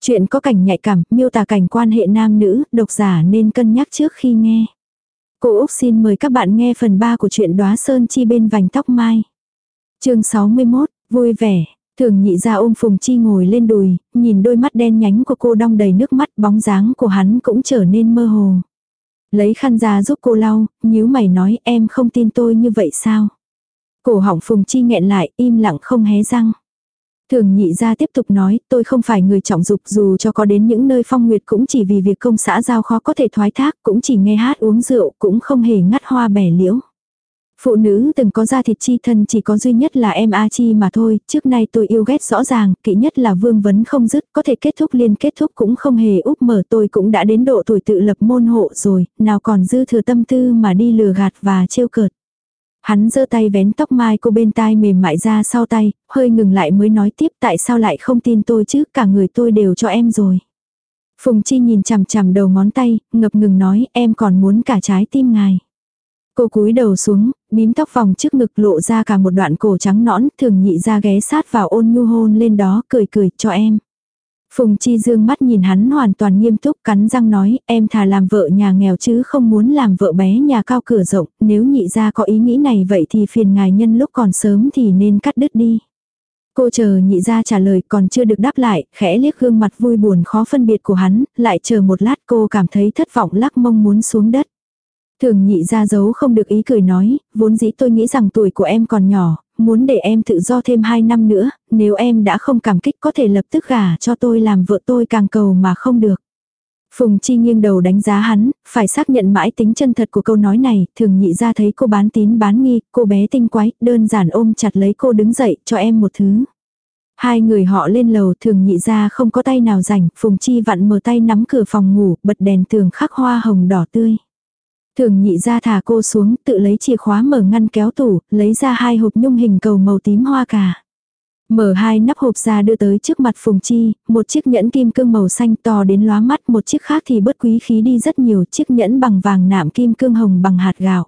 Chuyện có cảnh nhạy cảm, miêu tả cảnh quan hệ nam nữ, độc giả nên cân nhắc trước khi nghe. Cô Úc xin mời các bạn nghe phần 3 của truyện đóa sơn chi bên vành tóc mai. chương 61, vui vẻ. Thường nhị ra ôm Phùng Chi ngồi lên đùi, nhìn đôi mắt đen nhánh của cô đong đầy nước mắt bóng dáng của hắn cũng trở nên mơ hồ. Lấy khăn ra giúp cô lau, nhíu mày nói em không tin tôi như vậy sao? Cổ họng Phùng Chi nghẹn lại, im lặng không hé răng. Thường nhị ra tiếp tục nói, tôi không phải người trọng dục dù cho có đến những nơi phong nguyệt cũng chỉ vì việc công xã giao khó có thể thoái thác, cũng chỉ nghe hát uống rượu, cũng không hề ngắt hoa bẻ liễu. Phụ nữ từng có ra thịt chi thân chỉ có duy nhất là em A Chi mà thôi, trước nay tôi yêu ghét rõ ràng, kỹ nhất là vương vấn không dứt, có thể kết thúc liên kết thúc cũng không hề úp mở tôi cũng đã đến độ tuổi tự lập môn hộ rồi, nào còn dư thừa tâm tư mà đi lừa gạt và trêu cợt. Hắn giơ tay vén tóc mai cô bên tai mềm mại ra sau tay, hơi ngừng lại mới nói tiếp tại sao lại không tin tôi chứ, cả người tôi đều cho em rồi. Phùng Chi nhìn chằm chằm đầu ngón tay, ngập ngừng nói em còn muốn cả trái tim ngài. Cô cúi đầu xuống, bím tóc vòng trước ngực lộ ra cả một đoạn cổ trắng nõn, thường nhị ra ghé sát vào ôn nhu hôn lên đó, cười cười cho em. Phùng Chi dương mắt nhìn hắn hoàn toàn nghiêm túc cắn răng nói, em thà làm vợ nhà nghèo chứ không muốn làm vợ bé nhà cao cửa rộng, nếu nhị ra có ý nghĩ này vậy thì phiền ngài nhân lúc còn sớm thì nên cắt đứt đi. Cô chờ nhị ra trả lời còn chưa được đáp lại, khẽ liếc gương mặt vui buồn khó phân biệt của hắn, lại chờ một lát cô cảm thấy thất vọng lắc mông muốn xuống đất. Thường nhị ra giấu không được ý cười nói, vốn dĩ tôi nghĩ rằng tuổi của em còn nhỏ, muốn để em tự do thêm 2 năm nữa, nếu em đã không cảm kích có thể lập tức gả cho tôi làm vợ tôi càng cầu mà không được. Phùng Chi nghiêng đầu đánh giá hắn, phải xác nhận mãi tính chân thật của câu nói này, thường nhị ra thấy cô bán tín bán nghi, cô bé tinh quái, đơn giản ôm chặt lấy cô đứng dậy, cho em một thứ. Hai người họ lên lầu thường nhị ra không có tay nào rảnh, Phùng Chi vặn mở tay nắm cửa phòng ngủ, bật đèn tường khắc hoa hồng đỏ tươi. Thường nhị ra thả cô xuống, tự lấy chìa khóa mở ngăn kéo tủ, lấy ra hai hộp nhung hình cầu màu tím hoa cà. Mở hai nắp hộp ra đưa tới trước mặt Phùng Chi, một chiếc nhẫn kim cương màu xanh to đến lóa mắt, một chiếc khác thì bất quý khí đi rất nhiều, chiếc nhẫn bằng vàng nạm kim cương hồng bằng hạt gạo.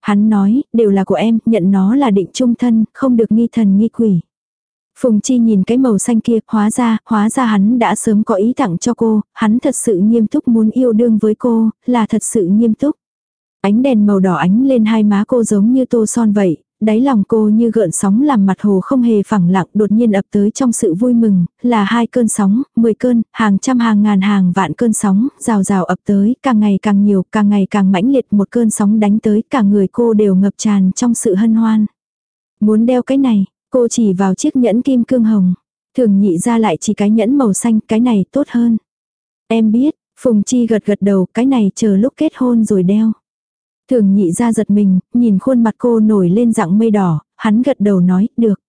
Hắn nói, đều là của em, nhận nó là định trung thân, không được nghi thần nghi quỷ. Phùng Chi nhìn cái màu xanh kia, hóa ra, hóa ra hắn đã sớm có ý tặng cho cô, hắn thật sự nghiêm túc muốn yêu đương với cô, là thật sự nghiêm túc. Ánh đèn màu đỏ ánh lên hai má cô giống như tô son vậy, đáy lòng cô như gợn sóng làm mặt hồ không hề phẳng lặng đột nhiên ập tới trong sự vui mừng, là hai cơn sóng, mười cơn, hàng trăm hàng ngàn hàng vạn cơn sóng, rào rào ập tới, càng ngày càng nhiều, càng ngày càng mãnh liệt một cơn sóng đánh tới, cả người cô đều ngập tràn trong sự hân hoan. Muốn đeo cái này, cô chỉ vào chiếc nhẫn kim cương hồng. Thường nhị ra lại chỉ cái nhẫn màu xanh, cái này tốt hơn. Em biết, Phùng Chi gật gật đầu, cái này chờ lúc kết hôn rồi đeo. Thường nhị ra giật mình, nhìn khuôn mặt cô nổi lên dạng mây đỏ, hắn gật đầu nói, được.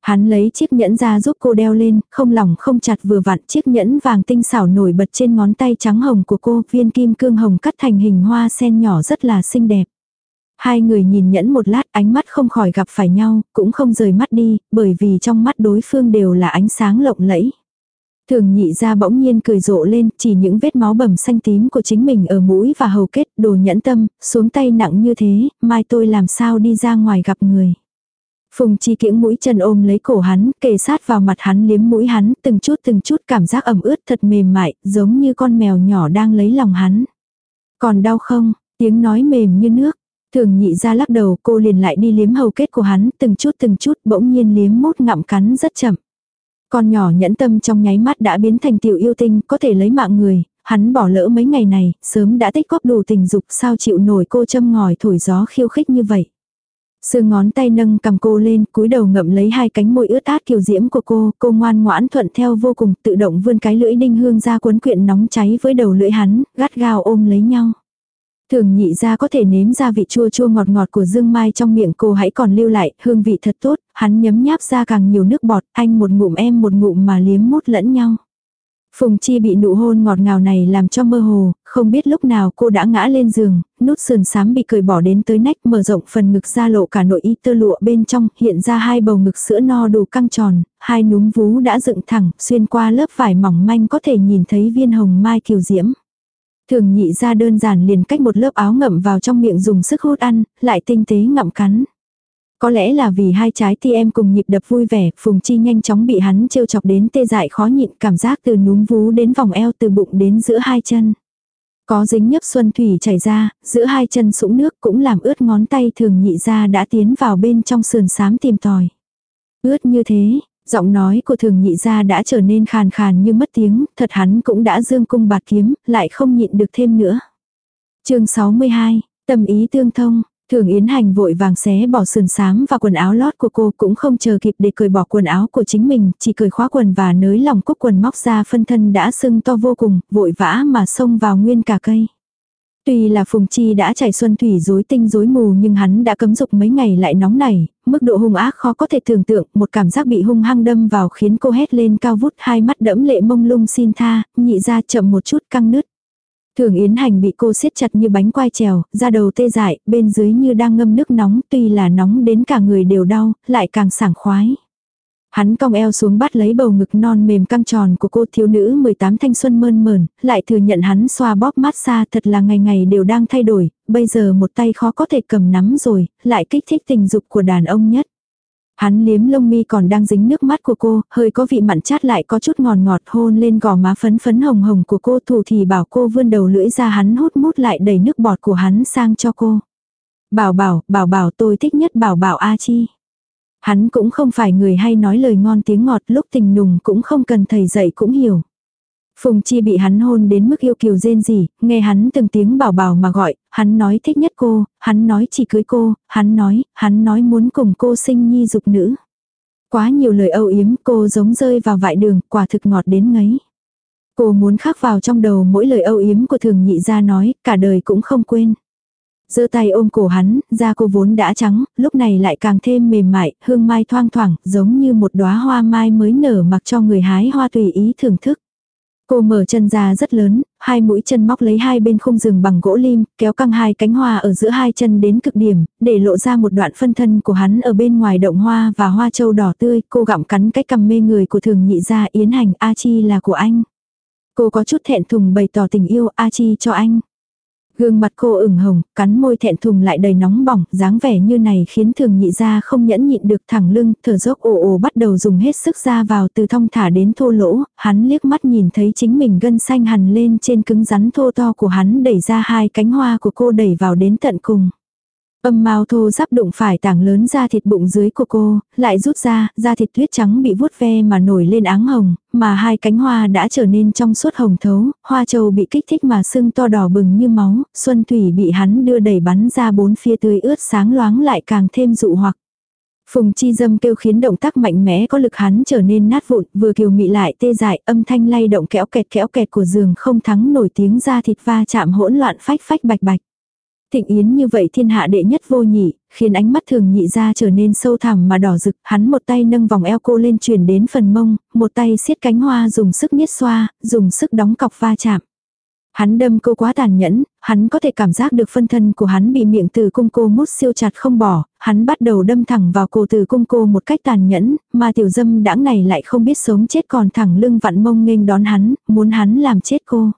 Hắn lấy chiếc nhẫn ra giúp cô đeo lên, không lỏng không chặt vừa vặn chiếc nhẫn vàng tinh xảo nổi bật trên ngón tay trắng hồng của cô, viên kim cương hồng cắt thành hình hoa sen nhỏ rất là xinh đẹp. Hai người nhìn nhẫn một lát ánh mắt không khỏi gặp phải nhau, cũng không rời mắt đi, bởi vì trong mắt đối phương đều là ánh sáng lộng lẫy. Thường nhị ra bỗng nhiên cười rộ lên, chỉ những vết máu bầm xanh tím của chính mình ở mũi và hầu kết, đồ nhẫn tâm, xuống tay nặng như thế, mai tôi làm sao đi ra ngoài gặp người. Phùng chi kiễng mũi chân ôm lấy cổ hắn, kề sát vào mặt hắn liếm mũi hắn, từng chút từng chút cảm giác ẩm ướt thật mềm mại, giống như con mèo nhỏ đang lấy lòng hắn. Còn đau không? Tiếng nói mềm như nước. Thường nhị ra lắc đầu cô liền lại đi liếm hầu kết của hắn, từng chút từng chút bỗng nhiên liếm mốt ngậm cắn rất chậm. Con nhỏ nhẫn tâm trong nháy mắt đã biến thành tiểu yêu tinh, có thể lấy mạng người, hắn bỏ lỡ mấy ngày này, sớm đã tích góp đủ tình dục sao chịu nổi cô châm ngòi thổi gió khiêu khích như vậy. Sương ngón tay nâng cầm cô lên, cúi đầu ngậm lấy hai cánh môi ướt át kiều diễm của cô, cô ngoan ngoãn thuận theo vô cùng, tự động vươn cái lưỡi đinh hương ra cuốn quyện nóng cháy với đầu lưỡi hắn, gắt gao ôm lấy nhau. Thường nhị ra có thể nếm ra vị chua chua ngọt ngọt của dương mai trong miệng cô hãy còn lưu lại, hương vị thật tốt, hắn nhấm nháp ra càng nhiều nước bọt, anh một ngụm em một ngụm mà liếm mút lẫn nhau. Phùng Chi bị nụ hôn ngọt ngào này làm cho mơ hồ, không biết lúc nào cô đã ngã lên giường, nút sườn xám bị cởi bỏ đến tới nách mở rộng phần ngực ra lộ cả nội y tơ lụa bên trong, hiện ra hai bầu ngực sữa no đủ căng tròn, hai núm vú đã dựng thẳng, xuyên qua lớp vải mỏng manh có thể nhìn thấy viên hồng mai kiều diễm. Thường nhị ra đơn giản liền cách một lớp áo ngậm vào trong miệng dùng sức hút ăn, lại tinh tế ngậm cắn. Có lẽ là vì hai trái tim em cùng nhịp đập vui vẻ, Phùng Chi nhanh chóng bị hắn trêu chọc đến tê dại khó nhịn, cảm giác từ núm vú đến vòng eo từ bụng đến giữa hai chân. Có dính nhấp xuân thủy chảy ra, giữa hai chân sũng nước cũng làm ướt ngón tay thường nhị ra đã tiến vào bên trong sườn sám tìm tòi. Ướt như thế, giọng nói của thường nhị ra đã trở nên khàn khàn như mất tiếng, thật hắn cũng đã dương cung bạt kiếm, lại không nhịn được thêm nữa. chương 62, tâm ý tương thông, Thường Yến Hành vội vàng xé bỏ sườn sám và quần áo lót của cô cũng không chờ kịp để cởi bỏ quần áo của chính mình, chỉ cởi khóa quần và nới lòng cúc quần móc ra phân thân đã sưng to vô cùng, vội vã mà xông vào nguyên cả cây. Tuy là Phùng Chi đã chảy xuân thủy rối tinh rối mù nhưng hắn đã cấm dục mấy ngày lại nóng nảy, mức độ hung ác khó có thể tưởng tượng, một cảm giác bị hung hăng đâm vào khiến cô hét lên cao vút hai mắt đẫm lệ mông lung xin tha, nhị ra chậm một chút căng nứt. Thường Yến Hành bị cô siết chặt như bánh quai trèo, da đầu tê dại, bên dưới như đang ngâm nước nóng, tuy là nóng đến cả người đều đau, lại càng sảng khoái. Hắn cong eo xuống bắt lấy bầu ngực non mềm căng tròn của cô thiếu nữ 18 thanh xuân mơn mờn, lại thừa nhận hắn xoa bóp mát xa thật là ngày ngày đều đang thay đổi, bây giờ một tay khó có thể cầm nắm rồi, lại kích thích tình dục của đàn ông nhất. Hắn liếm lông mi còn đang dính nước mắt của cô, hơi có vị mặn chát lại có chút ngọt ngọt hôn lên gò má phấn phấn hồng hồng của cô thủ thì bảo cô vươn đầu lưỡi ra hắn hút mút lại đầy nước bọt của hắn sang cho cô. Bảo bảo, bảo bảo tôi thích nhất bảo bảo A Chi. Hắn cũng không phải người hay nói lời ngon tiếng ngọt lúc tình nùng cũng không cần thầy dạy cũng hiểu. Phùng Chi bị hắn hôn đến mức yêu kiều rên gì, nghe hắn từng tiếng bảo bảo mà gọi, hắn nói thích nhất cô, hắn nói chỉ cưới cô, hắn nói, hắn nói muốn cùng cô sinh nhi dục nữ. Quá nhiều lời âu yếm cô giống rơi vào vại đường, quả thực ngọt đến ngấy. Cô muốn khắc vào trong đầu mỗi lời âu yếm của thường nhị ra nói, cả đời cũng không quên giơ tay ôm cổ hắn, da cô vốn đã trắng, lúc này lại càng thêm mềm mại, hương mai thoang thoảng, giống như một đóa hoa mai mới nở mặc cho người hái hoa tùy ý thưởng thức. Cô mở chân ra rất lớn, hai mũi chân móc lấy hai bên khung giường bằng gỗ lim, kéo căng hai cánh hoa ở giữa hai chân đến cực điểm, để lộ ra một đoạn phân thân của hắn ở bên ngoài động hoa và hoa châu đỏ tươi. Cô gặm cắn cái cầm mê người của thường nhị gia yến hành A Chi là của anh. Cô có chút thẹn thùng bày tỏ tình yêu A Chi cho anh. Gương mặt cô ửng hồng, cắn môi thẹn thùng lại đầy nóng bỏng, dáng vẻ như này khiến thường nhị ra không nhẫn nhịn được thẳng lưng, thở dốc ồ ồ bắt đầu dùng hết sức ra vào từ thong thả đến thô lỗ, hắn liếc mắt nhìn thấy chính mình gân xanh hằn lên trên cứng rắn thô to của hắn đẩy ra hai cánh hoa của cô đẩy vào đến tận cùng. Âm mao thô giáp đụng phải tảng lớn da thịt bụng dưới của cô, lại rút ra, da thịt tuyết trắng bị vuốt ve mà nổi lên áng hồng, mà hai cánh hoa đã trở nên trong suốt hồng thấu, hoa trầu bị kích thích mà sưng to đỏ bừng như máu, xuân thủy bị hắn đưa đẩy bắn ra bốn phía tươi ướt sáng loáng lại càng thêm dụ hoặc. Phùng chi dâm kêu khiến động tác mạnh mẽ có lực hắn trở nên nát vụn, vừa kiều mị lại tê dại, âm thanh lay động kéo kẹt kéo kẹt của giường không thắng nổi tiếng da thịt va chạm hỗn loạn phách phách bạch bạch. Thịnh Yến như vậy thiên hạ đệ nhất vô nhị, khiến ánh mắt thường nhị ra trở nên sâu thẳm mà đỏ rực, hắn một tay nâng vòng eo cô lên truyền đến phần mông, một tay siết cánh hoa dùng sức niết xoa, dùng sức đóng cọc va chạm. Hắn đâm cô quá tàn nhẫn, hắn có thể cảm giác được phân thân của hắn bị miệng từ cung cô mút siêu chặt không bỏ, hắn bắt đầu đâm thẳng vào cổ từ cung cô một cách tàn nhẫn, mà tiểu dâm đãng này lại không biết sống chết còn thẳng lưng vặn mông nghênh đón hắn, muốn hắn làm chết cô.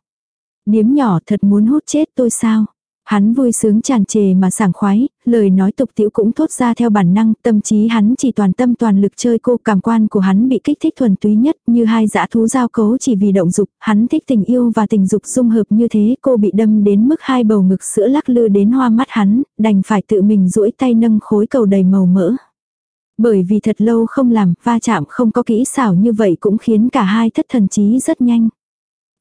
Điếm nhỏ thật muốn hút chết tôi sao? Hắn vui sướng tràn trề mà sảng khoái, lời nói tục tiễu cũng thốt ra theo bản năng, tâm trí hắn chỉ toàn tâm toàn lực chơi cô, cảm quan của hắn bị kích thích thuần túy nhất, như hai dã thú giao cấu chỉ vì động dục, hắn thích tình yêu và tình dục dung hợp như thế, cô bị đâm đến mức hai bầu ngực sữa lắc lư đến hoa mắt hắn, đành phải tự mình duỗi tay nâng khối cầu đầy màu mỡ. Bởi vì thật lâu không làm, va chạm không có kỹ xảo như vậy cũng khiến cả hai thất thần trí rất nhanh.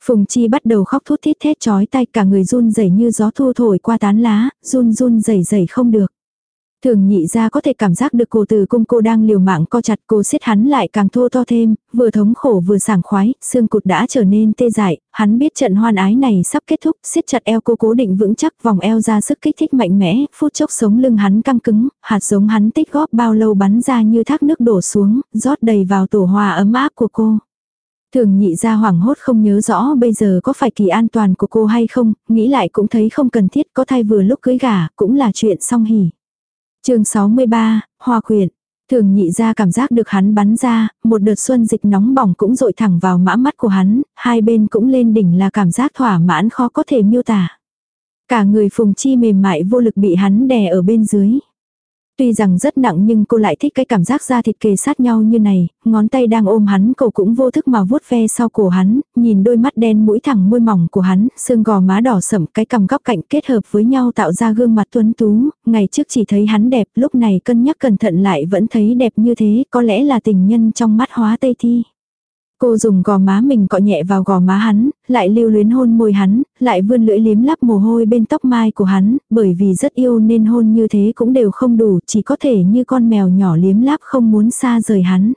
Phùng Chi bắt đầu khóc thút thít thét chói tay cả người run rẩy như gió thu thổi qua tán lá, run run rẩy rẩy không được. Thường nhị ra có thể cảm giác được cô từ cung cô đang liều mạng co chặt cô siết hắn lại càng thô to thêm, vừa thống khổ vừa sảng khoái, xương cụt đã trở nên tê dại, hắn biết trận hoan ái này sắp kết thúc, siết chặt eo cô cố định vững chắc vòng eo ra sức kích thích mạnh mẽ, phút chốc sống lưng hắn căng cứng, hạt giống hắn tích góp bao lâu bắn ra như thác nước đổ xuống, rót đầy vào tổ hòa ấm áp của cô. Thường nhị ra hoảng hốt không nhớ rõ bây giờ có phải kỳ an toàn của cô hay không, nghĩ lại cũng thấy không cần thiết có thai vừa lúc cưới gả, cũng là chuyện song hỉ. chương 63, Hoa quyện. Thường nhị ra cảm giác được hắn bắn ra, một đợt xuân dịch nóng bỏng cũng dội thẳng vào mã mắt của hắn, hai bên cũng lên đỉnh là cảm giác thỏa mãn khó có thể miêu tả. Cả người phùng chi mềm mại vô lực bị hắn đè ở bên dưới. Tuy rằng rất nặng nhưng cô lại thích cái cảm giác da thịt kề sát nhau như này, ngón tay đang ôm hắn cô cũng vô thức mà vuốt ve sau cổ hắn, nhìn đôi mắt đen mũi thẳng môi mỏng của hắn, xương gò má đỏ sẫm cái cằm góc cạnh kết hợp với nhau tạo ra gương mặt tuấn tú, ngày trước chỉ thấy hắn đẹp, lúc này cân nhắc cẩn thận lại vẫn thấy đẹp như thế, có lẽ là tình nhân trong mắt hóa tây thi. Cô dùng gò má mình cọ nhẹ vào gò má hắn, lại lưu luyến hôn môi hắn, lại vươn lưỡi liếm lắp mồ hôi bên tóc mai của hắn, bởi vì rất yêu nên hôn như thế cũng đều không đủ, chỉ có thể như con mèo nhỏ liếm láp không muốn xa rời hắn.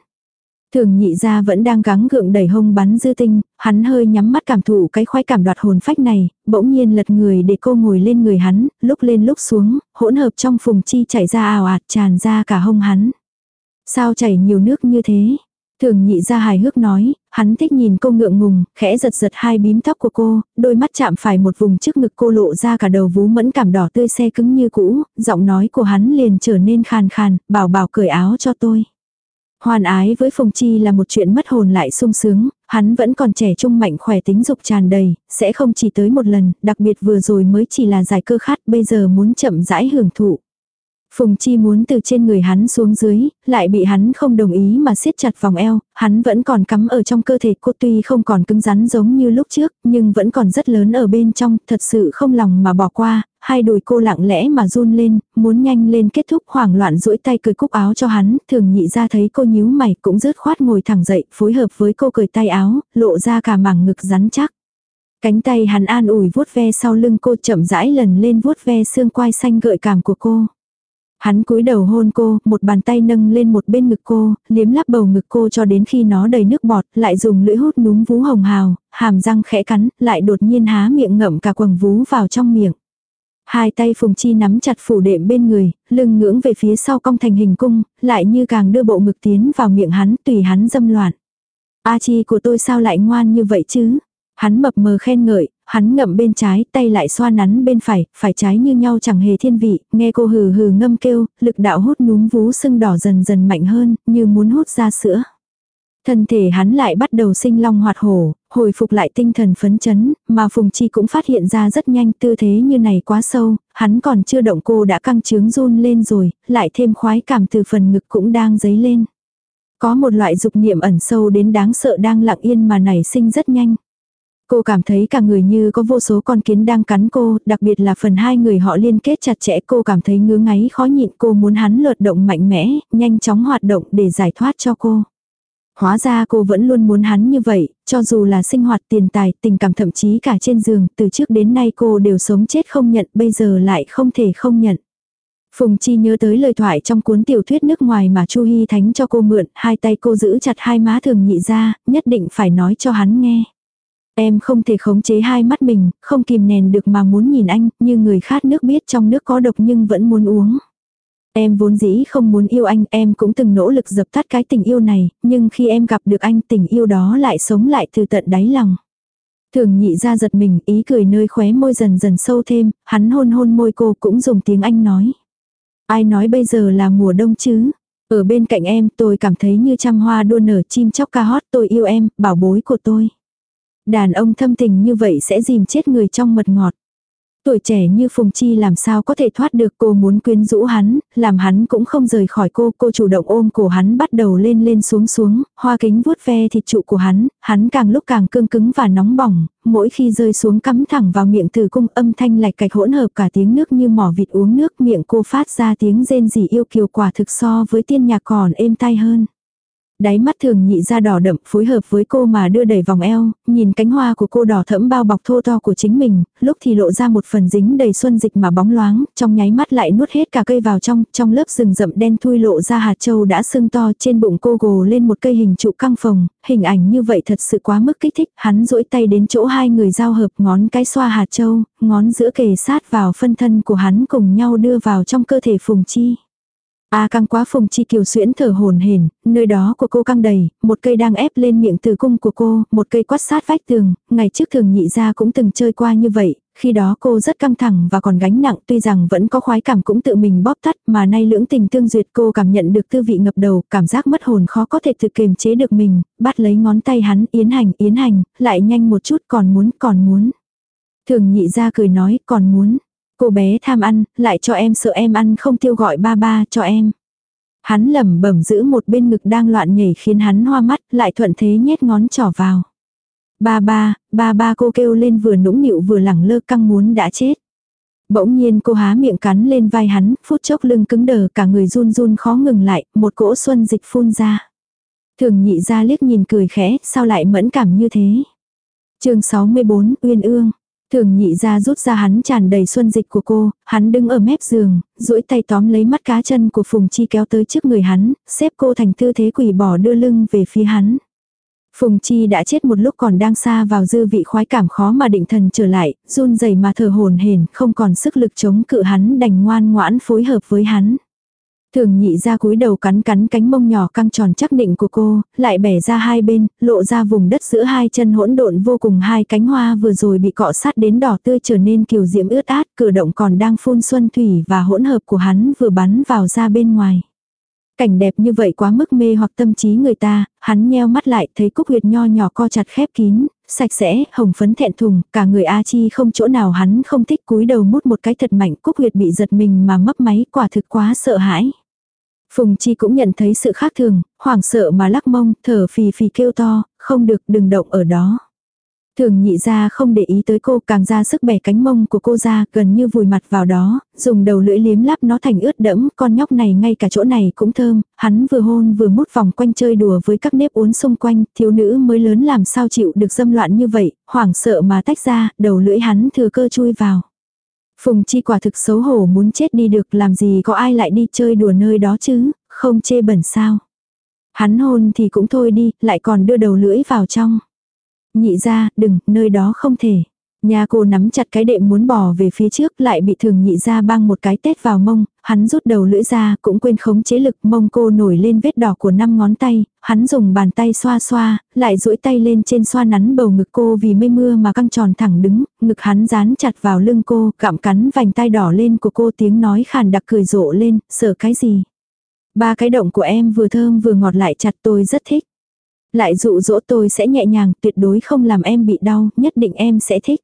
Thường nhị ra vẫn đang gắng gượng đẩy hông bắn dư tinh, hắn hơi nhắm mắt cảm thụ cái khoái cảm đoạt hồn phách này, bỗng nhiên lật người để cô ngồi lên người hắn, lúc lên lúc xuống, hỗn hợp trong phùng chi chảy ra ào ạt tràn ra cả hông hắn. Sao chảy nhiều nước như thế? Thường nhị ra hài hước nói, hắn thích nhìn cô ngượng ngùng, khẽ giật giật hai bím tóc của cô, đôi mắt chạm phải một vùng trước ngực cô lộ ra cả đầu vú mẫn cảm đỏ tươi xe cứng như cũ, giọng nói của hắn liền trở nên khàn khàn, bảo bảo cởi áo cho tôi. Hoàn ái với Phùng Chi là một chuyện mất hồn lại sung sướng, hắn vẫn còn trẻ trung mạnh khỏe tính dục tràn đầy, sẽ không chỉ tới một lần, đặc biệt vừa rồi mới chỉ là giải cơ khát bây giờ muốn chậm rãi hưởng thụ. Phùng Chi muốn từ trên người hắn xuống dưới, lại bị hắn không đồng ý mà siết chặt vòng eo, hắn vẫn còn cắm ở trong cơ thể cô tuy không còn cứng rắn giống như lúc trước, nhưng vẫn còn rất lớn ở bên trong, thật sự không lòng mà bỏ qua, hai đùi cô lặng lẽ mà run lên, muốn nhanh lên kết thúc hoảng loạn duỗi tay cười cúc áo cho hắn, thường nhị ra thấy cô nhíu mày cũng rớt khoát ngồi thẳng dậy, phối hợp với cô cười tay áo, lộ ra cả mảng ngực rắn chắc. Cánh tay hắn an ủi vuốt ve sau lưng cô chậm rãi lần lên vuốt ve xương quai xanh gợi cảm của cô. Hắn cúi đầu hôn cô, một bàn tay nâng lên một bên ngực cô, liếm lắp bầu ngực cô cho đến khi nó đầy nước bọt, lại dùng lưỡi hút núm vú hồng hào, hàm răng khẽ cắn, lại đột nhiên há miệng ngậm cả quầng vú vào trong miệng. Hai tay Phùng Chi nắm chặt phủ đệm bên người, lưng ngưỡng về phía sau cong thành hình cung, lại như càng đưa bộ ngực tiến vào miệng hắn tùy hắn dâm loạn. A Chi của tôi sao lại ngoan như vậy chứ? Hắn mập mờ khen ngợi, hắn ngậm bên trái, tay lại xoa nắn bên phải, phải trái như nhau chẳng hề thiên vị, nghe cô hừ hừ ngâm kêu, lực đạo hút núm vú sưng đỏ dần dần mạnh hơn, như muốn hút ra sữa. Thân thể hắn lại bắt đầu sinh long hoạt hổ, hồi phục lại tinh thần phấn chấn, mà Phùng Chi cũng phát hiện ra rất nhanh tư thế như này quá sâu, hắn còn chưa động cô đã căng trướng run lên rồi, lại thêm khoái cảm từ phần ngực cũng đang dấy lên. Có một loại dục niệm ẩn sâu đến đáng sợ đang lặng yên mà nảy sinh rất nhanh. Cô cảm thấy cả người như có vô số con kiến đang cắn cô, đặc biệt là phần hai người họ liên kết chặt chẽ cô cảm thấy ngứa ngáy khó nhịn cô muốn hắn lợt động mạnh mẽ, nhanh chóng hoạt động để giải thoát cho cô. Hóa ra cô vẫn luôn muốn hắn như vậy, cho dù là sinh hoạt tiền tài, tình cảm thậm chí cả trên giường, từ trước đến nay cô đều sống chết không nhận, bây giờ lại không thể không nhận. Phùng Chi nhớ tới lời thoại trong cuốn tiểu thuyết nước ngoài mà Chu Hy Thánh cho cô mượn, hai tay cô giữ chặt hai má thường nhị ra, nhất định phải nói cho hắn nghe. Em không thể khống chế hai mắt mình, không kìm nén được mà muốn nhìn anh, như người khát nước biết trong nước có độc nhưng vẫn muốn uống. Em vốn dĩ không muốn yêu anh, em cũng từng nỗ lực dập tắt cái tình yêu này, nhưng khi em gặp được anh tình yêu đó lại sống lại từ tận đáy lòng. Thường nhị ra giật mình, ý cười nơi khóe môi dần dần sâu thêm, hắn hôn hôn môi cô cũng dùng tiếng Anh nói. Ai nói bây giờ là mùa đông chứ? Ở bên cạnh em tôi cảm thấy như trăm hoa đua nở chim chóc ca hót tôi yêu em, bảo bối của tôi. Đàn ông thâm tình như vậy sẽ dìm chết người trong mật ngọt. Tuổi trẻ như Phùng Chi làm sao có thể thoát được cô muốn quyến rũ hắn, làm hắn cũng không rời khỏi cô, cô chủ động ôm cổ hắn bắt đầu lên lên xuống xuống, hoa kính vuốt ve thịt trụ của hắn, hắn càng lúc càng cương cứng và nóng bỏng, mỗi khi rơi xuống cắm thẳng vào miệng từ cung âm thanh lạch cạch hỗn hợp cả tiếng nước như mỏ vịt uống nước miệng cô phát ra tiếng rên rỉ yêu kiều quả thực so với tiên nhạc còn êm tai hơn. Đáy mắt thường nhị ra đỏ đậm phối hợp với cô mà đưa đẩy vòng eo, nhìn cánh hoa của cô đỏ thẫm bao bọc thô to của chính mình, lúc thì lộ ra một phần dính đầy xuân dịch mà bóng loáng, trong nháy mắt lại nuốt hết cả cây vào trong, trong lớp rừng rậm đen thui lộ ra hạt châu đã sưng to trên bụng cô gồ lên một cây hình trụ căng phồng, hình ảnh như vậy thật sự quá mức kích thích, hắn duỗi tay đến chỗ hai người giao hợp ngón cái xoa hạt châu, ngón giữa kề sát vào phân thân của hắn cùng nhau đưa vào trong cơ thể phùng chi. A căng quá phùng chi kiều xuyễn thở hồn hển, nơi đó của cô căng đầy, một cây đang ép lên miệng từ cung của cô, một cây quát sát vách tường, ngày trước thường nhị ra cũng từng chơi qua như vậy, khi đó cô rất căng thẳng và còn gánh nặng tuy rằng vẫn có khoái cảm cũng tự mình bóp tắt mà nay lưỡng tình tương duyệt cô cảm nhận được tư vị ngập đầu, cảm giác mất hồn khó có thể tự kiềm chế được mình, bắt lấy ngón tay hắn yến hành yến hành, lại nhanh một chút còn muốn còn muốn. Thường nhị ra cười nói còn muốn, Cô bé tham ăn, lại cho em sợ em ăn không tiêu gọi ba ba cho em. Hắn lẩm bẩm giữ một bên ngực đang loạn nhảy khiến hắn hoa mắt, lại thuận thế nhét ngón trỏ vào. Ba ba, ba ba cô kêu lên vừa nũng nịu vừa lẳng lơ căng muốn đã chết. Bỗng nhiên cô há miệng cắn lên vai hắn, phút chốc lưng cứng đờ cả người run run khó ngừng lại, một cỗ xuân dịch phun ra. Thường nhị ra liếc nhìn cười khẽ, sao lại mẫn cảm như thế. chương 64, Uyên Ương. Thường nhị ra rút ra hắn tràn đầy xuân dịch của cô, hắn đứng ở mép giường, duỗi tay tóm lấy mắt cá chân của Phùng Chi kéo tới trước người hắn, xếp cô thành tư thế quỷ bỏ đưa lưng về phía hắn. Phùng Chi đã chết một lúc còn đang xa vào dư vị khoái cảm khó mà định thần trở lại, run rẩy mà thở hồn hển, không còn sức lực chống cự hắn đành ngoan ngoãn phối hợp với hắn. Thường nhị ra cúi đầu cắn cắn cánh mông nhỏ căng tròn chắc định của cô, lại bẻ ra hai bên, lộ ra vùng đất giữa hai chân hỗn độn vô cùng hai cánh hoa vừa rồi bị cọ sát đến đỏ tươi trở nên kiều diễm ướt át, cử động còn đang phun xuân thủy và hỗn hợp của hắn vừa bắn vào ra bên ngoài. Cảnh đẹp như vậy quá mức mê hoặc tâm trí người ta, hắn nheo mắt lại thấy cúc huyệt nho nhỏ co chặt khép kín, sạch sẽ, hồng phấn thẹn thùng, cả người A Chi không chỗ nào hắn không thích cúi đầu mút một cái thật mạnh cúc huyệt bị giật mình mà mấp máy quả thực quá sợ hãi. Phùng Chi cũng nhận thấy sự khác thường, hoảng sợ mà lắc mông, thở phì phì kêu to, không được đừng động ở đó. Thường nhị ra không để ý tới cô càng ra sức bẻ cánh mông của cô ra gần như vùi mặt vào đó, dùng đầu lưỡi liếm lắp nó thành ướt đẫm, con nhóc này ngay cả chỗ này cũng thơm, hắn vừa hôn vừa mút vòng quanh chơi đùa với các nếp uốn xung quanh, thiếu nữ mới lớn làm sao chịu được dâm loạn như vậy, hoảng sợ mà tách ra, đầu lưỡi hắn thừa cơ chui vào. Phùng chi quả thực xấu hổ muốn chết đi được làm gì có ai lại đi chơi đùa nơi đó chứ, không chê bẩn sao. Hắn hôn thì cũng thôi đi, lại còn đưa đầu lưỡi vào trong. Nhị ra, đừng, nơi đó không thể. Nhà cô nắm chặt cái đệm muốn bỏ về phía trước lại bị thường nhị ra băng một cái tét vào mông, hắn rút đầu lưỡi ra cũng quên khống chế lực mông cô nổi lên vết đỏ của năm ngón tay, hắn dùng bàn tay xoa xoa, lại duỗi tay lên trên xoa nắn bầu ngực cô vì mây mưa mà căng tròn thẳng đứng, ngực hắn dán chặt vào lưng cô, cạm cắn vành tay đỏ lên của cô tiếng nói khàn đặc cười rộ lên, sợ cái gì. Ba cái động của em vừa thơm vừa ngọt lại chặt tôi rất thích. Lại dụ dỗ tôi sẽ nhẹ nhàng, tuyệt đối không làm em bị đau, nhất định em sẽ thích.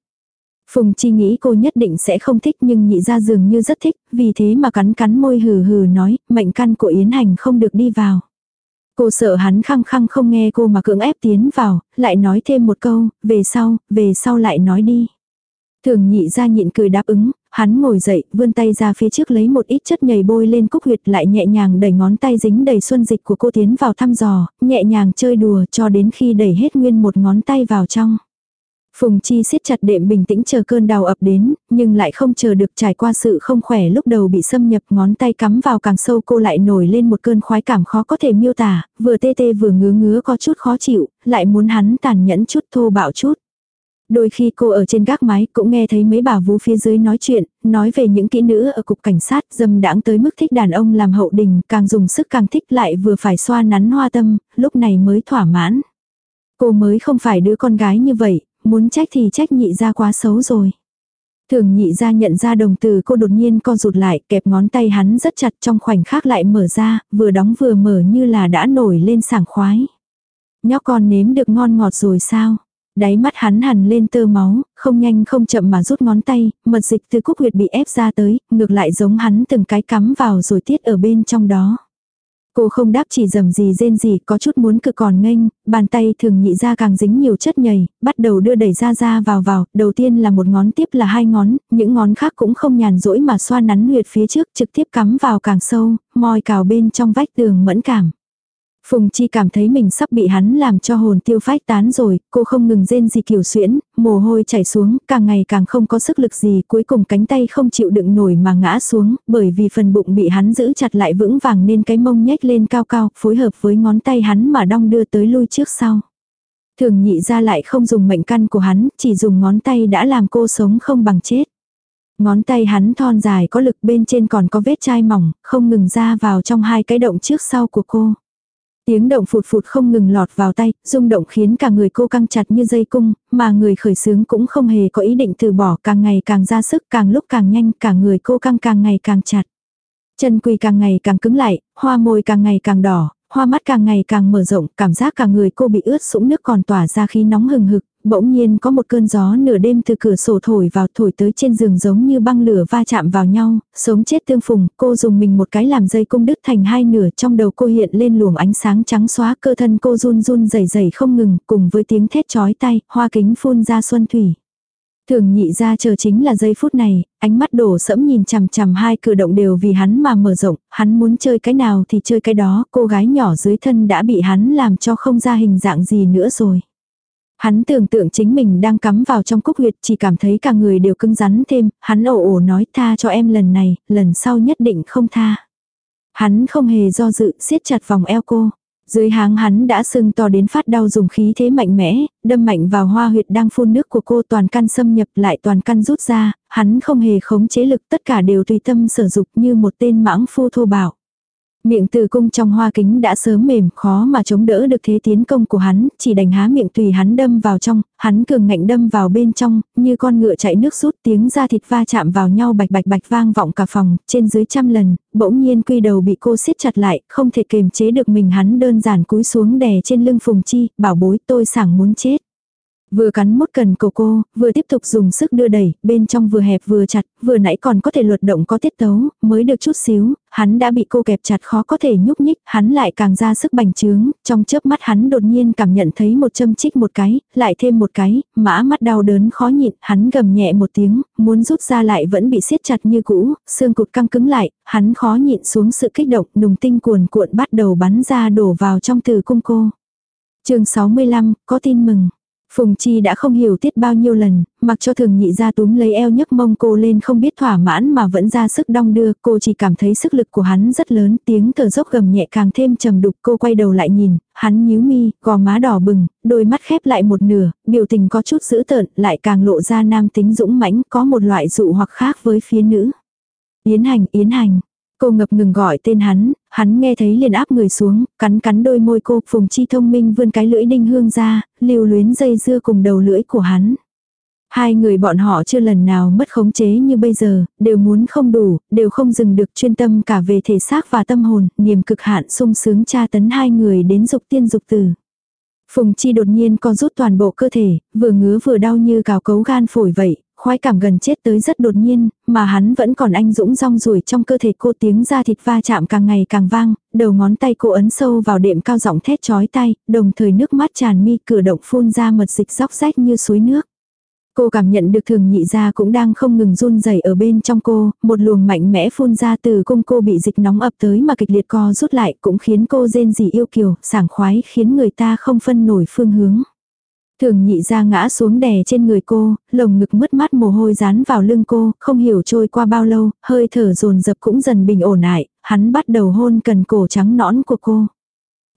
Phùng Chi nghĩ cô nhất định sẽ không thích nhưng nhị ra dường như rất thích, vì thế mà cắn cắn môi hừ hừ nói, mệnh căn của Yến Hành không được đi vào. Cô sợ hắn khăng khăng không nghe cô mà cưỡng ép tiến vào, lại nói thêm một câu, về sau, về sau lại nói đi. Thường nhị ra nhịn cười đáp ứng, hắn ngồi dậy, vươn tay ra phía trước lấy một ít chất nhầy bôi lên cúc huyệt lại nhẹ nhàng đẩy ngón tay dính đầy xuân dịch của cô tiến vào thăm dò, nhẹ nhàng chơi đùa cho đến khi đẩy hết nguyên một ngón tay vào trong. Phùng Chi siết chặt đệm bình tĩnh chờ cơn đau ập đến, nhưng lại không chờ được trải qua sự không khỏe lúc đầu bị xâm nhập ngón tay cắm vào càng sâu cô lại nổi lên một cơn khoái cảm khó có thể miêu tả, vừa tê tê vừa ngứa ngứa có chút khó chịu, lại muốn hắn tàn nhẫn chút thô bạo chút. Đôi khi cô ở trên gác mái cũng nghe thấy mấy bà vú phía dưới nói chuyện, nói về những kỹ nữ ở cục cảnh sát dâm đãng tới mức thích đàn ông làm hậu đình, càng dùng sức càng thích lại vừa phải xoa nắn hoa tâm, lúc này mới thỏa mãn. Cô mới không phải đứa con gái như vậy, muốn trách thì trách nhị ra quá xấu rồi. Thường nhị ra nhận ra đồng từ cô đột nhiên co rụt lại, kẹp ngón tay hắn rất chặt trong khoảnh khắc lại mở ra, vừa đóng vừa mở như là đã nổi lên sảng khoái. Nhóc con nếm được ngon ngọt rồi sao? Đáy mắt hắn hằn lên tơ máu, không nhanh không chậm mà rút ngón tay, mật dịch từ cúc huyệt bị ép ra tới, ngược lại giống hắn từng cái cắm vào rồi tiết ở bên trong đó. Cô không đáp chỉ dầm gì rên gì, có chút muốn cực còn nghênh, bàn tay thường nhị ra càng dính nhiều chất nhầy, bắt đầu đưa đẩy ra ra vào vào, đầu tiên là một ngón tiếp là hai ngón, những ngón khác cũng không nhàn rỗi mà xoa nắn huyệt phía trước trực tiếp cắm vào càng sâu, mòi cào bên trong vách tường mẫn cảm. Phùng Chi cảm thấy mình sắp bị hắn làm cho hồn tiêu phách tán rồi, cô không ngừng rên gì kiểu xuyễn, mồ hôi chảy xuống, càng ngày càng không có sức lực gì, cuối cùng cánh tay không chịu đựng nổi mà ngã xuống, bởi vì phần bụng bị hắn giữ chặt lại vững vàng nên cái mông nhếch lên cao cao, phối hợp với ngón tay hắn mà đong đưa tới lui trước sau. Thường nhị ra lại không dùng mệnh căn của hắn, chỉ dùng ngón tay đã làm cô sống không bằng chết. Ngón tay hắn thon dài có lực bên trên còn có vết chai mỏng, không ngừng ra vào trong hai cái động trước sau của cô. Tiếng động phụt phụt không ngừng lọt vào tay, rung động khiến cả người cô căng chặt như dây cung, mà người khởi sướng cũng không hề có ý định từ bỏ càng ngày càng ra sức càng lúc càng nhanh cả người cô căng càng ngày càng chặt. Chân quỳ càng ngày càng cứng lại, hoa môi càng ngày càng đỏ, hoa mắt càng ngày càng mở rộng, cảm giác cả người cô bị ướt sũng nước còn tỏa ra khí nóng hừng hực, bỗng nhiên có một cơn gió nửa đêm từ cửa sổ thổi vào thổi tới trên giường giống như băng lửa va chạm vào nhau, sống chết tương phùng, cô dùng mình một cái làm dây cung đứt thành hai nửa trong đầu cô hiện lên luồng ánh sáng trắng xóa cơ thân cô run run rẩy rẩy không ngừng cùng với tiếng thét chói tay, hoa kính phun ra xuân thủy. Thường nhị ra chờ chính là giây phút này, ánh mắt đổ sẫm nhìn chằm chằm hai cửa động đều vì hắn mà mở rộng, hắn muốn chơi cái nào thì chơi cái đó, cô gái nhỏ dưới thân đã bị hắn làm cho không ra hình dạng gì nữa rồi. Hắn tưởng tượng chính mình đang cắm vào trong cúc huyệt chỉ cảm thấy cả người đều cứng rắn thêm, hắn ổ ổ nói tha cho em lần này, lần sau nhất định không tha. Hắn không hề do dự, siết chặt vòng eo cô. Dưới háng hắn đã sưng to đến phát đau dùng khí thế mạnh mẽ, đâm mạnh vào hoa huyệt đang phun nước của cô toàn căn xâm nhập lại toàn căn rút ra, hắn không hề khống chế lực tất cả đều tùy tâm sở dục như một tên mãng phu thô bạo. Miệng từ cung trong hoa kính đã sớm mềm, khó mà chống đỡ được thế tiến công của hắn, chỉ đành há miệng tùy hắn đâm vào trong, hắn cường ngạnh đâm vào bên trong, như con ngựa chạy nước rút tiếng da thịt va chạm vào nhau bạch bạch bạch vang vọng cả phòng, trên dưới trăm lần, bỗng nhiên quy đầu bị cô siết chặt lại, không thể kềm chế được mình hắn đơn giản cúi xuống đè trên lưng phùng chi, bảo bối tôi sảng muốn chết. Vừa cắn mốt cần cổ cô, vừa tiếp tục dùng sức đưa đẩy, bên trong vừa hẹp vừa chặt, vừa nãy còn có thể luật động có tiết tấu, mới được chút xíu, hắn đã bị cô kẹp chặt khó có thể nhúc nhích, hắn lại càng ra sức bành trướng, trong chớp mắt hắn đột nhiên cảm nhận thấy một châm chích một cái, lại thêm một cái, mã mắt đau đớn khó nhịn, hắn gầm nhẹ một tiếng, muốn rút ra lại vẫn bị siết chặt như cũ, xương cụt căng cứng lại, hắn khó nhịn xuống sự kích động, nùng tinh cuồn cuộn bắt đầu bắn ra đổ vào trong từ cung cô. chương 65, có tin mừng. Phùng Chi đã không hiểu tiết bao nhiêu lần, mặc cho thường nhị ra túm lấy eo nhấc mông cô lên không biết thỏa mãn mà vẫn ra sức đong đưa, cô chỉ cảm thấy sức lực của hắn rất lớn, tiếng thở dốc gầm nhẹ càng thêm trầm đục, cô quay đầu lại nhìn, hắn nhíu mi, gò má đỏ bừng, đôi mắt khép lại một nửa, biểu tình có chút dữ tợn, lại càng lộ ra nam tính dũng mãnh, có một loại dụ hoặc khác với phía nữ. Yến hành, yến hành, Cô ngập ngừng gọi tên hắn, hắn nghe thấy liền áp người xuống, cắn cắn đôi môi cô, Phùng Chi thông minh vươn cái lưỡi đinh hương ra, lưu luyến dây dưa cùng đầu lưỡi của hắn. Hai người bọn họ chưa lần nào mất khống chế như bây giờ, đều muốn không đủ, đều không dừng được chuyên tâm cả về thể xác và tâm hồn, niềm cực hạn sung sướng tra tấn hai người đến dục tiên dục tử. Phùng Chi đột nhiên co rút toàn bộ cơ thể, vừa ngứa vừa đau như cào cấu gan phổi vậy, khoái cảm gần chết tới rất đột nhiên, mà hắn vẫn còn anh dũng rong ruổi trong cơ thể cô tiếng da thịt va chạm càng ngày càng vang, đầu ngón tay cô ấn sâu vào đệm cao giọng thét chói tay, đồng thời nước mắt tràn mi cử động phun ra mật dịch róc rách như suối nước. Cô cảm nhận được thường nhị ra cũng đang không ngừng run rẩy ở bên trong cô, một luồng mạnh mẽ phun ra từ cung cô bị dịch nóng ập tới mà kịch liệt co rút lại cũng khiến cô rên rỉ yêu kiều, sảng khoái khiến người ta không phân nổi phương hướng. Thường nhị ra ngã xuống đè trên người cô, lồng ngực mất mát mồ hôi dán vào lưng cô, không hiểu trôi qua bao lâu, hơi thở dồn dập cũng dần bình ổn lại, hắn bắt đầu hôn cần cổ trắng nõn của cô.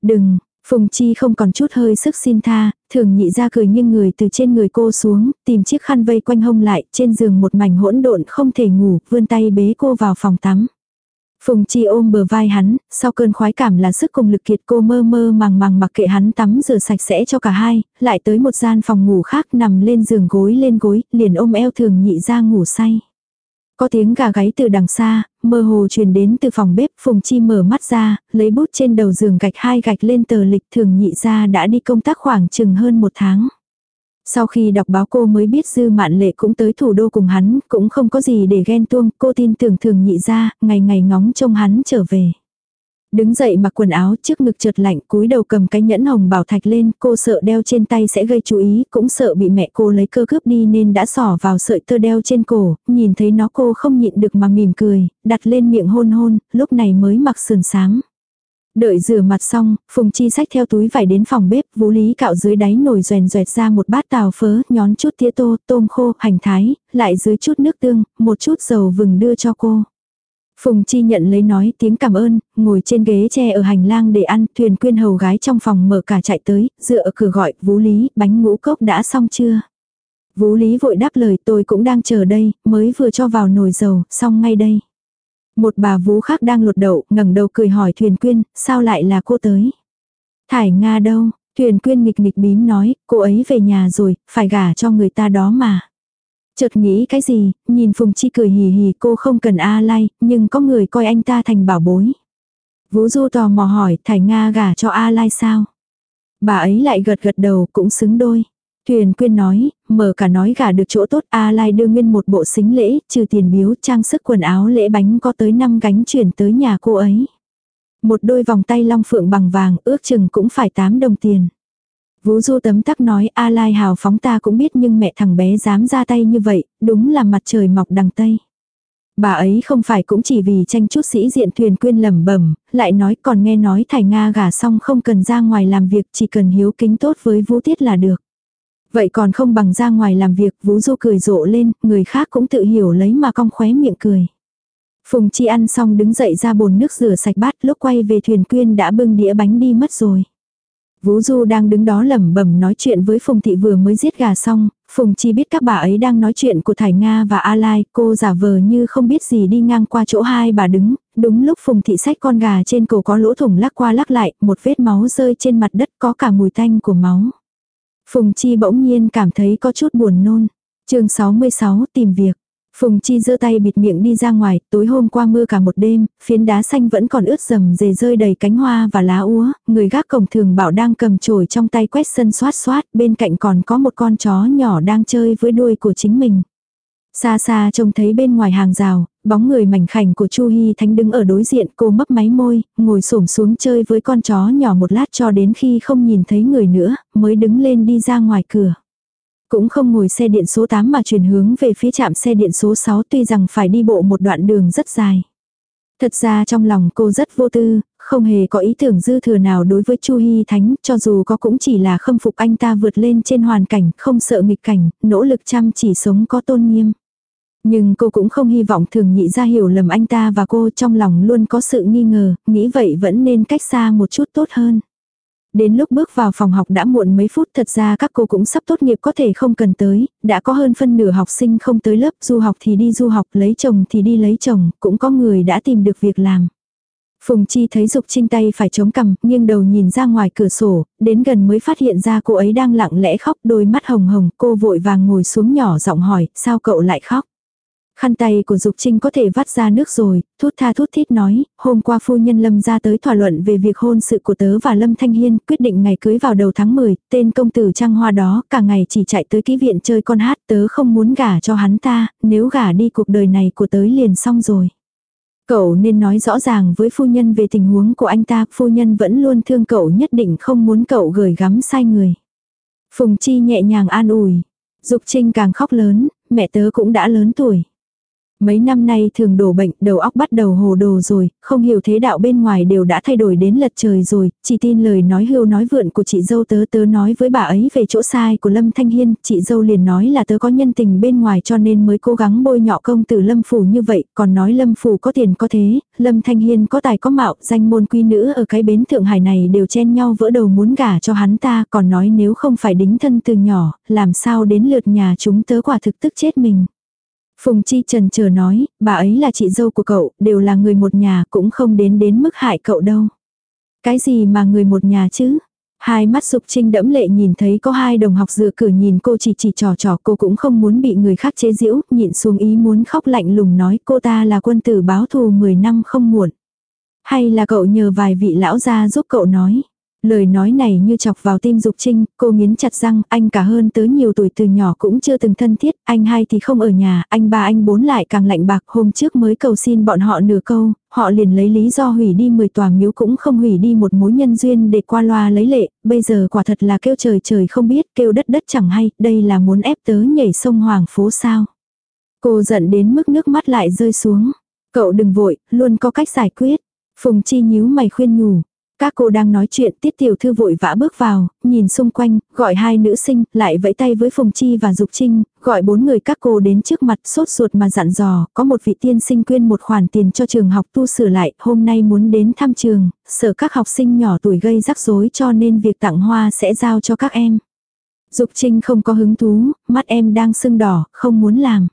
Đừng, Phùng Chi không còn chút hơi sức xin tha, thường nhị ra cười nghiêng người từ trên người cô xuống, tìm chiếc khăn vây quanh hông lại, trên giường một mảnh hỗn độn không thể ngủ, vươn tay bế cô vào phòng tắm. Phùng Chi ôm bờ vai hắn, sau cơn khoái cảm là sức cùng lực kiệt cô mơ mơ màng màng mặc kệ hắn tắm rửa sạch sẽ cho cả hai, lại tới một gian phòng ngủ khác nằm lên giường gối lên gối, liền ôm eo thường nhị ra ngủ say. Có tiếng gà gáy từ đằng xa, mơ hồ truyền đến từ phòng bếp, Phùng Chi mở mắt ra, lấy bút trên đầu giường gạch hai gạch lên tờ lịch thường nhị ra đã đi công tác khoảng chừng hơn một tháng. Sau khi đọc báo cô mới biết Dư Mạn Lệ cũng tới thủ đô cùng hắn, cũng không có gì để ghen tuông, cô tin tưởng thường nhị ra, ngày ngày ngóng trông hắn trở về. Đứng dậy mặc quần áo trước ngực trượt lạnh cúi đầu cầm cái nhẫn hồng bảo thạch lên, cô sợ đeo trên tay sẽ gây chú ý, cũng sợ bị mẹ cô lấy cơ cướp đi nên đã xỏ vào sợi tơ đeo trên cổ, nhìn thấy nó cô không nhịn được mà mỉm cười, đặt lên miệng hôn hôn, lúc này mới mặc sườn sáng. Đợi rửa mặt xong, Phùng Chi sách theo túi vải đến phòng bếp, Vũ Lý cạo dưới đáy nồi rèn rẹt ra một bát tàu phớ, nhón chút tía tô, tôm khô, hành thái, lại dưới chút nước tương, một chút dầu vừng đưa cho cô. Phùng Chi nhận lấy nói tiếng cảm ơn, ngồi trên ghế tre ở hành lang để ăn, thuyền quyên hầu gái trong phòng mở cả chạy tới, dựa ở cửa gọi, Vũ Lý, bánh ngũ cốc đã xong chưa? Vũ Lý vội đáp lời tôi cũng đang chờ đây, mới vừa cho vào nồi dầu, xong ngay đây. Một bà vú khác đang lột đậu, ngẩng đầu cười hỏi Thuyền Quyên, sao lại là cô tới? Thải Nga đâu? Thuyền Quyên nghịch nghịch bím nói, cô ấy về nhà rồi, phải gả cho người ta đó mà. Chợt nghĩ cái gì, nhìn Phùng Chi cười hì hì cô không cần A Lai, nhưng có người coi anh ta thành bảo bối. Vũ Du tò mò hỏi, Thải Nga gả cho A Lai sao? Bà ấy lại gật gật đầu, cũng xứng đôi. Thuyền quyên nói, mở cả nói gả được chỗ tốt A Lai đưa nguyên một bộ xính lễ, trừ tiền biếu, trang sức quần áo lễ bánh có tới năm gánh chuyển tới nhà cô ấy. Một đôi vòng tay long phượng bằng vàng ước chừng cũng phải 8 đồng tiền. Vũ Du tấm tắc nói A Lai hào phóng ta cũng biết nhưng mẹ thằng bé dám ra tay như vậy, đúng là mặt trời mọc đằng Tây. Bà ấy không phải cũng chỉ vì tranh chút sĩ diện thuyền quyên lẩm bẩm, lại nói còn nghe nói thải Nga gả xong không cần ra ngoài làm việc chỉ cần hiếu kính tốt với Vũ Tiết là được. Vậy còn không bằng ra ngoài làm việc Vũ Du cười rộ lên, người khác cũng tự hiểu lấy mà cong khóe miệng cười. Phùng Chi ăn xong đứng dậy ra bồn nước rửa sạch bát lúc quay về thuyền quyên đã bưng đĩa bánh đi mất rồi. Vũ Du đang đứng đó lẩm bẩm nói chuyện với Phùng Thị vừa mới giết gà xong, Phùng Chi biết các bà ấy đang nói chuyện của Thải Nga và A Lai, cô giả vờ như không biết gì đi ngang qua chỗ hai bà đứng, đúng lúc Phùng Thị xách con gà trên cổ có lỗ thủng lắc qua lắc lại, một vết máu rơi trên mặt đất có cả mùi tanh của máu. Phùng Chi bỗng nhiên cảm thấy có chút buồn nôn. chương 66 tìm việc. Phùng Chi giơ tay bịt miệng đi ra ngoài, tối hôm qua mưa cả một đêm, phiến đá xanh vẫn còn ướt rầm rề rơi đầy cánh hoa và lá úa, người gác cổng thường bảo đang cầm chổi trong tay quét sân xoát xoát, bên cạnh còn có một con chó nhỏ đang chơi với đuôi của chính mình. Xa xa trông thấy bên ngoài hàng rào, bóng người mảnh khảnh của Chu Hi Thánh đứng ở đối diện cô mấp máy môi, ngồi xổm xuống chơi với con chó nhỏ một lát cho đến khi không nhìn thấy người nữa, mới đứng lên đi ra ngoài cửa. Cũng không ngồi xe điện số 8 mà chuyển hướng về phía trạm xe điện số 6 tuy rằng phải đi bộ một đoạn đường rất dài. Thật ra trong lòng cô rất vô tư, không hề có ý tưởng dư thừa nào đối với Chu Hy Thánh, cho dù có cũng chỉ là khâm phục anh ta vượt lên trên hoàn cảnh, không sợ nghịch cảnh, nỗ lực chăm chỉ sống có tôn nghiêm. Nhưng cô cũng không hy vọng thường nhị ra hiểu lầm anh ta và cô trong lòng luôn có sự nghi ngờ, nghĩ vậy vẫn nên cách xa một chút tốt hơn. Đến lúc bước vào phòng học đã muộn mấy phút thật ra các cô cũng sắp tốt nghiệp có thể không cần tới, đã có hơn phân nửa học sinh không tới lớp, du học thì đi du học, lấy chồng thì đi lấy chồng, cũng có người đã tìm được việc làm. Phùng Chi thấy Dục Trinh tay phải chống cằm, nghiêng đầu nhìn ra ngoài cửa sổ, đến gần mới phát hiện ra cô ấy đang lặng lẽ khóc, đôi mắt hồng hồng, cô vội vàng ngồi xuống nhỏ giọng hỏi, sao cậu lại khóc? Khăn tay của Dục Trinh có thể vắt ra nước rồi, thút tha thút thít nói, hôm qua phu nhân Lâm ra tới thỏa luận về việc hôn sự của tớ và Lâm Thanh Hiên, quyết định ngày cưới vào đầu tháng 10, tên công tử trang hoa đó cả ngày chỉ chạy tới ký viện chơi con hát, tớ không muốn gả cho hắn ta, nếu gả đi cuộc đời này của tớ liền xong rồi. Cậu nên nói rõ ràng với phu nhân về tình huống của anh ta, phu nhân vẫn luôn thương cậu nhất định không muốn cậu gửi gắm sai người. Phùng Chi nhẹ nhàng an ủi. Dục Trinh càng khóc lớn, mẹ tớ cũng đã lớn tuổi. Mấy năm nay thường đổ bệnh, đầu óc bắt đầu hồ đồ rồi, không hiểu thế đạo bên ngoài đều đã thay đổi đến lật trời rồi, chỉ tin lời nói hưu nói vượn của chị dâu tớ tớ nói với bà ấy về chỗ sai của Lâm Thanh Hiên, chị dâu liền nói là tớ có nhân tình bên ngoài cho nên mới cố gắng bôi nhọ công tử Lâm Phủ như vậy, còn nói Lâm Phủ có tiền có thế, Lâm Thanh Hiên có tài có mạo, danh môn quý nữ ở cái bến Thượng Hải này đều chen nhau vỡ đầu muốn gả cho hắn ta, còn nói nếu không phải đính thân từ nhỏ, làm sao đến lượt nhà chúng tớ quả thực tức chết mình. Phùng Chi Trần chờ nói, bà ấy là chị dâu của cậu, đều là người một nhà, cũng không đến đến mức hại cậu đâu. Cái gì mà người một nhà chứ? Hai mắt sục Trinh đẫm lệ nhìn thấy có hai đồng học dựa cửa nhìn cô chỉ chỉ trò trò cô cũng không muốn bị người khác chế giễu, nhịn xuống ý muốn khóc lạnh lùng nói cô ta là quân tử báo thù 10 năm không muộn. Hay là cậu nhờ vài vị lão gia giúp cậu nói. Lời nói này như chọc vào tim Dục Trinh, cô nghiến chặt răng, anh cả hơn tới nhiều tuổi từ nhỏ cũng chưa từng thân thiết, anh hai thì không ở nhà, anh ba anh bốn lại càng lạnh bạc, hôm trước mới cầu xin bọn họ nửa câu, họ liền lấy lý do hủy đi 10 tòa miếu cũng không hủy đi một mối nhân duyên để qua loa lấy lệ, bây giờ quả thật là kêu trời trời không biết, kêu đất đất chẳng hay, đây là muốn ép tớ nhảy sông Hoàng phố sao. Cô giận đến mức nước mắt lại rơi xuống. Cậu đừng vội, luôn có cách giải quyết. Phùng Chi nhíu mày khuyên nhủ, các cô đang nói chuyện, tiết tiểu thư vội vã bước vào, nhìn xung quanh, gọi hai nữ sinh, lại vẫy tay với Phùng Chi và Dục Trinh, gọi bốn người các cô đến trước mặt sốt ruột mà dặn dò, có một vị tiên sinh quyên một khoản tiền cho trường học tu sửa lại, hôm nay muốn đến thăm trường, sợ các học sinh nhỏ tuổi gây rắc rối cho nên việc tặng hoa sẽ giao cho các em. Dục Trinh không có hứng thú, mắt em đang sưng đỏ, không muốn làm.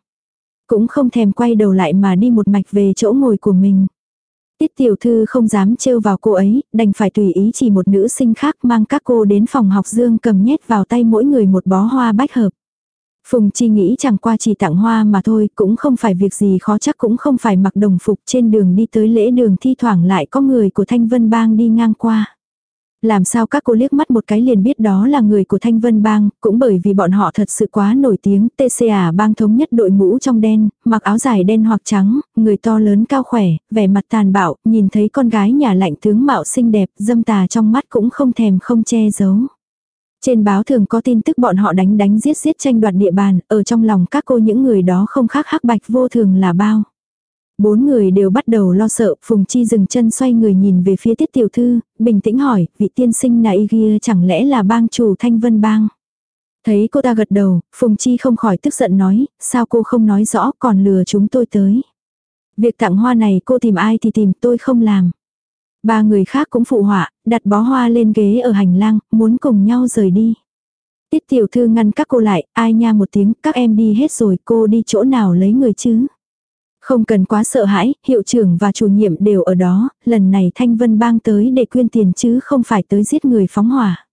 Cũng không thèm quay đầu lại mà đi một mạch về chỗ ngồi của mình. Tiết tiểu thư không dám trêu vào cô ấy, đành phải tùy ý chỉ một nữ sinh khác mang các cô đến phòng học dương cầm nhét vào tay mỗi người một bó hoa bách hợp. Phùng Chi nghĩ chẳng qua chỉ tặng hoa mà thôi, cũng không phải việc gì khó chắc cũng không phải mặc đồng phục trên đường đi tới lễ đường thi thoảng lại có người của Thanh Vân Bang đi ngang qua. Làm sao các cô liếc mắt một cái liền biết đó là người của Thanh Vân Bang, cũng bởi vì bọn họ thật sự quá nổi tiếng, TCA bang thống nhất đội mũ trong đen, mặc áo dài đen hoặc trắng, người to lớn cao khỏe, vẻ mặt tàn bạo, nhìn thấy con gái nhà lạnh tướng mạo xinh đẹp, dâm tà trong mắt cũng không thèm không che giấu. Trên báo thường có tin tức bọn họ đánh đánh giết giết tranh đoạt địa bàn, ở trong lòng các cô những người đó không khác hắc bạch vô thường là bao. Bốn người đều bắt đầu lo sợ, Phùng Chi dừng chân xoay người nhìn về phía tiết tiểu thư, bình tĩnh hỏi, vị tiên sinh này kia chẳng lẽ là bang chủ thanh vân bang. Thấy cô ta gật đầu, Phùng Chi không khỏi tức giận nói, sao cô không nói rõ còn lừa chúng tôi tới. Việc tặng hoa này cô tìm ai thì tìm tôi không làm. Ba người khác cũng phụ họa, đặt bó hoa lên ghế ở hành lang, muốn cùng nhau rời đi. Tiết tiểu thư ngăn các cô lại, ai nha một tiếng, các em đi hết rồi, cô đi chỗ nào lấy người chứ. Không cần quá sợ hãi, hiệu trưởng và chủ nhiệm đều ở đó, lần này Thanh Vân Bang tới để quyên tiền chứ không phải tới giết người phóng hỏa.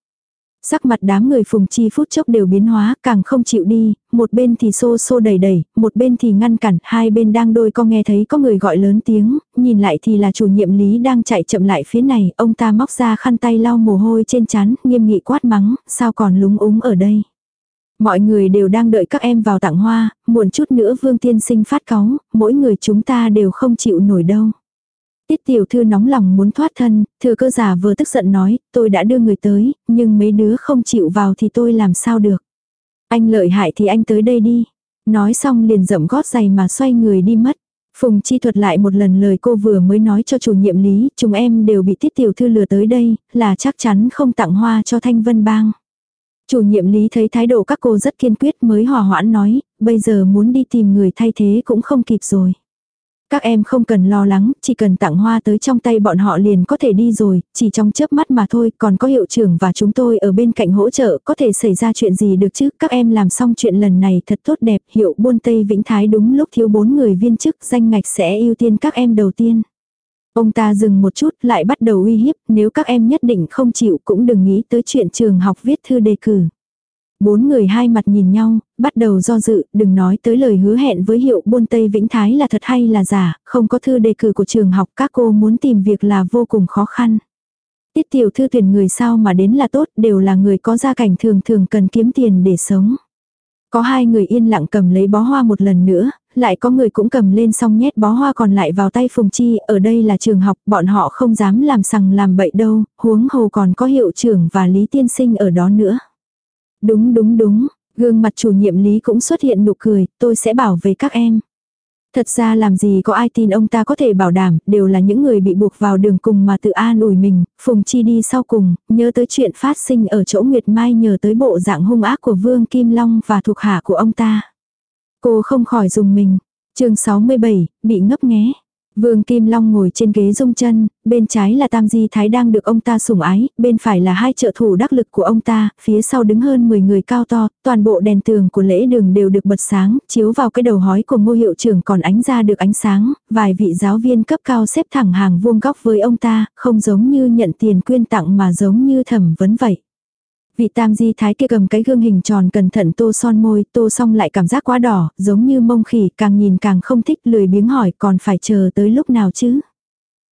Sắc mặt đám người phùng chi phút chốc đều biến hóa, càng không chịu đi, một bên thì xô xô đầy đầy, một bên thì ngăn cản, hai bên đang đôi co nghe thấy có người gọi lớn tiếng, nhìn lại thì là chủ nhiệm lý đang chạy chậm lại phía này, ông ta móc ra khăn tay lau mồ hôi trên chán, nghiêm nghị quát mắng, sao còn lúng úng ở đây. Mọi người đều đang đợi các em vào tặng hoa, muộn chút nữa vương tiên sinh phát cáu, mỗi người chúng ta đều không chịu nổi đâu. Tiết tiểu thư nóng lòng muốn thoát thân, thừa cơ giả vừa tức giận nói, tôi đã đưa người tới, nhưng mấy đứa không chịu vào thì tôi làm sao được. Anh lợi hại thì anh tới đây đi. Nói xong liền rậm gót giày mà xoay người đi mất. Phùng chi thuật lại một lần lời cô vừa mới nói cho chủ nhiệm lý, chúng em đều bị tiết tiểu thư lừa tới đây, là chắc chắn không tặng hoa cho Thanh Vân Bang. Chủ nhiệm lý thấy thái độ các cô rất kiên quyết mới hòa hoãn nói, bây giờ muốn đi tìm người thay thế cũng không kịp rồi. Các em không cần lo lắng, chỉ cần tặng hoa tới trong tay bọn họ liền có thể đi rồi, chỉ trong chớp mắt mà thôi, còn có hiệu trưởng và chúng tôi ở bên cạnh hỗ trợ, có thể xảy ra chuyện gì được chứ, các em làm xong chuyện lần này thật tốt đẹp, hiệu buôn Tây Vĩnh Thái đúng lúc thiếu bốn người viên chức, danh ngạch sẽ ưu tiên các em đầu tiên. Ông ta dừng một chút lại bắt đầu uy hiếp, nếu các em nhất định không chịu cũng đừng nghĩ tới chuyện trường học viết thư đề cử. Bốn người hai mặt nhìn nhau, bắt đầu do dự, đừng nói tới lời hứa hẹn với hiệu buôn Tây Vĩnh Thái là thật hay là giả, không có thư đề cử của trường học các cô muốn tìm việc là vô cùng khó khăn. Tiết tiểu thư tuyển người sao mà đến là tốt, đều là người có gia cảnh thường thường cần kiếm tiền để sống. Có hai người yên lặng cầm lấy bó hoa một lần nữa, lại có người cũng cầm lên xong nhét bó hoa còn lại vào tay Phùng Chi, ở đây là trường học, bọn họ không dám làm sằng làm bậy đâu, huống hồ còn có hiệu trưởng và Lý Tiên Sinh ở đó nữa. Đúng đúng đúng, gương mặt chủ nhiệm Lý cũng xuất hiện nụ cười, tôi sẽ bảo vệ các em. Thật ra làm gì có ai tin ông ta có thể bảo đảm, đều là những người bị buộc vào đường cùng mà tự an ủi mình, Phùng Chi đi sau cùng, nhớ tới chuyện phát sinh ở chỗ Nguyệt Mai nhờ tới bộ dạng hung ác của Vương Kim Long và thuộc hạ của ông ta. Cô không khỏi dùng mình. chương 67, bị ngấp nghé. Vương Kim Long ngồi trên ghế rung chân, bên trái là Tam Di Thái đang được ông ta sủng ái, bên phải là hai trợ thủ đắc lực của ông ta, phía sau đứng hơn 10 người cao to, toàn bộ đèn tường của lễ đường đều được bật sáng, chiếu vào cái đầu hói của ngô hiệu trưởng còn ánh ra được ánh sáng, vài vị giáo viên cấp cao xếp thẳng hàng vuông góc với ông ta, không giống như nhận tiền quyên tặng mà giống như thẩm vấn vậy. Vị tam di thái kia cầm cái gương hình tròn cẩn thận tô son môi, tô xong lại cảm giác quá đỏ, giống như mông khỉ, càng nhìn càng không thích lười biếng hỏi còn phải chờ tới lúc nào chứ.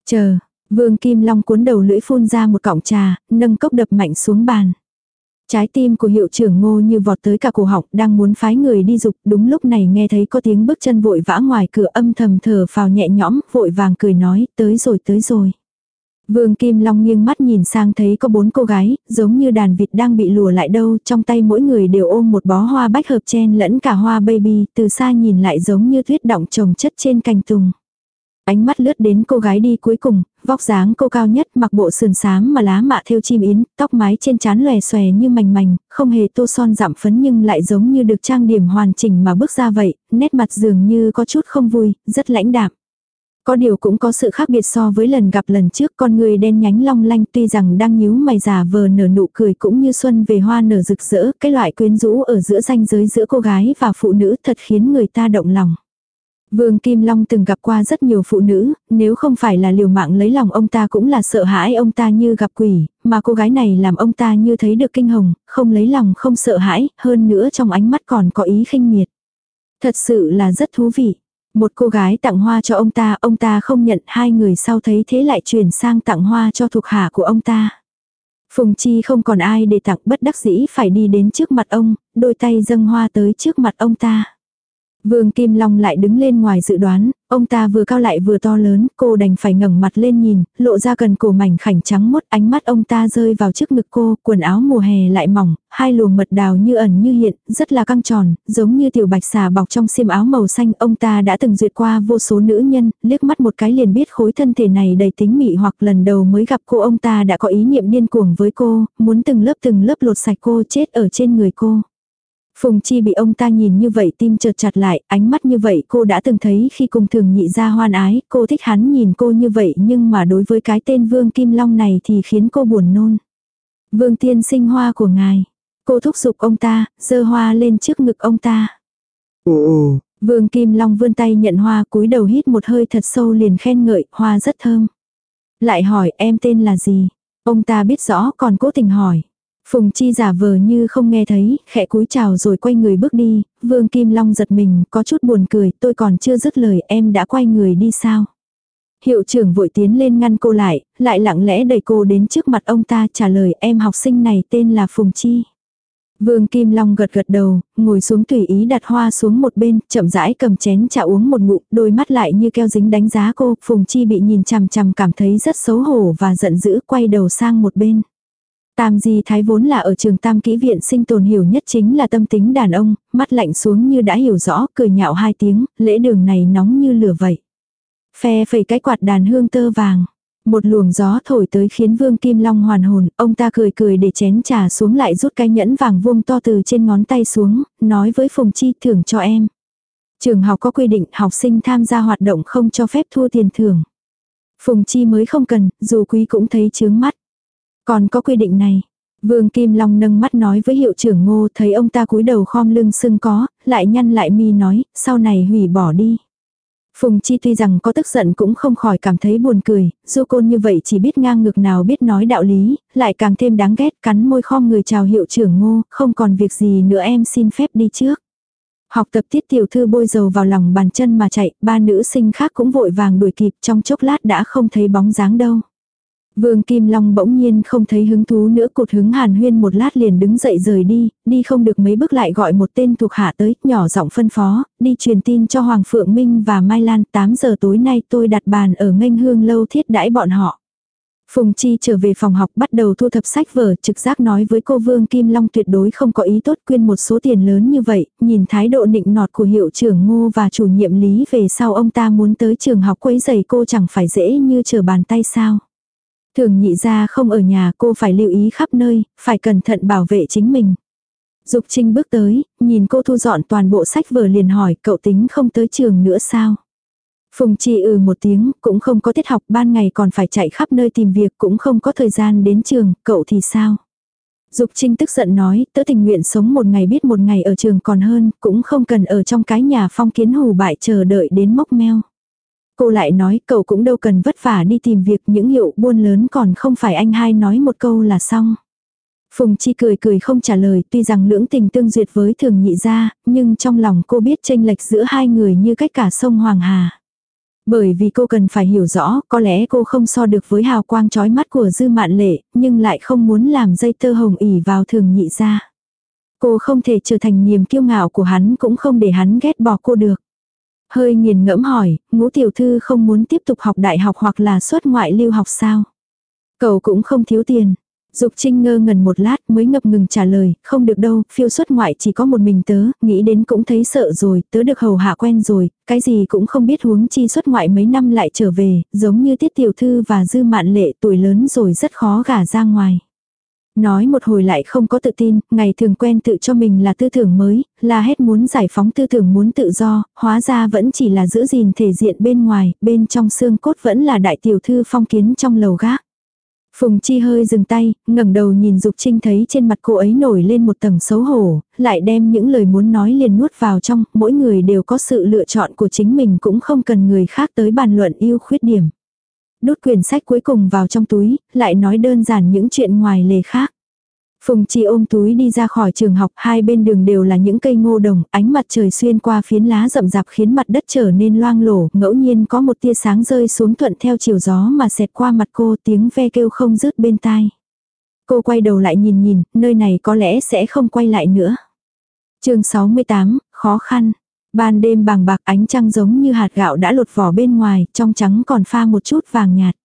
Chờ, vương kim long cuốn đầu lưỡi phun ra một cọng trà, nâng cốc đập mạnh xuống bàn. Trái tim của hiệu trưởng ngô như vọt tới cả cổ học, đang muốn phái người đi dục đúng lúc này nghe thấy có tiếng bước chân vội vã ngoài cửa âm thầm thở phào nhẹ nhõm vội vàng cười nói tới rồi tới rồi. Vương Kim Long nghiêng mắt nhìn sang thấy có bốn cô gái, giống như đàn vịt đang bị lùa lại đâu, trong tay mỗi người đều ôm một bó hoa bách hợp chen lẫn cả hoa baby, từ xa nhìn lại giống như tuyết động trồng chất trên cành tùng. Ánh mắt lướt đến cô gái đi cuối cùng, vóc dáng cô cao nhất mặc bộ sườn xám mà lá mạ theo chim yến, tóc mái trên trán lòe xòe như mảnh mảnh, không hề tô son giảm phấn nhưng lại giống như được trang điểm hoàn chỉnh mà bước ra vậy, nét mặt dường như có chút không vui, rất lãnh đạm. Có điều cũng có sự khác biệt so với lần gặp lần trước con người đen nhánh long lanh tuy rằng đang nhíu mày giả vờ nở nụ cười cũng như xuân về hoa nở rực rỡ, cái loại quyến rũ ở giữa ranh giới giữa cô gái và phụ nữ thật khiến người ta động lòng. Vương Kim Long từng gặp qua rất nhiều phụ nữ, nếu không phải là liều mạng lấy lòng ông ta cũng là sợ hãi ông ta như gặp quỷ, mà cô gái này làm ông ta như thấy được kinh hồng, không lấy lòng không sợ hãi, hơn nữa trong ánh mắt còn có ý khinh miệt. Thật sự là rất thú vị. Một cô gái tặng hoa cho ông ta, ông ta không nhận hai người sau thấy thế lại chuyển sang tặng hoa cho thuộc hạ của ông ta. Phùng Chi không còn ai để tặng bất đắc dĩ phải đi đến trước mặt ông, đôi tay dâng hoa tới trước mặt ông ta. Vương Kim Long lại đứng lên ngoài dự đoán, ông ta vừa cao lại vừa to lớn, cô đành phải ngẩng mặt lên nhìn, lộ ra cần cổ mảnh khảnh trắng mốt, ánh mắt ông ta rơi vào trước ngực cô, quần áo mùa hè lại mỏng, hai luồng mật đào như ẩn như hiện, rất là căng tròn, giống như tiểu bạch xà bọc trong xiêm áo màu xanh, ông ta đã từng duyệt qua vô số nữ nhân, liếc mắt một cái liền biết khối thân thể này đầy tính mị hoặc lần đầu mới gặp cô ông ta đã có ý niệm điên cuồng với cô, muốn từng lớp từng lớp lột sạch cô chết ở trên người cô. Phùng Chi bị ông ta nhìn như vậy tim chợt chặt lại, ánh mắt như vậy cô đã từng thấy khi cùng thường nhị ra hoan ái, cô thích hắn nhìn cô như vậy nhưng mà đối với cái tên Vương Kim Long này thì khiến cô buồn nôn. Vương tiên sinh hoa của ngài. Cô thúc giục ông ta, giơ hoa lên trước ngực ông ta. Ồ, Vương Kim Long vươn tay nhận hoa cúi đầu hít một hơi thật sâu liền khen ngợi, hoa rất thơm. Lại hỏi em tên là gì? Ông ta biết rõ còn cố tình hỏi. Phùng Chi giả vờ như không nghe thấy, khẽ cúi chào rồi quay người bước đi, Vương Kim Long giật mình, có chút buồn cười, tôi còn chưa dứt lời, em đã quay người đi sao? Hiệu trưởng vội tiến lên ngăn cô lại, lại lặng lẽ đẩy cô đến trước mặt ông ta trả lời em học sinh này tên là Phùng Chi. Vương Kim Long gật gật đầu, ngồi xuống tùy ý đặt hoa xuống một bên, chậm rãi cầm chén trà uống một ngụm, đôi mắt lại như keo dính đánh giá cô, Phùng Chi bị nhìn chằm chằm cảm thấy rất xấu hổ và giận dữ quay đầu sang một bên. Tam Di Thái vốn là ở trường Tam Kỹ Viện sinh tồn hiểu nhất chính là tâm tính đàn ông, mắt lạnh xuống như đã hiểu rõ, cười nhạo hai tiếng, lễ đường này nóng như lửa vậy. Phe phẩy cái quạt đàn hương tơ vàng. Một luồng gió thổi tới khiến Vương Kim Long hoàn hồn, ông ta cười cười để chén trà xuống lại rút cái nhẫn vàng vuông to từ trên ngón tay xuống, nói với Phùng Chi thưởng cho em. Trường học có quy định học sinh tham gia hoạt động không cho phép thua tiền thưởng. Phùng Chi mới không cần, dù quý cũng thấy chướng mắt. Còn có quy định này. Vương Kim Long nâng mắt nói với hiệu trưởng ngô thấy ông ta cúi đầu khom lưng sưng có, lại nhăn lại mi nói, sau này hủy bỏ đi. Phùng Chi tuy rằng có tức giận cũng không khỏi cảm thấy buồn cười, du côn như vậy chỉ biết ngang ngược nào biết nói đạo lý, lại càng thêm đáng ghét cắn môi khom người chào hiệu trưởng ngô, không còn việc gì nữa em xin phép đi trước. Học tập tiết tiểu thư bôi dầu vào lòng bàn chân mà chạy, ba nữ sinh khác cũng vội vàng đuổi kịp trong chốc lát đã không thấy bóng dáng đâu. Vương Kim Long bỗng nhiên không thấy hứng thú nữa cụt hứng hàn huyên một lát liền đứng dậy rời đi, đi không được mấy bước lại gọi một tên thuộc hạ tới, nhỏ giọng phân phó, đi truyền tin cho Hoàng Phượng Minh và Mai Lan 8 giờ tối nay tôi đặt bàn ở nghênh hương lâu thiết đãi bọn họ. Phùng Chi trở về phòng học bắt đầu thu thập sách vở trực giác nói với cô Vương Kim Long tuyệt đối không có ý tốt quyên một số tiền lớn như vậy, nhìn thái độ nịnh nọt của hiệu trưởng ngô và chủ nhiệm lý về sau ông ta muốn tới trường học quấy giày cô chẳng phải dễ như trở bàn tay sao. Thường nhị ra không ở nhà cô phải lưu ý khắp nơi, phải cẩn thận bảo vệ chính mình. Dục trinh bước tới, nhìn cô thu dọn toàn bộ sách vở liền hỏi cậu tính không tới trường nữa sao? Phùng Chi ừ một tiếng, cũng không có tiết học ban ngày còn phải chạy khắp nơi tìm việc cũng không có thời gian đến trường, cậu thì sao? Dục Trinh tức giận nói, tớ tình nguyện sống một ngày biết một ngày ở trường còn hơn, cũng không cần ở trong cái nhà phong kiến hù bại chờ đợi đến mốc meo. Cô lại nói cậu cũng đâu cần vất vả đi tìm việc những hiệu buôn lớn còn không phải anh hai nói một câu là xong. Phùng Chi cười cười không trả lời tuy rằng lưỡng tình tương duyệt với thường nhị ra, nhưng trong lòng cô biết tranh lệch giữa hai người như cách cả sông Hoàng Hà. Bởi vì cô cần phải hiểu rõ, có lẽ cô không so được với hào quang trói mắt của dư mạn lệ, nhưng lại không muốn làm dây tơ hồng ỉ vào thường nhị ra. Cô không thể trở thành niềm kiêu ngạo của hắn cũng không để hắn ghét bỏ cô được. Hơi nghiền ngẫm hỏi, ngũ tiểu thư không muốn tiếp tục học đại học hoặc là xuất ngoại lưu học sao? Cậu cũng không thiếu tiền. Dục trinh ngơ ngần một lát mới ngập ngừng trả lời, không được đâu, phiêu xuất ngoại chỉ có một mình tớ, nghĩ đến cũng thấy sợ rồi, tớ được hầu hạ quen rồi, cái gì cũng không biết huống chi xuất ngoại mấy năm lại trở về, giống như tiết tiểu thư và dư mạn lệ tuổi lớn rồi rất khó gả ra ngoài. Nói một hồi lại không có tự tin, ngày thường quen tự cho mình là tư tưởng mới, là hết muốn giải phóng tư tưởng muốn tự do, hóa ra vẫn chỉ là giữ gìn thể diện bên ngoài, bên trong xương cốt vẫn là đại tiểu thư phong kiến trong lầu gác. Phùng Chi hơi dừng tay, ngẩng đầu nhìn Dục Trinh thấy trên mặt cô ấy nổi lên một tầng xấu hổ, lại đem những lời muốn nói liền nuốt vào trong, mỗi người đều có sự lựa chọn của chính mình cũng không cần người khác tới bàn luận yêu khuyết điểm đút quyển sách cuối cùng vào trong túi, lại nói đơn giản những chuyện ngoài lề khác. Phùng Chi ôm túi đi ra khỏi trường học, hai bên đường đều là những cây ngô đồng, ánh mặt trời xuyên qua phiến lá rậm rạp khiến mặt đất trở nên loang lổ, ngẫu nhiên có một tia sáng rơi xuống thuận theo chiều gió mà xẹt qua mặt cô tiếng ve kêu không dứt bên tai. Cô quay đầu lại nhìn nhìn, nơi này có lẽ sẽ không quay lại nữa. chương 68, khó khăn. Ban đêm bàng bạc ánh trăng giống như hạt gạo đã lột vỏ bên ngoài, trong trắng còn pha một chút vàng nhạt.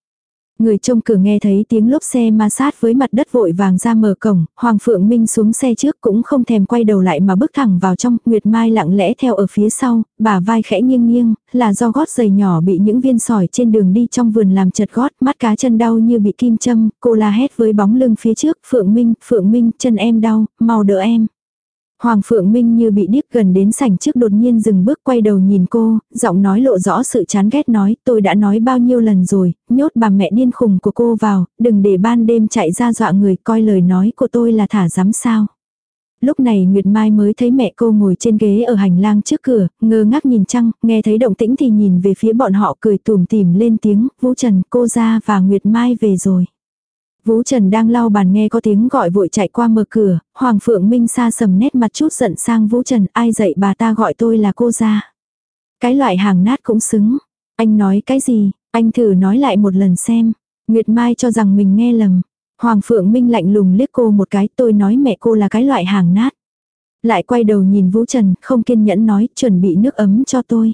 Người trông cửa nghe thấy tiếng lốp xe ma sát với mặt đất vội vàng ra mở cổng, Hoàng Phượng Minh xuống xe trước cũng không thèm quay đầu lại mà bước thẳng vào trong, Nguyệt Mai lặng lẽ theo ở phía sau, bà vai khẽ nghiêng nghiêng, là do gót giày nhỏ bị những viên sỏi trên đường đi trong vườn làm chật gót, mắt cá chân đau như bị kim châm, cô la hét với bóng lưng phía trước, Phượng Minh, Phượng Minh, chân em đau, mau đỡ em. Hoàng Phượng Minh như bị điếc gần đến sảnh trước đột nhiên dừng bước quay đầu nhìn cô, giọng nói lộ rõ sự chán ghét nói tôi đã nói bao nhiêu lần rồi, nhốt bà mẹ điên khùng của cô vào, đừng để ban đêm chạy ra dọa người coi lời nói của tôi là thả dám sao. Lúc này Nguyệt Mai mới thấy mẹ cô ngồi trên ghế ở hành lang trước cửa, ngơ ngác nhìn trăng, nghe thấy động tĩnh thì nhìn về phía bọn họ cười tùm tìm lên tiếng, Vũ Trần cô ra và Nguyệt Mai về rồi. Vũ Trần đang lau bàn nghe có tiếng gọi vội chạy qua mở cửa, Hoàng Phượng Minh xa sầm nét mặt chút giận sang Vũ Trần, ai dạy bà ta gọi tôi là cô ra. Cái loại hàng nát cũng xứng. Anh nói cái gì, anh thử nói lại một lần xem. Nguyệt Mai cho rằng mình nghe lầm. Hoàng Phượng Minh lạnh lùng liếc cô một cái, tôi nói mẹ cô là cái loại hàng nát. Lại quay đầu nhìn Vũ Trần, không kiên nhẫn nói, chuẩn bị nước ấm cho tôi.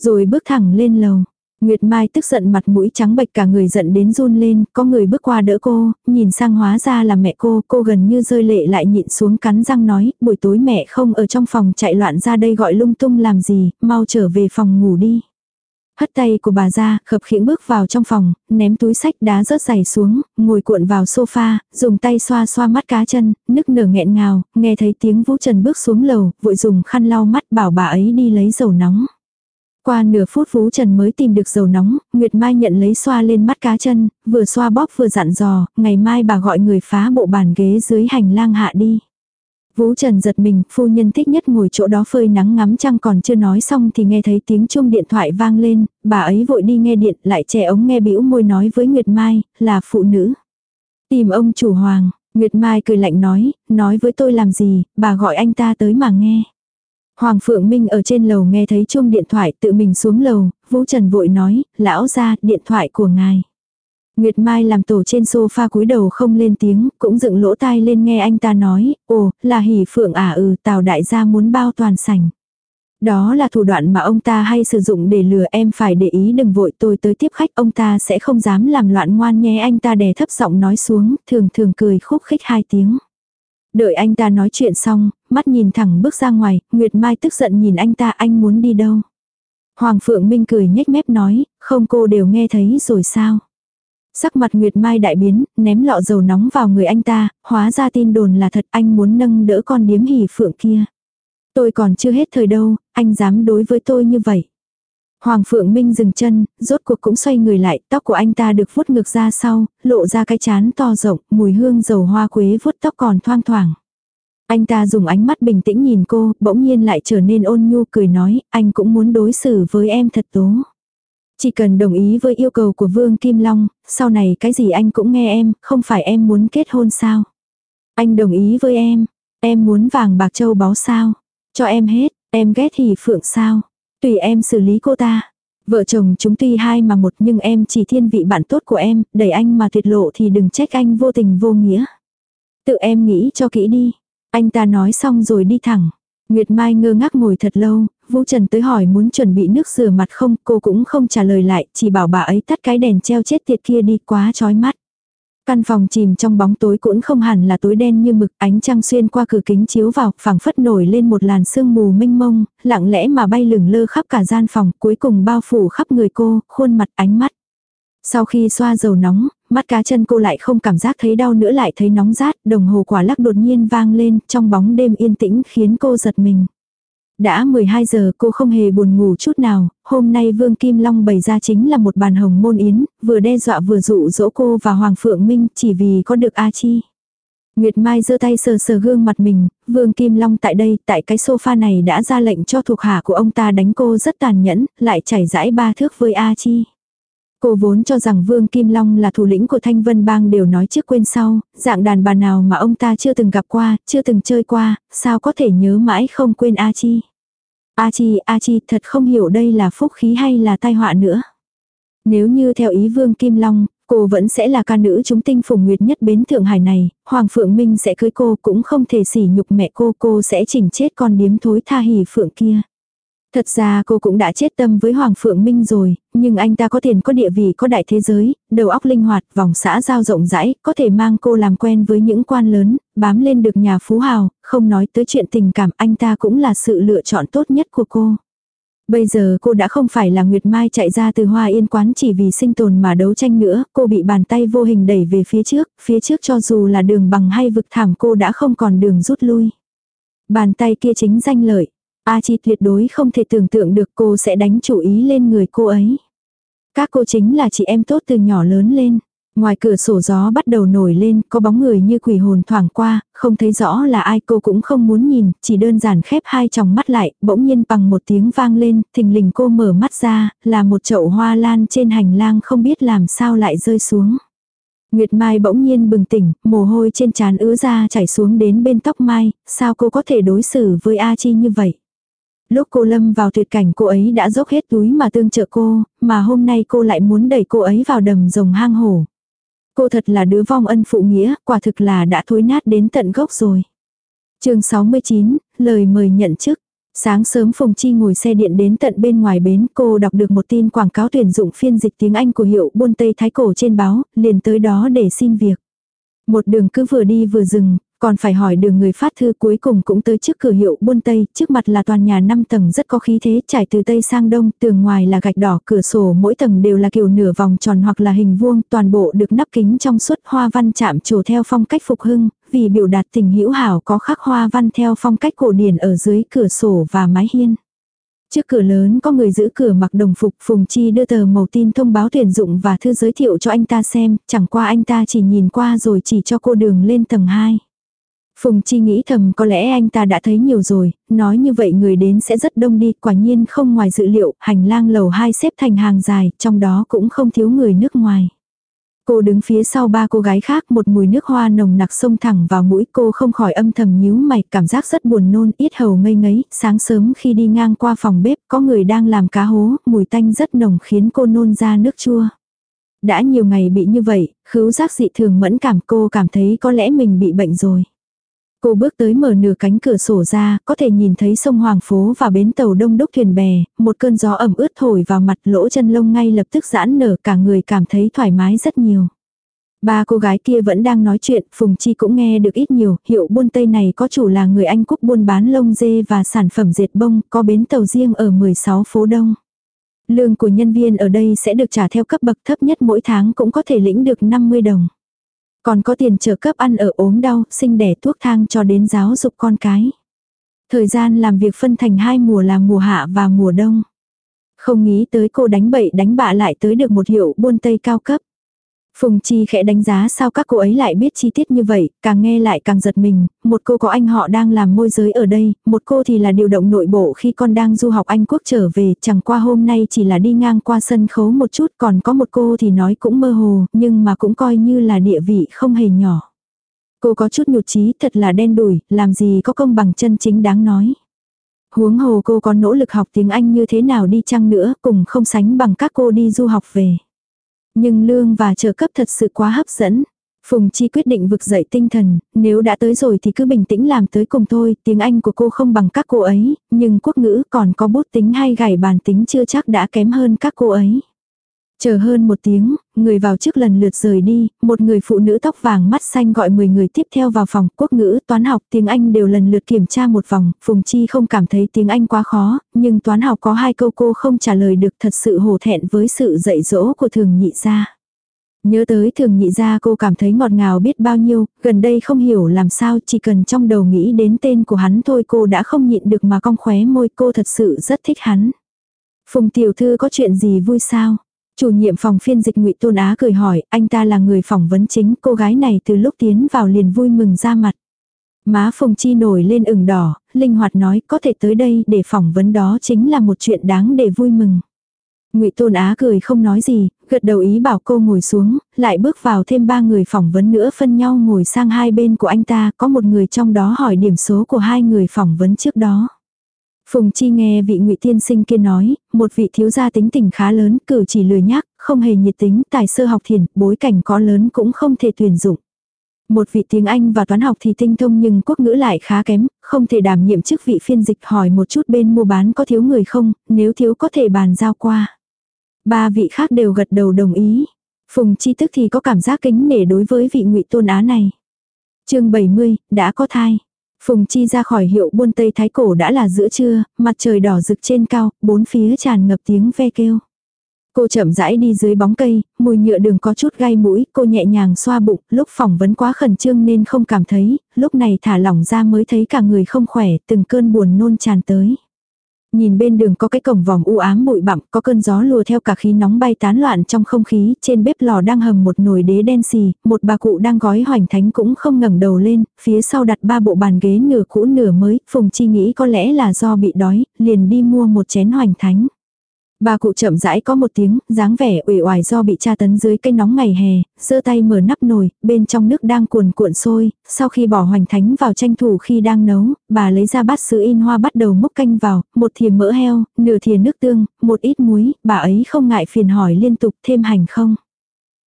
Rồi bước thẳng lên lầu. Nguyệt Mai tức giận mặt mũi trắng bệch cả người giận đến run lên, có người bước qua đỡ cô, nhìn sang hóa ra là mẹ cô, cô gần như rơi lệ lại nhịn xuống cắn răng nói, buổi tối mẹ không ở trong phòng chạy loạn ra đây gọi lung tung làm gì, mau trở về phòng ngủ đi. Hất tay của bà ra, khập khiễng bước vào trong phòng, ném túi sách đá rớt giày xuống, ngồi cuộn vào sofa, dùng tay xoa xoa mắt cá chân, nức nở nghẹn ngào, nghe thấy tiếng Vũ Trần bước xuống lầu, vội dùng khăn lau mắt bảo bà ấy đi lấy dầu nóng. Qua nửa phút Phú Trần mới tìm được dầu nóng, Nguyệt Mai nhận lấy xoa lên mắt cá chân, vừa xoa bóp vừa dặn dò, ngày mai bà gọi người phá bộ bàn ghế dưới hành lang hạ đi. Vũ Trần giật mình, phu nhân thích nhất ngồi chỗ đó phơi nắng ngắm trăng còn chưa nói xong thì nghe thấy tiếng chuông điện thoại vang lên, bà ấy vội đi nghe điện lại trẻ ống nghe bĩu môi nói với Nguyệt Mai, là phụ nữ. Tìm ông chủ hoàng, Nguyệt Mai cười lạnh nói, nói với tôi làm gì, bà gọi anh ta tới mà nghe. Hoàng Phượng Minh ở trên lầu nghe thấy chuông điện thoại tự mình xuống lầu, Vũ Trần vội nói, lão ra, điện thoại của ngài. Nguyệt Mai làm tổ trên sofa cúi đầu không lên tiếng, cũng dựng lỗ tai lên nghe anh ta nói, ồ, là hỉ phượng à ừ, tào đại gia muốn bao toàn sành Đó là thủ đoạn mà ông ta hay sử dụng để lừa em phải để ý đừng vội tôi tới tiếp khách ông ta sẽ không dám làm loạn ngoan nhé anh ta đè thấp giọng nói xuống, thường thường cười khúc khích hai tiếng. Đợi anh ta nói chuyện xong, mắt nhìn thẳng bước ra ngoài, Nguyệt Mai tức giận nhìn anh ta anh muốn đi đâu. Hoàng Phượng Minh cười nhếch mép nói, không cô đều nghe thấy rồi sao. Sắc mặt Nguyệt Mai đại biến, ném lọ dầu nóng vào người anh ta, hóa ra tin đồn là thật anh muốn nâng đỡ con điếm hỉ phượng kia. Tôi còn chưa hết thời đâu, anh dám đối với tôi như vậy. Hoàng Phượng Minh dừng chân, rốt cuộc cũng xoay người lại, tóc của anh ta được vuốt ngược ra sau, lộ ra cái chán to rộng, mùi hương dầu hoa quế vuốt tóc còn thoang thoảng. Anh ta dùng ánh mắt bình tĩnh nhìn cô, bỗng nhiên lại trở nên ôn nhu cười nói, anh cũng muốn đối xử với em thật tố. Chỉ cần đồng ý với yêu cầu của Vương Kim Long, sau này cái gì anh cũng nghe em, không phải em muốn kết hôn sao. Anh đồng ý với em, em muốn vàng bạc châu báu sao, cho em hết, em ghét hỉ phượng sao, tùy em xử lý cô ta. Vợ chồng chúng tuy hai mà một nhưng em chỉ thiên vị bạn tốt của em, đẩy anh mà tuyệt lộ thì đừng trách anh vô tình vô nghĩa. Tự em nghĩ cho kỹ đi, anh ta nói xong rồi đi thẳng. Nguyệt Mai ngơ ngác ngồi thật lâu, Vũ Trần tới hỏi muốn chuẩn bị nước rửa mặt không, cô cũng không trả lời lại, chỉ bảo bà ấy tắt cái đèn treo chết tiệt kia đi quá chói mắt. Căn phòng chìm trong bóng tối cũng không hẳn là tối đen như mực, ánh trăng xuyên qua cửa kính chiếu vào, phẳng phất nổi lên một làn sương mù mênh mông, lặng lẽ mà bay lửng lơ khắp cả gian phòng, cuối cùng bao phủ khắp người cô, khuôn mặt ánh mắt. Sau khi xoa dầu nóng, mắt cá chân cô lại không cảm giác thấy đau nữa lại thấy nóng rát, đồng hồ quả lắc đột nhiên vang lên trong bóng đêm yên tĩnh khiến cô giật mình. Đã 12 giờ cô không hề buồn ngủ chút nào, hôm nay Vương Kim Long bày ra chính là một bàn hồng môn yến, vừa đe dọa vừa dụ dỗ cô và Hoàng Phượng Minh chỉ vì có được A Chi. Nguyệt Mai giơ tay sờ sờ gương mặt mình, Vương Kim Long tại đây, tại cái sofa này đã ra lệnh cho thuộc hạ của ông ta đánh cô rất tàn nhẫn, lại chảy rãi ba thước với A Chi. Cô vốn cho rằng Vương Kim Long là thủ lĩnh của Thanh Vân Bang đều nói trước quên sau, dạng đàn bà nào mà ông ta chưa từng gặp qua, chưa từng chơi qua, sao có thể nhớ mãi không quên A Chi. A Chi, A Chi thật không hiểu đây là phúc khí hay là tai họa nữa. Nếu như theo ý Vương Kim Long, Cô vẫn sẽ là ca nữ chúng tinh phùng nguyệt nhất bến Thượng Hải này, Hoàng Phượng Minh sẽ cưới cô cũng không thể sỉ nhục mẹ cô, cô sẽ chỉnh chết con điếm thối tha hỉ Phượng kia. Thật ra cô cũng đã chết tâm với Hoàng Phượng Minh rồi, nhưng anh ta có tiền có địa vị có đại thế giới, đầu óc linh hoạt, vòng xã giao rộng rãi, có thể mang cô làm quen với những quan lớn, bám lên được nhà phú hào, không nói tới chuyện tình cảm anh ta cũng là sự lựa chọn tốt nhất của cô. Bây giờ cô đã không phải là Nguyệt Mai chạy ra từ hoa yên quán chỉ vì sinh tồn mà đấu tranh nữa, cô bị bàn tay vô hình đẩy về phía trước, phía trước cho dù là đường bằng hay vực thảm cô đã không còn đường rút lui. Bàn tay kia chính danh lợi. A Chi tuyệt đối không thể tưởng tượng được cô sẽ đánh chủ ý lên người cô ấy. Các cô chính là chị em tốt từ nhỏ lớn lên. Ngoài cửa sổ gió bắt đầu nổi lên, có bóng người như quỷ hồn thoảng qua, không thấy rõ là ai cô cũng không muốn nhìn, chỉ đơn giản khép hai tròng mắt lại, bỗng nhiên bằng một tiếng vang lên, thình lình cô mở mắt ra, là một chậu hoa lan trên hành lang không biết làm sao lại rơi xuống. Nguyệt Mai bỗng nhiên bừng tỉnh, mồ hôi trên trán ứa ra chảy xuống đến bên tóc Mai, sao cô có thể đối xử với A Chi như vậy? Lúc cô lâm vào tuyệt cảnh cô ấy đã dốc hết túi mà tương trợ cô, mà hôm nay cô lại muốn đẩy cô ấy vào đầm rồng hang hổ. Cô thật là đứa vong ân phụ nghĩa, quả thực là đã thối nát đến tận gốc rồi. chương 69, lời mời nhận chức. Sáng sớm Phùng Chi ngồi xe điện đến tận bên ngoài bến cô đọc được một tin quảng cáo tuyển dụng phiên dịch tiếng Anh của hiệu buôn Tây Thái Cổ trên báo, liền tới đó để xin việc. Một đường cứ vừa đi vừa dừng, còn phải hỏi đường người phát thư cuối cùng cũng tới trước cửa hiệu buôn Tây, trước mặt là toàn nhà 5 tầng rất có khí thế, trải từ Tây sang Đông, tường ngoài là gạch đỏ, cửa sổ mỗi tầng đều là kiểu nửa vòng tròn hoặc là hình vuông, toàn bộ được nắp kính trong suốt hoa văn chạm trổ theo phong cách phục hưng, vì biểu đạt tình hữu hảo có khắc hoa văn theo phong cách cổ điển ở dưới cửa sổ và mái hiên. Trước cửa lớn có người giữ cửa mặc đồng phục, Phùng Chi đưa tờ màu tin thông báo tuyển dụng và thư giới thiệu cho anh ta xem, chẳng qua anh ta chỉ nhìn qua rồi chỉ cho cô đường lên tầng 2. Phùng Chi nghĩ thầm có lẽ anh ta đã thấy nhiều rồi, nói như vậy người đến sẽ rất đông đi, quả nhiên không ngoài dự liệu, hành lang lầu 2 xếp thành hàng dài, trong đó cũng không thiếu người nước ngoài. Cô đứng phía sau ba cô gái khác một mùi nước hoa nồng nặc xông thẳng vào mũi cô không khỏi âm thầm nhíu mày cảm giác rất buồn nôn ít hầu ngây ngấy sáng sớm khi đi ngang qua phòng bếp có người đang làm cá hố mùi tanh rất nồng khiến cô nôn ra nước chua. Đã nhiều ngày bị như vậy, khứu giác dị thường mẫn cảm cô cảm thấy có lẽ mình bị bệnh rồi. Cô bước tới mở nửa cánh cửa sổ ra, có thể nhìn thấy sông Hoàng Phố và bến tàu đông đúc thuyền bè, một cơn gió ẩm ướt thổi vào mặt lỗ chân lông ngay lập tức giãn nở cả người cảm thấy thoải mái rất nhiều. Ba cô gái kia vẫn đang nói chuyện, Phùng Chi cũng nghe được ít nhiều, hiệu buôn Tây này có chủ là người Anh quốc buôn bán lông dê và sản phẩm dệt bông, có bến tàu riêng ở 16 phố Đông. Lương của nhân viên ở đây sẽ được trả theo cấp bậc thấp nhất mỗi tháng cũng có thể lĩnh được 50 đồng. Còn có tiền trợ cấp ăn ở ốm đau, sinh đẻ thuốc thang cho đến giáo dục con cái. Thời gian làm việc phân thành hai mùa là mùa hạ và mùa đông. Không nghĩ tới cô đánh bậy đánh bạ lại tới được một hiệu buôn tây cao cấp. Phùng Chi khẽ đánh giá sao các cô ấy lại biết chi tiết như vậy, càng nghe lại càng giật mình, một cô có anh họ đang làm môi giới ở đây, một cô thì là điều động nội bộ khi con đang du học Anh Quốc trở về, chẳng qua hôm nay chỉ là đi ngang qua sân khấu một chút, còn có một cô thì nói cũng mơ hồ, nhưng mà cũng coi như là địa vị không hề nhỏ. Cô có chút nhụt chí thật là đen đủi, làm gì có công bằng chân chính đáng nói. Huống hồ cô có nỗ lực học tiếng Anh như thế nào đi chăng nữa, cùng không sánh bằng các cô đi du học về. Nhưng lương và trợ cấp thật sự quá hấp dẫn. Phùng Chi quyết định vực dậy tinh thần, nếu đã tới rồi thì cứ bình tĩnh làm tới cùng thôi, tiếng Anh của cô không bằng các cô ấy, nhưng quốc ngữ còn có bút tính hay gảy bàn tính chưa chắc đã kém hơn các cô ấy. Chờ hơn một tiếng, người vào trước lần lượt rời đi, một người phụ nữ tóc vàng mắt xanh gọi 10 người tiếp theo vào phòng quốc ngữ, toán học, tiếng Anh đều lần lượt kiểm tra một vòng, Phùng Chi không cảm thấy tiếng Anh quá khó, nhưng toán học có hai câu cô không trả lời được thật sự hổ thẹn với sự dạy dỗ của thường nhị gia. Nhớ tới thường nhị gia cô cảm thấy ngọt ngào biết bao nhiêu, gần đây không hiểu làm sao chỉ cần trong đầu nghĩ đến tên của hắn thôi cô đã không nhịn được mà cong khóe môi cô thật sự rất thích hắn. Phùng tiểu thư có chuyện gì vui sao? Chủ nhiệm phòng phiên dịch ngụy Tôn Á cười hỏi, anh ta là người phỏng vấn chính, cô gái này từ lúc tiến vào liền vui mừng ra mặt. Má Phùng Chi nổi lên ửng đỏ, linh hoạt nói có thể tới đây để phỏng vấn đó chính là một chuyện đáng để vui mừng. Ngụy Tôn Á cười không nói gì, gật đầu ý bảo cô ngồi xuống, lại bước vào thêm ba người phỏng vấn nữa phân nhau ngồi sang hai bên của anh ta, có một người trong đó hỏi điểm số của hai người phỏng vấn trước đó. Phùng Chi nghe vị ngụy tiên sinh kia nói, một vị thiếu gia tính tình khá lớn, cử chỉ lười nhác, không hề nhiệt tính, tài sơ học thiền, bối cảnh có lớn cũng không thể tuyển dụng. Một vị tiếng Anh và toán học thì tinh thông nhưng quốc ngữ lại khá kém, không thể đảm nhiệm chức vị phiên dịch hỏi một chút bên mua bán có thiếu người không, nếu thiếu có thể bàn giao qua. Ba vị khác đều gật đầu đồng ý. Phùng Chi tức thì có cảm giác kính nể đối với vị ngụy tôn á này. chương 70, đã có thai. Phùng Chi ra khỏi hiệu buôn Tây Thái Cổ đã là giữa trưa, mặt trời đỏ rực trên cao, bốn phía tràn ngập tiếng ve kêu. Cô chậm rãi đi dưới bóng cây, mùi nhựa đường có chút gai mũi, cô nhẹ nhàng xoa bụng, lúc phỏng vấn quá khẩn trương nên không cảm thấy, lúc này thả lỏng ra mới thấy cả người không khỏe, từng cơn buồn nôn tràn tới. Nhìn bên đường có cái cổng vòng u ám bụi bặm, có cơn gió lùa theo cả khí nóng bay tán loạn trong không khí, trên bếp lò đang hầm một nồi đế đen xì, một bà cụ đang gói hoành thánh cũng không ngẩng đầu lên, phía sau đặt ba bộ bàn ghế nửa cũ nửa mới, Phùng Chi nghĩ có lẽ là do bị đói, liền đi mua một chén hoành thánh. Bà cụ chậm rãi có một tiếng, dáng vẻ uể oải do bị tra tấn dưới cây nóng ngày hè, giơ tay mở nắp nồi, bên trong nước đang cuồn cuộn sôi, sau khi bỏ hoành thánh vào tranh thủ khi đang nấu, bà lấy ra bát sứ in hoa bắt đầu múc canh vào, một thìa mỡ heo, nửa thìa nước tương, một ít muối, bà ấy không ngại phiền hỏi liên tục thêm hành không,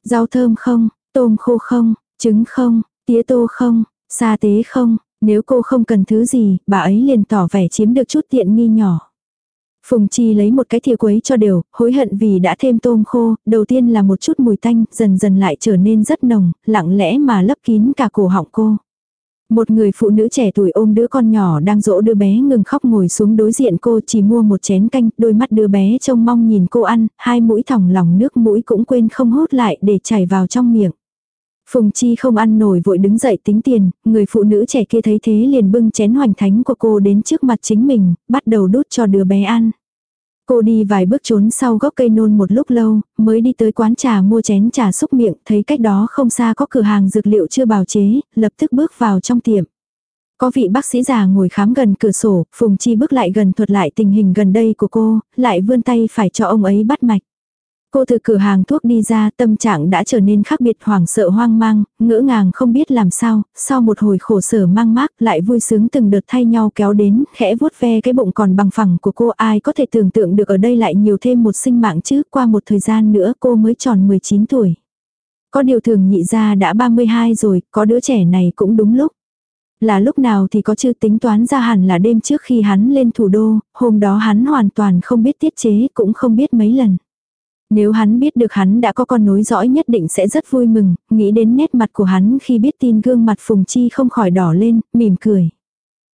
rau thơm không, tôm khô không, trứng không, tía tô không, sa tế không, nếu cô không cần thứ gì, bà ấy liền tỏ vẻ chiếm được chút tiện nghi nhỏ. Phùng Chi lấy một cái thìa quấy cho đều, hối hận vì đã thêm tôm khô, đầu tiên là một chút mùi tanh, dần dần lại trở nên rất nồng, lặng lẽ mà lấp kín cả cổ họng cô. Một người phụ nữ trẻ tuổi ôm đứa con nhỏ đang dỗ đứa bé ngừng khóc ngồi xuống đối diện cô chỉ mua một chén canh, đôi mắt đứa bé trông mong nhìn cô ăn, hai mũi thòng lòng nước mũi cũng quên không hốt lại để chảy vào trong miệng. Phùng Chi không ăn nổi vội đứng dậy tính tiền, người phụ nữ trẻ kia thấy thế liền bưng chén hoành thánh của cô đến trước mặt chính mình, bắt đầu đút cho đứa bé ăn. Cô đi vài bước trốn sau gốc cây nôn một lúc lâu, mới đi tới quán trà mua chén trà xúc miệng, thấy cách đó không xa có cửa hàng dược liệu chưa bào chế, lập tức bước vào trong tiệm. Có vị bác sĩ già ngồi khám gần cửa sổ, Phùng Chi bước lại gần thuật lại tình hình gần đây của cô, lại vươn tay phải cho ông ấy bắt mạch. Cô từ cửa hàng thuốc đi ra tâm trạng đã trở nên khác biệt hoảng sợ hoang mang, ngỡ ngàng không biết làm sao, sau một hồi khổ sở mang mác lại vui sướng từng đợt thay nhau kéo đến, khẽ vuốt ve cái bụng còn bằng phẳng của cô ai có thể tưởng tượng được ở đây lại nhiều thêm một sinh mạng chứ qua một thời gian nữa cô mới tròn 19 tuổi. Có điều thường nhị ra đã 32 rồi, có đứa trẻ này cũng đúng lúc. Là lúc nào thì có chưa tính toán ra hẳn là đêm trước khi hắn lên thủ đô, hôm đó hắn hoàn toàn không biết tiết chế cũng không biết mấy lần. Nếu hắn biết được hắn đã có con nối dõi nhất định sẽ rất vui mừng, nghĩ đến nét mặt của hắn khi biết tin gương mặt Phùng Chi không khỏi đỏ lên, mỉm cười.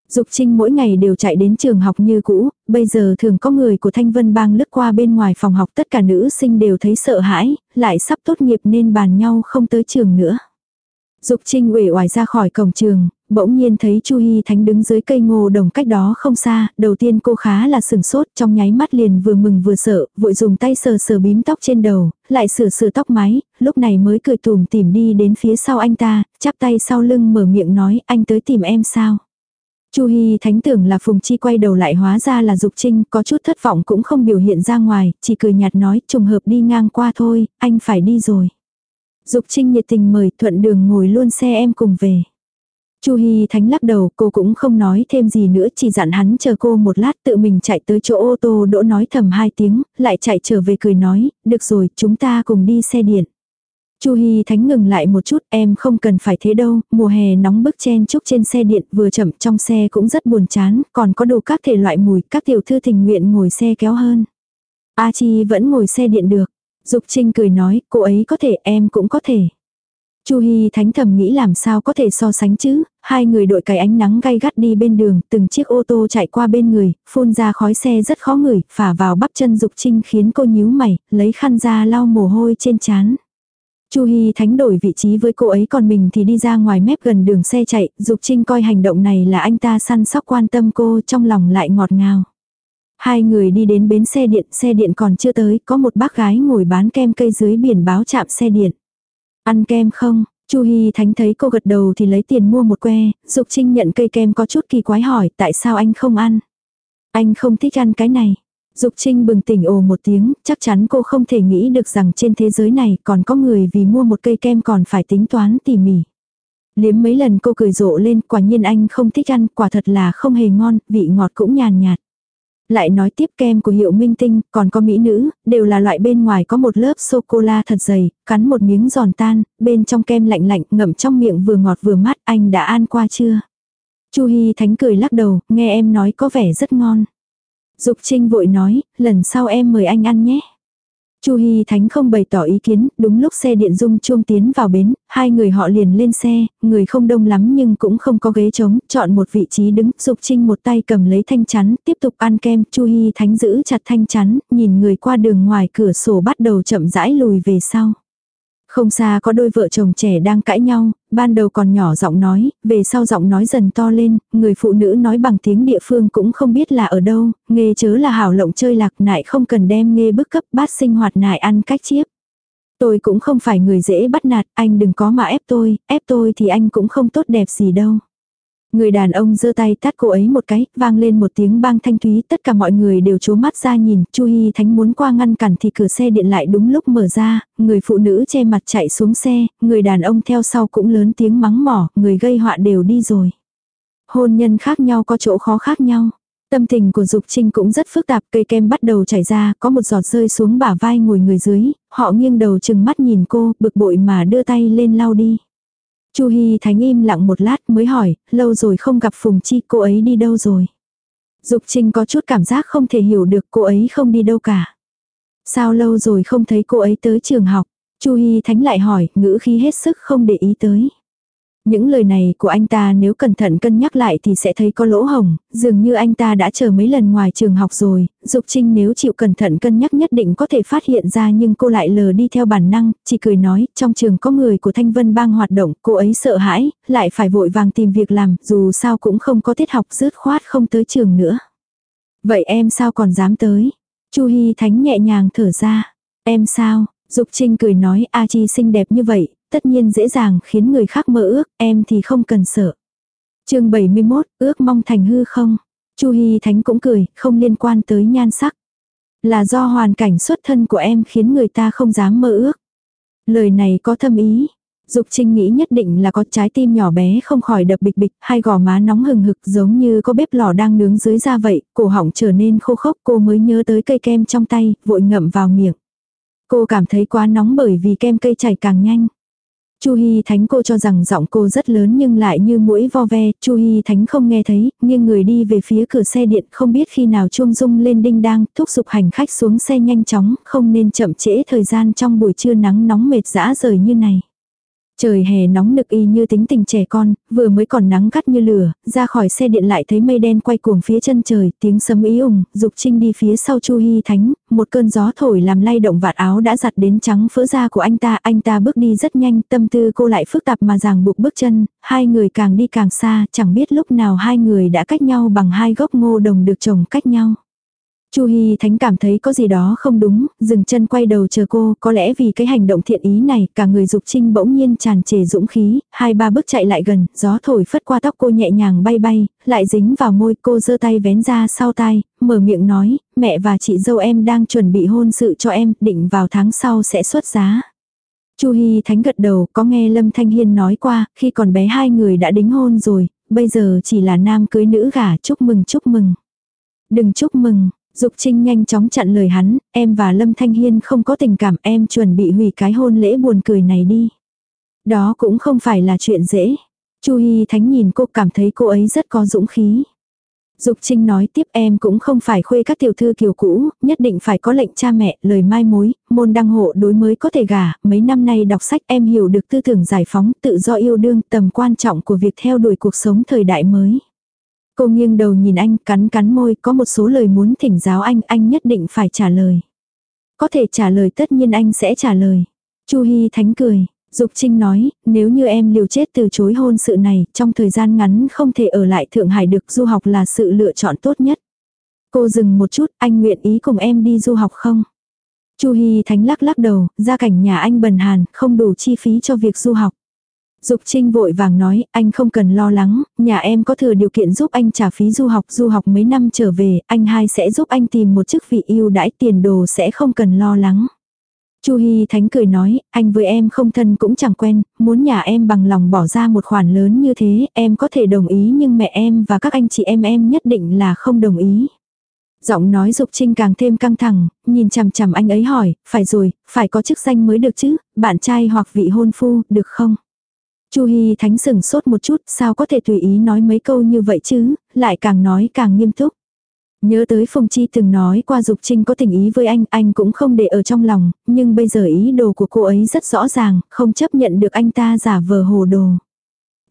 Dục Trinh mỗi ngày đều chạy đến trường học như cũ, bây giờ thường có người của Thanh Vân Bang lướt qua bên ngoài phòng học tất cả nữ sinh đều thấy sợ hãi, lại sắp tốt nghiệp nên bàn nhau không tới trường nữa. Dục Trinh uể oải ra khỏi cổng trường, bỗng nhiên thấy Chu Hi Thánh đứng dưới cây ngô đồng cách đó không xa, đầu tiên cô khá là sừng sốt, trong nháy mắt liền vừa mừng vừa sợ, vội dùng tay sờ sờ bím tóc trên đầu, lại sửa sửa tóc mái, lúc này mới cười tùm tìm đi đến phía sau anh ta, chắp tay sau lưng mở miệng nói, anh tới tìm em sao? Chu Hi Thánh tưởng là Phùng Chi quay đầu lại hóa ra là Dục Trinh, có chút thất vọng cũng không biểu hiện ra ngoài, chỉ cười nhạt nói, trùng hợp đi ngang qua thôi, anh phải đi rồi. Dục Trinh nhiệt tình mời thuận đường ngồi luôn xe em cùng về. Chu Hi Thánh lắc đầu, cô cũng không nói thêm gì nữa, chỉ dặn hắn chờ cô một lát tự mình chạy tới chỗ ô tô đỗ nói thầm hai tiếng, lại chạy trở về cười nói, được rồi, chúng ta cùng đi xe điện. Chu Hi Thánh ngừng lại một chút, em không cần phải thế đâu, mùa hè nóng bức chen chúc trên xe điện vừa chậm trong xe cũng rất buồn chán, còn có đủ các thể loại mùi, các tiểu thư tình nguyện ngồi xe kéo hơn. A Chi vẫn ngồi xe điện được. Dục Trinh cười nói, cô ấy có thể, em cũng có thể. Chu Hi Thánh thầm nghĩ làm sao có thể so sánh chứ, hai người đội cái ánh nắng gay gắt đi bên đường, từng chiếc ô tô chạy qua bên người, phun ra khói xe rất khó ngửi, phả vào bắp chân Dục Trinh khiến cô nhíu mày, lấy khăn ra lau mồ hôi trên trán. Chu Hi Thánh đổi vị trí với cô ấy còn mình thì đi ra ngoài mép gần đường xe chạy, Dục Trinh coi hành động này là anh ta săn sóc quan tâm cô trong lòng lại ngọt ngào. Hai người đi đến bến xe điện, xe điện còn chưa tới, có một bác gái ngồi bán kem cây dưới biển báo chạm xe điện. Ăn kem không? Chu Hi Thánh thấy cô gật đầu thì lấy tiền mua một que, Dục Trinh nhận cây kem có chút kỳ quái hỏi tại sao anh không ăn? Anh không thích ăn cái này. Dục Trinh bừng tỉnh ồ một tiếng, chắc chắn cô không thể nghĩ được rằng trên thế giới này còn có người vì mua một cây kem còn phải tính toán tỉ mỉ. Liếm mấy lần cô cười rộ lên, quả nhiên anh không thích ăn, quả thật là không hề ngon, vị ngọt cũng nhàn nhạt. Lại nói tiếp kem của hiệu minh tinh, còn có mỹ nữ, đều là loại bên ngoài có một lớp sô-cô-la thật dày, cắn một miếng giòn tan, bên trong kem lạnh lạnh, ngậm trong miệng vừa ngọt vừa mát, anh đã ăn qua chưa? Chu Hi Thánh cười lắc đầu, nghe em nói có vẻ rất ngon. Dục Trinh vội nói, lần sau em mời anh ăn nhé. Chu Hi Thánh không bày tỏ ý kiến, đúng lúc xe điện dung chuông tiến vào bến, hai người họ liền lên xe, người không đông lắm nhưng cũng không có ghế trống, chọn một vị trí đứng, Dục Trinh một tay cầm lấy thanh chắn, tiếp tục ăn kem, Chu Hi Thánh giữ chặt thanh chắn, nhìn người qua đường ngoài cửa sổ bắt đầu chậm rãi lùi về sau. Không xa có đôi vợ chồng trẻ đang cãi nhau, ban đầu còn nhỏ giọng nói, về sau giọng nói dần to lên, người phụ nữ nói bằng tiếng địa phương cũng không biết là ở đâu, nghề chớ là hảo lộng chơi lạc nại không cần đem nghề bức cấp bát sinh hoạt nại ăn cách chiếp. Tôi cũng không phải người dễ bắt nạt, anh đừng có mà ép tôi, ép tôi thì anh cũng không tốt đẹp gì đâu. Người đàn ông giơ tay tát cô ấy một cái, vang lên một tiếng bang thanh thúy, tất cả mọi người đều chố mắt ra nhìn, Chu Hi Thánh muốn qua ngăn cản thì cửa xe điện lại đúng lúc mở ra, người phụ nữ che mặt chạy xuống xe, người đàn ông theo sau cũng lớn tiếng mắng mỏ, người gây họa đều đi rồi. Hôn nhân khác nhau có chỗ khó khác nhau. Tâm tình của Dục Trinh cũng rất phức tạp, cây kem bắt đầu chảy ra, có một giọt rơi xuống bả vai ngồi người dưới, họ nghiêng đầu chừng mắt nhìn cô, bực bội mà đưa tay lên lau đi. Chu Hi Thánh im lặng một lát mới hỏi, lâu rồi không gặp Phùng Chi, cô ấy đi đâu rồi? Dục Trinh có chút cảm giác không thể hiểu được cô ấy không đi đâu cả. Sao lâu rồi không thấy cô ấy tới trường học? Chu Hi Thánh lại hỏi, ngữ khí hết sức không để ý tới. Những lời này của anh ta nếu cẩn thận cân nhắc lại thì sẽ thấy có lỗ hồng, dường như anh ta đã chờ mấy lần ngoài trường học rồi, Dục Trinh nếu chịu cẩn thận cân nhắc nhất định có thể phát hiện ra nhưng cô lại lờ đi theo bản năng, chỉ cười nói, trong trường có người của Thanh Vân bang hoạt động, cô ấy sợ hãi, lại phải vội vàng tìm việc làm, dù sao cũng không có tiết học dứt khoát không tới trường nữa. Vậy em sao còn dám tới? Chu Hi Thánh nhẹ nhàng thở ra. Em sao? Dục Trinh cười nói A Chi xinh đẹp như vậy, tất nhiên dễ dàng khiến người khác mơ ước, em thì không cần sợ. chương 71, ước mong thành hư không? Chu Hy Thánh cũng cười, không liên quan tới nhan sắc. Là do hoàn cảnh xuất thân của em khiến người ta không dám mơ ước. Lời này có thâm ý. Dục trinh nghĩ nhất định là có trái tim nhỏ bé không khỏi đập bịch bịch, hai gò má nóng hừng hực giống như có bếp lò đang nướng dưới da vậy, cổ họng trở nên khô khốc cô mới nhớ tới cây kem trong tay, vội ngậm vào miệng. Cô cảm thấy quá nóng bởi vì kem cây chảy càng nhanh. Chu Hi Thánh cô cho rằng giọng cô rất lớn nhưng lại như mũi vo ve, Chu Hi Thánh không nghe thấy, nghiêng người đi về phía cửa xe điện không biết khi nào chuông rung lên đinh đang, thúc giục hành khách xuống xe nhanh chóng, không nên chậm trễ thời gian trong buổi trưa nắng nóng mệt dã rời như này. Trời hè nóng nực y như tính tình trẻ con, vừa mới còn nắng gắt như lửa, ra khỏi xe điện lại thấy mây đen quay cuồng phía chân trời, tiếng sấm ý ủng, dục trinh đi phía sau Chu Hi Thánh, một cơn gió thổi làm lay động vạt áo đã giặt đến trắng phỡ da của anh ta, anh ta bước đi rất nhanh, tâm tư cô lại phức tạp mà ràng buộc bước chân, hai người càng đi càng xa, chẳng biết lúc nào hai người đã cách nhau bằng hai gốc ngô đồng được trồng cách nhau. Chu Hi Thánh cảm thấy có gì đó không đúng, dừng chân quay đầu chờ cô, có lẽ vì cái hành động thiện ý này, cả người Dục Trinh bỗng nhiên tràn trề dũng khí, hai ba bước chạy lại gần, gió thổi phất qua tóc cô nhẹ nhàng bay bay, lại dính vào môi, cô giơ tay vén ra sau tai, mở miệng nói, mẹ và chị dâu em đang chuẩn bị hôn sự cho em, định vào tháng sau sẽ xuất giá. Chu Hi Thánh gật đầu, có nghe Lâm Thanh Hiên nói qua, khi còn bé hai người đã đính hôn rồi, bây giờ chỉ là nam cưới nữ gả, chúc mừng chúc mừng. Đừng chúc mừng, Dục Trinh nhanh chóng chặn lời hắn, em và Lâm Thanh Hiên không có tình cảm em chuẩn bị hủy cái hôn lễ buồn cười này đi. Đó cũng không phải là chuyện dễ. Chu Hi Thánh nhìn cô cảm thấy cô ấy rất có dũng khí. Dục Trinh nói tiếp em cũng không phải khuê các tiểu thư kiểu cũ, nhất định phải có lệnh cha mẹ, lời mai mối, môn đăng hộ đối mới có thể gả, mấy năm nay đọc sách em hiểu được tư tưởng giải phóng, tự do yêu đương, tầm quan trọng của việc theo đuổi cuộc sống thời đại mới. Cô nghiêng đầu nhìn anh cắn cắn môi có một số lời muốn thỉnh giáo anh, anh nhất định phải trả lời. Có thể trả lời tất nhiên anh sẽ trả lời. Chu Hi Thánh cười. Dục Trinh nói, nếu như em liều chết từ chối hôn sự này, trong thời gian ngắn không thể ở lại Thượng Hải được du học là sự lựa chọn tốt nhất. Cô dừng một chút, anh nguyện ý cùng em đi du học không? Chu Hi Thánh lắc lắc đầu, gia cảnh nhà anh bần hàn, không đủ chi phí cho việc du học. Dục Trinh vội vàng nói, anh không cần lo lắng, nhà em có thừa điều kiện giúp anh trả phí du học, du học mấy năm trở về, anh hai sẽ giúp anh tìm một chức vị ưu đãi tiền đồ sẽ không cần lo lắng. Chu Hi Thánh cười nói, anh với em không thân cũng chẳng quen, muốn nhà em bằng lòng bỏ ra một khoản lớn như thế, em có thể đồng ý nhưng mẹ em và các anh chị em em nhất định là không đồng ý. Giọng nói Dục Trinh càng thêm căng thẳng, nhìn chằm chằm anh ấy hỏi, phải rồi, phải có chức danh mới được chứ, bạn trai hoặc vị hôn phu, được không? Chu Hi Thánh sừng sốt một chút, sao có thể tùy ý nói mấy câu như vậy chứ, lại càng nói càng nghiêm túc. Nhớ tới Phùng Chi từng nói qua Dục Trinh có tình ý với anh, anh cũng không để ở trong lòng, nhưng bây giờ ý đồ của cô ấy rất rõ ràng, không chấp nhận được anh ta giả vờ hồ đồ.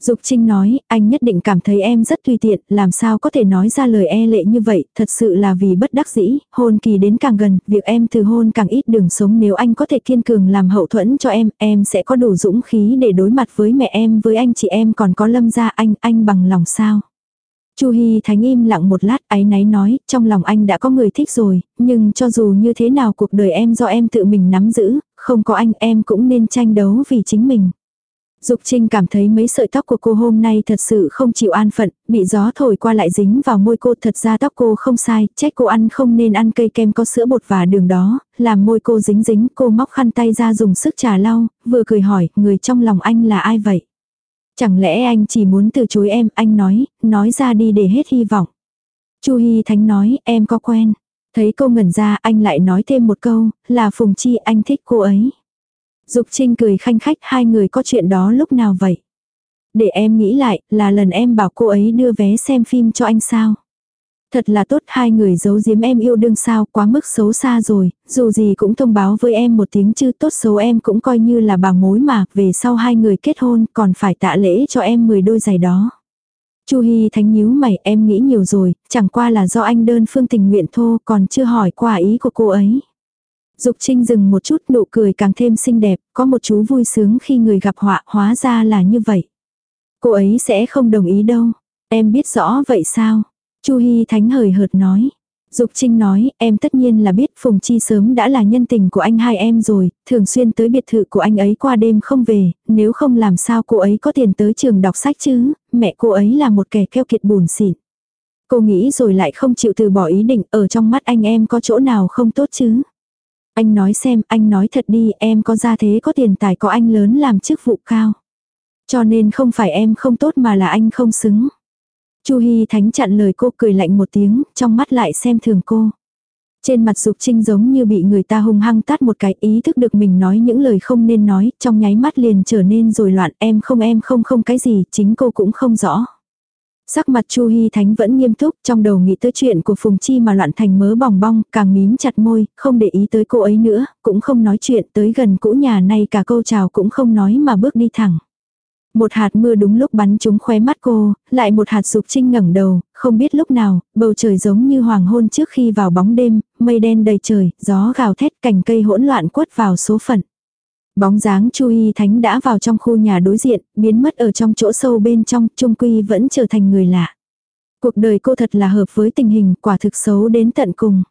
Dục Trinh nói, anh nhất định cảm thấy em rất tùy tiện, làm sao có thể nói ra lời e lệ như vậy, thật sự là vì bất đắc dĩ, hôn kỳ đến càng gần, việc em từ hôn càng ít đường sống nếu anh có thể kiên cường làm hậu thuẫn cho em, em sẽ có đủ dũng khí để đối mặt với mẹ em với anh chị em còn có lâm gia anh, anh bằng lòng sao. Chu Hi Thánh im lặng một lát áy náy nói, trong lòng anh đã có người thích rồi, nhưng cho dù như thế nào cuộc đời em do em tự mình nắm giữ, không có anh em cũng nên tranh đấu vì chính mình. Dục Trinh cảm thấy mấy sợi tóc của cô hôm nay thật sự không chịu an phận, bị gió thổi qua lại dính vào môi cô thật ra tóc cô không sai, trách cô ăn không nên ăn cây kem có sữa bột và đường đó, làm môi cô dính dính, cô móc khăn tay ra dùng sức trà lau, vừa cười hỏi, người trong lòng anh là ai vậy? Chẳng lẽ anh chỉ muốn từ chối em, anh nói, nói ra đi để hết hy vọng. Chu Hi Thánh nói, em có quen. Thấy cô ngẩn ra, anh lại nói thêm một câu, là Phùng Chi anh thích cô ấy. Dục Trinh cười khanh khách hai người có chuyện đó lúc nào vậy? Để em nghĩ lại, là lần em bảo cô ấy đưa vé xem phim cho anh sao? Thật là tốt hai người giấu giếm em yêu đương sao quá mức xấu xa rồi, dù gì cũng thông báo với em một tiếng chứ tốt xấu em cũng coi như là bà mối mà, về sau hai người kết hôn còn phải tạ lễ cho em 10 đôi giày đó. Chu Hi Thánh nhíu mày em nghĩ nhiều rồi, chẳng qua là do anh đơn phương tình nguyện thô còn chưa hỏi qua ý của cô ấy. Dục Trinh dừng một chút nụ cười càng thêm xinh đẹp, có một chú vui sướng khi người gặp họa hóa ra là như vậy. Cô ấy sẽ không đồng ý đâu. Em biết rõ vậy sao? Chu Hi Thánh hời hợt nói. Dục Trinh nói, em tất nhiên là biết Phùng Chi sớm đã là nhân tình của anh hai em rồi, thường xuyên tới biệt thự của anh ấy qua đêm không về, nếu không làm sao cô ấy có tiền tới trường đọc sách chứ, mẹ cô ấy là một kẻ keo kiệt bùn xịn. Cô nghĩ rồi lại không chịu từ bỏ ý định, ở trong mắt anh em có chỗ nào không tốt chứ. Anh nói xem, anh nói thật đi, em có gia thế có tiền tài có anh lớn làm chức vụ cao. Cho nên không phải em không tốt mà là anh không xứng. Chu Hi Thánh chặn lời cô cười lạnh một tiếng, trong mắt lại xem thường cô. Trên mặt Dục Trinh giống như bị người ta hung hăng tát một cái ý thức được mình nói những lời không nên nói, trong nháy mắt liền trở nên rồi loạn em không em không không cái gì, chính cô cũng không rõ. Sắc mặt Chu Hi Thánh vẫn nghiêm túc, trong đầu nghĩ tới chuyện của Phùng Chi mà loạn thành mớ bòng bong, càng mím chặt môi, không để ý tới cô ấy nữa, cũng không nói chuyện tới gần cũ nhà này cả câu chào cũng không nói mà bước đi thẳng. Một hạt mưa đúng lúc bắn trúng khóe mắt cô, lại một hạt sụp trinh ngẩng đầu, không biết lúc nào, bầu trời giống như hoàng hôn trước khi vào bóng đêm, mây đen đầy trời, gió gào thét cành cây hỗn loạn quất vào số phận. Bóng dáng Chu Y Thánh đã vào trong khu nhà đối diện, biến mất ở trong chỗ sâu bên trong, trung quy vẫn trở thành người lạ. Cuộc đời cô thật là hợp với tình hình quả thực xấu đến tận cùng.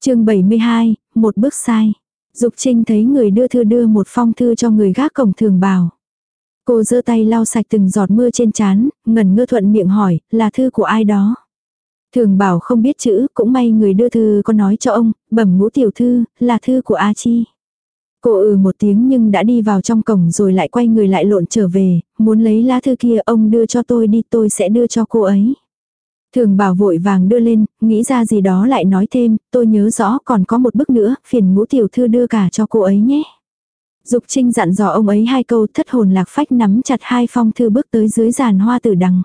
chương 72, một bước sai. Dục Trinh thấy người đưa thư đưa một phong thư cho người gác cổng thường bảo. Cô giơ tay lau sạch từng giọt mưa trên trán, ngẩn ngơ thuận miệng hỏi, là thư của ai đó. Thường bảo không biết chữ, cũng may người đưa thư có nói cho ông, bẩm ngũ tiểu thư, là thư của A Chi. Cô ừ một tiếng nhưng đã đi vào trong cổng rồi lại quay người lại lộn trở về, muốn lấy lá thư kia ông đưa cho tôi đi tôi sẽ đưa cho cô ấy. Thường bảo vội vàng đưa lên, nghĩ ra gì đó lại nói thêm, tôi nhớ rõ còn có một bức nữa, phiền ngũ tiểu thư đưa cả cho cô ấy nhé. Dục trinh dặn dò ông ấy hai câu thất hồn lạc phách nắm chặt hai phong thư bước tới dưới giàn hoa tử đằng.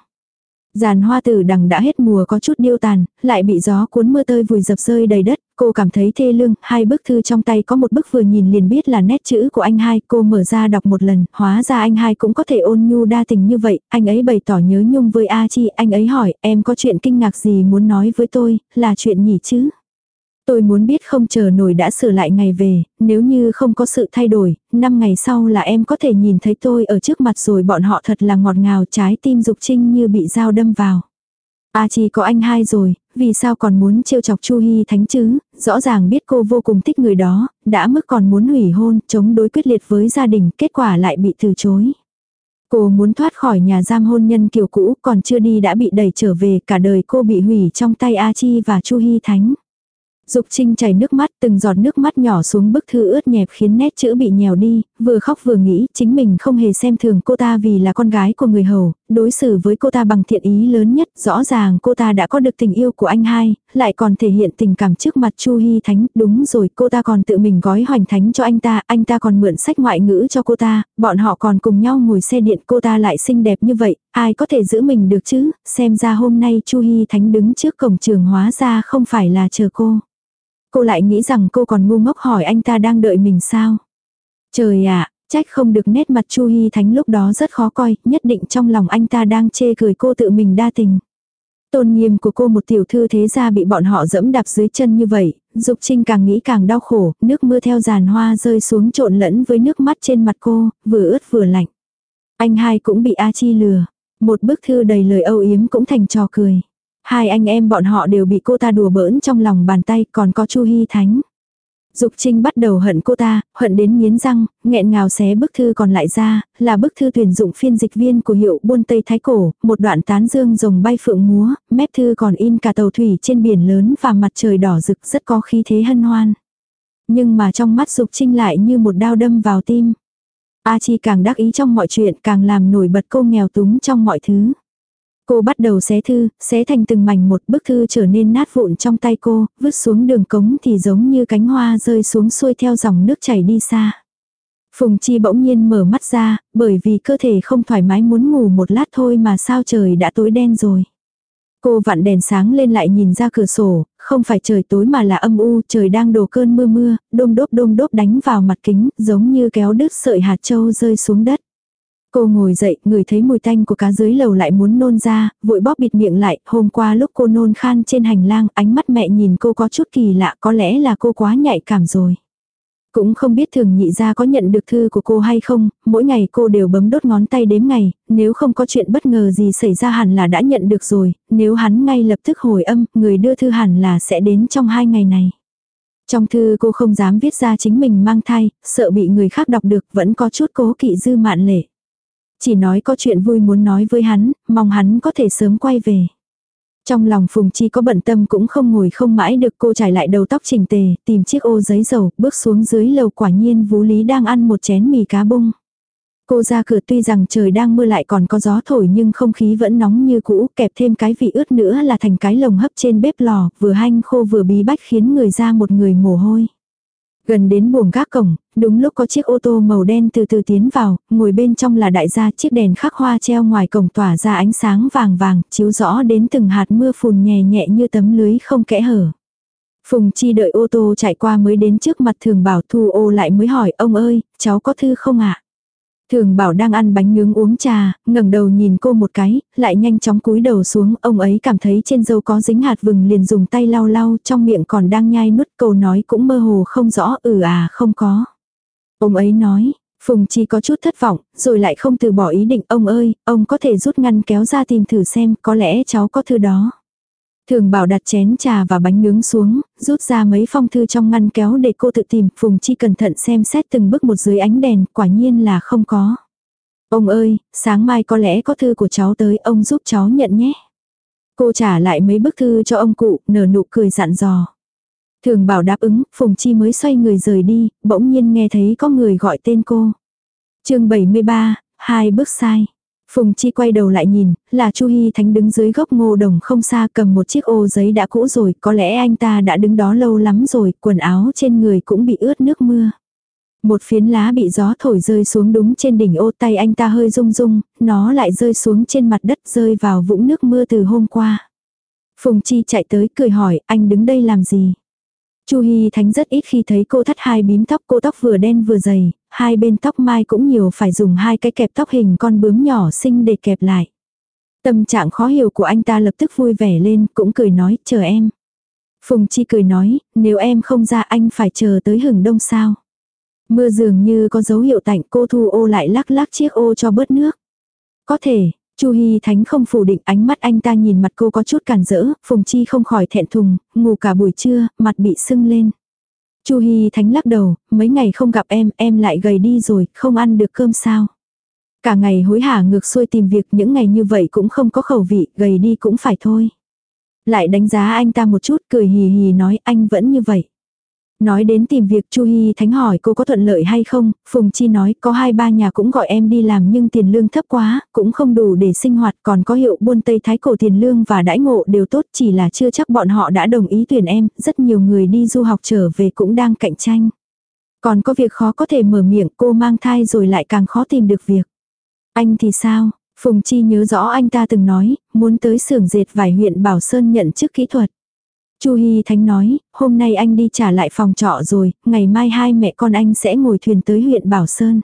Giàn hoa tử đằng đã hết mùa có chút điêu tàn, lại bị gió cuốn mưa tơi vùi dập rơi đầy đất, cô cảm thấy thê lương, hai bức thư trong tay có một bức vừa nhìn liền biết là nét chữ của anh hai, cô mở ra đọc một lần, hóa ra anh hai cũng có thể ôn nhu đa tình như vậy, anh ấy bày tỏ nhớ nhung với A Chi, anh ấy hỏi, em có chuyện kinh ngạc gì muốn nói với tôi, là chuyện nhỉ chứ? Tôi muốn biết không chờ nổi đã sửa lại ngày về, nếu như không có sự thay đổi, năm ngày sau là em có thể nhìn thấy tôi ở trước mặt rồi bọn họ thật là ngọt ngào trái tim dục trinh như bị dao đâm vào. A à chỉ có anh hai rồi, vì sao còn muốn trêu chọc Chu Hi Thánh chứ, rõ ràng biết cô vô cùng thích người đó, đã mức còn muốn hủy hôn, chống đối quyết liệt với gia đình, kết quả lại bị từ chối. Cô muốn thoát khỏi nhà giam hôn nhân kiểu cũ, còn chưa đi đã bị đẩy trở về, cả đời cô bị hủy trong tay A Chi và Chu Hi Thánh. Dục Trinh chảy nước mắt, từng giọt nước mắt nhỏ xuống bức thư ướt nhẹp khiến nét chữ bị nhèo đi, vừa khóc vừa nghĩ, chính mình không hề xem thường cô ta vì là con gái của người hầu, đối xử với cô ta bằng thiện ý lớn nhất, rõ ràng cô ta đã có được tình yêu của anh hai, lại còn thể hiện tình cảm trước mặt Chu Hy Thánh, đúng rồi, cô ta còn tự mình gói hoành thánh cho anh ta, anh ta còn mượn sách ngoại ngữ cho cô ta, bọn họ còn cùng nhau ngồi xe điện, cô ta lại xinh đẹp như vậy, ai có thể giữ mình được chứ, xem ra hôm nay Chu Hy Thánh đứng trước cổng trường hóa ra không phải là chờ cô. Cô lại nghĩ rằng cô còn ngu ngốc hỏi anh ta đang đợi mình sao. Trời ạ, trách không được nét mặt Chu Hy Thánh lúc đó rất khó coi, nhất định trong lòng anh ta đang chê cười cô tự mình đa tình. Tôn nghiêm của cô một tiểu thư thế ra bị bọn họ dẫm đạp dưới chân như vậy, Dục Trinh càng nghĩ càng đau khổ, nước mưa theo giàn hoa rơi xuống trộn lẫn với nước mắt trên mặt cô, vừa ướt vừa lạnh. Anh hai cũng bị A Chi lừa, một bức thư đầy lời âu yếm cũng thành trò cười. Hai anh em bọn họ đều bị cô ta đùa bỡn trong lòng bàn tay, còn có Chu Hy Thánh. Dục Trinh bắt đầu hận cô ta, hận đến nghiến răng, nghẹn ngào xé bức thư còn lại ra, là bức thư tuyển dụng phiên dịch viên của hiệu buôn Tây Thái Cổ, một đoạn tán dương rồng bay phượng múa, mép thư còn in cả tàu thủy trên biển lớn và mặt trời đỏ rực rất có khí thế hân hoan. Nhưng mà trong mắt Dục Trinh lại như một đao đâm vào tim. A Chi càng đắc ý trong mọi chuyện càng làm nổi bật cô nghèo túng trong mọi thứ. Cô bắt đầu xé thư, xé thành từng mảnh một bức thư trở nên nát vụn trong tay cô, vứt xuống đường cống thì giống như cánh hoa rơi xuống xuôi theo dòng nước chảy đi xa. Phùng Chi bỗng nhiên mở mắt ra, bởi vì cơ thể không thoải mái muốn ngủ một lát thôi mà sao trời đã tối đen rồi. Cô vặn đèn sáng lên lại nhìn ra cửa sổ, không phải trời tối mà là âm u, trời đang đổ cơn mưa mưa, đôm đốp đôm đốp đánh vào mặt kính, giống như kéo đứt sợi hạt châu rơi xuống đất. Cô ngồi dậy, người thấy mùi tanh của cá dưới lầu lại muốn nôn ra, vội bóp bịt miệng lại, hôm qua lúc cô nôn khan trên hành lang, ánh mắt mẹ nhìn cô có chút kỳ lạ, có lẽ là cô quá nhạy cảm rồi. Cũng không biết thường nhị ra có nhận được thư của cô hay không, mỗi ngày cô đều bấm đốt ngón tay đếm ngày, nếu không có chuyện bất ngờ gì xảy ra hẳn là đã nhận được rồi, nếu hắn ngay lập tức hồi âm, người đưa thư hẳn là sẽ đến trong hai ngày này. Trong thư cô không dám viết ra chính mình mang thai, sợ bị người khác đọc được vẫn có chút cố kỵ dư mạn lệ. Chỉ nói có chuyện vui muốn nói với hắn, mong hắn có thể sớm quay về. Trong lòng Phùng Chi có bận tâm cũng không ngồi không mãi được cô trải lại đầu tóc chỉnh tề, tìm chiếc ô giấy dầu, bước xuống dưới lầu quả nhiên Vũ Lý đang ăn một chén mì cá bung. Cô ra cửa tuy rằng trời đang mưa lại còn có gió thổi nhưng không khí vẫn nóng như cũ, kẹp thêm cái vị ướt nữa là thành cái lồng hấp trên bếp lò, vừa hanh khô vừa bí bách khiến người ra một người mồ hôi. Gần đến buồng gác cổng, đúng lúc có chiếc ô tô màu đen từ từ tiến vào, ngồi bên trong là đại gia chiếc đèn khắc hoa treo ngoài cổng tỏa ra ánh sáng vàng vàng, chiếu rõ đến từng hạt mưa phùn nhẹ nhẹ như tấm lưới không kẽ hở. Phùng Chi đợi ô tô chạy qua mới đến trước mặt thường bảo thu ô lại mới hỏi ông ơi, cháu có thư không ạ? Thường bảo đang ăn bánh nướng uống trà, ngẩng đầu nhìn cô một cái, lại nhanh chóng cúi đầu xuống, ông ấy cảm thấy trên dâu có dính hạt vừng liền dùng tay lau lau, trong miệng còn đang nhai nuốt câu nói cũng mơ hồ không rõ, ừ à không có. Ông ấy nói, Phùng Chi có chút thất vọng, rồi lại không từ bỏ ý định, ông ơi, ông có thể rút ngăn kéo ra tìm thử xem, có lẽ cháu có thư đó. Thường bảo đặt chén trà và bánh nướng xuống, rút ra mấy phong thư trong ngăn kéo để cô tự tìm, Phùng Chi cẩn thận xem xét từng bước một dưới ánh đèn, quả nhiên là không có. Ông ơi, sáng mai có lẽ có thư của cháu tới, ông giúp cháu nhận nhé. Cô trả lại mấy bức thư cho ông cụ, nở nụ cười dặn dò. Thường bảo đáp ứng, Phùng Chi mới xoay người rời đi, bỗng nhiên nghe thấy có người gọi tên cô. chương 73, hai bước sai. Phùng Chi quay đầu lại nhìn, là Chu Hy Thánh đứng dưới gốc ngô đồng không xa cầm một chiếc ô giấy đã cũ rồi, có lẽ anh ta đã đứng đó lâu lắm rồi, quần áo trên người cũng bị ướt nước mưa. Một phiến lá bị gió thổi rơi xuống đúng trên đỉnh ô tay anh ta hơi rung rung, nó lại rơi xuống trên mặt đất rơi vào vũng nước mưa từ hôm qua. Phùng Chi chạy tới cười hỏi, anh đứng đây làm gì? Chu Hi Thánh rất ít khi thấy cô thắt hai bím tóc, cô tóc vừa đen vừa dày, hai bên tóc mai cũng nhiều phải dùng hai cái kẹp tóc hình con bướm nhỏ xinh để kẹp lại. Tâm trạng khó hiểu của anh ta lập tức vui vẻ lên, cũng cười nói, chờ em. Phùng Chi cười nói, nếu em không ra anh phải chờ tới hừng đông sao. Mưa dường như có dấu hiệu tạnh cô thu ô lại lắc lắc chiếc ô cho bớt nước. Có thể, Chu Hi Thánh không phủ định ánh mắt anh ta nhìn mặt cô có chút cản rỡ, Phùng Chi không khỏi thẹn thùng, ngủ cả buổi trưa, mặt bị sưng lên. Chu Hi Thánh lắc đầu, mấy ngày không gặp em, em lại gầy đi rồi, không ăn được cơm sao. Cả ngày hối hả ngược xuôi tìm việc những ngày như vậy cũng không có khẩu vị, gầy đi cũng phải thôi. Lại đánh giá anh ta một chút, cười hì hì nói anh vẫn như vậy. Nói đến tìm việc Chu Hi Thánh hỏi cô có thuận lợi hay không, Phùng Chi nói có hai ba nhà cũng gọi em đi làm nhưng tiền lương thấp quá, cũng không đủ để sinh hoạt còn có hiệu buôn Tây Thái cổ tiền lương và đãi ngộ đều tốt chỉ là chưa chắc bọn họ đã đồng ý tuyển em, rất nhiều người đi du học trở về cũng đang cạnh tranh. Còn có việc khó có thể mở miệng cô mang thai rồi lại càng khó tìm được việc. Anh thì sao? Phùng Chi nhớ rõ anh ta từng nói, muốn tới xưởng dệt vải huyện Bảo Sơn nhận chức kỹ thuật. Chu Hi Thánh nói, hôm nay anh đi trả lại phòng trọ rồi, ngày mai hai mẹ con anh sẽ ngồi thuyền tới huyện Bảo Sơn.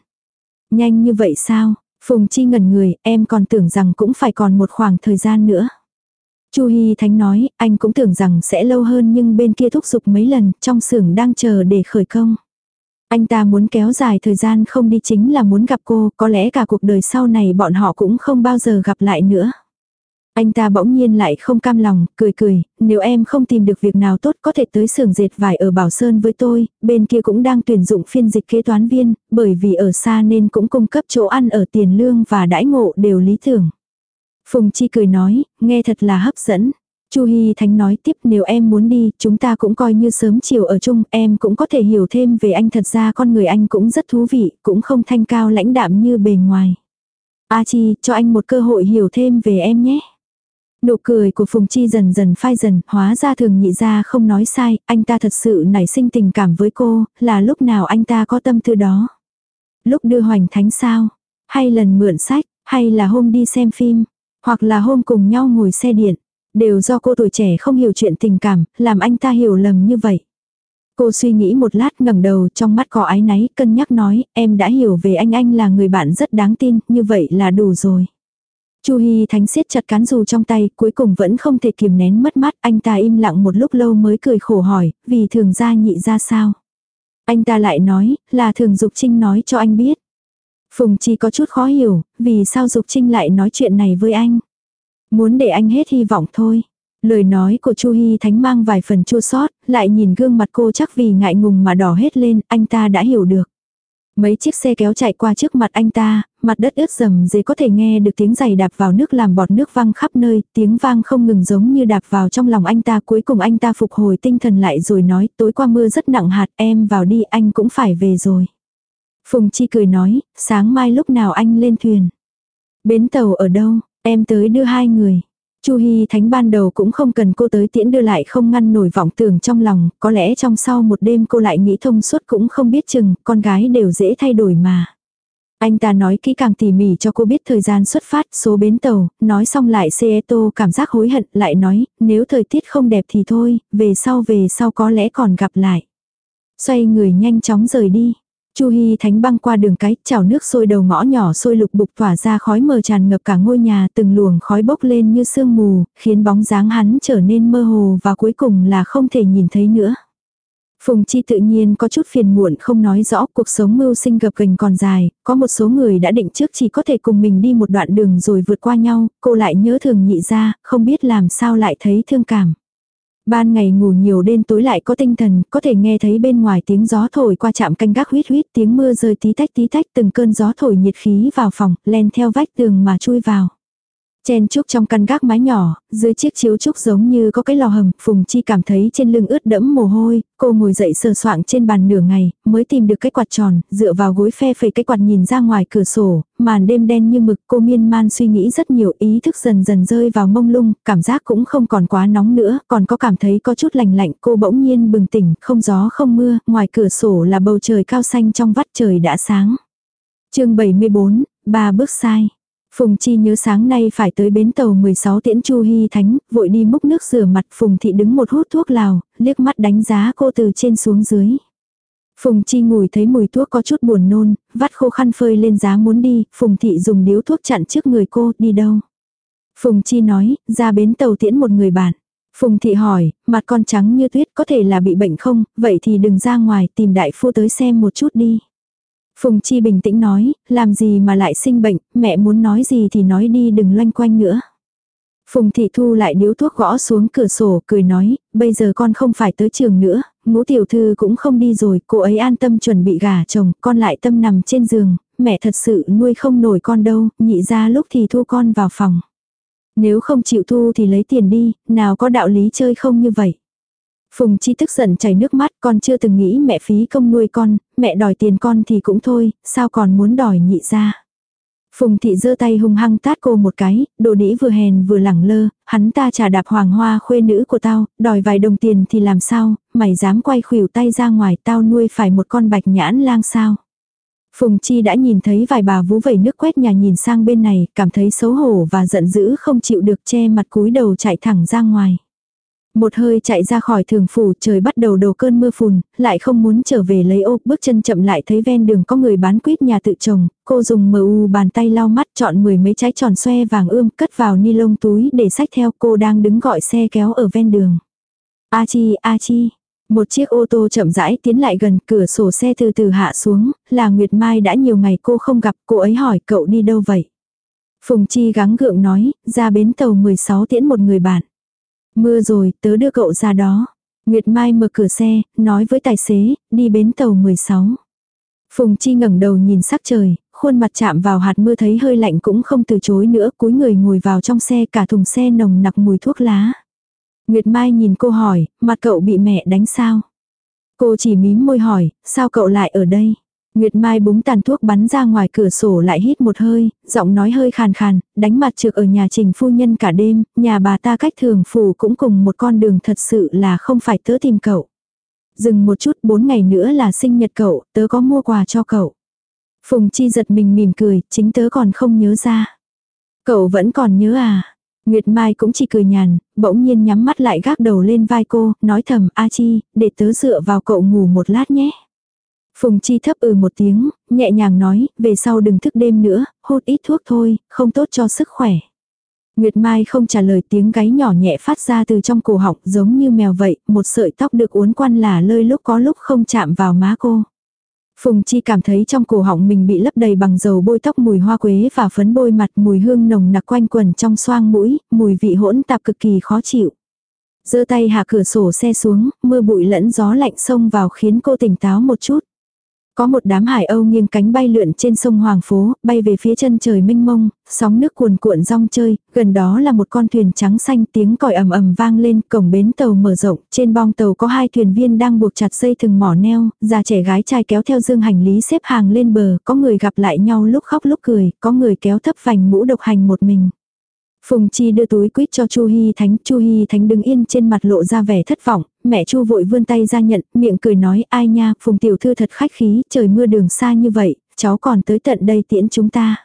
Nhanh như vậy sao? Phùng Chi ngẩn người, em còn tưởng rằng cũng phải còn một khoảng thời gian nữa. Chu Hi Thánh nói, anh cũng tưởng rằng sẽ lâu hơn nhưng bên kia thúc giục mấy lần, trong xưởng đang chờ để khởi công. Anh ta muốn kéo dài thời gian không đi chính là muốn gặp cô, có lẽ cả cuộc đời sau này bọn họ cũng không bao giờ gặp lại nữa. Anh ta bỗng nhiên lại không cam lòng, cười cười, nếu em không tìm được việc nào tốt có thể tới xưởng dệt vải ở Bảo Sơn với tôi, bên kia cũng đang tuyển dụng phiên dịch kế toán viên, bởi vì ở xa nên cũng cung cấp chỗ ăn ở tiền lương và đãi ngộ đều lý tưởng. Phùng Chi cười nói, nghe thật là hấp dẫn. Chu Hi Thánh nói tiếp nếu em muốn đi, chúng ta cũng coi như sớm chiều ở chung, em cũng có thể hiểu thêm về anh thật ra con người anh cũng rất thú vị, cũng không thanh cao lãnh đạm như bề ngoài. A Chi, cho anh một cơ hội hiểu thêm về em nhé. Nụ cười của Phùng Chi dần dần phai dần, hóa ra thường nhị ra không nói sai, anh ta thật sự nảy sinh tình cảm với cô, là lúc nào anh ta có tâm tư đó. Lúc đưa hoành thánh sao, hay lần mượn sách, hay là hôm đi xem phim, hoặc là hôm cùng nhau ngồi xe điện, đều do cô tuổi trẻ không hiểu chuyện tình cảm, làm anh ta hiểu lầm như vậy. Cô suy nghĩ một lát ngẩng đầu trong mắt có ái náy, cân nhắc nói, em đã hiểu về anh anh là người bạn rất đáng tin, như vậy là đủ rồi. Chu Hi Thánh siết chặt cán dù trong tay, cuối cùng vẫn không thể kiềm nén mất mát, anh ta im lặng một lúc lâu mới cười khổ hỏi, vì thường gia nhị ra sao? Anh ta lại nói, là thường Dục Trinh nói cho anh biết. Phùng Chi có chút khó hiểu, vì sao Dục Trinh lại nói chuyện này với anh? Muốn để anh hết hy vọng thôi. Lời nói của Chu Hi Thánh mang vài phần chua sót, lại nhìn gương mặt cô chắc vì ngại ngùng mà đỏ hết lên, anh ta đã hiểu được. Mấy chiếc xe kéo chạy qua trước mặt anh ta, mặt đất ướt rầm dề có thể nghe được tiếng giày đạp vào nước làm bọt nước văng khắp nơi, tiếng vang không ngừng giống như đạp vào trong lòng anh ta. Cuối cùng anh ta phục hồi tinh thần lại rồi nói, tối qua mưa rất nặng hạt, em vào đi, anh cũng phải về rồi. Phùng Chi cười nói, sáng mai lúc nào anh lên thuyền. Bến tàu ở đâu, em tới đưa hai người. Chu Hi Thánh ban đầu cũng không cần cô tới tiễn đưa lại không ngăn nổi vọng tưởng trong lòng, có lẽ trong sau một đêm cô lại nghĩ thông suốt cũng không biết chừng, con gái đều dễ thay đổi mà. Anh ta nói kỹ càng tỉ mỉ cho cô biết thời gian xuất phát, số bến tàu, nói xong lại Seeto cảm giác hối hận, lại nói, nếu thời tiết không đẹp thì thôi, về sau về sau có lẽ còn gặp lại. Xoay người nhanh chóng rời đi. Chu Hi Thánh băng qua đường cái, chảo nước sôi đầu ngõ nhỏ sôi lục bục tỏa ra khói mờ tràn ngập cả ngôi nhà, từng luồng khói bốc lên như sương mù, khiến bóng dáng hắn trở nên mơ hồ và cuối cùng là không thể nhìn thấy nữa. Phùng Chi tự nhiên có chút phiền muộn không nói rõ cuộc sống mưu sinh gập ghềnh còn dài, có một số người đã định trước chỉ có thể cùng mình đi một đoạn đường rồi vượt qua nhau, cô lại nhớ thường nhị ra, không biết làm sao lại thấy thương cảm. Ban ngày ngủ nhiều đêm tối lại có tinh thần, có thể nghe thấy bên ngoài tiếng gió thổi qua chạm canh gác huyết huyết tiếng mưa rơi tí tách tí tách từng cơn gió thổi nhiệt khí vào phòng, len theo vách tường mà chui vào. Chen trúc trong căn gác mái nhỏ, dưới chiếc chiếu trúc giống như có cái lò hầm, Phùng Chi cảm thấy trên lưng ướt đẫm mồ hôi, cô ngồi dậy sờ soạng trên bàn nửa ngày, mới tìm được cái quạt tròn, dựa vào gối phe phẩy cái quạt nhìn ra ngoài cửa sổ, màn đêm đen như mực, cô miên man suy nghĩ rất nhiều ý thức dần dần rơi vào mông lung, cảm giác cũng không còn quá nóng nữa, còn có cảm thấy có chút lành lạnh, cô bỗng nhiên bừng tỉnh, không gió không mưa, ngoài cửa sổ là bầu trời cao xanh trong vắt trời đã sáng. chương 74, ba bước sai. Phùng Chi nhớ sáng nay phải tới bến tàu 16 tiễn Chu Hy Thánh, vội đi múc nước rửa mặt Phùng Thị đứng một hút thuốc lào, liếc mắt đánh giá cô từ trên xuống dưới. Phùng Chi ngùi thấy mùi thuốc có chút buồn nôn, vắt khô khăn phơi lên giá muốn đi, Phùng Thị dùng điếu thuốc chặn trước người cô, đi đâu. Phùng Chi nói, ra bến tàu tiễn một người bạn. Phùng Thị hỏi, mặt con trắng như tuyết có thể là bị bệnh không, vậy thì đừng ra ngoài tìm đại phu tới xem một chút đi. Phùng Chi bình tĩnh nói, làm gì mà lại sinh bệnh, mẹ muốn nói gì thì nói đi đừng loanh quanh nữa. Phùng Thị Thu lại điếu thuốc gõ xuống cửa sổ, cười nói, bây giờ con không phải tới trường nữa, ngũ tiểu thư cũng không đi rồi, cô ấy an tâm chuẩn bị gả chồng, con lại tâm nằm trên giường, mẹ thật sự nuôi không nổi con đâu, nhị ra lúc thì thu con vào phòng. Nếu không chịu thu thì lấy tiền đi, nào có đạo lý chơi không như vậy. Phùng Chi tức giận chảy nước mắt, con chưa từng nghĩ mẹ phí công nuôi con, mẹ đòi tiền con thì cũng thôi, sao còn muốn đòi nhị ra. Phùng thị giơ tay hung hăng tát cô một cái, đồ đĩ vừa hèn vừa lẳng lơ, hắn ta trả đạp hoàng hoa khuê nữ của tao, đòi vài đồng tiền thì làm sao, mày dám quay khuỷu tay ra ngoài tao nuôi phải một con bạch nhãn lang sao. Phùng Chi đã nhìn thấy vài bà vú vẩy nước quét nhà nhìn sang bên này, cảm thấy xấu hổ và giận dữ không chịu được che mặt cúi đầu chạy thẳng ra ngoài. Một hơi chạy ra khỏi thường phủ trời bắt đầu đổ cơn mưa phùn, lại không muốn trở về lấy ô, bước chân chậm lại thấy ven đường có người bán quýt nhà tự trồng, cô dùng mờ u bàn tay lau mắt chọn mười mấy trái tròn xoe vàng ươm cất vào ni lông túi để sách theo cô đang đứng gọi xe kéo ở ven đường. A chi, a chi. Một chiếc ô tô chậm rãi tiến lại gần cửa sổ xe từ từ hạ xuống, là Nguyệt Mai đã nhiều ngày cô không gặp, cô ấy hỏi cậu đi đâu vậy? Phùng Chi gắng gượng nói, ra bến tàu 16 tiễn một người bạn. Mưa rồi, tớ đưa cậu ra đó. Nguyệt Mai mở cửa xe, nói với tài xế, đi bến tàu 16. Phùng Chi ngẩng đầu nhìn sắc trời, khuôn mặt chạm vào hạt mưa thấy hơi lạnh cũng không từ chối nữa, cúi người ngồi vào trong xe cả thùng xe nồng nặc mùi thuốc lá. Nguyệt Mai nhìn cô hỏi, mặt cậu bị mẹ đánh sao? Cô chỉ mím môi hỏi, sao cậu lại ở đây? Nguyệt Mai búng tàn thuốc bắn ra ngoài cửa sổ lại hít một hơi, giọng nói hơi khàn khàn, đánh mặt trực ở nhà trình phu nhân cả đêm, nhà bà ta cách thường phủ cũng cùng một con đường thật sự là không phải tớ tìm cậu. Dừng một chút bốn ngày nữa là sinh nhật cậu, tớ có mua quà cho cậu. Phùng Chi giật mình mỉm cười, chính tớ còn không nhớ ra. Cậu vẫn còn nhớ à? Nguyệt Mai cũng chỉ cười nhàn, bỗng nhiên nhắm mắt lại gác đầu lên vai cô, nói thầm, A Chi, để tớ dựa vào cậu ngủ một lát nhé. Phùng Chi thấp ừ một tiếng, nhẹ nhàng nói, về sau đừng thức đêm nữa, hút ít thuốc thôi, không tốt cho sức khỏe. Nguyệt Mai không trả lời tiếng gáy nhỏ nhẹ phát ra từ trong cổ họng giống như mèo vậy, một sợi tóc được uốn quan là lơi lúc có lúc không chạm vào má cô. Phùng Chi cảm thấy trong cổ họng mình bị lấp đầy bằng dầu bôi tóc mùi hoa quế và phấn bôi mặt mùi hương nồng nặc quanh quần trong xoang mũi, mùi vị hỗn tạp cực kỳ khó chịu. giơ tay hạ cửa sổ xe xuống, mưa bụi lẫn gió lạnh xông vào khiến cô tỉnh táo một chút. Có một đám hải âu nghiêng cánh bay lượn trên sông Hoàng Phố, bay về phía chân trời mênh mông, sóng nước cuồn cuộn rong chơi, gần đó là một con thuyền trắng xanh tiếng còi ầm ầm vang lên, cổng bến tàu mở rộng, trên bong tàu có hai thuyền viên đang buộc chặt dây thừng mỏ neo, già trẻ gái trai kéo theo dương hành lý xếp hàng lên bờ, có người gặp lại nhau lúc khóc lúc cười, có người kéo thấp vành mũ độc hành một mình. Phùng Chi đưa túi quýt cho Chu Hi Thánh, Chu Hi Thánh đứng yên trên mặt lộ ra vẻ thất vọng, mẹ Chu vội vươn tay ra nhận, miệng cười nói, ai nha, Phùng tiểu thư thật khách khí, trời mưa đường xa như vậy, cháu còn tới tận đây tiễn chúng ta.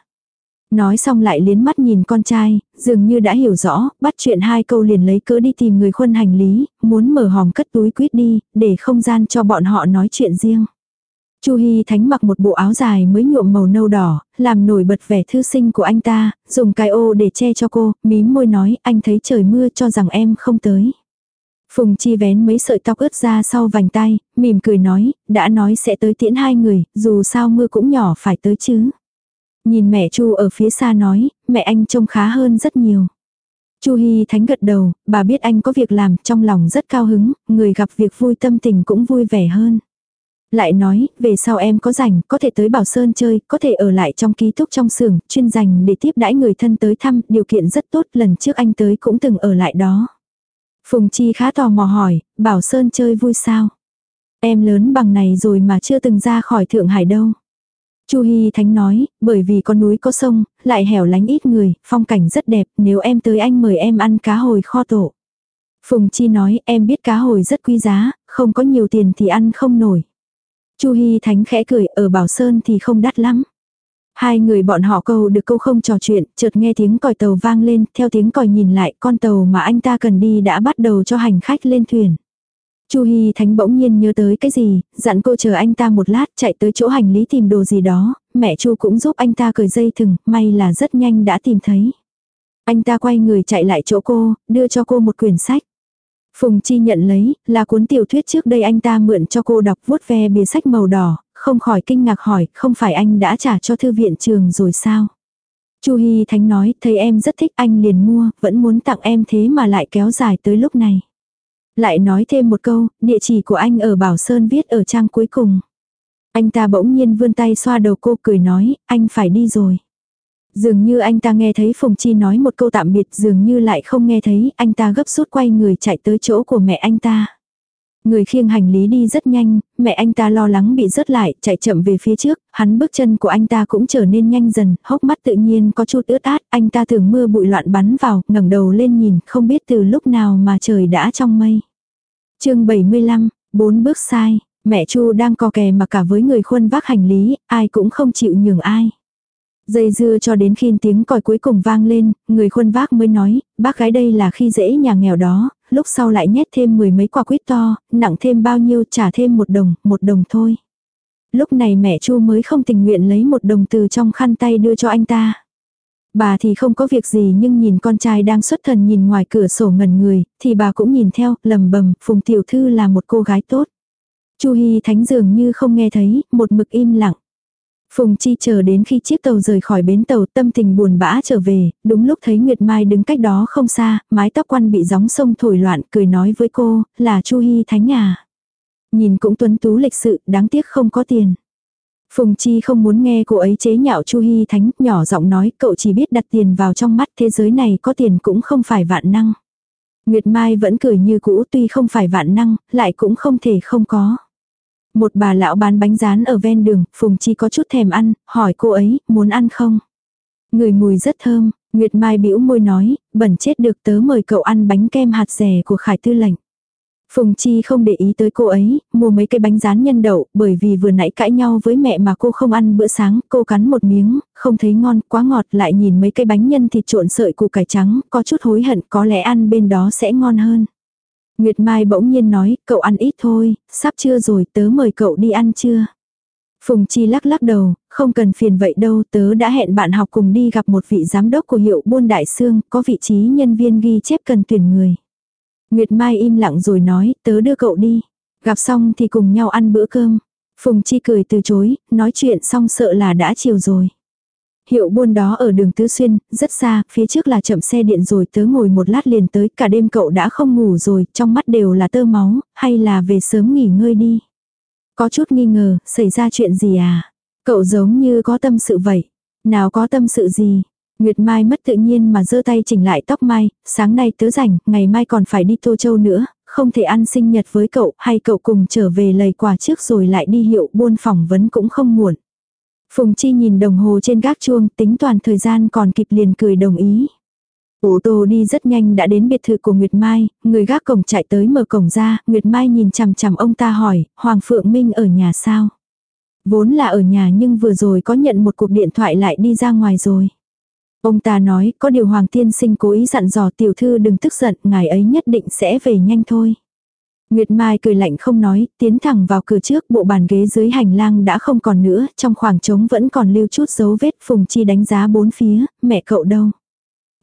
Nói xong lại liến mắt nhìn con trai, dường như đã hiểu rõ, bắt chuyện hai câu liền lấy cớ đi tìm người khuân hành lý, muốn mở hòm cất túi quýt đi, để không gian cho bọn họ nói chuyện riêng. Chu Hi Thánh mặc một bộ áo dài mới nhuộm màu nâu đỏ, làm nổi bật vẻ thư sinh của anh ta, dùng cái ô để che cho cô, mím môi nói anh thấy trời mưa cho rằng em không tới. Phùng Chi vén mấy sợi tóc ướt ra sau vành tay, mỉm cười nói, đã nói sẽ tới tiễn hai người, dù sao mưa cũng nhỏ phải tới chứ. Nhìn mẹ Chu ở phía xa nói, mẹ anh trông khá hơn rất nhiều. Chu Hi Thánh gật đầu, bà biết anh có việc làm, trong lòng rất cao hứng, người gặp việc vui tâm tình cũng vui vẻ hơn. Lại nói, về sau em có rảnh, có thể tới Bảo Sơn chơi, có thể ở lại trong ký túc trong xưởng, chuyên dành để tiếp đãi người thân tới thăm, điều kiện rất tốt, lần trước anh tới cũng từng ở lại đó. Phùng Chi khá tò mò hỏi, Bảo Sơn chơi vui sao? Em lớn bằng này rồi mà chưa từng ra khỏi Thượng Hải đâu. Chu Hi Thánh nói, bởi vì có núi có sông, lại hẻo lánh ít người, phong cảnh rất đẹp, nếu em tới anh mời em ăn cá hồi kho tổ. Phùng Chi nói, em biết cá hồi rất quý giá, không có nhiều tiền thì ăn không nổi. Chu Hi Thánh khẽ cười, ở Bảo Sơn thì không đắt lắm. Hai người bọn họ câu được câu không trò chuyện, chợt nghe tiếng còi tàu vang lên, theo tiếng còi nhìn lại, con tàu mà anh ta cần đi đã bắt đầu cho hành khách lên thuyền. Chu Hi Thánh bỗng nhiên nhớ tới cái gì, dặn cô chờ anh ta một lát chạy tới chỗ hành lý tìm đồ gì đó, mẹ Chu cũng giúp anh ta cởi dây thừng, may là rất nhanh đã tìm thấy. Anh ta quay người chạy lại chỗ cô, đưa cho cô một quyển sách. Phùng Chi nhận lấy, là cuốn tiểu thuyết trước đây anh ta mượn cho cô đọc vuốt ve bìa sách màu đỏ, không khỏi kinh ngạc hỏi, không phải anh đã trả cho thư viện trường rồi sao? Chu Hi Thánh nói, thấy em rất thích anh liền mua, vẫn muốn tặng em thế mà lại kéo dài tới lúc này. Lại nói thêm một câu, địa chỉ của anh ở Bảo Sơn viết ở trang cuối cùng. Anh ta bỗng nhiên vươn tay xoa đầu cô cười nói, anh phải đi rồi. Dường như anh ta nghe thấy Phùng Chi nói một câu tạm biệt dường như lại không nghe thấy, anh ta gấp rút quay người chạy tới chỗ của mẹ anh ta. Người khiêng hành lý đi rất nhanh, mẹ anh ta lo lắng bị rớt lại, chạy chậm về phía trước, hắn bước chân của anh ta cũng trở nên nhanh dần, hốc mắt tự nhiên có chút ướt át, anh ta thường mưa bụi loạn bắn vào, ngẩng đầu lên nhìn, không biết từ lúc nào mà trời đã trong mây. chương 75, bốn bước sai, mẹ Chu đang co kè mà cả với người khuân vác hành lý, ai cũng không chịu nhường ai. Dây dưa cho đến khi tiếng còi cuối cùng vang lên, người khuân vác mới nói, bác gái đây là khi dễ nhà nghèo đó, lúc sau lại nhét thêm mười mấy quả quýt to, nặng thêm bao nhiêu trả thêm một đồng, một đồng thôi. Lúc này mẹ Chu mới không tình nguyện lấy một đồng từ trong khăn tay đưa cho anh ta. Bà thì không có việc gì nhưng nhìn con trai đang xuất thần nhìn ngoài cửa sổ ngẩn người, thì bà cũng nhìn theo, lầm bầm, Phùng Tiểu Thư là một cô gái tốt. Chu Hy Thánh dường như không nghe thấy, một mực im lặng. Phùng Chi chờ đến khi chiếc tàu rời khỏi bến tàu tâm tình buồn bã trở về, đúng lúc thấy Nguyệt Mai đứng cách đó không xa, mái tóc quăn bị gióng sông thổi loạn, cười nói với cô, là Chu Hy Thánh à. Nhìn cũng tuấn tú lịch sự, đáng tiếc không có tiền. Phùng Chi không muốn nghe cô ấy chế nhạo Chu Hy Thánh, nhỏ giọng nói cậu chỉ biết đặt tiền vào trong mắt thế giới này có tiền cũng không phải vạn năng. Nguyệt Mai vẫn cười như cũ tuy không phải vạn năng, lại cũng không thể không có. Một bà lão bán bánh rán ở ven đường, Phùng Chi có chút thèm ăn, hỏi cô ấy, muốn ăn không? Người mùi rất thơm, Nguyệt Mai bĩu môi nói, bẩn chết được tớ mời cậu ăn bánh kem hạt rẻ của Khải Tư lệnh. Phùng Chi không để ý tới cô ấy, mua mấy cái bánh rán nhân đậu, bởi vì vừa nãy cãi nhau với mẹ mà cô không ăn bữa sáng, cô cắn một miếng, không thấy ngon, quá ngọt, lại nhìn mấy cái bánh nhân thịt trộn sợi củ cải trắng, có chút hối hận, có lẽ ăn bên đó sẽ ngon hơn. Nguyệt Mai bỗng nhiên nói, cậu ăn ít thôi, sắp trưa rồi, tớ mời cậu đi ăn chưa? Phùng Chi lắc lắc đầu, không cần phiền vậy đâu, tớ đã hẹn bạn học cùng đi gặp một vị giám đốc của hiệu buôn đại sương, có vị trí nhân viên ghi chép cần tuyển người. Nguyệt Mai im lặng rồi nói, tớ đưa cậu đi. Gặp xong thì cùng nhau ăn bữa cơm. Phùng Chi cười từ chối, nói chuyện xong sợ là đã chiều rồi. Hiệu buôn đó ở đường Tứ Xuyên, rất xa, phía trước là chậm xe điện rồi tớ ngồi một lát liền tới, cả đêm cậu đã không ngủ rồi, trong mắt đều là tơ máu, hay là về sớm nghỉ ngơi đi. Có chút nghi ngờ, xảy ra chuyện gì à? Cậu giống như có tâm sự vậy. Nào có tâm sự gì? Nguyệt Mai mất tự nhiên mà giơ tay chỉnh lại tóc mai, sáng nay tớ rảnh, ngày mai còn phải đi Tô Châu nữa, không thể ăn sinh nhật với cậu, hay cậu cùng trở về lầy quà trước rồi lại đi hiệu buôn phỏng vấn cũng không muộn. Phùng Chi nhìn đồng hồ trên gác chuông, tính toàn thời gian còn kịp liền cười đồng ý. Ô tô đi rất nhanh đã đến biệt thự của Nguyệt Mai, người gác cổng chạy tới mở cổng ra, Nguyệt Mai nhìn chằm chằm ông ta hỏi, Hoàng Phượng Minh ở nhà sao? Vốn là ở nhà nhưng vừa rồi có nhận một cuộc điện thoại lại đi ra ngoài rồi. Ông ta nói, có điều Hoàng Tiên Sinh cố ý dặn dò tiểu thư đừng tức giận, ngài ấy nhất định sẽ về nhanh thôi. Nguyệt Mai cười lạnh không nói, tiến thẳng vào cửa trước, bộ bàn ghế dưới hành lang đã không còn nữa, trong khoảng trống vẫn còn lưu chút dấu vết, Phùng Chi đánh giá bốn phía, mẹ cậu đâu.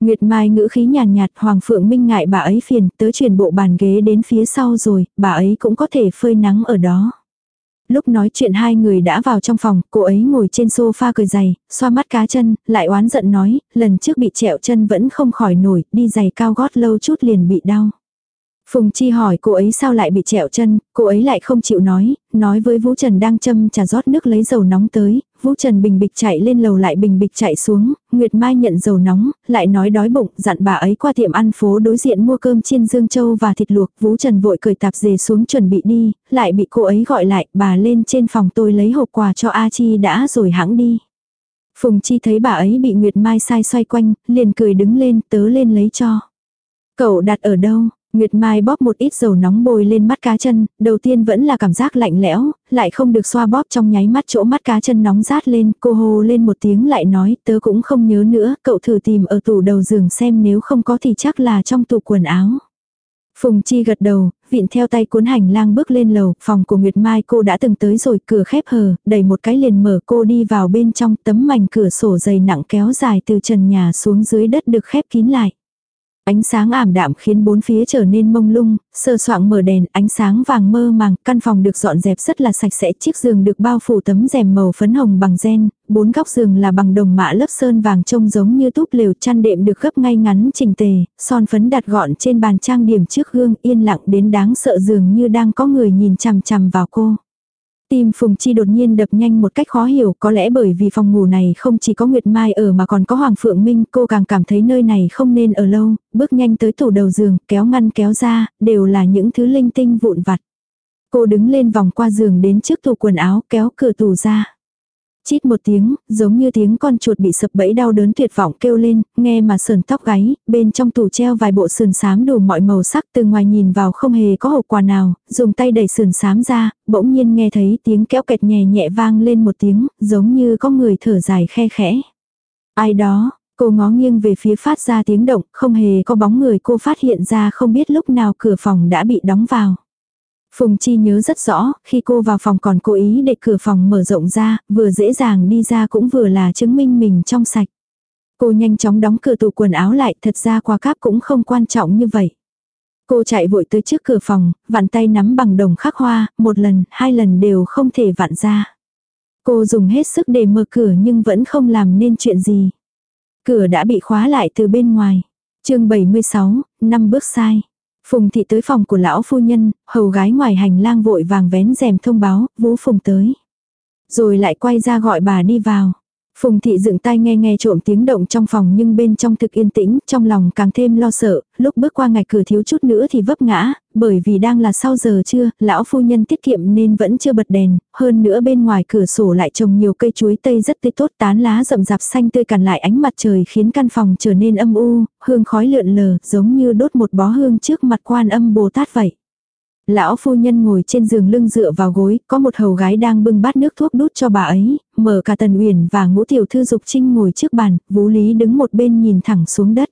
Nguyệt Mai ngữ khí nhàn nhạt, Hoàng Phượng Minh ngại bà ấy phiền, tớ chuyển bộ bàn ghế đến phía sau rồi, bà ấy cũng có thể phơi nắng ở đó. Lúc nói chuyện hai người đã vào trong phòng, cô ấy ngồi trên sofa cười dày, xoa mắt cá chân, lại oán giận nói, lần trước bị trẹo chân vẫn không khỏi nổi, đi giày cao gót lâu chút liền bị đau. Phùng Chi hỏi cô ấy sao lại bị trẹo chân, cô ấy lại không chịu nói, nói với Vũ Trần đang châm trà rót nước lấy dầu nóng tới, Vũ Trần bình bịch chạy lên lầu lại bình bịch chạy xuống, Nguyệt Mai nhận dầu nóng, lại nói đói bụng, dặn bà ấy qua tiệm ăn phố đối diện mua cơm chiên dương châu và thịt luộc, Vũ Trần vội cười tạp dề xuống chuẩn bị đi, lại bị cô ấy gọi lại, bà lên trên phòng tôi lấy hộp quà cho A Chi đã rồi hãng đi. Phùng Chi thấy bà ấy bị Nguyệt Mai sai xoay quanh, liền cười đứng lên, tớ lên lấy cho. Cậu đặt ở đâu? Nguyệt Mai bóp một ít dầu nóng bôi lên mắt cá chân, đầu tiên vẫn là cảm giác lạnh lẽo, lại không được xoa bóp trong nháy mắt chỗ mắt cá chân nóng rát lên, cô hô lên một tiếng lại nói, tớ cũng không nhớ nữa, cậu thử tìm ở tủ đầu giường xem nếu không có thì chắc là trong tủ quần áo. Phùng Chi gật đầu, vịn theo tay cuốn hành lang bước lên lầu, phòng của Nguyệt Mai cô đã từng tới rồi, cửa khép hờ, đẩy một cái liền mở cô đi vào bên trong tấm mảnh cửa sổ dày nặng kéo dài từ trần nhà xuống dưới đất được khép kín lại. Ánh sáng ảm đạm khiến bốn phía trở nên mông lung, sơ soạng mở đèn, ánh sáng vàng mơ màng, căn phòng được dọn dẹp rất là sạch sẽ, chiếc giường được bao phủ tấm rèm màu phấn hồng bằng gen, bốn góc giường là bằng đồng mạ lớp sơn vàng trông giống như túp lều chăn đệm được gấp ngay ngắn chỉnh tề, son phấn đặt gọn trên bàn trang điểm trước gương yên lặng đến đáng sợ dường như đang có người nhìn chằm chằm vào cô. Tim Phùng Chi đột nhiên đập nhanh một cách khó hiểu, có lẽ bởi vì phòng ngủ này không chỉ có Nguyệt Mai ở mà còn có Hoàng Phượng Minh, cô càng cảm thấy nơi này không nên ở lâu, bước nhanh tới tủ đầu giường, kéo ngăn kéo ra, đều là những thứ linh tinh vụn vặt. Cô đứng lên vòng qua giường đến trước tủ quần áo kéo cửa tủ ra. Chít một tiếng, giống như tiếng con chuột bị sập bẫy đau đớn tuyệt vọng kêu lên, nghe mà sờn tóc gáy, bên trong tủ treo vài bộ sườn xám đủ mọi màu sắc từ ngoài nhìn vào không hề có hộp quà nào, dùng tay đẩy sườn xám ra, bỗng nhiên nghe thấy tiếng kéo kẹt nhẹ nhẹ vang lên một tiếng, giống như có người thở dài khe khẽ. Ai đó, cô ngó nghiêng về phía phát ra tiếng động, không hề có bóng người cô phát hiện ra không biết lúc nào cửa phòng đã bị đóng vào. Phùng Chi nhớ rất rõ, khi cô vào phòng còn cố ý để cửa phòng mở rộng ra, vừa dễ dàng đi ra cũng vừa là chứng minh mình trong sạch. Cô nhanh chóng đóng cửa tủ quần áo lại, thật ra qua cáp cũng không quan trọng như vậy. Cô chạy vội tới trước cửa phòng, vặn tay nắm bằng đồng khắc hoa, một lần, hai lần đều không thể vặn ra. Cô dùng hết sức để mở cửa nhưng vẫn không làm nên chuyện gì. Cửa đã bị khóa lại từ bên ngoài. chương 76, năm bước sai. Phùng thị tới phòng của lão phu nhân, hầu gái ngoài hành lang vội vàng vén rèm thông báo, vũ phùng tới. Rồi lại quay ra gọi bà đi vào. Phùng thị dựng tai nghe nghe trộm tiếng động trong phòng nhưng bên trong thực yên tĩnh, trong lòng càng thêm lo sợ, lúc bước qua ngạch cửa thiếu chút nữa thì vấp ngã, bởi vì đang là sau giờ trưa, lão phu nhân tiết kiệm nên vẫn chưa bật đèn, hơn nữa bên ngoài cửa sổ lại trồng nhiều cây chuối tây rất tươi tốt tán lá rậm rạp xanh tươi cản lại ánh mặt trời khiến căn phòng trở nên âm u, hương khói lượn lờ, giống như đốt một bó hương trước mặt quan âm Bồ Tát vậy. Lão phu nhân ngồi trên giường lưng dựa vào gối, có một hầu gái đang bưng bát nước thuốc đút cho bà ấy, mở cả tần uyển và ngũ tiểu thư dục trinh ngồi trước bàn, vũ lý đứng một bên nhìn thẳng xuống đất.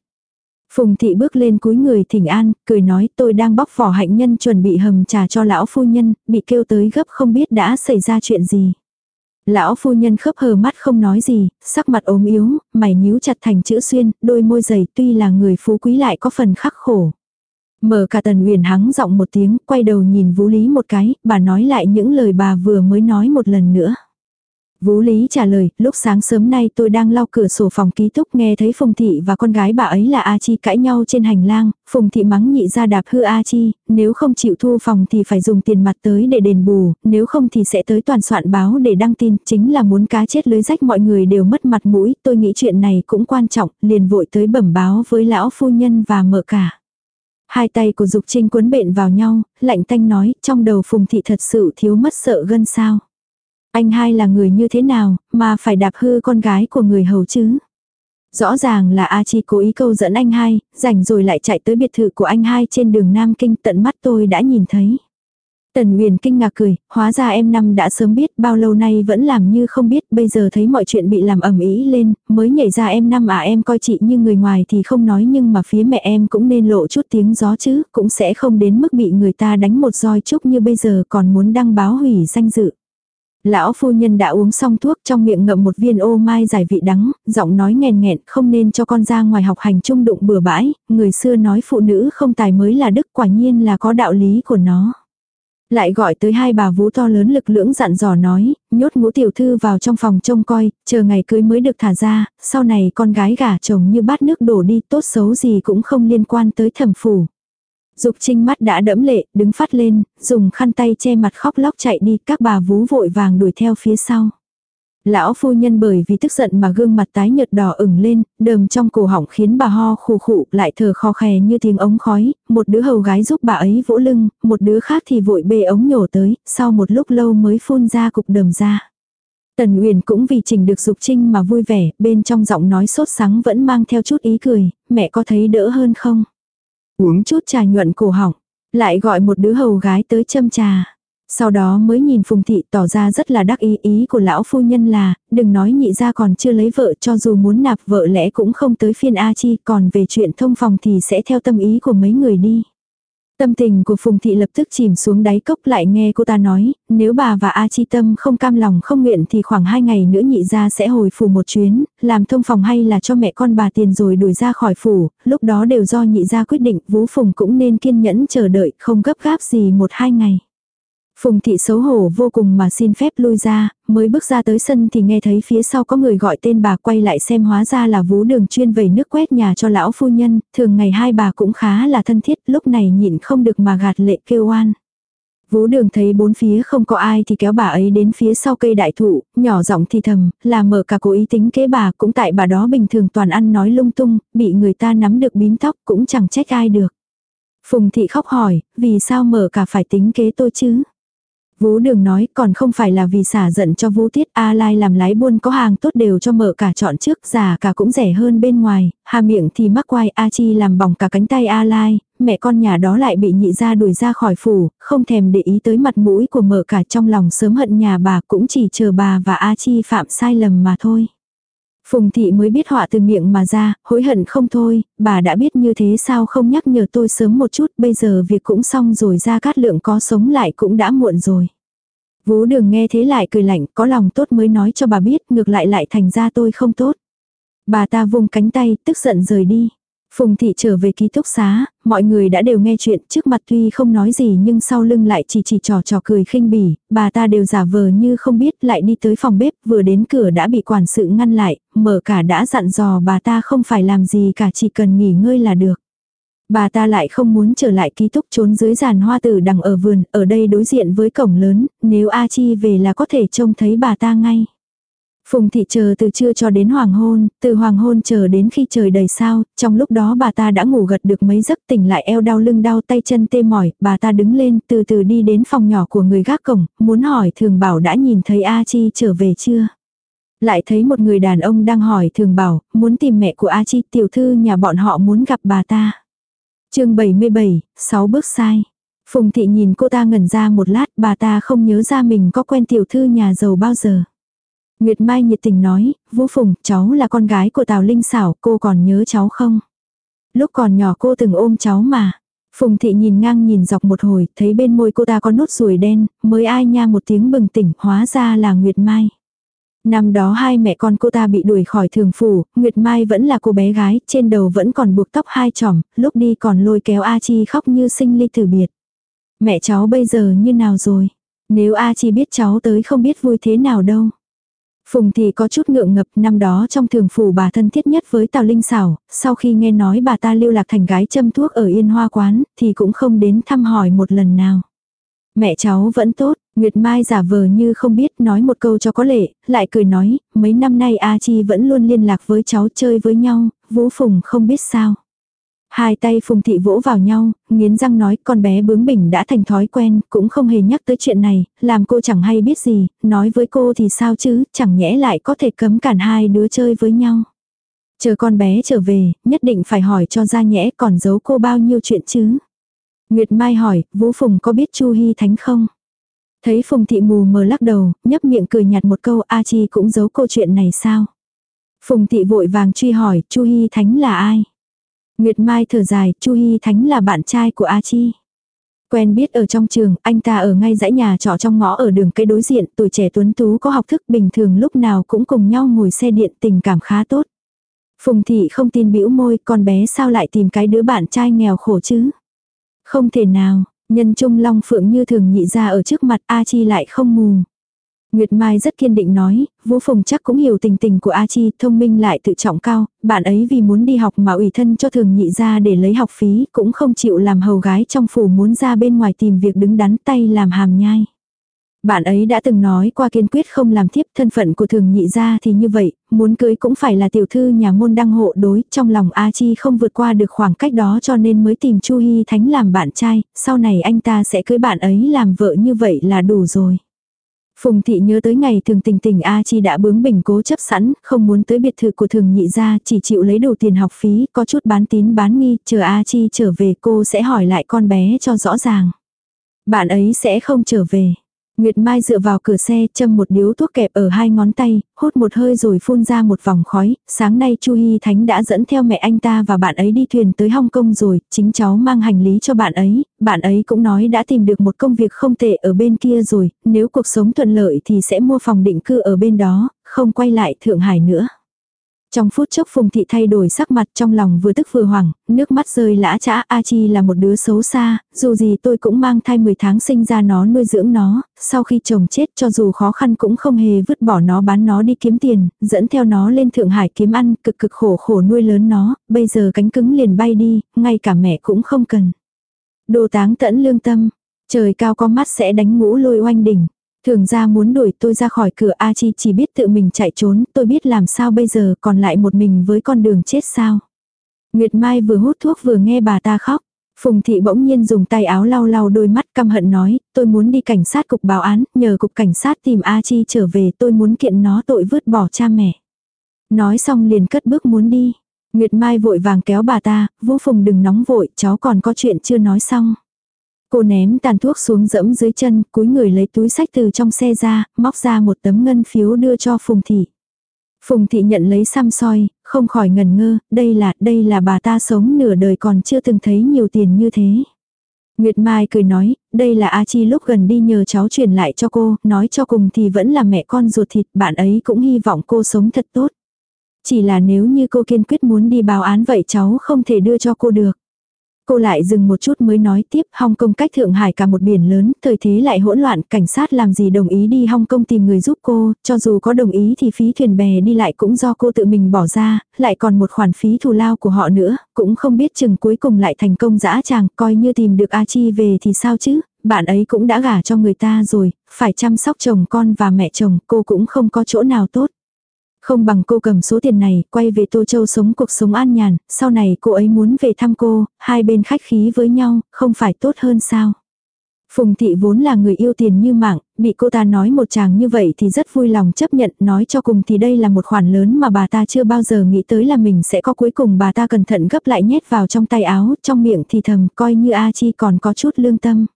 Phùng thị bước lên cúi người thỉnh an, cười nói tôi đang bóc vỏ hạnh nhân chuẩn bị hầm trà cho lão phu nhân, bị kêu tới gấp không biết đã xảy ra chuyện gì. Lão phu nhân khớp hờ mắt không nói gì, sắc mặt ốm yếu, mày nhíu chặt thành chữ xuyên, đôi môi dày tuy là người phú quý lại có phần khắc khổ. Mở cả tần huyền hắng giọng một tiếng, quay đầu nhìn Vũ Lý một cái, bà nói lại những lời bà vừa mới nói một lần nữa. Vũ Lý trả lời, lúc sáng sớm nay tôi đang lau cửa sổ phòng ký túc nghe thấy Phùng Thị và con gái bà ấy là A Chi cãi nhau trên hành lang, Phùng Thị mắng nhị ra đạp hư A Chi, nếu không chịu thu phòng thì phải dùng tiền mặt tới để đền bù, nếu không thì sẽ tới toàn soạn báo để đăng tin, chính là muốn cá chết lưới rách mọi người đều mất mặt mũi, tôi nghĩ chuyện này cũng quan trọng, liền vội tới bẩm báo với lão phu nhân và mợ cả. Hai tay của Dục Trinh cuốn bện vào nhau, lạnh tanh nói, trong đầu Phùng Thị thật sự thiếu mất sợ gân sao. Anh hai là người như thế nào, mà phải đạp hư con gái của người hầu chứ. Rõ ràng là A Chi cố ý câu dẫn anh hai, rảnh rồi lại chạy tới biệt thự của anh hai trên đường Nam Kinh tận mắt tôi đã nhìn thấy. Tần Nguyền kinh ngạc cười, hóa ra em năm đã sớm biết bao lâu nay vẫn làm như không biết, bây giờ thấy mọi chuyện bị làm ầm ĩ lên, mới nhảy ra em năm à em coi chị như người ngoài thì không nói nhưng mà phía mẹ em cũng nên lộ chút tiếng gió chứ, cũng sẽ không đến mức bị người ta đánh một roi chúc như bây giờ còn muốn đăng báo hủy danh dự. Lão phu nhân đã uống xong thuốc trong miệng ngậm một viên ô mai giải vị đắng, giọng nói nghèn nghẹn không nên cho con ra ngoài học hành trung đụng bừa bãi, người xưa nói phụ nữ không tài mới là đức quả nhiên là có đạo lý của nó. Lại gọi tới hai bà vú to lớn lực lưỡng dặn dò nói, nhốt ngũ tiểu thư vào trong phòng trông coi, chờ ngày cưới mới được thả ra, sau này con gái gả chồng như bát nước đổ đi tốt xấu gì cũng không liên quan tới thẩm phủ. Dục trinh mắt đã đẫm lệ, đứng phát lên, dùng khăn tay che mặt khóc lóc chạy đi, các bà vú vội vàng đuổi theo phía sau. Lão phu nhân bởi vì tức giận mà gương mặt tái nhợt đỏ ửng lên, đờm trong cổ họng khiến bà ho khù khụ lại thở khò khè như tiếng ống khói, một đứa hầu gái giúp bà ấy vỗ lưng, một đứa khác thì vội bê ống nhổ tới, sau một lúc lâu mới phun ra cục đờm ra. Tần Uyển cũng vì trình được dục trinh mà vui vẻ, bên trong giọng nói sốt sắng vẫn mang theo chút ý cười, mẹ có thấy đỡ hơn không? Uống chút trà nhuận cổ họng, lại gọi một đứa hầu gái tới châm trà. Sau đó mới nhìn Phùng Thị tỏ ra rất là đắc ý ý của lão phu nhân là, đừng nói nhị ra còn chưa lấy vợ cho dù muốn nạp vợ lẽ cũng không tới phiên A Chi, còn về chuyện thông phòng thì sẽ theo tâm ý của mấy người đi. Tâm tình của Phùng Thị lập tức chìm xuống đáy cốc lại nghe cô ta nói, nếu bà và A Chi Tâm không cam lòng không nguyện thì khoảng hai ngày nữa nhị ra sẽ hồi phủ một chuyến, làm thông phòng hay là cho mẹ con bà tiền rồi đuổi ra khỏi phủ, lúc đó đều do nhị ra quyết định, Vũ Phùng cũng nên kiên nhẫn chờ đợi, không gấp gáp gì một hai ngày. Phùng thị xấu hổ vô cùng mà xin phép lui ra, mới bước ra tới sân thì nghe thấy phía sau có người gọi tên bà quay lại xem hóa ra là vú đường chuyên vẩy nước quét nhà cho lão phu nhân, thường ngày hai bà cũng khá là thân thiết, lúc này nhịn không được mà gạt lệ kêu oan. Vú đường thấy bốn phía không có ai thì kéo bà ấy đến phía sau cây đại thụ, nhỏ giọng thì thầm, là mở cả cố ý tính kế bà cũng tại bà đó bình thường toàn ăn nói lung tung, bị người ta nắm được bím tóc cũng chẳng trách ai được. Phùng thị khóc hỏi, vì sao mở cả phải tính kế tôi chứ? Vũ đường nói còn không phải là vì xả giận cho Vũ Tiết A Lai làm lái buôn có hàng tốt đều cho mở cả chọn trước giả cả cũng rẻ hơn bên ngoài, hà miệng thì mắc quai A Chi làm bỏng cả cánh tay A Lai, mẹ con nhà đó lại bị nhị ra đuổi ra khỏi phủ, không thèm để ý tới mặt mũi của mở cả trong lòng sớm hận nhà bà cũng chỉ chờ bà và A Chi phạm sai lầm mà thôi. Phùng thị mới biết họa từ miệng mà ra, hối hận không thôi, bà đã biết như thế sao không nhắc nhở tôi sớm một chút, bây giờ việc cũng xong rồi ra cát lượng có sống lại cũng đã muộn rồi. Vũ đường nghe thế lại cười lạnh, có lòng tốt mới nói cho bà biết, ngược lại lại thành ra tôi không tốt. Bà ta vung cánh tay, tức giận rời đi. Phùng thị trở về ký túc xá, mọi người đã đều nghe chuyện trước mặt tuy không nói gì nhưng sau lưng lại chỉ chỉ trò trò cười khinh bỉ, bà ta đều giả vờ như không biết lại đi tới phòng bếp vừa đến cửa đã bị quản sự ngăn lại, mở cả đã dặn dò bà ta không phải làm gì cả chỉ cần nghỉ ngơi là được. Bà ta lại không muốn trở lại ký túc trốn dưới giàn hoa tử đằng ở vườn, ở đây đối diện với cổng lớn, nếu A Chi về là có thể trông thấy bà ta ngay. Phùng thị chờ từ trưa cho đến hoàng hôn, từ hoàng hôn chờ đến khi trời đầy sao, trong lúc đó bà ta đã ngủ gật được mấy giấc tỉnh lại eo đau lưng đau tay chân tê mỏi, bà ta đứng lên từ từ đi đến phòng nhỏ của người gác cổng, muốn hỏi thường bảo đã nhìn thấy A Chi trở về chưa. Lại thấy một người đàn ông đang hỏi thường bảo, muốn tìm mẹ của A Chi tiểu thư nhà bọn họ muốn gặp bà ta. chương 77, 6 bước sai. Phùng thị nhìn cô ta ngẩn ra một lát, bà ta không nhớ ra mình có quen tiểu thư nhà giàu bao giờ. Nguyệt Mai nhiệt tình nói, Vũ Phùng, cháu là con gái của Tào Linh xảo, cô còn nhớ cháu không? Lúc còn nhỏ cô từng ôm cháu mà. Phùng thị nhìn ngang nhìn dọc một hồi, thấy bên môi cô ta có nốt ruồi đen, mới ai nha một tiếng bừng tỉnh, hóa ra là Nguyệt Mai. Năm đó hai mẹ con cô ta bị đuổi khỏi thường phủ, Nguyệt Mai vẫn là cô bé gái, trên đầu vẫn còn buộc tóc hai chỏm, lúc đi còn lôi kéo A Chi khóc như sinh ly tử biệt. Mẹ cháu bây giờ như nào rồi? Nếu A Chi biết cháu tới không biết vui thế nào đâu. Phùng thì có chút ngượng ngập năm đó trong thường phủ bà thân thiết nhất với Tào Linh xảo, sau khi nghe nói bà ta lưu lạc thành gái châm thuốc ở Yên Hoa Quán, thì cũng không đến thăm hỏi một lần nào. Mẹ cháu vẫn tốt, Nguyệt Mai giả vờ như không biết nói một câu cho có lệ, lại cười nói, mấy năm nay A Chi vẫn luôn liên lạc với cháu chơi với nhau, Vũ Phùng không biết sao. Hai tay Phùng Thị vỗ vào nhau, nghiến răng nói con bé bướng bỉnh đã thành thói quen, cũng không hề nhắc tới chuyện này, làm cô chẳng hay biết gì, nói với cô thì sao chứ, chẳng nhẽ lại có thể cấm cản hai đứa chơi với nhau. Chờ con bé trở về, nhất định phải hỏi cho ra nhẽ còn giấu cô bao nhiêu chuyện chứ. Nguyệt Mai hỏi, Vũ Phùng có biết Chu Hy Thánh không? Thấy Phùng Thị mù mờ lắc đầu, nhấp miệng cười nhạt một câu A Chi cũng giấu câu chuyện này sao? Phùng Thị vội vàng truy hỏi, Chu Hy Thánh là ai? Nguyệt Mai thở dài, Chu Hy Thánh là bạn trai của A Chi. Quen biết ở trong trường, anh ta ở ngay dãy nhà trọ trong ngõ ở đường cây đối diện, tuổi trẻ tuấn tú có học thức bình thường lúc nào cũng cùng nhau ngồi xe điện tình cảm khá tốt. Phùng thị không tin bĩu môi, con bé sao lại tìm cái đứa bạn trai nghèo khổ chứ? Không thể nào, nhân trung long phượng như thường nhị ra ở trước mặt A Chi lại không mù. Nguyệt Mai rất kiên định nói, Vũ Phùng chắc cũng hiểu tình tình của A Chi, thông minh lại tự trọng cao, bạn ấy vì muốn đi học mà ủy thân cho thường nhị ra để lấy học phí, cũng không chịu làm hầu gái trong phủ muốn ra bên ngoài tìm việc đứng đắn tay làm hàm nhai. Bạn ấy đã từng nói qua kiên quyết không làm tiếp thân phận của thường nhị ra thì như vậy, muốn cưới cũng phải là tiểu thư nhà môn đăng hộ đối, trong lòng A Chi không vượt qua được khoảng cách đó cho nên mới tìm Chu Hy Thánh làm bạn trai, sau này anh ta sẽ cưới bạn ấy làm vợ như vậy là đủ rồi. Phùng thị nhớ tới ngày thường tình tình A Chi đã bướng bỉnh cố chấp sẵn, không muốn tới biệt thự của thường nhị gia, chỉ chịu lấy đủ tiền học phí, có chút bán tín bán nghi, chờ A Chi trở về cô sẽ hỏi lại con bé cho rõ ràng. Bạn ấy sẽ không trở về. Nguyệt Mai dựa vào cửa xe, châm một điếu thuốc kẹp ở hai ngón tay, hốt một hơi rồi phun ra một vòng khói. Sáng nay Chu Hy Thánh đã dẫn theo mẹ anh ta và bạn ấy đi thuyền tới Hong Kong rồi, chính cháu mang hành lý cho bạn ấy. Bạn ấy cũng nói đã tìm được một công việc không tệ ở bên kia rồi, nếu cuộc sống thuận lợi thì sẽ mua phòng định cư ở bên đó, không quay lại Thượng Hải nữa. Trong phút chốc Phùng Thị thay đổi sắc mặt trong lòng vừa tức vừa hoảng, nước mắt rơi lã chã A Chi là một đứa xấu xa, dù gì tôi cũng mang thai 10 tháng sinh ra nó nuôi dưỡng nó, sau khi chồng chết cho dù khó khăn cũng không hề vứt bỏ nó bán nó đi kiếm tiền, dẫn theo nó lên Thượng Hải kiếm ăn, cực cực khổ khổ nuôi lớn nó, bây giờ cánh cứng liền bay đi, ngay cả mẹ cũng không cần. Đồ táng tẫn lương tâm, trời cao có mắt sẽ đánh ngũ lôi oanh đỉnh. Thường ra muốn đuổi tôi ra khỏi cửa A Chi chỉ biết tự mình chạy trốn, tôi biết làm sao bây giờ còn lại một mình với con đường chết sao. Nguyệt Mai vừa hút thuốc vừa nghe bà ta khóc. Phùng thị bỗng nhiên dùng tay áo lau lau đôi mắt căm hận nói, tôi muốn đi cảnh sát cục báo án, nhờ cục cảnh sát tìm A Chi trở về tôi muốn kiện nó tội vứt bỏ cha mẹ. Nói xong liền cất bước muốn đi. Nguyệt Mai vội vàng kéo bà ta, Vũ Phùng đừng nóng vội, cháu còn có chuyện chưa nói xong. Cô ném tàn thuốc xuống dẫm dưới chân, cúi người lấy túi sách từ trong xe ra, móc ra một tấm ngân phiếu đưa cho Phùng Thị. Phùng Thị nhận lấy xăm soi, không khỏi ngần ngơ, đây là, đây là bà ta sống nửa đời còn chưa từng thấy nhiều tiền như thế. Nguyệt Mai cười nói, đây là A Chi lúc gần đi nhờ cháu truyền lại cho cô, nói cho cùng thì vẫn là mẹ con ruột thịt, bạn ấy cũng hy vọng cô sống thật tốt. Chỉ là nếu như cô kiên quyết muốn đi báo án vậy cháu không thể đưa cho cô được. Cô lại dừng một chút mới nói tiếp Hong Kong cách Thượng Hải cả một biển lớn, thời thế lại hỗn loạn, cảnh sát làm gì đồng ý đi Hong Kong tìm người giúp cô, cho dù có đồng ý thì phí thuyền bè đi lại cũng do cô tự mình bỏ ra, lại còn một khoản phí thù lao của họ nữa, cũng không biết chừng cuối cùng lại thành công dã chàng, coi như tìm được A Chi về thì sao chứ, bạn ấy cũng đã gả cho người ta rồi, phải chăm sóc chồng con và mẹ chồng, cô cũng không có chỗ nào tốt. Không bằng cô cầm số tiền này, quay về Tô Châu sống cuộc sống an nhàn, sau này cô ấy muốn về thăm cô, hai bên khách khí với nhau, không phải tốt hơn sao. Phùng thị vốn là người yêu tiền như mạng, bị cô ta nói một chàng như vậy thì rất vui lòng chấp nhận, nói cho cùng thì đây là một khoản lớn mà bà ta chưa bao giờ nghĩ tới là mình sẽ có cuối cùng bà ta cẩn thận gấp lại nhét vào trong tay áo, trong miệng thì thầm coi như A Chi còn có chút lương tâm.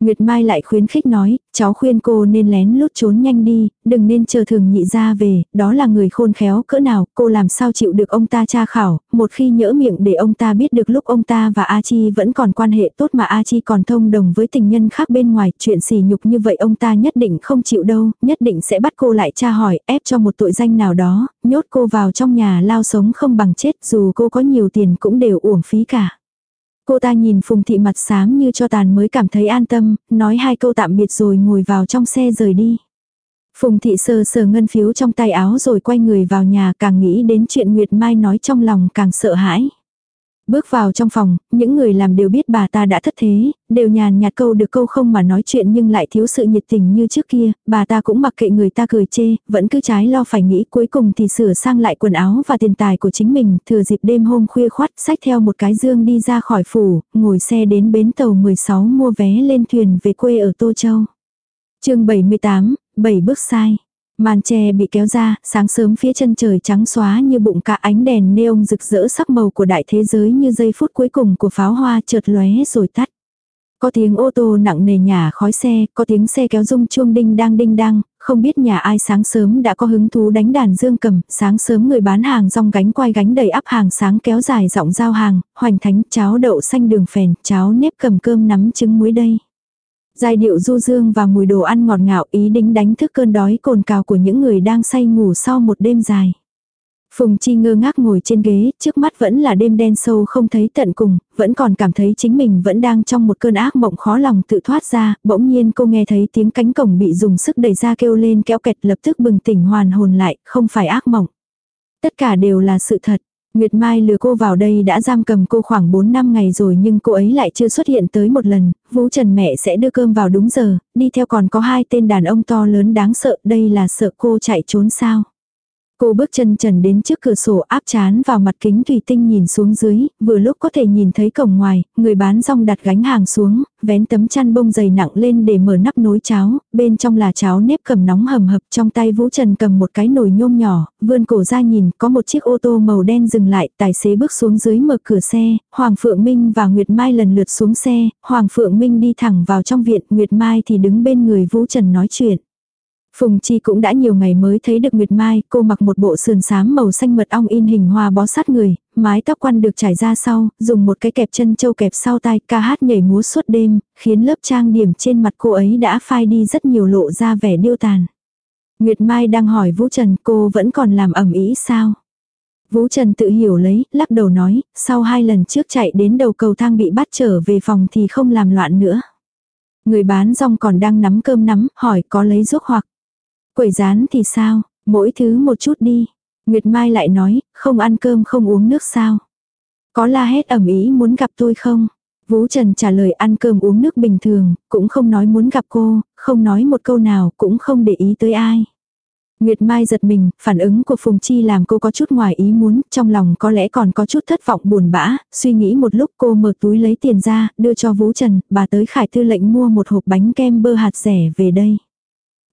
Nguyệt Mai lại khuyến khích nói, cháu khuyên cô nên lén lút trốn nhanh đi, đừng nên chờ thường nhị ra về, đó là người khôn khéo cỡ nào, cô làm sao chịu được ông ta tra khảo, một khi nhỡ miệng để ông ta biết được lúc ông ta và A Chi vẫn còn quan hệ tốt mà A Chi còn thông đồng với tình nhân khác bên ngoài, chuyện xỉ nhục như vậy ông ta nhất định không chịu đâu, nhất định sẽ bắt cô lại tra hỏi, ép cho một tội danh nào đó, nhốt cô vào trong nhà lao sống không bằng chết dù cô có nhiều tiền cũng đều uổng phí cả. Cô ta nhìn Phùng Thị mặt xám như cho tàn mới cảm thấy an tâm, nói hai câu tạm biệt rồi ngồi vào trong xe rời đi. Phùng Thị sờ sờ ngân phiếu trong tay áo rồi quay người vào nhà càng nghĩ đến chuyện Nguyệt Mai nói trong lòng càng sợ hãi. Bước vào trong phòng, những người làm đều biết bà ta đã thất thế, đều nhàn nhạt câu được câu không mà nói chuyện nhưng lại thiếu sự nhiệt tình như trước kia, bà ta cũng mặc kệ người ta cười chê, vẫn cứ trái lo phải nghĩ cuối cùng thì sửa sang lại quần áo và tiền tài của chính mình, thừa dịp đêm hôm khuya khoát xách theo một cái dương đi ra khỏi phủ, ngồi xe đến bến tàu 16 mua vé lên thuyền về quê ở Tô Châu. chương 78, 7 bước sai. Màn tre bị kéo ra, sáng sớm phía chân trời trắng xóa như bụng cả ánh đèn neon rực rỡ sắc màu của đại thế giới như giây phút cuối cùng của pháo hoa chợt lóe rồi tắt. Có tiếng ô tô nặng nề nhả khói xe, có tiếng xe kéo rung chuông đinh đang đinh đang, không biết nhà ai sáng sớm đã có hứng thú đánh đàn dương cầm, sáng sớm người bán hàng rong gánh quay gánh đầy áp hàng sáng kéo dài giọng giao hàng, hoành thánh, cháo đậu xanh đường phèn, cháo nếp cầm cơm nắm trứng muối đây. Giai điệu du dương và mùi đồ ăn ngọt ngào ý đính đánh thức cơn đói cồn cào của những người đang say ngủ sau một đêm dài. Phùng Chi ngơ ngác ngồi trên ghế, trước mắt vẫn là đêm đen sâu không thấy tận cùng, vẫn còn cảm thấy chính mình vẫn đang trong một cơn ác mộng khó lòng tự thoát ra, bỗng nhiên cô nghe thấy tiếng cánh cổng bị dùng sức đẩy ra kêu lên kéo kẹt lập tức bừng tỉnh hoàn hồn lại, không phải ác mộng. Tất cả đều là sự thật. Nguyệt Mai lừa cô vào đây đã giam cầm cô khoảng 4 năm ngày rồi nhưng cô ấy lại chưa xuất hiện tới một lần, Vũ Trần mẹ sẽ đưa cơm vào đúng giờ, đi theo còn có hai tên đàn ông to lớn đáng sợ, đây là sợ cô chạy trốn sao. Cô bước chân trần đến trước cửa sổ áp chán vào mặt kính thủy tinh nhìn xuống dưới, vừa lúc có thể nhìn thấy cổng ngoài, người bán rong đặt gánh hàng xuống, vén tấm chăn bông dày nặng lên để mở nắp nồi cháo, bên trong là cháo nếp cầm nóng hầm hập trong tay Vũ Trần cầm một cái nồi nhôm nhỏ, vươn cổ ra nhìn, có một chiếc ô tô màu đen dừng lại, tài xế bước xuống dưới mở cửa xe, Hoàng Phượng Minh và Nguyệt Mai lần lượt xuống xe, Hoàng Phượng Minh đi thẳng vào trong viện, Nguyệt Mai thì đứng bên người Vũ Trần nói chuyện. Phùng Chi cũng đã nhiều ngày mới thấy được Nguyệt Mai, cô mặc một bộ sườn xám màu xanh mật ong in hình hoa bó sát người, mái tóc quăn được trải ra sau, dùng một cái kẹp chân châu kẹp sau tai, ca hát nhảy múa suốt đêm, khiến lớp trang điểm trên mặt cô ấy đã phai đi rất nhiều lộ ra vẻ điêu tàn. Nguyệt Mai đang hỏi Vũ Trần cô vẫn còn làm ẩm ý sao? Vũ Trần tự hiểu lấy, lắc đầu nói, sau hai lần trước chạy đến đầu cầu thang bị bắt trở về phòng thì không làm loạn nữa. Người bán rong còn đang nắm cơm nắm, hỏi có lấy ruốc hoặc. Quẩy rán thì sao, mỗi thứ một chút đi. Nguyệt Mai lại nói, không ăn cơm không uống nước sao. Có la hét ẩm ý muốn gặp tôi không? Vũ Trần trả lời ăn cơm uống nước bình thường, cũng không nói muốn gặp cô, không nói một câu nào, cũng không để ý tới ai. Nguyệt Mai giật mình, phản ứng của Phùng Chi làm cô có chút ngoài ý muốn, trong lòng có lẽ còn có chút thất vọng buồn bã, suy nghĩ một lúc cô mở túi lấy tiền ra, đưa cho Vũ Trần, bà tới Khải Tư lệnh mua một hộp bánh kem bơ hạt rẻ về đây.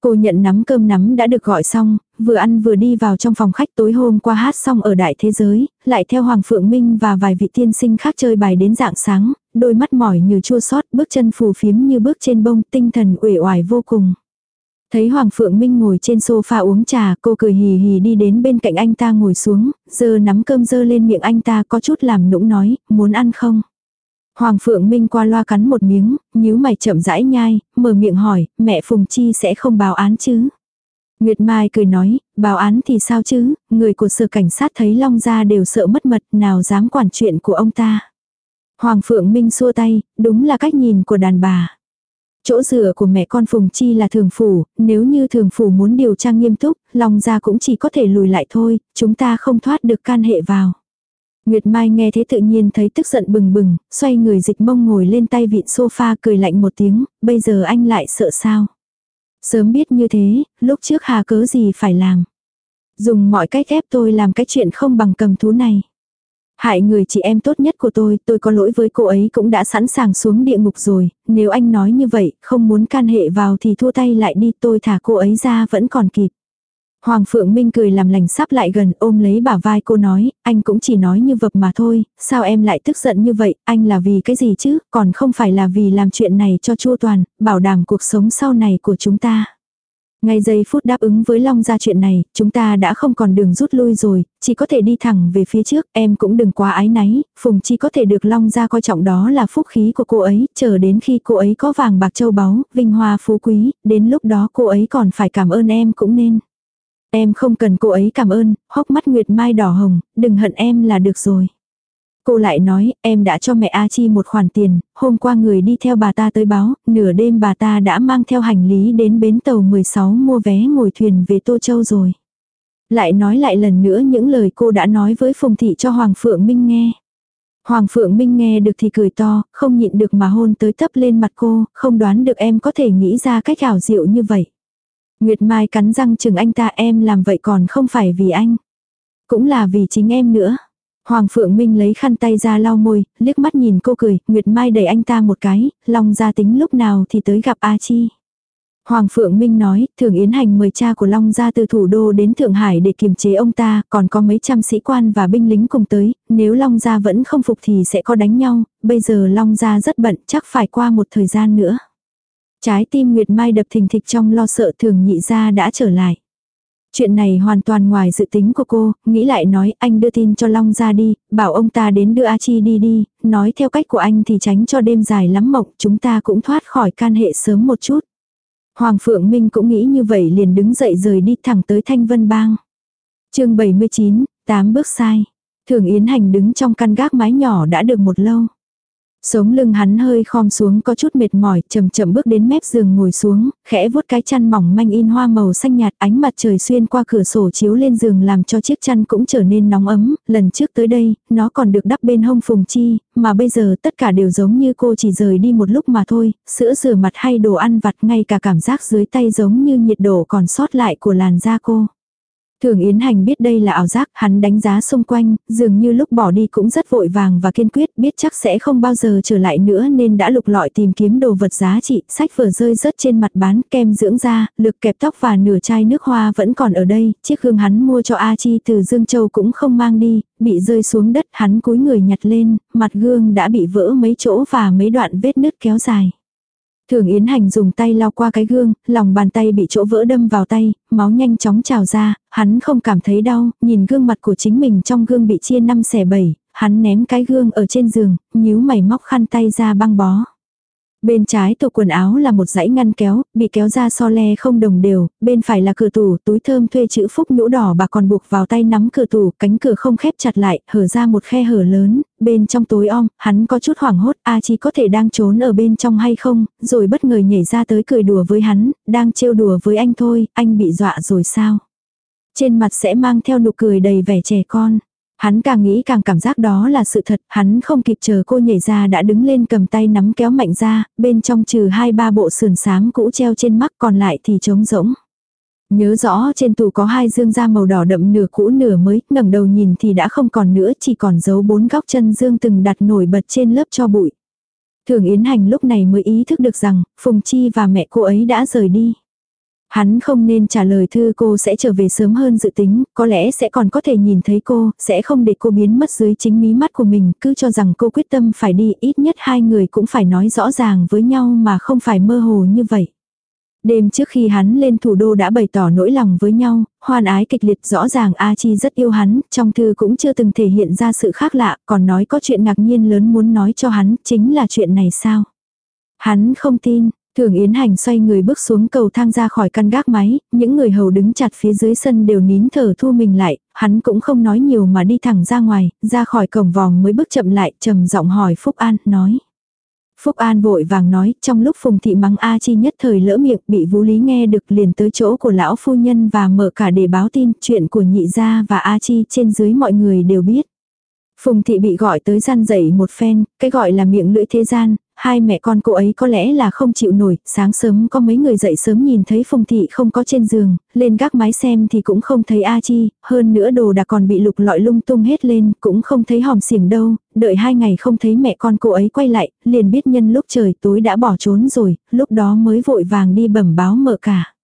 Cô nhận nắm cơm nắm đã được gọi xong, vừa ăn vừa đi vào trong phòng khách tối hôm qua hát xong ở đại thế giới, lại theo Hoàng Phượng Minh và vài vị tiên sinh khác chơi bài đến dạng sáng, đôi mắt mỏi như chua sót, bước chân phù phiếm như bước trên bông, tinh thần uể oải vô cùng. Thấy Hoàng Phượng Minh ngồi trên sofa uống trà, cô cười hì hì đi đến bên cạnh anh ta ngồi xuống, giờ nắm cơm dơ lên miệng anh ta có chút làm nũng nói, muốn ăn không? Hoàng Phượng Minh qua loa cắn một miếng, nhíu mày chậm rãi nhai, mở miệng hỏi, mẹ Phùng Chi sẽ không báo án chứ? Nguyệt Mai cười nói, báo án thì sao chứ, người của sở cảnh sát thấy Long Gia đều sợ mất mật, nào dám quản chuyện của ông ta. Hoàng Phượng Minh xua tay, đúng là cách nhìn của đàn bà. Chỗ dựa của mẹ con Phùng Chi là thường phủ, nếu như thường phủ muốn điều tra nghiêm túc, Long Gia cũng chỉ có thể lùi lại thôi, chúng ta không thoát được can hệ vào. Nguyệt Mai nghe thế tự nhiên thấy tức giận bừng bừng, xoay người dịch mông ngồi lên tay vịn sofa cười lạnh một tiếng, bây giờ anh lại sợ sao. Sớm biết như thế, lúc trước hà cớ gì phải làm. Dùng mọi cách ép tôi làm cái chuyện không bằng cầm thú này. Hại người chị em tốt nhất của tôi, tôi có lỗi với cô ấy cũng đã sẵn sàng xuống địa ngục rồi, nếu anh nói như vậy, không muốn can hệ vào thì thua tay lại đi tôi thả cô ấy ra vẫn còn kịp. Hoàng Phượng Minh cười làm lành sắp lại gần ôm lấy bả vai cô nói, anh cũng chỉ nói như vập mà thôi, sao em lại tức giận như vậy, anh là vì cái gì chứ, còn không phải là vì làm chuyện này cho chua toàn, bảo đảm cuộc sống sau này của chúng ta. Ngay giây phút đáp ứng với Long ra chuyện này, chúng ta đã không còn đường rút lui rồi, chỉ có thể đi thẳng về phía trước, em cũng đừng quá ái náy, Phùng Chi có thể được Long ra coi trọng đó là phúc khí của cô ấy, chờ đến khi cô ấy có vàng bạc châu báu, vinh hoa phú quý, đến lúc đó cô ấy còn phải cảm ơn em cũng nên. Em không cần cô ấy cảm ơn, hốc mắt Nguyệt Mai đỏ hồng, đừng hận em là được rồi. Cô lại nói, em đã cho mẹ A Chi một khoản tiền, hôm qua người đi theo bà ta tới báo, nửa đêm bà ta đã mang theo hành lý đến bến tàu 16 mua vé ngồi thuyền về Tô Châu rồi. Lại nói lại lần nữa những lời cô đã nói với Phùng Thị cho Hoàng Phượng Minh nghe. Hoàng Phượng Minh nghe được thì cười to, không nhịn được mà hôn tới tấp lên mặt cô, không đoán được em có thể nghĩ ra cách ảo diệu như vậy. Nguyệt Mai cắn răng chừng anh ta em làm vậy còn không phải vì anh. Cũng là vì chính em nữa. Hoàng Phượng Minh lấy khăn tay ra lau môi, liếc mắt nhìn cô cười, Nguyệt Mai đẩy anh ta một cái, lòng ra tính lúc nào thì tới gặp A Chi. Hoàng Phượng Minh nói, Thường Yến Hành mời cha của Long ra từ thủ đô đến Thượng Hải để kiềm chế ông ta, còn có mấy trăm sĩ quan và binh lính cùng tới, nếu Long gia vẫn không phục thì sẽ có đánh nhau, bây giờ Long gia rất bận, chắc phải qua một thời gian nữa. Trái tim Nguyệt Mai đập thình thịch trong lo sợ thường nhị ra đã trở lại. Chuyện này hoàn toàn ngoài dự tính của cô, nghĩ lại nói anh đưa tin cho Long ra đi, bảo ông ta đến đưa A Chi đi đi, nói theo cách của anh thì tránh cho đêm dài lắm mộng, chúng ta cũng thoát khỏi can hệ sớm một chút. Hoàng Phượng Minh cũng nghĩ như vậy liền đứng dậy rời đi thẳng tới Thanh Vân Bang. chương 79, 8 bước sai. Thường Yến Hành đứng trong căn gác mái nhỏ đã được một lâu. Sống lưng hắn hơi khom xuống có chút mệt mỏi, chậm chậm bước đến mép giường ngồi xuống, khẽ vuốt cái chăn mỏng manh in hoa màu xanh nhạt, ánh mặt trời xuyên qua cửa sổ chiếu lên giường làm cho chiếc chăn cũng trở nên nóng ấm, lần trước tới đây, nó còn được đắp bên hông phùng chi, mà bây giờ tất cả đều giống như cô chỉ rời đi một lúc mà thôi, sữa rửa mặt hay đồ ăn vặt ngay cả cảm giác dưới tay giống như nhiệt độ còn sót lại của làn da cô. Thường Yến Hành biết đây là ảo giác, hắn đánh giá xung quanh, dường như lúc bỏ đi cũng rất vội vàng và kiên quyết, biết chắc sẽ không bao giờ trở lại nữa nên đã lục lọi tìm kiếm đồ vật giá trị, sách vở rơi rớt trên mặt bán, kem dưỡng da, lực kẹp tóc và nửa chai nước hoa vẫn còn ở đây, chiếc gương hắn mua cho A Chi từ Dương Châu cũng không mang đi, bị rơi xuống đất, hắn cúi người nhặt lên, mặt gương đã bị vỡ mấy chỗ và mấy đoạn vết nứt kéo dài. Thường Yến Hành dùng tay lao qua cái gương, lòng bàn tay bị chỗ vỡ đâm vào tay, máu nhanh chóng trào ra, hắn không cảm thấy đau, nhìn gương mặt của chính mình trong gương bị chia năm xẻ bảy, hắn ném cái gương ở trên giường, nhíu mày móc khăn tay ra băng bó. Bên trái tủ quần áo là một dãy ngăn kéo, bị kéo ra so le không đồng đều, bên phải là cửa tủ, túi thơm thuê chữ phúc nhũ đỏ bà còn buộc vào tay nắm cửa tủ, cánh cửa không khép chặt lại, hở ra một khe hở lớn, bên trong tối om, hắn có chút hoảng hốt, A Chi có thể đang trốn ở bên trong hay không, rồi bất ngờ nhảy ra tới cười đùa với hắn, đang trêu đùa với anh thôi, anh bị dọa rồi sao? Trên mặt sẽ mang theo nụ cười đầy vẻ trẻ con. Hắn càng nghĩ càng cảm giác đó là sự thật, hắn không kịp chờ cô nhảy ra đã đứng lên cầm tay nắm kéo mạnh ra, bên trong trừ hai ba bộ sườn sáng cũ treo trên mắt còn lại thì trống rỗng. Nhớ rõ trên tủ có hai dương da màu đỏ đậm nửa cũ nửa mới, ngẩng đầu nhìn thì đã không còn nữa, chỉ còn dấu bốn góc chân dương từng đặt nổi bật trên lớp cho bụi. Thường Yến Hành lúc này mới ý thức được rằng, Phùng Chi và mẹ cô ấy đã rời đi. Hắn không nên trả lời thư cô sẽ trở về sớm hơn dự tính, có lẽ sẽ còn có thể nhìn thấy cô, sẽ không để cô biến mất dưới chính mí mắt của mình, cứ cho rằng cô quyết tâm phải đi, ít nhất hai người cũng phải nói rõ ràng với nhau mà không phải mơ hồ như vậy. Đêm trước khi hắn lên thủ đô đã bày tỏ nỗi lòng với nhau, hoan ái kịch liệt rõ ràng A Chi rất yêu hắn, trong thư cũng chưa từng thể hiện ra sự khác lạ, còn nói có chuyện ngạc nhiên lớn muốn nói cho hắn, chính là chuyện này sao? Hắn không tin, Thường Yến Hành xoay người bước xuống cầu thang ra khỏi căn gác máy, những người hầu đứng chặt phía dưới sân đều nín thở thu mình lại, hắn cũng không nói nhiều mà đi thẳng ra ngoài, ra khỏi cổng vòng mới bước chậm lại, trầm giọng hỏi Phúc An, nói. Phúc An vội vàng nói, trong lúc Phùng Thị mắng A Chi nhất thời lỡ miệng bị Vũ Lý nghe được liền tới chỗ của lão phu nhân và mở cả để báo tin chuyện của nhị gia và A Chi trên dưới mọi người đều biết. Phùng Thị bị gọi tới gian dậy một phen, cái gọi là miệng lưỡi thế gian, hai mẹ con cô ấy có lẽ là không chịu nổi, sáng sớm có mấy người dậy sớm nhìn thấy Phùng Thị không có trên giường, lên gác mái xem thì cũng không thấy A Chi, hơn nữa đồ đã còn bị lục lọi lung tung hết lên, cũng không thấy hòm xiềng đâu, đợi hai ngày không thấy mẹ con cô ấy quay lại, liền biết nhân lúc trời tối đã bỏ trốn rồi, lúc đó mới vội vàng đi bẩm báo mợ cả.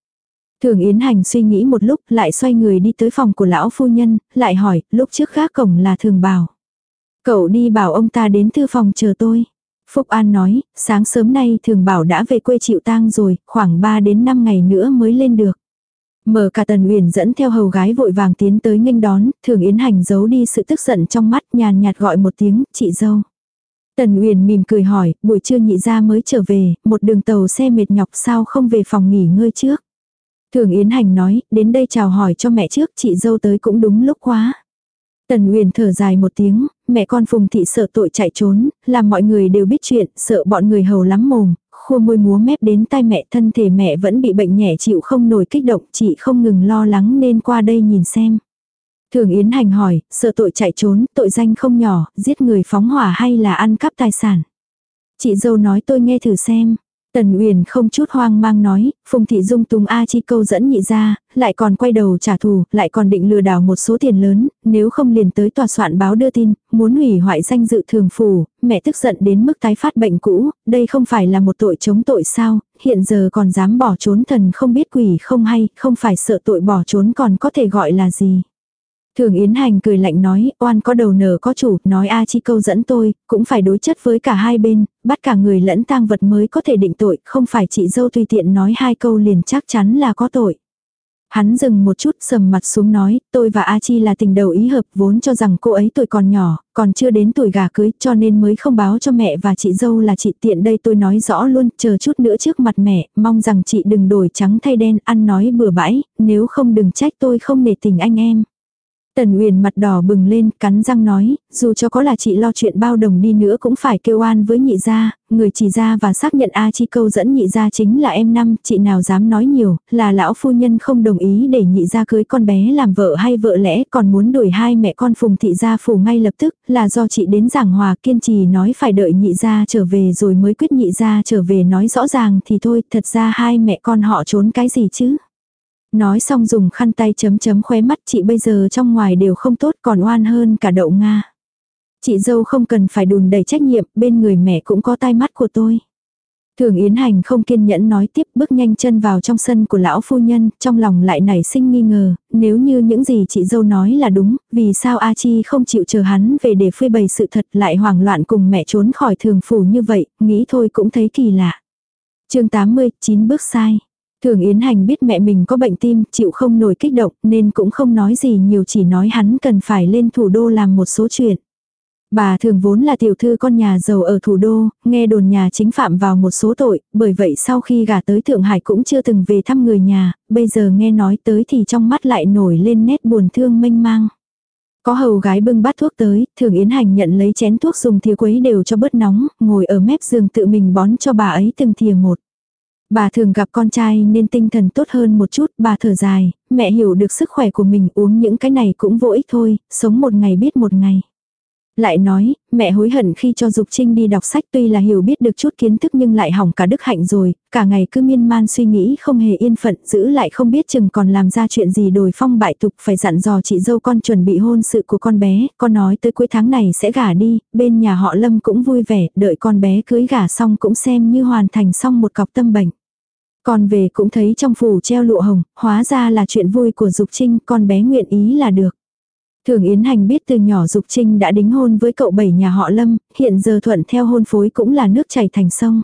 Thường Yến Hành suy nghĩ một lúc, lại xoay người đi tới phòng của lão phu nhân, lại hỏi, lúc trước gác cổng là thường bảo. Cậu đi bảo ông ta đến thư phòng chờ tôi. Phúc An nói, sáng sớm nay thường bảo đã về quê chịu tang rồi, khoảng 3 đến 5 ngày nữa mới lên được. Mở cả tần uyển dẫn theo hầu gái vội vàng tiến tới nghênh đón, thường yến hành giấu đi sự tức giận trong mắt nhàn nhạt gọi một tiếng, chị dâu. Tần uyển mỉm cười hỏi, buổi trưa nhị ra mới trở về, một đường tàu xe mệt nhọc sao không về phòng nghỉ ngơi trước. Thường yến hành nói, đến đây chào hỏi cho mẹ trước, chị dâu tới cũng đúng lúc quá. Tần Uyển thở dài một tiếng, mẹ con Phùng Thị sợ tội chạy trốn, làm mọi người đều biết chuyện, sợ bọn người hầu lắm mồm, khua môi múa mép đến tai mẹ thân thể mẹ vẫn bị bệnh nhẹ chịu không nổi kích động, chị không ngừng lo lắng nên qua đây nhìn xem. Thường Yến Hành hỏi, sợ tội chạy trốn, tội danh không nhỏ, giết người phóng hỏa hay là ăn cắp tài sản. Chị dâu nói tôi nghe thử xem. Tần Uyển không chút hoang mang nói, Phùng Thị Dung tung A Chi câu dẫn nhị ra, lại còn quay đầu trả thù, lại còn định lừa đảo một số tiền lớn, nếu không liền tới tòa soạn báo đưa tin, muốn hủy hoại danh dự thường phủ, mẹ tức giận đến mức tái phát bệnh cũ, đây không phải là một tội chống tội sao, hiện giờ còn dám bỏ trốn thần không biết quỷ không hay, không phải sợ tội bỏ trốn còn có thể gọi là gì. Thường Yến Hành cười lạnh nói, oan có đầu nở có chủ, nói A Chi câu dẫn tôi, cũng phải đối chất với cả hai bên, bắt cả người lẫn tang vật mới có thể định tội, không phải chị dâu tùy tiện nói hai câu liền chắc chắn là có tội. Hắn dừng một chút sầm mặt xuống nói, tôi và A Chi là tình đầu ý hợp vốn cho rằng cô ấy tuổi còn nhỏ, còn chưa đến tuổi gà cưới cho nên mới không báo cho mẹ và chị dâu là chị tiện đây tôi nói rõ luôn, chờ chút nữa trước mặt mẹ, mong rằng chị đừng đổi trắng thay đen, ăn nói bừa bãi, nếu không đừng trách tôi không nể tình anh em. Tần Uyển mặt đỏ bừng lên, cắn răng nói, dù cho có là chị lo chuyện bao đồng đi nữa cũng phải kêu oan với nhị gia, người chỉ ra và xác nhận A Chi câu dẫn nhị gia chính là em năm, chị nào dám nói nhiều, là lão phu nhân không đồng ý để nhị gia cưới con bé làm vợ hay vợ lẽ, còn muốn đuổi hai mẹ con phùng thị gia phủ ngay lập tức, là do chị đến giảng hòa kiên trì nói phải đợi nhị gia trở về rồi mới quyết nhị gia trở về nói rõ ràng thì thôi, thật ra hai mẹ con họ trốn cái gì chứ. Nói xong dùng khăn tay chấm chấm khóe mắt chị bây giờ trong ngoài đều không tốt còn oan hơn cả đậu Nga. Chị dâu không cần phải đùn đầy trách nhiệm, bên người mẹ cũng có tai mắt của tôi. Thường Yến Hành không kiên nhẫn nói tiếp bước nhanh chân vào trong sân của lão phu nhân, trong lòng lại nảy sinh nghi ngờ, nếu như những gì chị dâu nói là đúng, vì sao A Chi không chịu chờ hắn về để phơi bày sự thật lại hoảng loạn cùng mẹ trốn khỏi thường phủ như vậy, nghĩ thôi cũng thấy kỳ lạ. chương 80, 9 bước sai. Thường Yến Hành biết mẹ mình có bệnh tim, chịu không nổi kích động, nên cũng không nói gì nhiều chỉ nói hắn cần phải lên thủ đô làm một số chuyện. Bà thường vốn là tiểu thư con nhà giàu ở thủ đô, nghe đồn nhà chính phạm vào một số tội, bởi vậy sau khi gả tới Thượng Hải cũng chưa từng về thăm người nhà, bây giờ nghe nói tới thì trong mắt lại nổi lên nét buồn thương mênh mang. Có hầu gái bưng bát thuốc tới, thường Yến Hành nhận lấy chén thuốc dùng thìa quấy đều cho bớt nóng, ngồi ở mép giường tự mình bón cho bà ấy từng thìa một. Bà thường gặp con trai nên tinh thần tốt hơn một chút, bà thở dài, mẹ hiểu được sức khỏe của mình uống những cái này cũng vô ích thôi, sống một ngày biết một ngày. Lại nói, mẹ hối hận khi cho Dục Trinh đi đọc sách tuy là hiểu biết được chút kiến thức nhưng lại hỏng cả đức hạnh rồi, cả ngày cứ miên man suy nghĩ không hề yên phận, giữ lại không biết chừng còn làm ra chuyện gì đổi phong bại tục phải dặn dò chị dâu con chuẩn bị hôn sự của con bé, con nói tới cuối tháng này sẽ gả đi, bên nhà họ Lâm cũng vui vẻ, đợi con bé cưới gả xong cũng xem như hoàn thành xong một cọc tâm bệnh. Con về cũng thấy trong phủ treo lụa hồng, hóa ra là chuyện vui của Dục Trinh, con bé nguyện ý là được. Thường Yến Hành biết từ nhỏ Dục Trinh đã đính hôn với cậu bảy nhà họ Lâm, hiện giờ thuận theo hôn phối cũng là nước chảy thành sông.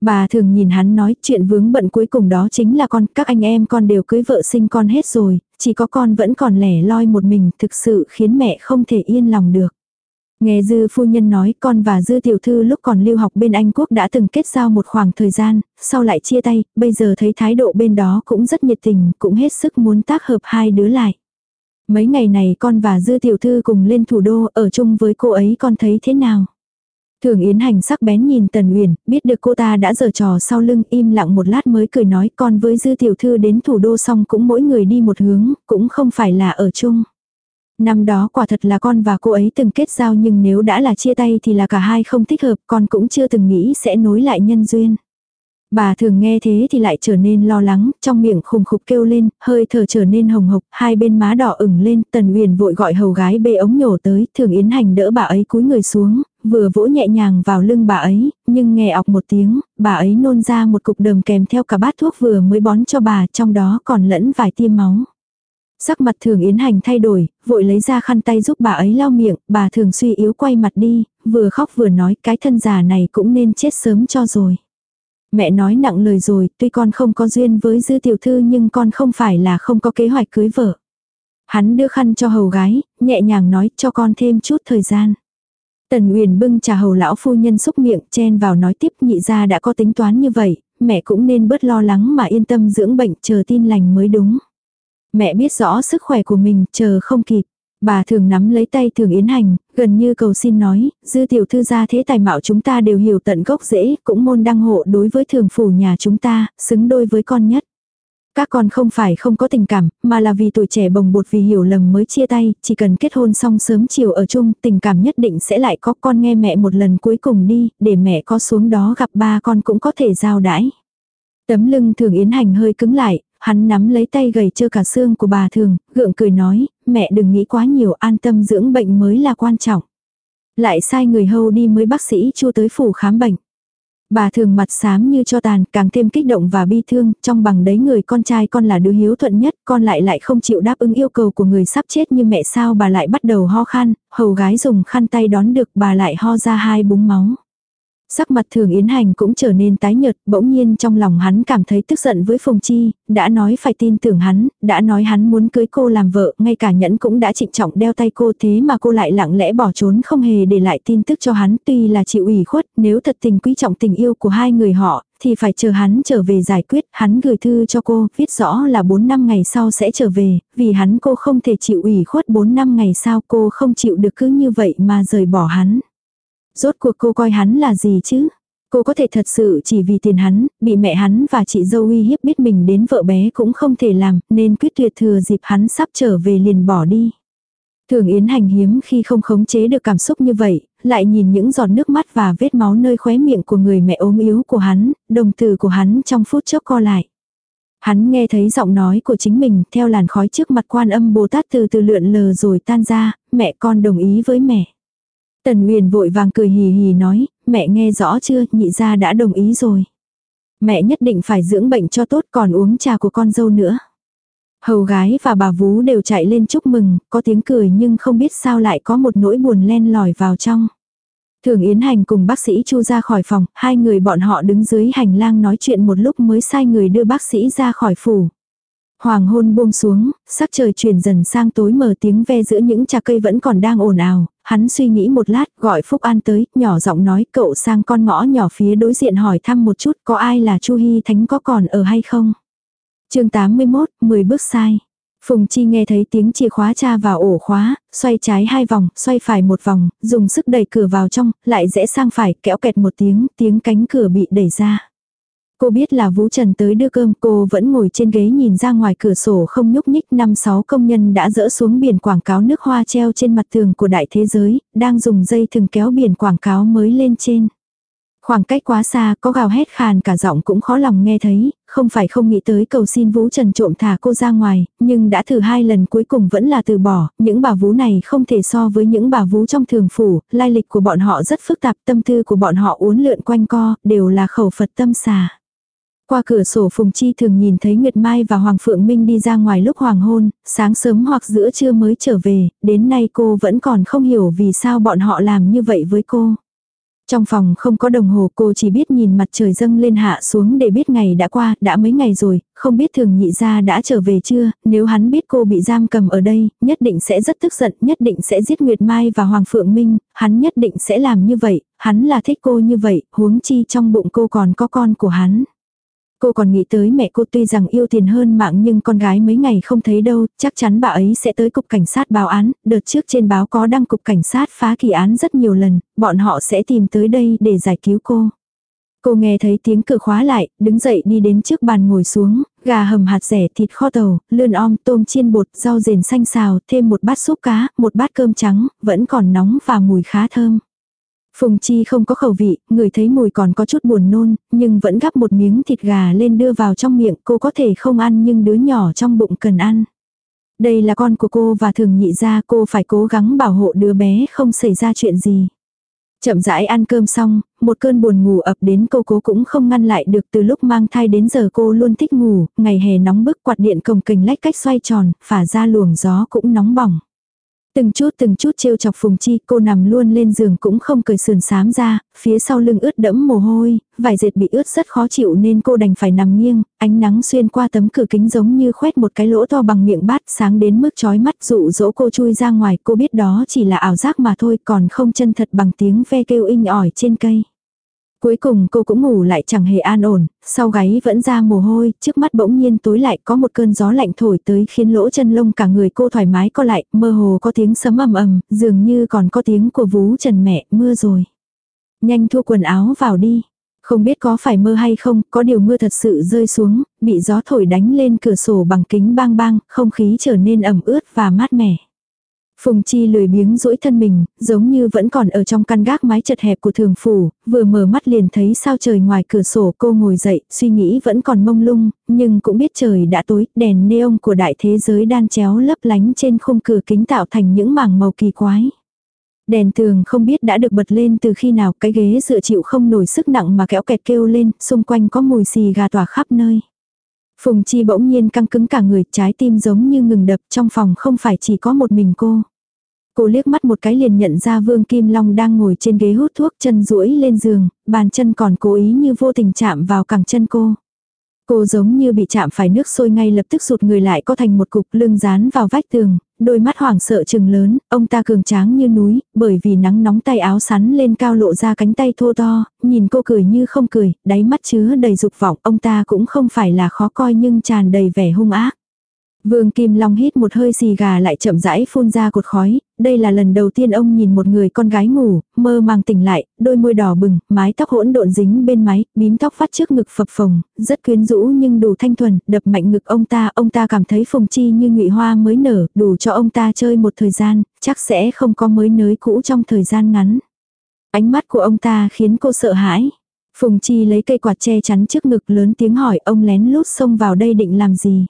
Bà thường nhìn hắn nói chuyện vướng bận cuối cùng đó chính là con, các anh em con đều cưới vợ sinh con hết rồi, chỉ có con vẫn còn lẻ loi một mình thực sự khiến mẹ không thể yên lòng được. Nghe dư phu nhân nói con và dư tiểu thư lúc còn lưu học bên Anh Quốc đã từng kết giao một khoảng thời gian, sau lại chia tay, bây giờ thấy thái độ bên đó cũng rất nhiệt tình, cũng hết sức muốn tác hợp hai đứa lại. Mấy ngày này con và dư tiểu thư cùng lên thủ đô ở chung với cô ấy con thấy thế nào? Thường Yến Hành sắc bén nhìn Tần Uyển, biết được cô ta đã giở trò sau lưng im lặng một lát mới cười nói con với dư tiểu thư đến thủ đô xong cũng mỗi người đi một hướng, cũng không phải là ở chung. Năm đó quả thật là con và cô ấy từng kết giao nhưng nếu đã là chia tay thì là cả hai không thích hợp, con cũng chưa từng nghĩ sẽ nối lại nhân duyên. Bà thường nghe thế thì lại trở nên lo lắng, trong miệng khùng khục kêu lên, hơi thở trở nên hồng hộc, hai bên má đỏ ửng lên, tần uyển vội gọi hầu gái bê ống nhổ tới, thường yến hành đỡ bà ấy cúi người xuống, vừa vỗ nhẹ nhàng vào lưng bà ấy, nhưng nghe ọc một tiếng, bà ấy nôn ra một cục đờm kèm theo cả bát thuốc vừa mới bón cho bà, trong đó còn lẫn vài tiêm máu. Sắc mặt thường yến hành thay đổi, vội lấy ra khăn tay giúp bà ấy lau miệng, bà thường suy yếu quay mặt đi, vừa khóc vừa nói cái thân già này cũng nên chết sớm cho rồi. Mẹ nói nặng lời rồi, tuy con không có duyên với dư tiểu thư nhưng con không phải là không có kế hoạch cưới vợ. Hắn đưa khăn cho hầu gái, nhẹ nhàng nói cho con thêm chút thời gian. Tần Uyển bưng trà hầu lão phu nhân xúc miệng chen vào nói tiếp nhị ra đã có tính toán như vậy, mẹ cũng nên bớt lo lắng mà yên tâm dưỡng bệnh chờ tin lành mới đúng. Mẹ biết rõ sức khỏe của mình, chờ không kịp. Bà thường nắm lấy tay thường yến hành, gần như cầu xin nói, dư tiểu thư gia thế tài mạo chúng ta đều hiểu tận gốc rễ, cũng môn đăng hộ đối với thường phủ nhà chúng ta, xứng đôi với con nhất. Các con không phải không có tình cảm, mà là vì tuổi trẻ bồng bột vì hiểu lầm mới chia tay, chỉ cần kết hôn xong sớm chiều ở chung, tình cảm nhất định sẽ lại có con nghe mẹ một lần cuối cùng đi, để mẹ có xuống đó gặp ba con cũng có thể giao đãi. Tấm lưng thường yến hành hơi cứng lại, Hắn nắm lấy tay gầy trơ cả xương của bà thường, gượng cười nói, mẹ đừng nghĩ quá nhiều an tâm dưỡng bệnh mới là quan trọng. Lại sai người hầu đi mới bác sĩ chu tới phủ khám bệnh. Bà thường mặt xám như cho tàn, càng thêm kích động và bi thương, trong bằng đấy người con trai con là đứa hiếu thuận nhất, con lại lại không chịu đáp ứng yêu cầu của người sắp chết như mẹ sao bà lại bắt đầu ho khan, hầu gái dùng khăn tay đón được bà lại ho ra hai búng máu. Sắc mặt thường Yến Hành cũng trở nên tái nhợt, bỗng nhiên trong lòng hắn cảm thấy tức giận với Phùng Chi, đã nói phải tin tưởng hắn, đã nói hắn muốn cưới cô làm vợ, ngay cả nhẫn cũng đã trịnh trọng đeo tay cô thế mà cô lại lặng lẽ bỏ trốn không hề để lại tin tức cho hắn tuy là chịu ủy khuất, nếu thật tình quý trọng tình yêu của hai người họ, thì phải chờ hắn trở về giải quyết, hắn gửi thư cho cô, viết rõ là 4 năm ngày sau sẽ trở về, vì hắn cô không thể chịu ủy khuất 4 năm ngày sau cô không chịu được cứ như vậy mà rời bỏ hắn. Rốt cuộc cô coi hắn là gì chứ? Cô có thể thật sự chỉ vì tiền hắn, bị mẹ hắn và chị dâu uy hiếp biết mình đến vợ bé cũng không thể làm, nên quyết tuyệt thừa dịp hắn sắp trở về liền bỏ đi. Thường Yến hành hiếm khi không khống chế được cảm xúc như vậy, lại nhìn những giọt nước mắt và vết máu nơi khóe miệng của người mẹ ốm yếu của hắn, đồng tử của hắn trong phút chốc co lại. Hắn nghe thấy giọng nói của chính mình theo làn khói trước mặt quan âm Bồ Tát từ từ lượn lờ rồi tan ra, mẹ con đồng ý với mẹ. Tần Nguyền vội vàng cười hì hì nói, mẹ nghe rõ chưa, nhị gia đã đồng ý rồi. Mẹ nhất định phải dưỡng bệnh cho tốt còn uống trà của con dâu nữa. Hầu gái và bà vú đều chạy lên chúc mừng, có tiếng cười nhưng không biết sao lại có một nỗi buồn len lỏi vào trong. Thường Yến Hành cùng bác sĩ Chu ra khỏi phòng, hai người bọn họ đứng dưới hành lang nói chuyện một lúc mới sai người đưa bác sĩ ra khỏi phủ. Hoàng hôn buông xuống, sắc trời chuyển dần sang tối mờ tiếng ve giữa những trà cây vẫn còn đang ồn ào, hắn suy nghĩ một lát gọi Phúc An tới, nhỏ giọng nói cậu sang con ngõ nhỏ phía đối diện hỏi thăm một chút có ai là Chu Hy Thánh có còn ở hay không. chương 81, 10 bước sai. Phùng Chi nghe thấy tiếng chìa khóa cha vào ổ khóa, xoay trái hai vòng, xoay phải một vòng, dùng sức đẩy cửa vào trong, lại rẽ sang phải, kéo kẹt một tiếng, tiếng cánh cửa bị đẩy ra. Cô biết là Vũ Trần tới đưa cơm, cô vẫn ngồi trên ghế nhìn ra ngoài cửa sổ không nhúc nhích. Năm sáu công nhân đã dỡ xuống biển quảng cáo nước hoa treo trên mặt tường của đại thế giới, đang dùng dây thừng kéo biển quảng cáo mới lên trên. Khoảng cách quá xa, có gào hét khàn cả giọng cũng khó lòng nghe thấy, không phải không nghĩ tới cầu xin Vũ Trần trộm thả cô ra ngoài, nhưng đã thử hai lần cuối cùng vẫn là từ bỏ, những bà vũ này không thể so với những bà vũ trong thường phủ, lai lịch của bọn họ rất phức tạp, tâm tư của bọn họ uốn lượn quanh co, đều là khẩu Phật tâm xà. Qua cửa sổ Phùng Chi thường nhìn thấy Nguyệt Mai và Hoàng Phượng Minh đi ra ngoài lúc hoàng hôn, sáng sớm hoặc giữa trưa mới trở về, đến nay cô vẫn còn không hiểu vì sao bọn họ làm như vậy với cô. Trong phòng không có đồng hồ cô chỉ biết nhìn mặt trời dâng lên hạ xuống để biết ngày đã qua, đã mấy ngày rồi, không biết thường nhị gia đã trở về chưa, nếu hắn biết cô bị giam cầm ở đây, nhất định sẽ rất tức giận, nhất định sẽ giết Nguyệt Mai và Hoàng Phượng Minh, hắn nhất định sẽ làm như vậy, hắn là thích cô như vậy, huống chi trong bụng cô còn có con của hắn. Cô còn nghĩ tới mẹ cô tuy rằng yêu tiền hơn mạng nhưng con gái mấy ngày không thấy đâu, chắc chắn bà ấy sẽ tới cục cảnh sát báo án, đợt trước trên báo có đăng cục cảnh sát phá kỳ án rất nhiều lần, bọn họ sẽ tìm tới đây để giải cứu cô. Cô nghe thấy tiếng cửa khóa lại, đứng dậy đi đến trước bàn ngồi xuống, gà hầm hạt rẻ, thịt kho tàu, lươn om, tôm chiên bột, rau rền xanh xào, thêm một bát súp cá, một bát cơm trắng, vẫn còn nóng và mùi khá thơm. Phùng Chi không có khẩu vị, người thấy mùi còn có chút buồn nôn, nhưng vẫn gắp một miếng thịt gà lên đưa vào trong miệng, cô có thể không ăn nhưng đứa nhỏ trong bụng cần ăn. Đây là con của cô và thường nhị ra cô phải cố gắng bảo hộ đứa bé không xảy ra chuyện gì. Chậm rãi ăn cơm xong, một cơn buồn ngủ ập đến cô cố cũng không ngăn lại được từ lúc mang thai đến giờ cô luôn thích ngủ, ngày hè nóng bức quạt điện cồng kềnh lách cách xoay tròn, phả ra luồng gió cũng nóng bỏng. Từng chút từng chút trêu chọc Phùng Chi, cô nằm luôn lên giường cũng không cởi sườn sám ra, phía sau lưng ướt đẫm mồ hôi, vải dệt bị ướt rất khó chịu nên cô đành phải nằm nghiêng, ánh nắng xuyên qua tấm cửa kính giống như khoét một cái lỗ to bằng miệng bát sáng đến mức chói mắt dụ dỗ cô chui ra ngoài, cô biết đó chỉ là ảo giác mà thôi còn không chân thật bằng tiếng ve kêu inh ỏi trên cây. Cuối cùng cô cũng ngủ lại chẳng hề an ổn, sau gáy vẫn ra mồ hôi, trước mắt bỗng nhiên tối lại có một cơn gió lạnh thổi tới khiến lỗ chân lông cả người cô thoải mái co lại, mơ hồ có tiếng sấm ầm ầm, dường như còn có tiếng của vú trần mẹ, mưa rồi. Nhanh thua quần áo vào đi. Không biết có phải mơ hay không, có điều mưa thật sự rơi xuống, bị gió thổi đánh lên cửa sổ bằng kính bang bang, không khí trở nên ẩm ướt và mát mẻ. Phùng Chi lười biếng duỗi thân mình, giống như vẫn còn ở trong căn gác mái chật hẹp của thường phủ, vừa mở mắt liền thấy sao trời ngoài cửa sổ cô ngồi dậy, suy nghĩ vẫn còn mông lung, nhưng cũng biết trời đã tối, đèn neon của đại thế giới đan chéo lấp lánh trên khung cửa kính tạo thành những mảng màu kỳ quái. Đèn tường không biết đã được bật lên từ khi nào cái ghế dựa chịu không nổi sức nặng mà kéo kẹt kêu lên, xung quanh có mùi xì gà tỏa khắp nơi. Phùng Chi bỗng nhiên căng cứng cả người, trái tim giống như ngừng đập trong phòng không phải chỉ có một mình cô. Cô liếc mắt một cái liền nhận ra Vương Kim Long đang ngồi trên ghế hút thuốc chân duỗi lên giường, bàn chân còn cố ý như vô tình chạm vào cẳng chân cô. Cô giống như bị chạm phải nước sôi ngay lập tức rụt người lại có thành một cục lưng dán vào vách tường, đôi mắt hoảng sợ trừng lớn, ông ta cường tráng như núi, bởi vì nắng nóng tay áo sắn lên cao lộ ra cánh tay thô to, nhìn cô cười như không cười, đáy mắt chứa đầy dục vọng, ông ta cũng không phải là khó coi nhưng tràn đầy vẻ hung ác. Vương Kim Long hít một hơi xì gà lại chậm rãi phun ra cột khói, đây là lần đầu tiên ông nhìn một người con gái ngủ, mơ màng tỉnh lại, đôi môi đỏ bừng, mái tóc hỗn độn dính bên máy, bím tóc phát trước ngực phập phồng, rất quyến rũ nhưng đủ thanh thuần, đập mạnh ngực ông ta, ông ta cảm thấy phồng chi như nhụy hoa mới nở, đủ cho ông ta chơi một thời gian, chắc sẽ không có mới nới cũ trong thời gian ngắn. Ánh mắt của ông ta khiến cô sợ hãi. Phùng Chi lấy cây quạt che chắn trước ngực lớn tiếng hỏi ông lén lút xông vào đây định làm gì.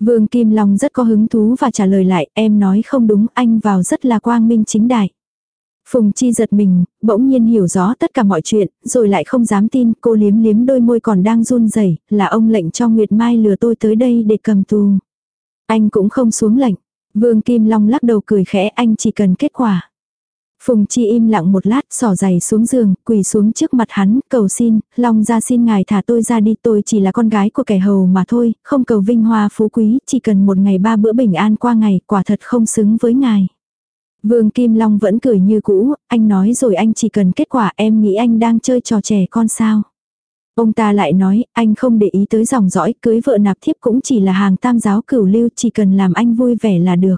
Vương Kim Long rất có hứng thú và trả lời lại, em nói không đúng, anh vào rất là quang minh chính đại. Phùng Chi giật mình, bỗng nhiên hiểu rõ tất cả mọi chuyện, rồi lại không dám tin, cô liếm liếm đôi môi còn đang run rẩy, là ông lệnh cho Nguyệt Mai lừa tôi tới đây để cầm tù. Anh cũng không xuống lệnh. Vương Kim Long lắc đầu cười khẽ anh chỉ cần kết quả. Phùng Chi im lặng một lát, sỏ giày xuống giường, quỳ xuống trước mặt hắn, cầu xin, Long ra xin ngài thả tôi ra đi, tôi chỉ là con gái của kẻ hầu mà thôi, không cầu vinh hoa phú quý, chỉ cần một ngày ba bữa bình an qua ngày, quả thật không xứng với ngài. Vương Kim Long vẫn cười như cũ, anh nói rồi anh chỉ cần kết quả em nghĩ anh đang chơi trò trẻ con sao. Ông ta lại nói, anh không để ý tới dòng dõi, cưới vợ nạp thiếp cũng chỉ là hàng tam giáo cửu lưu, chỉ cần làm anh vui vẻ là được.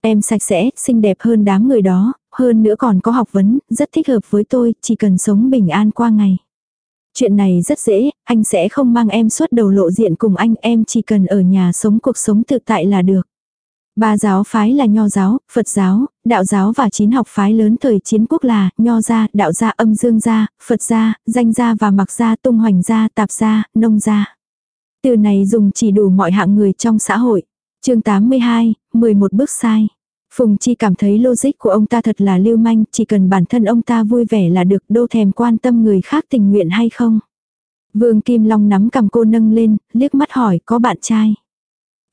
Em sạch sẽ, xinh đẹp hơn đám người đó, hơn nữa còn có học vấn, rất thích hợp với tôi, chỉ cần sống bình an qua ngày. Chuyện này rất dễ, anh sẽ không mang em suốt đầu lộ diện cùng anh, em chỉ cần ở nhà sống cuộc sống tự tại là được. Ba giáo phái là Nho giáo, Phật giáo, Đạo giáo và chín học phái lớn thời chiến quốc là Nho gia, Đạo gia, Âm Dương gia, Phật gia, Danh gia và Mặc gia, Tung Hoành gia, Tạp gia, Nông gia. Từ này dùng chỉ đủ mọi hạng người trong xã hội. chương 82, 11 bước sai. Phùng Chi cảm thấy logic của ông ta thật là lưu manh, chỉ cần bản thân ông ta vui vẻ là được đâu thèm quan tâm người khác tình nguyện hay không. Vương Kim Long nắm cầm cô nâng lên, liếc mắt hỏi có bạn trai.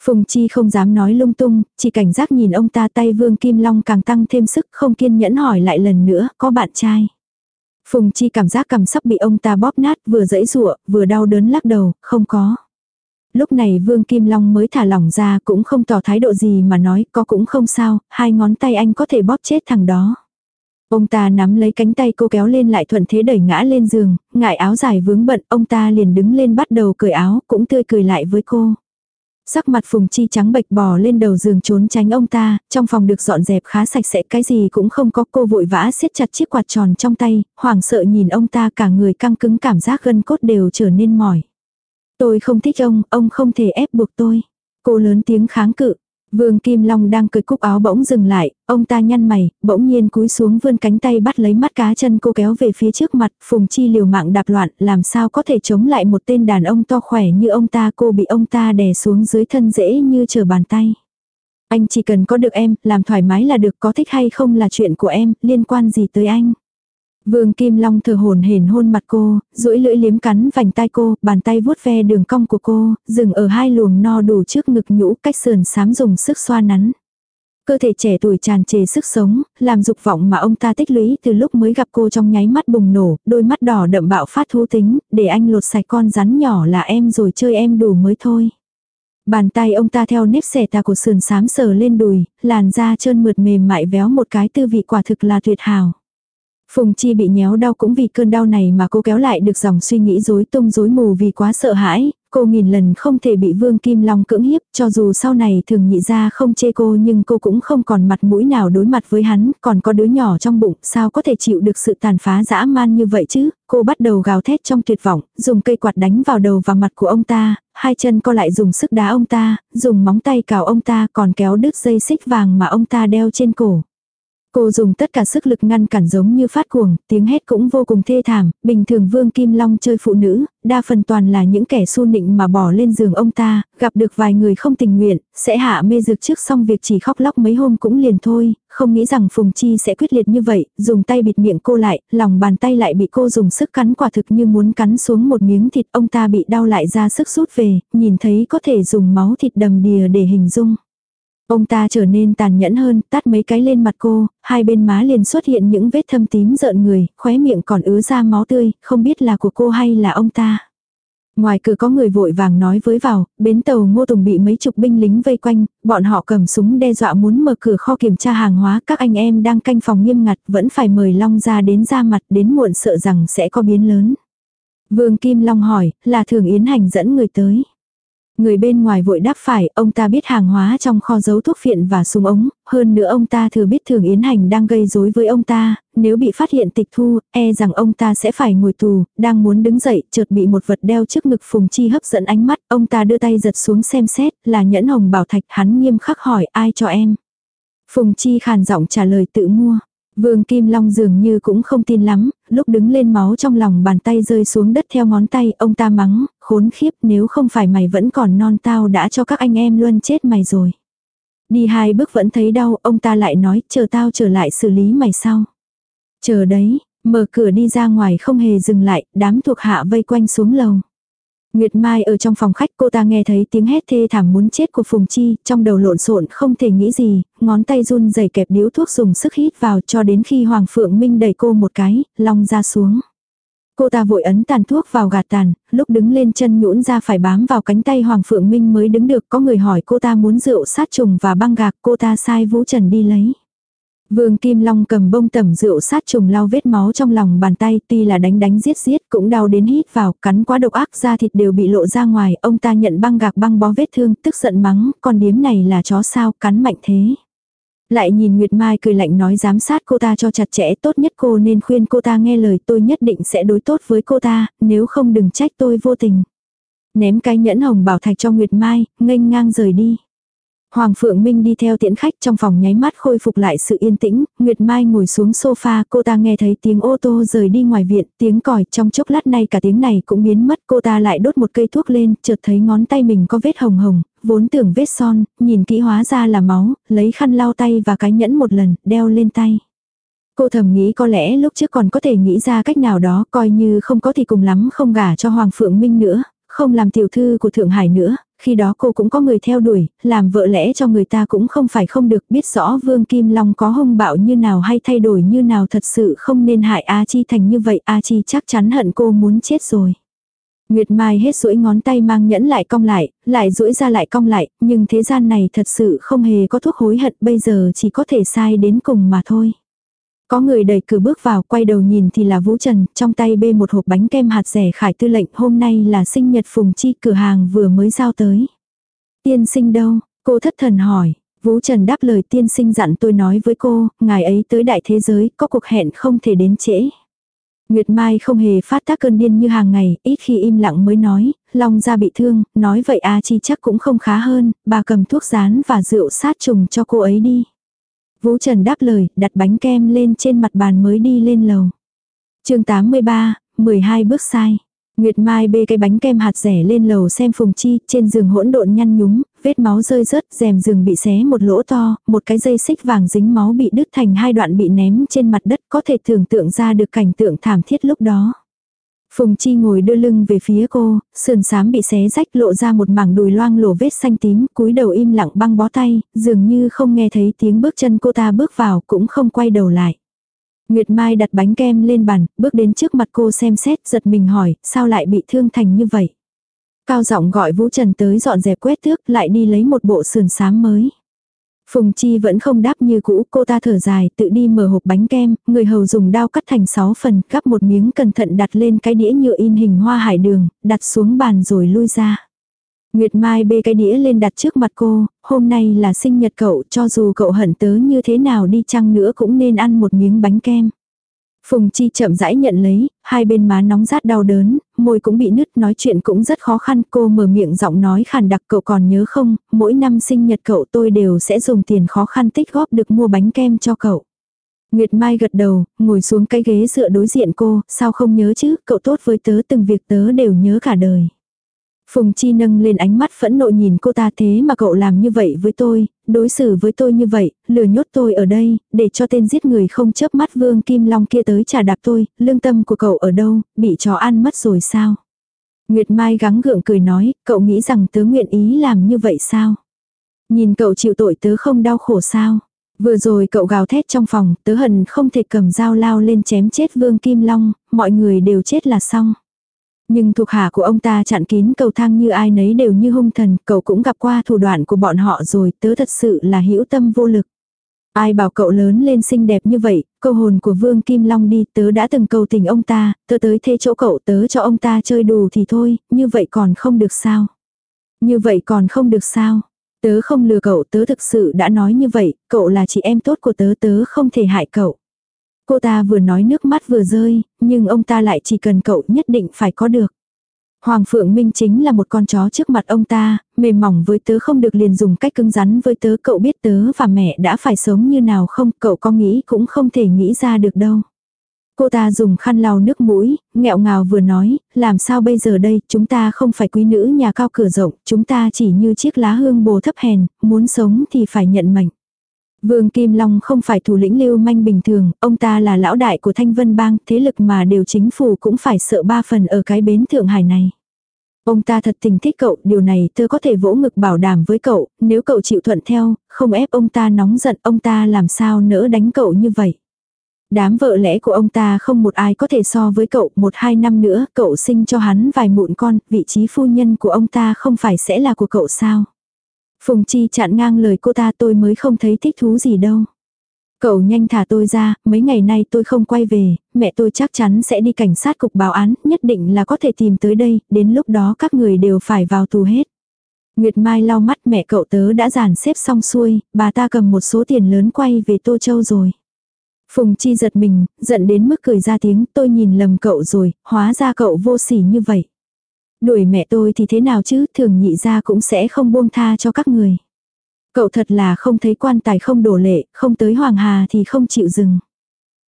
Phùng Chi không dám nói lung tung, chỉ cảnh giác nhìn ông ta tay Vương Kim Long càng tăng thêm sức không kiên nhẫn hỏi lại lần nữa có bạn trai. Phùng Chi cảm giác cầm sắp bị ông ta bóp nát vừa dẫy rụa vừa đau đớn lắc đầu, không có. Lúc này Vương Kim Long mới thả lỏng ra cũng không tỏ thái độ gì mà nói có cũng không sao, hai ngón tay anh có thể bóp chết thằng đó. Ông ta nắm lấy cánh tay cô kéo lên lại thuận thế đẩy ngã lên giường, ngại áo dài vướng bận, ông ta liền đứng lên bắt đầu cởi áo, cũng tươi cười lại với cô. Sắc mặt Phùng Chi trắng bệch bò lên đầu giường trốn tránh ông ta, trong phòng được dọn dẹp khá sạch sẽ cái gì cũng không có cô vội vã siết chặt chiếc quạt tròn trong tay, hoảng sợ nhìn ông ta cả người căng cứng cảm giác gân cốt đều trở nên mỏi. Tôi không thích ông, ông không thể ép buộc tôi. Cô lớn tiếng kháng cự. Vương Kim Long đang cười cúc áo bỗng dừng lại, ông ta nhăn mày, bỗng nhiên cúi xuống vươn cánh tay bắt lấy mắt cá chân cô kéo về phía trước mặt, Phùng Chi liều mạng đạp loạn, làm sao có thể chống lại một tên đàn ông to khỏe như ông ta cô bị ông ta đè xuống dưới thân dễ như trở bàn tay. Anh chỉ cần có được em, làm thoải mái là được, có thích hay không là chuyện của em, liên quan gì tới anh. Vương Kim Long thờ hồn hển hôn mặt cô, duỗi lưỡi liếm cắn vành tai cô, bàn tay vuốt ve đường cong của cô, dừng ở hai luồng no đủ trước ngực nhũ cách sườn sám dùng sức xoa nắn. Cơ thể trẻ tuổi tràn trề sức sống, làm dục vọng mà ông ta tích lũy từ lúc mới gặp cô trong nháy mắt bùng nổ, đôi mắt đỏ đậm bạo phát thú tính, để anh lột sạch con rắn nhỏ là em rồi chơi em đủ mới thôi. Bàn tay ông ta theo nếp xẻ tà của sườn sám sờ lên đùi, làn da trơn mượt mềm mại véo một cái tư vị quả thực là tuyệt hảo. Phùng Chi bị nhéo đau cũng vì cơn đau này mà cô kéo lại được dòng suy nghĩ rối tung rối mù vì quá sợ hãi, cô nghìn lần không thể bị Vương Kim Long cưỡng hiếp, cho dù sau này thường nhị ra không chê cô nhưng cô cũng không còn mặt mũi nào đối mặt với hắn, còn có đứa nhỏ trong bụng, sao có thể chịu được sự tàn phá dã man như vậy chứ, cô bắt đầu gào thét trong tuyệt vọng, dùng cây quạt đánh vào đầu và mặt của ông ta, hai chân co lại dùng sức đá ông ta, dùng móng tay cào ông ta còn kéo đứt dây xích vàng mà ông ta đeo trên cổ. Cô dùng tất cả sức lực ngăn cản giống như phát cuồng, tiếng hét cũng vô cùng thê thảm, bình thường Vương Kim Long chơi phụ nữ, đa phần toàn là những kẻ su nịnh mà bỏ lên giường ông ta, gặp được vài người không tình nguyện, sẽ hạ mê dược trước xong việc chỉ khóc lóc mấy hôm cũng liền thôi, không nghĩ rằng Phùng Chi sẽ quyết liệt như vậy, dùng tay bịt miệng cô lại, lòng bàn tay lại bị cô dùng sức cắn quả thực như muốn cắn xuống một miếng thịt ông ta bị đau lại ra sức rút về, nhìn thấy có thể dùng máu thịt đầm đìa để hình dung. Ông ta trở nên tàn nhẫn hơn, tát mấy cái lên mặt cô, hai bên má liền xuất hiện những vết thâm tím rợn người, khóe miệng còn ứa ra máu tươi, không biết là của cô hay là ông ta. Ngoài cửa có người vội vàng nói với vào, bến tàu Ngô Tùng bị mấy chục binh lính vây quanh, bọn họ cầm súng đe dọa muốn mở cửa kho kiểm tra hàng hóa, các anh em đang canh phòng nghiêm ngặt, vẫn phải mời Long ra đến ra mặt, đến muộn sợ rằng sẽ có biến lớn. Vương Kim Long hỏi, là Thường Yến Hành dẫn người tới. Người bên ngoài vội đáp phải, ông ta biết hàng hóa trong kho giấu thuốc phiện và súng ống, hơn nữa ông ta thừa biết thường Yến Hành đang gây rối với ông ta, nếu bị phát hiện tịch thu, e rằng ông ta sẽ phải ngồi tù, đang muốn đứng dậy, chợt bị một vật đeo trước ngực Phùng Chi hấp dẫn ánh mắt, ông ta đưa tay giật xuống xem xét, là nhẫn hồng bảo thạch, hắn nghiêm khắc hỏi ai cho em. Phùng Chi khàn giọng trả lời tự mua. Vương Kim Long dường như cũng không tin lắm, lúc đứng lên máu trong lòng bàn tay rơi xuống đất theo ngón tay, ông ta mắng, khốn khiếp nếu không phải mày vẫn còn non tao đã cho các anh em luôn chết mày rồi. Đi hai bước vẫn thấy đau, ông ta lại nói, chờ tao trở lại xử lý mày sau. Chờ đấy, mở cửa đi ra ngoài không hề dừng lại, đám thuộc hạ vây quanh xuống lầu. Nguyệt Mai ở trong phòng khách cô ta nghe thấy tiếng hét thê thảm muốn chết của Phùng Chi, trong đầu lộn xộn không thể nghĩ gì, ngón tay run rẩy kẹp điếu thuốc dùng sức hít vào cho đến khi Hoàng Phượng Minh đẩy cô một cái, long ra xuống. Cô ta vội ấn tàn thuốc vào gạt tàn, lúc đứng lên chân nhũn ra phải bám vào cánh tay Hoàng Phượng Minh mới đứng được. Có người hỏi cô ta muốn rượu sát trùng và băng gạc, cô ta sai Vũ Trần đi lấy. Vương Kim Long cầm bông tẩm rượu sát trùng lau vết máu trong lòng bàn tay tuy là đánh đánh giết giết cũng đau đến hít vào, cắn quá độc ác da thịt đều bị lộ ra ngoài, ông ta nhận băng gạc băng bó vết thương, tức giận mắng, con điếm này là chó sao, cắn mạnh thế. Lại nhìn Nguyệt Mai cười lạnh nói giám sát cô ta cho chặt chẽ tốt nhất cô nên khuyên cô ta nghe lời tôi nhất định sẽ đối tốt với cô ta, nếu không đừng trách tôi vô tình. Ném cái nhẫn hồng bảo thạch cho Nguyệt Mai, nghênh ngang rời đi. Hoàng Phượng Minh đi theo tiễn khách trong phòng nháy mắt khôi phục lại sự yên tĩnh, Nguyệt Mai ngồi xuống sofa, cô ta nghe thấy tiếng ô tô rời đi ngoài viện, tiếng còi, trong chốc lát này cả tiếng này cũng biến mất, cô ta lại đốt một cây thuốc lên, chợt thấy ngón tay mình có vết hồng hồng, vốn tưởng vết son, nhìn kỹ hóa ra là máu, lấy khăn lau tay và cái nhẫn một lần, đeo lên tay. Cô thầm nghĩ có lẽ lúc trước còn có thể nghĩ ra cách nào đó, coi như không có thì cùng lắm không gả cho Hoàng Phượng Minh nữa, không làm tiểu thư của Thượng Hải nữa, khi đó cô cũng có người theo đuổi, làm vợ lẽ cho người ta cũng không phải không được biết rõ Vương Kim Long có hung bạo như nào hay thay đổi như nào thật sự không nên hại A Chi thành như vậy, A Chi chắc chắn hận cô muốn chết rồi. Nguyệt Mai hết duỗi ngón tay mang nhẫn lại cong lại, lại duỗi ra lại cong lại, nhưng thế gian này thật sự không hề có thuốc hối hận bây giờ chỉ có thể sai đến cùng mà thôi. Có người đẩy cửa bước vào, quay đầu nhìn thì là Vũ Trần, trong tay bê một hộp bánh kem hạt rẻ khải tư lệnh, hôm nay là sinh nhật Phùng Chi, cửa hàng vừa mới giao tới. Tiên sinh đâu? Cô thất thần hỏi. Vũ Trần đáp lời tiên sinh dặn tôi nói với cô, ngài ấy tới đại thế giới, có cuộc hẹn không thể đến trễ. Nguyệt Mai không hề phát tác cơn điên như hàng ngày, ít khi im lặng mới nói, Long ra bị thương, nói vậy A Chi chắc cũng không khá hơn, bà cầm thuốc rán và rượu sát trùng cho cô ấy đi. Vũ Trần đáp lời, đặt bánh kem lên trên mặt bàn mới đi lên lầu. chương 83, 12 bước sai. Nguyệt Mai bê cái bánh kem hạt rẻ lên lầu xem Phùng Chi, trên giường hỗn độn nhăn nhúm, vết máu rơi rớt, rèm giường bị xé một lỗ to, một cái dây xích vàng dính máu bị đứt thành hai đoạn bị ném trên mặt đất, có thể tưởng tượng ra được cảnh tượng thảm thiết lúc đó. Phùng Chi ngồi đưa lưng về phía cô, sườn sám bị xé rách lộ ra một mảng đùi loang lổ vết xanh tím, cúi đầu im lặng băng bó tay, dường như không nghe thấy tiếng bước chân cô ta bước vào cũng không quay đầu lại. Nguyệt Mai đặt bánh kem lên bàn, bước đến trước mặt cô xem xét giật mình hỏi, sao lại bị thương thành như vậy. Cao giọng gọi Vũ Trần tới dọn dẹp quét tước lại đi lấy một bộ sườn sám mới. Phùng Chi vẫn không đáp như cũ, cô ta thở dài, tự đi mở hộp bánh kem, người hầu dùng dao cắt thành 6 phần, cắp một miếng cẩn thận đặt lên cái đĩa nhựa in hình hoa hải đường, đặt xuống bàn rồi lui ra. Nguyệt Mai bê cái đĩa lên đặt trước mặt cô, hôm nay là sinh nhật cậu, cho dù cậu hận tớ như thế nào đi chăng nữa cũng nên ăn một miếng bánh kem. Phùng Chi chậm rãi nhận lấy, hai bên má nóng rát đau đớn, môi cũng bị nứt, nói chuyện cũng rất khó khăn. Cô mở miệng giọng nói khàn đặc cậu còn nhớ không, mỗi năm sinh nhật cậu tôi đều sẽ dùng tiền khó khăn tích góp được mua bánh kem cho cậu. Nguyệt Mai gật đầu, ngồi xuống cái ghế dựa đối diện cô, sao không nhớ chứ, cậu tốt với tớ từng việc tớ đều nhớ cả đời. Phùng Chi nâng lên ánh mắt phẫn nộ nhìn cô ta thế mà cậu làm như vậy với tôi, đối xử với tôi như vậy, lừa nhốt tôi ở đây, để cho tên giết người không chớp mắt Vương Kim Long kia tới trả đạp tôi, lương tâm của cậu ở đâu, bị chó ăn mất rồi sao? Nguyệt Mai gắng gượng cười nói, cậu nghĩ rằng tớ nguyện ý làm như vậy sao? Nhìn cậu chịu tội tớ không đau khổ sao? Vừa rồi cậu gào thét trong phòng, tớ hận không thể cầm dao lao lên chém chết Vương Kim Long, mọi người đều chết là xong. Nhưng thuộc hạ của ông ta chặn kín cầu thang như ai nấy đều như hung thần, cậu cũng gặp qua thủ đoạn của bọn họ rồi, tớ thật sự là hữu tâm vô lực. Ai bảo cậu lớn lên xinh đẹp như vậy, câu hồn của Vương Kim Long đi, tớ đã từng cầu tình ông ta, tớ tới thế chỗ cậu tớ cho ông ta chơi đù thì thôi, như vậy còn không được sao. Như vậy còn không được sao. Tớ không lừa cậu, tớ thực sự đã nói như vậy, cậu là chị em tốt của tớ, tớ không thể hại cậu. Cô ta vừa nói nước mắt vừa rơi, nhưng ông ta lại chỉ cần cậu nhất định phải có được. Hoàng Phượng Minh chính là một con chó trước mặt ông ta, mềm mỏng với tớ không được liền dùng cách cứng rắn với tớ cậu biết tớ và mẹ đã phải sống như nào không cậu có nghĩ cũng không thể nghĩ ra được đâu. Cô ta dùng khăn lau nước mũi, nghẹo ngào vừa nói, làm sao bây giờ đây, chúng ta không phải quý nữ nhà cao cửa rộng, chúng ta chỉ như chiếc lá hương bồ thấp hèn, muốn sống thì phải nhận mệnh. Vương Kim Long không phải thủ lĩnh lưu manh bình thường, ông ta là lão đại của Thanh Vân Bang, thế lực mà đều chính phủ cũng phải sợ ba phần ở cái bến Thượng Hải này. Ông ta thật tình thích cậu, điều này tớ có thể vỗ ngực bảo đảm với cậu, nếu cậu chịu thuận theo, không ép ông ta nóng giận, ông ta làm sao nỡ đánh cậu như vậy. Đám vợ lẽ của ông ta không một ai có thể so với cậu, một hai năm nữa, cậu sinh cho hắn vài mụn con, vị trí phu nhân của ông ta không phải sẽ là của cậu sao. Phùng Chi chặn ngang lời cô ta tôi mới không thấy thích thú gì đâu. Cậu nhanh thả tôi ra, mấy ngày nay tôi không quay về, mẹ tôi chắc chắn sẽ đi cảnh sát cục báo án, nhất định là có thể tìm tới đây, đến lúc đó các người đều phải vào tù hết. Nguyệt Mai lau mắt mẹ cậu tớ đã dàn xếp xong xuôi, bà ta cầm một số tiền lớn quay về Tô Châu rồi. Phùng Chi giật mình, giận đến mức cười ra tiếng, tôi nhìn lầm cậu rồi, hóa ra cậu vô sỉ như vậy. Đuổi mẹ tôi thì thế nào chứ, thường nhị ra cũng sẽ không buông tha cho các người. Cậu thật là không thấy quan tài không đổ lệ, không tới Hoàng Hà thì không chịu dừng.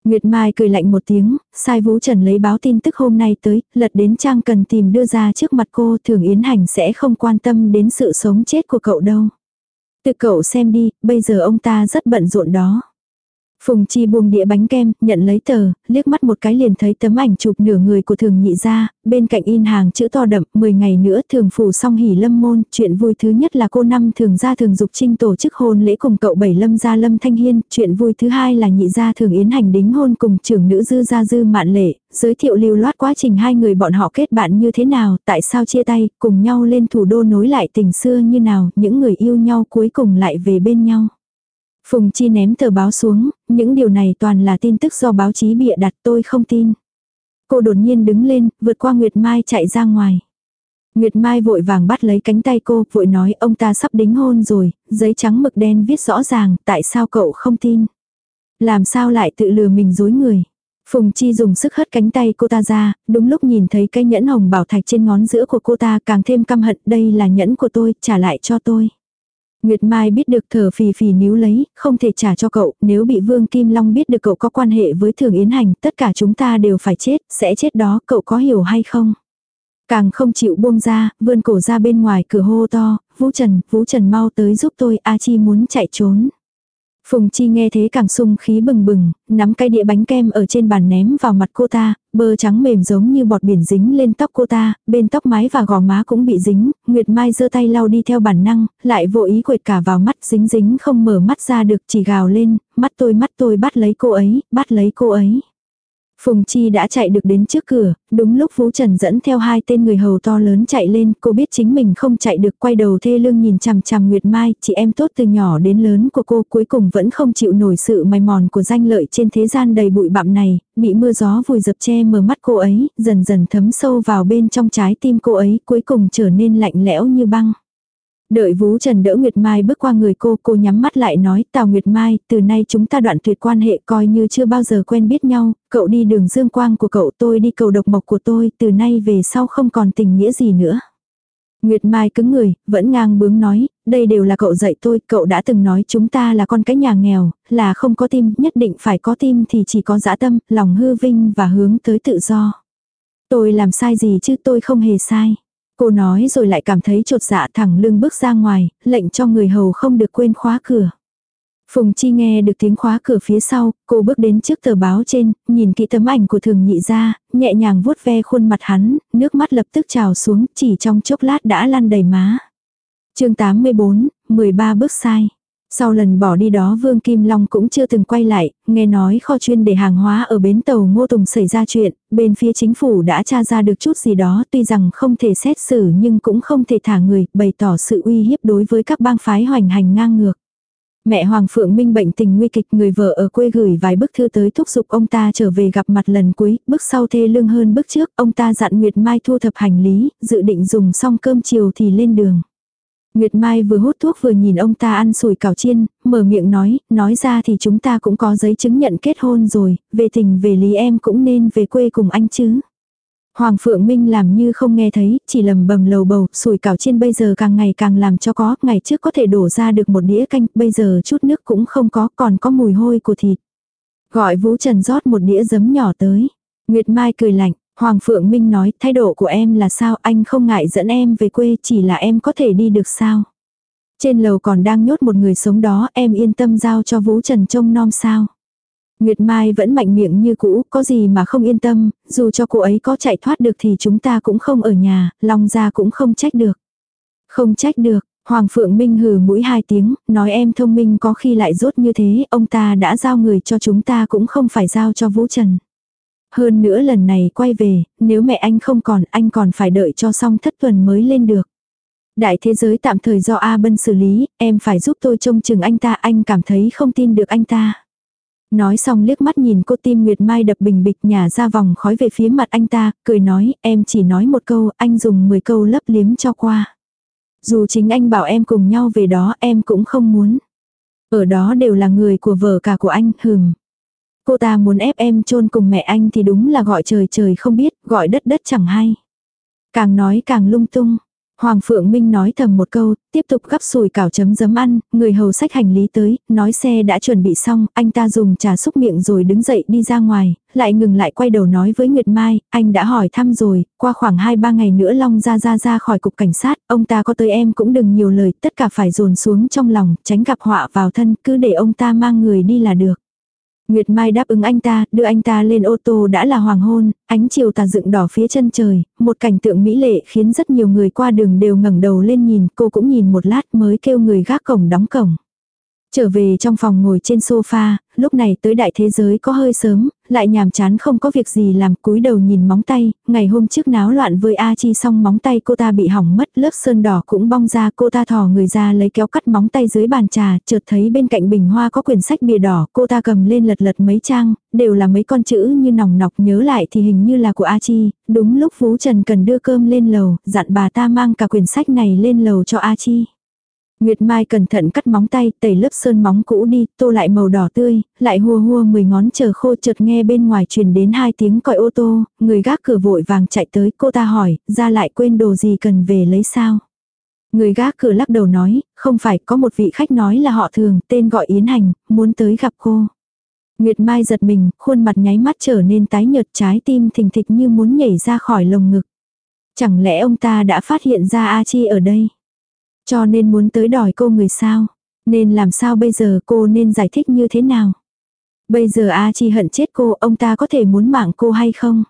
Nguyệt Mai cười lạnh một tiếng, sai Vũ Trần lấy báo tin tức hôm nay tới, lật đến trang cần tìm đưa ra trước mặt cô, thường Yến Hành sẽ không quan tâm đến sự sống chết của cậu đâu. Tự cậu xem đi, bây giờ ông ta rất bận rộn đó. Phùng Chi buông đĩa bánh kem, nhận lấy tờ, liếc mắt một cái liền thấy tấm ảnh chụp nửa người của thường nhị ra, bên cạnh in hàng chữ to đậm, 10 ngày nữa thường phủ xong hỉ lâm môn, chuyện vui thứ nhất là cô năm thường gia thường dục trinh tổ chức hôn lễ cùng cậu bảy lâm gia lâm thanh hiên, chuyện vui thứ hai là nhị gia thường yến hành đính hôn cùng trưởng nữ dư gia dư mạn lệ, giới thiệu lưu loát quá trình hai người bọn họ kết bạn như thế nào, tại sao chia tay, cùng nhau lên thủ đô nối lại tình xưa như nào, những người yêu nhau cuối cùng lại về bên nhau. Phùng Chi ném tờ báo xuống, những điều này toàn là tin tức do báo chí bịa đặt tôi không tin. Cô đột nhiên đứng lên, vượt qua Nguyệt Mai chạy ra ngoài. Nguyệt Mai vội vàng bắt lấy cánh tay cô, vội nói ông ta sắp đính hôn rồi, giấy trắng mực đen viết rõ ràng, tại sao cậu không tin. Làm sao lại tự lừa mình dối người. Phùng Chi dùng sức hất cánh tay cô ta ra, đúng lúc nhìn thấy cái nhẫn hồng bảo thạch trên ngón giữa của cô ta càng thêm căm hận đây là nhẫn của tôi, trả lại cho tôi. Nguyệt Mai biết được thở phì phì níu lấy, không thể trả cho cậu, nếu bị Vương Kim Long biết được cậu có quan hệ với Thường Yến Hành, tất cả chúng ta đều phải chết, sẽ chết đó, cậu có hiểu hay không? Càng không chịu buông ra, vươn cổ ra bên ngoài cửa hô to, Vũ Trần, Vũ Trần mau tới giúp tôi, A Chi muốn chạy trốn. Phùng Chi nghe thế càng sung khí bừng bừng, nắm cái đĩa bánh kem ở trên bàn ném vào mặt cô ta, bơ trắng mềm giống như bọt biển dính lên tóc cô ta, bên tóc mái và gò má cũng bị dính, Nguyệt Mai giơ tay lau đi theo bản năng, lại vô ý quệt cả vào mắt dính dính không mở mắt ra được chỉ gào lên, mắt tôi mắt tôi bắt lấy cô ấy, bắt lấy cô ấy. Phùng Chi đã chạy được đến trước cửa, đúng lúc Vũ Trần dẫn theo hai tên người hầu to lớn chạy lên, cô biết chính mình không chạy được quay đầu thê lương nhìn chằm chằm Nguyệt Mai, chị em tốt từ nhỏ đến lớn của cô cuối cùng vẫn không chịu nổi sự mài mòn của danh lợi trên thế gian đầy bụi bặm này, bị mưa gió vùi dập che mờ mắt cô ấy, dần dần thấm sâu vào bên trong trái tim cô ấy, cuối cùng trở nên lạnh lẽo như băng. Đợi Vũ Trần đỡ Nguyệt Mai bước qua người cô, cô nhắm mắt lại nói, Tào Nguyệt Mai, từ nay chúng ta đoạn tuyệt quan hệ coi như chưa bao giờ quen biết nhau, cậu đi đường dương quang của cậu tôi đi cầu độc mộc của tôi, từ nay về sau không còn tình nghĩa gì nữa. Nguyệt Mai cứng người, vẫn ngang bướng nói, đây đều là cậu dạy tôi, cậu đã từng nói chúng ta là con cái nhà nghèo, là không có tim, nhất định phải có tim thì chỉ có dã tâm, lòng hư vinh và hướng tới tự do. Tôi làm sai gì chứ tôi không hề sai. Cô nói rồi lại cảm thấy trột dạ thẳng lưng bước ra ngoài, lệnh cho người hầu không được quên khóa cửa. Phùng Chi nghe được tiếng khóa cửa phía sau, cô bước đến trước tờ báo trên, nhìn kỹ tấm ảnh của thường nhị ra, nhẹ nhàng vuốt ve khuôn mặt hắn, nước mắt lập tức trào xuống, chỉ trong chốc lát đã lăn đầy má. chương 84, 13 bước sai. Sau lần bỏ đi đó Vương Kim Long cũng chưa từng quay lại, nghe nói kho chuyên để hàng hóa ở bến tàu Ngô Tùng xảy ra chuyện, bên phía chính phủ đã tra ra được chút gì đó tuy rằng không thể xét xử nhưng cũng không thể thả người, bày tỏ sự uy hiếp đối với các bang phái hoành hành ngang ngược. Mẹ Hoàng Phượng Minh bệnh tình nguy kịch người vợ ở quê gửi vài bức thư tới thúc giục ông ta trở về gặp mặt lần cuối, bước sau thê lương hơn bước trước, ông ta dặn Nguyệt Mai thu thập hành lý, dự định dùng xong cơm chiều thì lên đường. Nguyệt Mai vừa hút thuốc vừa nhìn ông ta ăn sủi cảo chiên, mở miệng nói, nói ra thì chúng ta cũng có giấy chứng nhận kết hôn rồi, về tình về lý em cũng nên về quê cùng anh chứ. Hoàng Phượng Minh làm như không nghe thấy, chỉ lầm bầm lầu bầu, sủi cảo chiên bây giờ càng ngày càng làm cho có, ngày trước có thể đổ ra được một đĩa canh, bây giờ chút nước cũng không có, còn có mùi hôi của thịt. Gọi Vũ Trần rót một đĩa giấm nhỏ tới. Nguyệt Mai cười lạnh, Hoàng Phượng Minh nói, thái độ của em là sao, anh không ngại dẫn em về quê, chỉ là em có thể đi được sao. Trên lầu còn đang nhốt một người sống đó, em yên tâm giao cho Vũ Trần trông nom sao. Nguyệt Mai vẫn mạnh miệng như cũ, có gì mà không yên tâm, dù cho cô ấy có chạy thoát được thì chúng ta cũng không ở nhà, Long gia cũng không trách được. Không trách được, Hoàng Phượng Minh hừ mũi hai tiếng, nói em thông minh có khi lại rốt như thế, ông ta đã giao người cho chúng ta cũng không phải giao cho Vũ Trần. Hơn nữa lần này quay về, nếu mẹ anh không còn, anh còn phải đợi cho xong thất tuần mới lên được. Đại thế giới tạm thời do A Bân xử lý, em phải giúp tôi trông chừng anh ta, anh cảm thấy không tin được anh ta. Nói xong liếc mắt nhìn cô tim Nguyệt Mai đập bình bịch nhà ra vòng khói về phía mặt anh ta, cười nói, em chỉ nói một câu, anh dùng 10 câu lấp liếm cho qua. Dù chính anh bảo em cùng nhau về đó em cũng không muốn. Ở đó đều là người của vợ cả của anh, hừm. Cô ta muốn ép em chôn cùng mẹ anh thì đúng là gọi trời trời không biết, gọi đất đất chẳng hay. Càng nói càng lung tung. Hoàng Phượng Minh nói thầm một câu, tiếp tục gắp sùi cảo chấm giấm ăn, người hầu sách hành lý tới, nói xe đã chuẩn bị xong, anh ta dùng trà xúc miệng rồi đứng dậy đi ra ngoài, lại ngừng lại quay đầu nói với Nguyệt Mai, anh đã hỏi thăm rồi, qua khoảng 2-3 ngày nữa Long ra ra ra khỏi cục cảnh sát, ông ta có tới em cũng đừng nhiều lời, tất cả phải dồn xuống trong lòng, tránh gặp họa vào thân, cứ để ông ta mang người đi là được. Nguyệt Mai đáp ứng anh ta, đưa anh ta lên ô tô đã là hoàng hôn, ánh chiều tà dựng đỏ phía chân trời, một cảnh tượng mỹ lệ khiến rất nhiều người qua đường đều ngẩng đầu lên nhìn, cô cũng nhìn một lát mới kêu người gác cổng đóng cổng. Trở về trong phòng ngồi trên sofa, lúc này tới đại thế giới có hơi sớm, lại nhàm chán không có việc gì làm cúi đầu nhìn móng tay, ngày hôm trước náo loạn với A Chi xong móng tay cô ta bị hỏng mất lớp sơn đỏ cũng bong ra cô ta thò người ra lấy kéo cắt móng tay dưới bàn trà, chợt thấy bên cạnh bình hoa có quyển sách bìa đỏ, cô ta cầm lên lật lật mấy trang, đều là mấy con chữ như nòng nọc nhớ lại thì hình như là của A Chi, đúng lúc Phú Trần cần đưa cơm lên lầu, dặn bà ta mang cả quyển sách này lên lầu cho A Chi. Nguyệt Mai cẩn thận cắt móng tay, tẩy lớp sơn móng cũ đi, tô lại màu đỏ tươi, lại hua hua mười ngón chờ khô chợt nghe bên ngoài truyền đến hai tiếng còi ô tô, người gác cửa vội vàng chạy tới, cô ta hỏi, ra lại quên đồ gì cần về lấy sao. Người gác cửa lắc đầu nói, không phải có một vị khách nói là họ thường, tên gọi Yến Hành, muốn tới gặp cô. Nguyệt Mai giật mình, khuôn mặt nháy mắt trở nên tái nhợt trái tim thình thịch như muốn nhảy ra khỏi lồng ngực. Chẳng lẽ ông ta đã phát hiện ra A Chi ở đây? Cho nên muốn tới đòi cô người sao? Nên làm sao bây giờ cô nên giải thích như thế nào? Bây giờ A Chi hận chết cô, ông ta có thể muốn mạng cô hay không?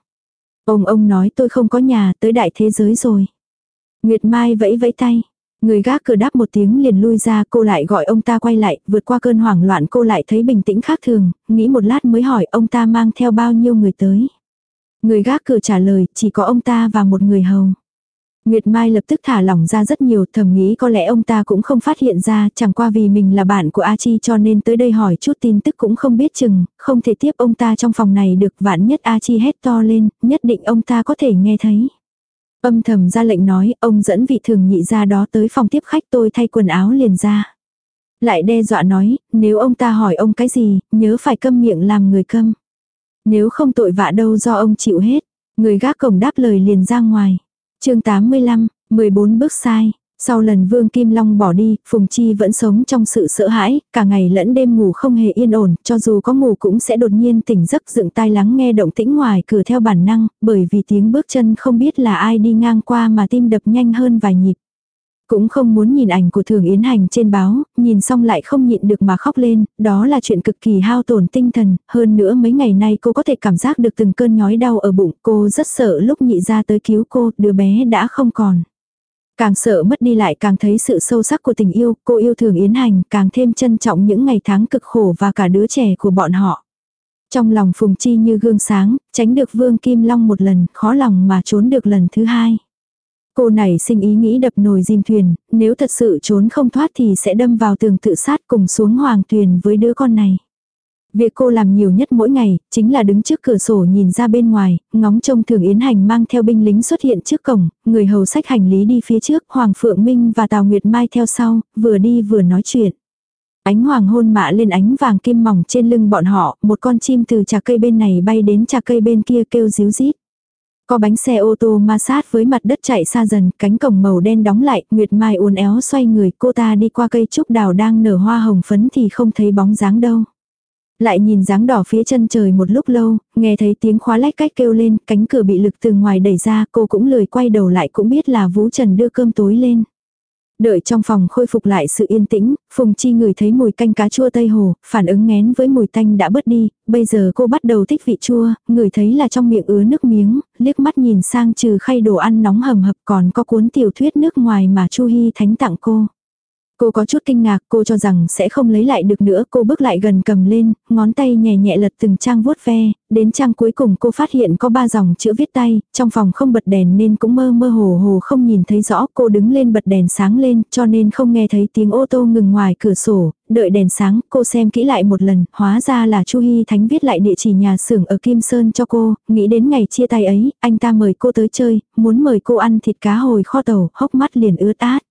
Ông ông nói tôi không có nhà, tới đại thế giới rồi. Nguyệt Mai vẫy vẫy tay. Người gác cửa đáp một tiếng liền lui ra cô lại gọi ông ta quay lại, vượt qua cơn hoảng loạn cô lại thấy bình tĩnh khác thường, nghĩ một lát mới hỏi ông ta mang theo bao nhiêu người tới. Người gác cửa trả lời chỉ có ông ta và một người hầu. Nguyệt Mai lập tức thả lỏng ra rất nhiều, thầm nghĩ có lẽ ông ta cũng không phát hiện ra, chẳng qua vì mình là bạn của A Chi cho nên tới đây hỏi chút tin tức cũng không biết chừng, không thể tiếp ông ta trong phòng này được vạn nhất A Chi hét to lên, nhất định ông ta có thể nghe thấy. Âm thầm ra lệnh nói, ông dẫn vị thường nhị ra đó tới phòng tiếp khách tôi thay quần áo liền ra. Lại đe dọa nói, nếu ông ta hỏi ông cái gì, nhớ phải câm miệng làm người câm. Nếu không tội vạ đâu do ông chịu hết. Người gác cổng đáp lời liền ra ngoài chương 85, 14 bước sai. Sau lần Vương Kim Long bỏ đi, Phùng Chi vẫn sống trong sự sợ hãi, cả ngày lẫn đêm ngủ không hề yên ổn, cho dù có ngủ cũng sẽ đột nhiên tỉnh giấc dựng tai lắng nghe động tĩnh ngoài cửa theo bản năng, bởi vì tiếng bước chân không biết là ai đi ngang qua mà tim đập nhanh hơn vài nhịp. Cũng không muốn nhìn ảnh của Thường Yến Hành trên báo, nhìn xong lại không nhịn được mà khóc lên, đó là chuyện cực kỳ hao tổn tinh thần, hơn nữa mấy ngày nay cô có thể cảm giác được từng cơn nhói đau ở bụng, cô rất sợ lúc nhị ra tới cứu cô, đứa bé đã không còn. Càng sợ mất đi lại càng thấy sự sâu sắc của tình yêu, cô yêu Thường Yến Hành, càng thêm trân trọng những ngày tháng cực khổ và cả đứa trẻ của bọn họ. Trong lòng Phùng Chi như gương sáng, tránh được Vương Kim Long một lần, khó lòng mà trốn được lần thứ hai. Cô này sinh ý nghĩ đập nồi dìm thuyền, nếu thật sự trốn không thoát thì sẽ đâm vào tường tự sát cùng xuống hoàng thuyền với đứa con này. Việc cô làm nhiều nhất mỗi ngày, chính là đứng trước cửa sổ nhìn ra bên ngoài, ngóng trông thường yến hành mang theo binh lính xuất hiện trước cổng, người hầu sách hành lý đi phía trước, Hoàng Phượng Minh và Tào Nguyệt Mai theo sau, vừa đi vừa nói chuyện. Ánh hoàng hôn mạ lên ánh vàng kim mỏng trên lưng bọn họ, một con chim từ trà cây bên này bay đến trà cây bên kia kêu díu rít. Có bánh xe ô tô ma sát với mặt đất chạy xa dần, cánh cổng màu đen đóng lại, Nguyệt Mai uốn éo xoay người, cô ta đi qua cây trúc đào đang nở hoa hồng phấn thì không thấy bóng dáng đâu. Lại nhìn dáng đỏ phía chân trời một lúc lâu, nghe thấy tiếng khóa lách cách kêu lên, cánh cửa bị lực từ ngoài đẩy ra, cô cũng lười quay đầu lại cũng biết là Vũ Trần đưa cơm tối lên. Đợi trong phòng khôi phục lại sự yên tĩnh, Phùng Chi ngửi thấy mùi canh cá chua Tây Hồ, phản ứng ngén với mùi tanh đã bớt đi, bây giờ cô bắt đầu thích vị chua, ngửi thấy là trong miệng ứa nước miếng, liếc mắt nhìn sang trừ khay đồ ăn nóng hầm hập còn có cuốn tiểu thuyết nước ngoài mà Chu Hy Thánh tặng cô. Cô có chút kinh ngạc, cô cho rằng sẽ không lấy lại được nữa, cô bước lại gần cầm lên, ngón tay nhẹ nhẹ lật từng trang vuốt ve, đến trang cuối cùng cô phát hiện có ba dòng chữ viết tay, trong phòng không bật đèn nên cũng mơ mơ hồ hồ không nhìn thấy rõ, cô đứng lên bật đèn sáng lên, cho nên không nghe thấy tiếng ô tô ngừng ngoài cửa sổ, đợi đèn sáng, cô xem kỹ lại một lần, hóa ra là Chu Hy Thánh viết lại địa chỉ nhà xưởng ở Kim Sơn cho cô, nghĩ đến ngày chia tay ấy, anh ta mời cô tới chơi, muốn mời cô ăn thịt cá hồi kho tàu, hốc mắt liền ướt át.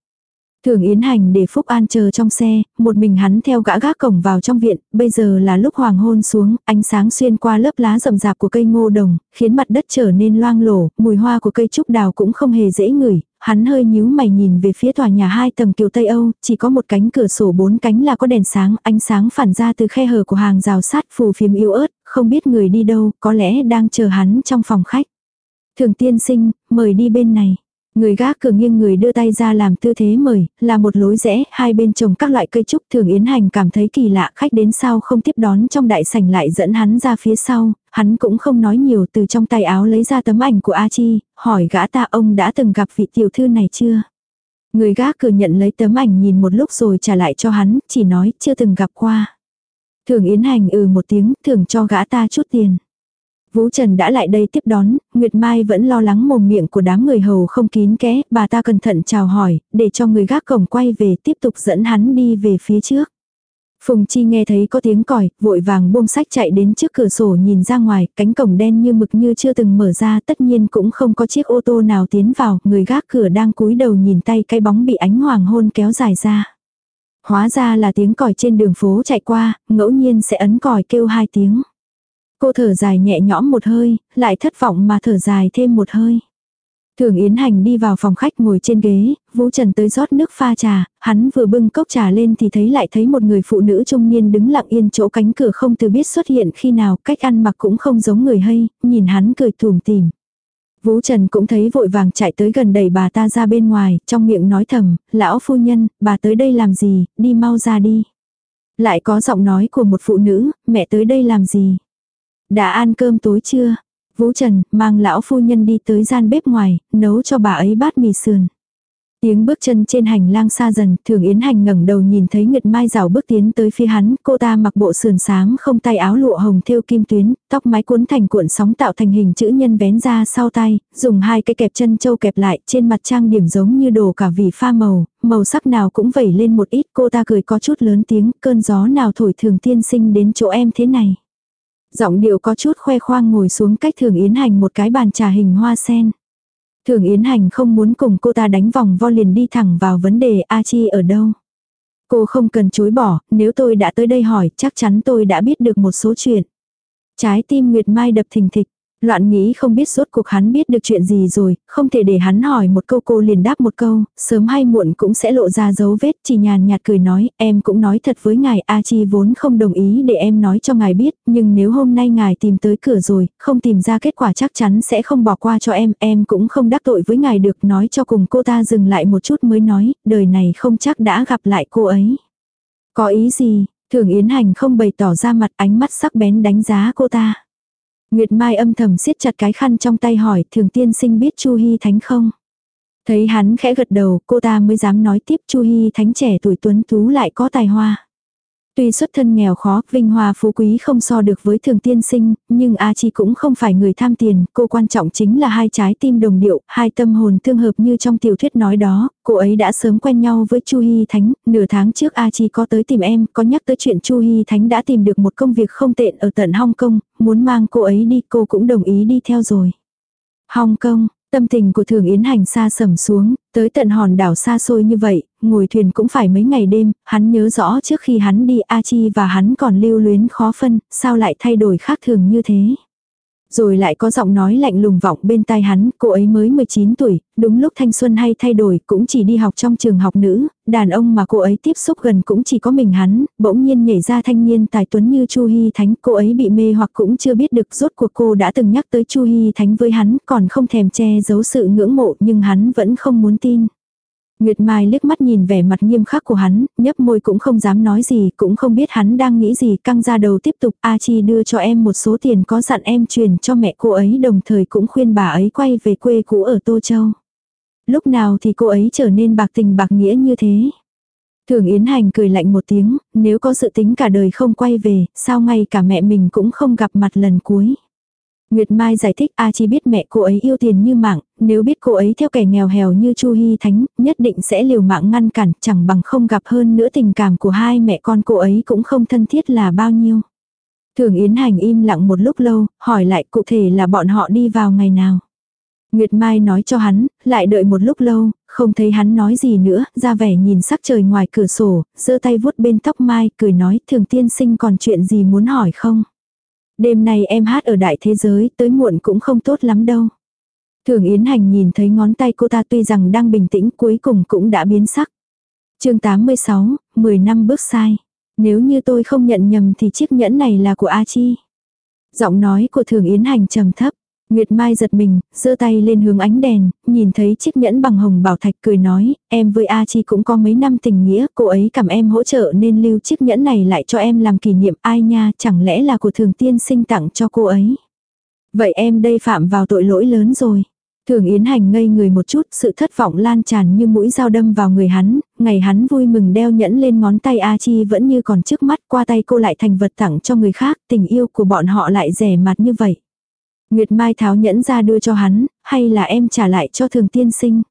Thường Yến Hành để Phúc An chờ trong xe, một mình hắn theo gã gác cổng vào trong viện, bây giờ là lúc hoàng hôn xuống, ánh sáng xuyên qua lớp lá rậm rạp của cây ngô đồng, khiến mặt đất trở nên loang lổ, mùi hoa của cây trúc đào cũng không hề dễ ngửi, hắn hơi nhíu mày nhìn về phía tòa nhà hai tầng kiểu Tây Âu, chỉ có một cánh cửa sổ bốn cánh là có đèn sáng, ánh sáng phản ra từ khe hở của hàng rào sát phù phiếm yếu ớt, không biết người đi đâu, có lẽ đang chờ hắn trong phòng khách. Thường tiên sinh, mời đi bên này. Người gác cửa nghiêng người đưa tay ra làm tư thế mời, là một lối rẽ, hai bên trồng các loại cây trúc thường Yến Hành cảm thấy kỳ lạ khách đến sau không tiếp đón trong đại sảnh lại dẫn hắn ra phía sau, hắn cũng không nói nhiều từ trong tay áo lấy ra tấm ảnh của A Chi, hỏi gã ta ông đã từng gặp vị tiểu thư này chưa? Người gác cửa nhận lấy tấm ảnh nhìn một lúc rồi trả lại cho hắn, chỉ nói chưa từng gặp qua. Thường Yến Hành ừ một tiếng, thường cho gã ta chút tiền. Vũ Trần đã lại đây tiếp đón, Nguyệt Mai vẫn lo lắng mồm miệng của đám người hầu không kín kẽ, bà ta cẩn thận chào hỏi, để cho người gác cổng quay về tiếp tục dẫn hắn đi về phía trước. Phùng Chi nghe thấy có tiếng còi, vội vàng buông sách chạy đến trước cửa sổ nhìn ra ngoài, cánh cổng đen như mực như chưa từng mở ra, tất nhiên cũng không có chiếc ô tô nào tiến vào, người gác cửa đang cúi đầu nhìn tay cái bóng bị ánh hoàng hôn kéo dài ra. Hóa ra là tiếng còi trên đường phố chạy qua, ngẫu nhiên sẽ ấn còi kêu hai tiếng. Cô thở dài nhẹ nhõm một hơi, lại thất vọng mà thở dài thêm một hơi. Thường Yến Hành đi vào phòng khách ngồi trên ghế, Vũ Trần tới rót nước pha trà, hắn vừa bưng cốc trà lên thì thấy lại thấy một người phụ nữ trung niên đứng lặng yên chỗ cánh cửa không từ biết xuất hiện khi nào, cách ăn mặc cũng không giống người hay, nhìn hắn cười thùm tìm. Vũ Trần cũng thấy vội vàng chạy tới gần đẩy bà ta ra bên ngoài, trong miệng nói thầm, lão phu nhân, bà tới đây làm gì, đi mau ra đi. Lại có giọng nói của một phụ nữ, mẹ tới đây làm gì. Đã ăn cơm tối chưa? Vũ Trần mang lão phu nhân đi tới gian bếp ngoài, nấu cho bà ấy bát mì sườn. Tiếng bước chân trên hành lang xa dần, thường yến hành ngẩng đầu nhìn thấy Nguyệt Mai rào bước tiến tới phía hắn, cô ta mặc bộ sườn sáng không tay áo lụa hồng thêu kim tuyến, tóc mái cuốn thành cuộn sóng tạo thành hình chữ nhân vén ra sau tay, dùng hai cái kẹp chân châu kẹp lại trên mặt trang điểm giống như đồ cả vì pha màu, màu sắc nào cũng vẩy lên một ít, cô ta cười có chút lớn tiếng, cơn gió nào thổi thường tiên sinh đến chỗ em thế này. Giọng điệu có chút khoe khoang ngồi xuống cách thường Yến Hành một cái bàn trà hình hoa sen. Thường Yến Hành không muốn cùng cô ta đánh vòng vo liền đi thẳng vào vấn đề A Chi ở đâu. Cô không cần chối bỏ, nếu tôi đã tới đây hỏi chắc chắn tôi đã biết được một số chuyện. Trái tim Nguyệt Mai đập thình thịch, Loạn nghĩ không biết suốt cuộc hắn biết được chuyện gì rồi, không thể để hắn hỏi một câu cô liền đáp một câu, sớm hay muộn cũng sẽ lộ ra dấu vết, chỉ nhàn nhạt cười nói, em cũng nói thật với ngài, A Chi vốn không đồng ý để em nói cho ngài biết, nhưng nếu hôm nay ngài tìm tới cửa rồi, không tìm ra kết quả chắc chắn sẽ không bỏ qua cho em, em cũng không đắc tội với ngài được, nói cho cùng cô ta dừng lại một chút mới nói, đời này không chắc đã gặp lại cô ấy. Có ý gì, Thường Yến Hành không bày tỏ ra mặt ánh mắt sắc bén đánh giá cô ta. Nguyệt Mai âm thầm siết chặt cái khăn trong tay hỏi, thường tiên sinh biết Chu Hy Thánh không? Thấy hắn khẽ gật đầu, cô ta mới dám nói tiếp, Chu Hy Thánh trẻ tuổi tuấn tú lại có tài hoa. Tuy xuất thân nghèo khó, vinh hoa phú quý không so được với thường tiên sinh, nhưng A Chi cũng không phải người tham tiền, cô quan trọng chính là hai trái tim đồng điệu, hai tâm hồn tương hợp như trong tiểu thuyết nói đó, cô ấy đã sớm quen nhau với Chu Hy Thánh, nửa tháng trước A Chi có tới tìm em, có nhắc tới chuyện Chu Hy Thánh đã tìm được một công việc không tệ ở tận Hong Kong, muốn mang cô ấy đi, cô cũng đồng ý đi theo rồi. Hong Kong, Tâm tình của Thường Yến Hành xa sầm xuống, tới tận hòn đảo xa xôi như vậy, ngồi thuyền cũng phải mấy ngày đêm, hắn nhớ rõ trước khi hắn đi A Chi và hắn còn lưu luyến khó phân, sao lại thay đổi khác thường như thế. Rồi lại có giọng nói lạnh lùng vọng bên tai hắn, cô ấy mới 19 tuổi, đúng lúc thanh xuân hay thay đổi, cũng chỉ đi học trong trường học nữ, đàn ông mà cô ấy tiếp xúc gần cũng chỉ có mình hắn, bỗng nhiên nhảy ra thanh niên tài tuấn như Chu Hy Thánh, cô ấy bị mê hoặc cũng chưa biết được rốt cuộc cô đã từng nhắc tới Chu Hy Thánh với hắn, còn không thèm che giấu sự ngưỡng mộ nhưng hắn vẫn không muốn tin. Nguyệt Mai liếc mắt nhìn vẻ mặt nghiêm khắc của hắn, nhấp môi cũng không dám nói gì, cũng không biết hắn đang nghĩ gì, căng ra đầu tiếp tục, A Chi đưa cho em một số tiền có dặn em truyền cho mẹ cô ấy đồng thời cũng khuyên bà ấy quay về quê cũ ở Tô Châu. Lúc nào thì cô ấy trở nên bạc tình bạc nghĩa như thế. Thường Yến Hành cười lạnh một tiếng, nếu có sự tính cả đời không quay về, sao ngay cả mẹ mình cũng không gặp mặt lần cuối. Nguyệt Mai giải thích A Chi biết mẹ cô ấy yêu tiền như mạng, nếu biết cô ấy theo kẻ nghèo hèo như Chu Hy Thánh, nhất định sẽ liều mạng ngăn cản, chẳng bằng không gặp hơn nữa tình cảm của hai mẹ con cô ấy cũng không thân thiết là bao nhiêu. Thường Yến Hành im lặng một lúc lâu, hỏi lại cụ thể là bọn họ đi vào ngày nào. Nguyệt Mai nói cho hắn, lại đợi một lúc lâu, không thấy hắn nói gì nữa, ra vẻ nhìn sắc trời ngoài cửa sổ, giơ tay vuốt bên tóc mai, cười nói thường tiên sinh còn chuyện gì muốn hỏi không? Đêm nay em hát ở đại thế giới, tới muộn cũng không tốt lắm đâu. Thường Yến Hành nhìn thấy ngón tay cô ta tuy rằng đang bình tĩnh cuối cùng cũng đã biến sắc. chương 86, 10 năm bước sai. Nếu như tôi không nhận nhầm thì chiếc nhẫn này là của A Chi. Giọng nói của Thường Yến Hành trầm thấp. Nguyệt Mai giật mình, giơ tay lên hướng ánh đèn, nhìn thấy chiếc nhẫn bằng hồng bảo thạch cười nói, em với A Chi cũng có mấy năm tình nghĩa, cô ấy cảm em hỗ trợ nên lưu chiếc nhẫn này lại cho em làm kỷ niệm ai nha, chẳng lẽ là của thường tiên sinh tặng cho cô ấy. Vậy em đây phạm vào tội lỗi lớn rồi. Thường Yến Hành ngây người một chút, sự thất vọng lan tràn như mũi dao đâm vào người hắn, ngày hắn vui mừng đeo nhẫn lên ngón tay A Chi vẫn như còn trước mắt, qua tay cô lại thành vật tặng cho người khác, tình yêu của bọn họ lại rẻ mặt như vậy. Nguyệt Mai tháo nhẫn ra đưa cho hắn, hay là em trả lại cho thường tiên sinh.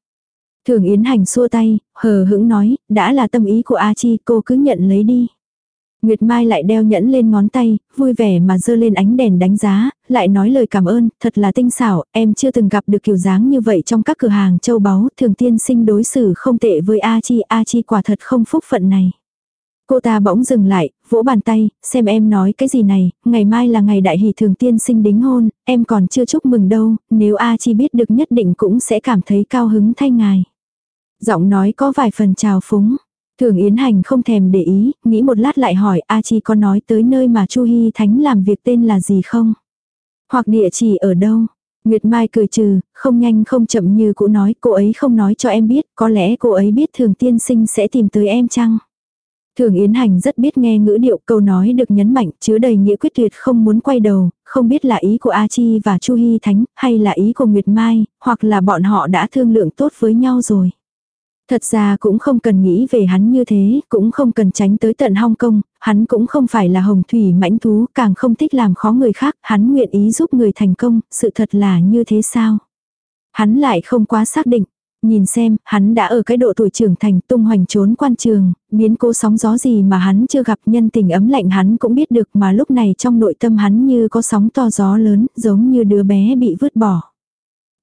Thường Yến Hành xua tay, hờ hững nói, đã là tâm ý của A Chi, cô cứ nhận lấy đi. Nguyệt Mai lại đeo nhẫn lên ngón tay, vui vẻ mà dơ lên ánh đèn đánh giá, lại nói lời cảm ơn, thật là tinh xảo, em chưa từng gặp được kiểu dáng như vậy trong các cửa hàng châu báu, thường tiên sinh đối xử không tệ với A Chi, A Chi quả thật không phúc phận này. Cô ta bỗng dừng lại, vỗ bàn tay, xem em nói cái gì này, ngày mai là ngày đại hỷ thường tiên sinh đính hôn, em còn chưa chúc mừng đâu, nếu A Chi biết được nhất định cũng sẽ cảm thấy cao hứng thay ngài. Giọng nói có vài phần trào phúng. Thường Yến Hành không thèm để ý, nghĩ một lát lại hỏi A Chi có nói tới nơi mà Chu Hy Thánh làm việc tên là gì không? Hoặc địa chỉ ở đâu? Nguyệt Mai cười trừ, không nhanh không chậm như cũ nói cô ấy không nói cho em biết, có lẽ cô ấy biết thường tiên sinh sẽ tìm tới em chăng? Thường Yến Hành rất biết nghe ngữ điệu câu nói được nhấn mạnh chứa đầy nghĩa quyết tuyệt không muốn quay đầu, không biết là ý của A Chi và Chu Hy Thánh hay là ý của Nguyệt Mai, hoặc là bọn họ đã thương lượng tốt với nhau rồi. Thật ra cũng không cần nghĩ về hắn như thế, cũng không cần tránh tới tận Hong Kong, hắn cũng không phải là hồng thủy mãnh thú, càng không thích làm khó người khác, hắn nguyện ý giúp người thành công, sự thật là như thế sao? Hắn lại không quá xác định, nhìn xem, hắn đã ở cái độ tuổi trưởng thành tung hoành trốn quan trường, biến cố sóng gió gì mà hắn chưa gặp nhân tình ấm lạnh hắn cũng biết được mà lúc này trong nội tâm hắn như có sóng to gió lớn, giống như đứa bé bị vứt bỏ.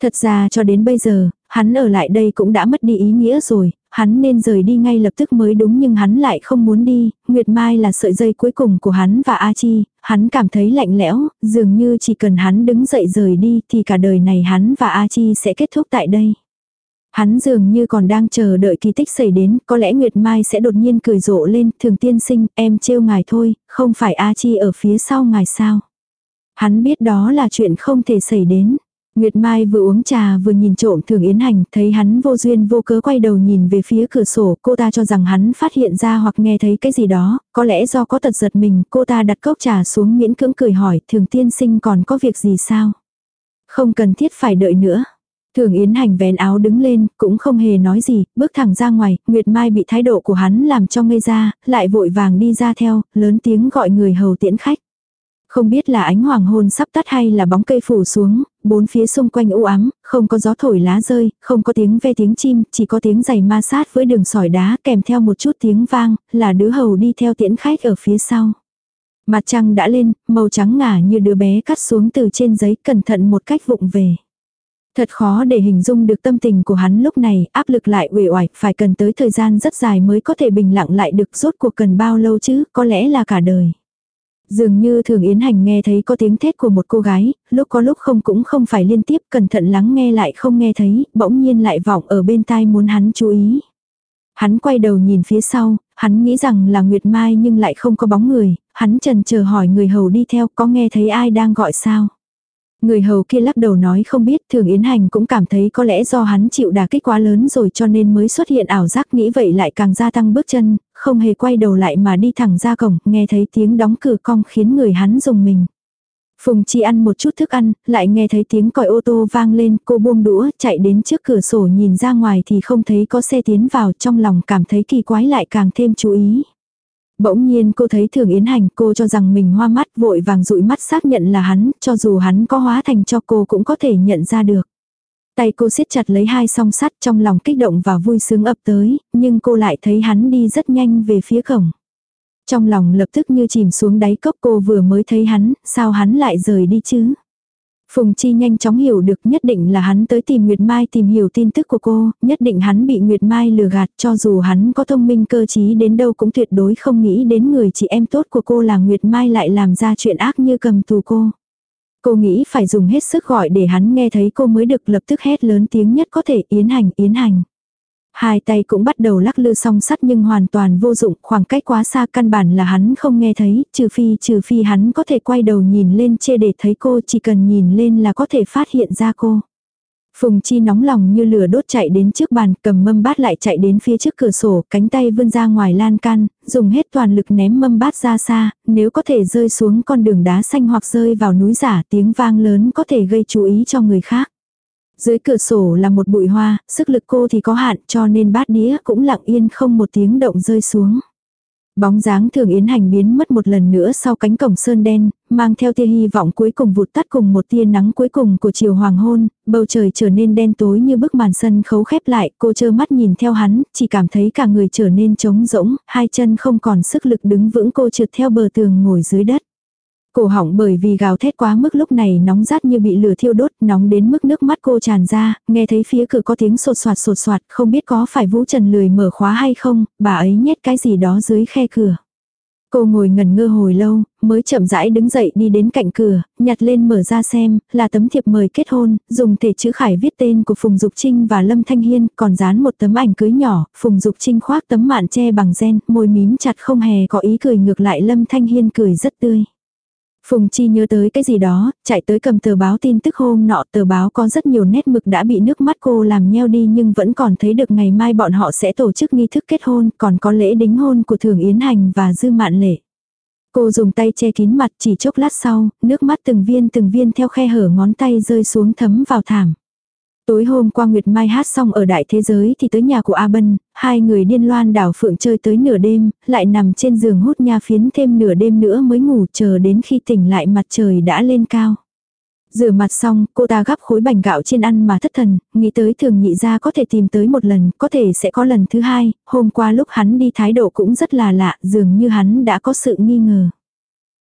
Thật ra cho đến bây giờ, hắn ở lại đây cũng đã mất đi ý nghĩa rồi, hắn nên rời đi ngay lập tức mới đúng nhưng hắn lại không muốn đi, Nguyệt Mai là sợi dây cuối cùng của hắn và A Chi, hắn cảm thấy lạnh lẽo, dường như chỉ cần hắn đứng dậy rời đi thì cả đời này hắn và A Chi sẽ kết thúc tại đây. Hắn dường như còn đang chờ đợi kỳ tích xảy đến, có lẽ Nguyệt Mai sẽ đột nhiên cười rộ lên, thường tiên sinh, em trêu ngài thôi, không phải A Chi ở phía sau ngài sao. Hắn biết đó là chuyện không thể xảy đến. Nguyệt Mai vừa uống trà vừa nhìn trộm Thường Yến Hành, thấy hắn vô duyên vô cớ quay đầu nhìn về phía cửa sổ, cô ta cho rằng hắn phát hiện ra hoặc nghe thấy cái gì đó, có lẽ do có tật giật mình, cô ta đặt cốc trà xuống miễn cưỡng cười hỏi, Thường tiên sinh còn có việc gì sao? Không cần thiết phải đợi nữa. Thường Yến Hành vén áo đứng lên, cũng không hề nói gì, bước thẳng ra ngoài, Nguyệt Mai bị thái độ của hắn làm cho ngây ra, lại vội vàng đi ra theo, lớn tiếng gọi người hầu tiễn khách. Không biết là ánh hoàng hôn sắp tắt hay là bóng cây phủ xuống, bốn phía xung quanh u ám, không có gió thổi lá rơi, không có tiếng ve tiếng chim, chỉ có tiếng giày ma sát với đường sỏi đá kèm theo một chút tiếng vang, là đứa hầu đi theo tiễn khách ở phía sau. Mặt trăng đã lên, màu trắng ngả như đứa bé cắt xuống từ trên giấy cẩn thận một cách vụng về. Thật khó để hình dung được tâm tình của hắn lúc này, áp lực lại uể oải, phải cần tới thời gian rất dài mới có thể bình lặng lại được rốt cuộc cần bao lâu chứ, có lẽ là cả đời. Dường như thường Yến Hành nghe thấy có tiếng thét của một cô gái, lúc có lúc không cũng không phải liên tiếp cẩn thận lắng nghe lại không nghe thấy, bỗng nhiên lại vọng ở bên tai muốn hắn chú ý. Hắn quay đầu nhìn phía sau, hắn nghĩ rằng là Nguyệt Mai nhưng lại không có bóng người, hắn trần chờ hỏi người hầu đi theo có nghe thấy ai đang gọi sao. Người hầu kia lắc đầu nói không biết, thường Yến Hành cũng cảm thấy có lẽ do hắn chịu đả kích quá lớn rồi cho nên mới xuất hiện ảo giác nghĩ vậy lại càng gia tăng bước chân, không hề quay đầu lại mà đi thẳng ra cổng, nghe thấy tiếng đóng cửa cong khiến người hắn dùng mình. Phùng Chi ăn một chút thức ăn, lại nghe thấy tiếng còi ô tô vang lên, cô buông đũa, chạy đến trước cửa sổ nhìn ra ngoài thì không thấy có xe tiến vào, trong lòng cảm thấy kỳ quái lại càng thêm chú ý. Bỗng nhiên cô thấy thường yến hành cô cho rằng mình hoa mắt vội vàng dụi mắt xác nhận là hắn, cho dù hắn có hóa thành cho cô cũng có thể nhận ra được. Tay cô siết chặt lấy hai song sắt trong lòng kích động và vui sướng ập tới, nhưng cô lại thấy hắn đi rất nhanh về phía cổng. Trong lòng lập tức như chìm xuống đáy cốc cô vừa mới thấy hắn, sao hắn lại rời đi chứ? Phùng Chi nhanh chóng hiểu được nhất định là hắn tới tìm Nguyệt Mai tìm hiểu tin tức của cô, nhất định hắn bị Nguyệt Mai lừa gạt cho dù hắn có thông minh cơ trí đến đâu cũng tuyệt đối không nghĩ đến người chị em tốt của cô là Nguyệt Mai lại làm ra chuyện ác như cầm tù cô. Cô nghĩ phải dùng hết sức gọi để hắn nghe thấy cô mới được lập tức hét lớn tiếng nhất có thể yến hành yến hành. Hai tay cũng bắt đầu lắc lư song sắt nhưng hoàn toàn vô dụng, khoảng cách quá xa căn bản là hắn không nghe thấy, trừ phi trừ phi hắn có thể quay đầu nhìn lên chê để thấy cô, chỉ cần nhìn lên là có thể phát hiện ra cô. Phùng Chi nóng lòng như lửa đốt chạy đến trước bàn, cầm mâm bát lại chạy đến phía trước cửa sổ, cánh tay vươn ra ngoài lan can, dùng hết toàn lực ném mâm bát ra xa, nếu có thể rơi xuống con đường đá xanh hoặc rơi vào núi giả tiếng vang lớn có thể gây chú ý cho người khác. Dưới cửa sổ là một bụi hoa, sức lực cô thì có hạn cho nên bát đĩa cũng lặng yên không một tiếng động rơi xuống. Bóng dáng thường yến hành biến mất một lần nữa sau cánh cổng sơn đen, mang theo tia hy vọng cuối cùng vụt tắt cùng một tia nắng cuối cùng của chiều hoàng hôn, bầu trời trở nên đen tối như bức màn sân khấu khép lại, cô chơ mắt nhìn theo hắn, chỉ cảm thấy cả người trở nên trống rỗng, hai chân không còn sức lực đứng vững cô trượt theo bờ tường ngồi dưới đất. Cổ họng bởi vì gào thét quá mức lúc này nóng rát như bị lửa thiêu đốt, nóng đến mức nước mắt cô tràn ra, nghe thấy phía cửa có tiếng sột soạt sột soạt, không biết có phải Vũ Trần lười mở khóa hay không, bà ấy nhét cái gì đó dưới khe cửa. Cô ngồi ngần ngơ hồi lâu, mới chậm rãi đứng dậy đi đến cạnh cửa, nhặt lên mở ra xem, là tấm thiệp mời kết hôn, dùng thể chữ khải viết tên của Phùng Dục Trinh và Lâm Thanh Hiên, còn dán một tấm ảnh cưới nhỏ, Phùng Dục Trinh khoác tấm mạn che bằng gen, môi mím chặt không hề có ý cười ngược lại Lâm Thanh Hiên cười rất tươi. Phùng Chi nhớ tới cái gì đó, chạy tới cầm tờ báo tin tức hôm nọ tờ báo có rất nhiều nét mực đã bị nước mắt cô làm nheo đi nhưng vẫn còn thấy được ngày mai bọn họ sẽ tổ chức nghi thức kết hôn, còn có lễ đính hôn của Thường Yến Hành và Dư Mạn Lệ. Cô dùng tay che kín mặt chỉ chốc lát sau, nước mắt từng viên từng viên theo khe hở ngón tay rơi xuống thấm vào thảm. Tối hôm qua Nguyệt Mai hát xong ở đại thế giới thì tới nhà của A Bân, hai người điên loan đảo phượng chơi tới nửa đêm, lại nằm trên giường hút nha phiến thêm nửa đêm nữa mới ngủ chờ đến khi tỉnh lại mặt trời đã lên cao. Rửa mặt xong, cô ta gắp khối bánh gạo trên ăn mà thất thần, nghĩ tới thường nhị ra có thể tìm tới một lần, có thể sẽ có lần thứ hai, hôm qua lúc hắn đi thái độ cũng rất là lạ, dường như hắn đã có sự nghi ngờ.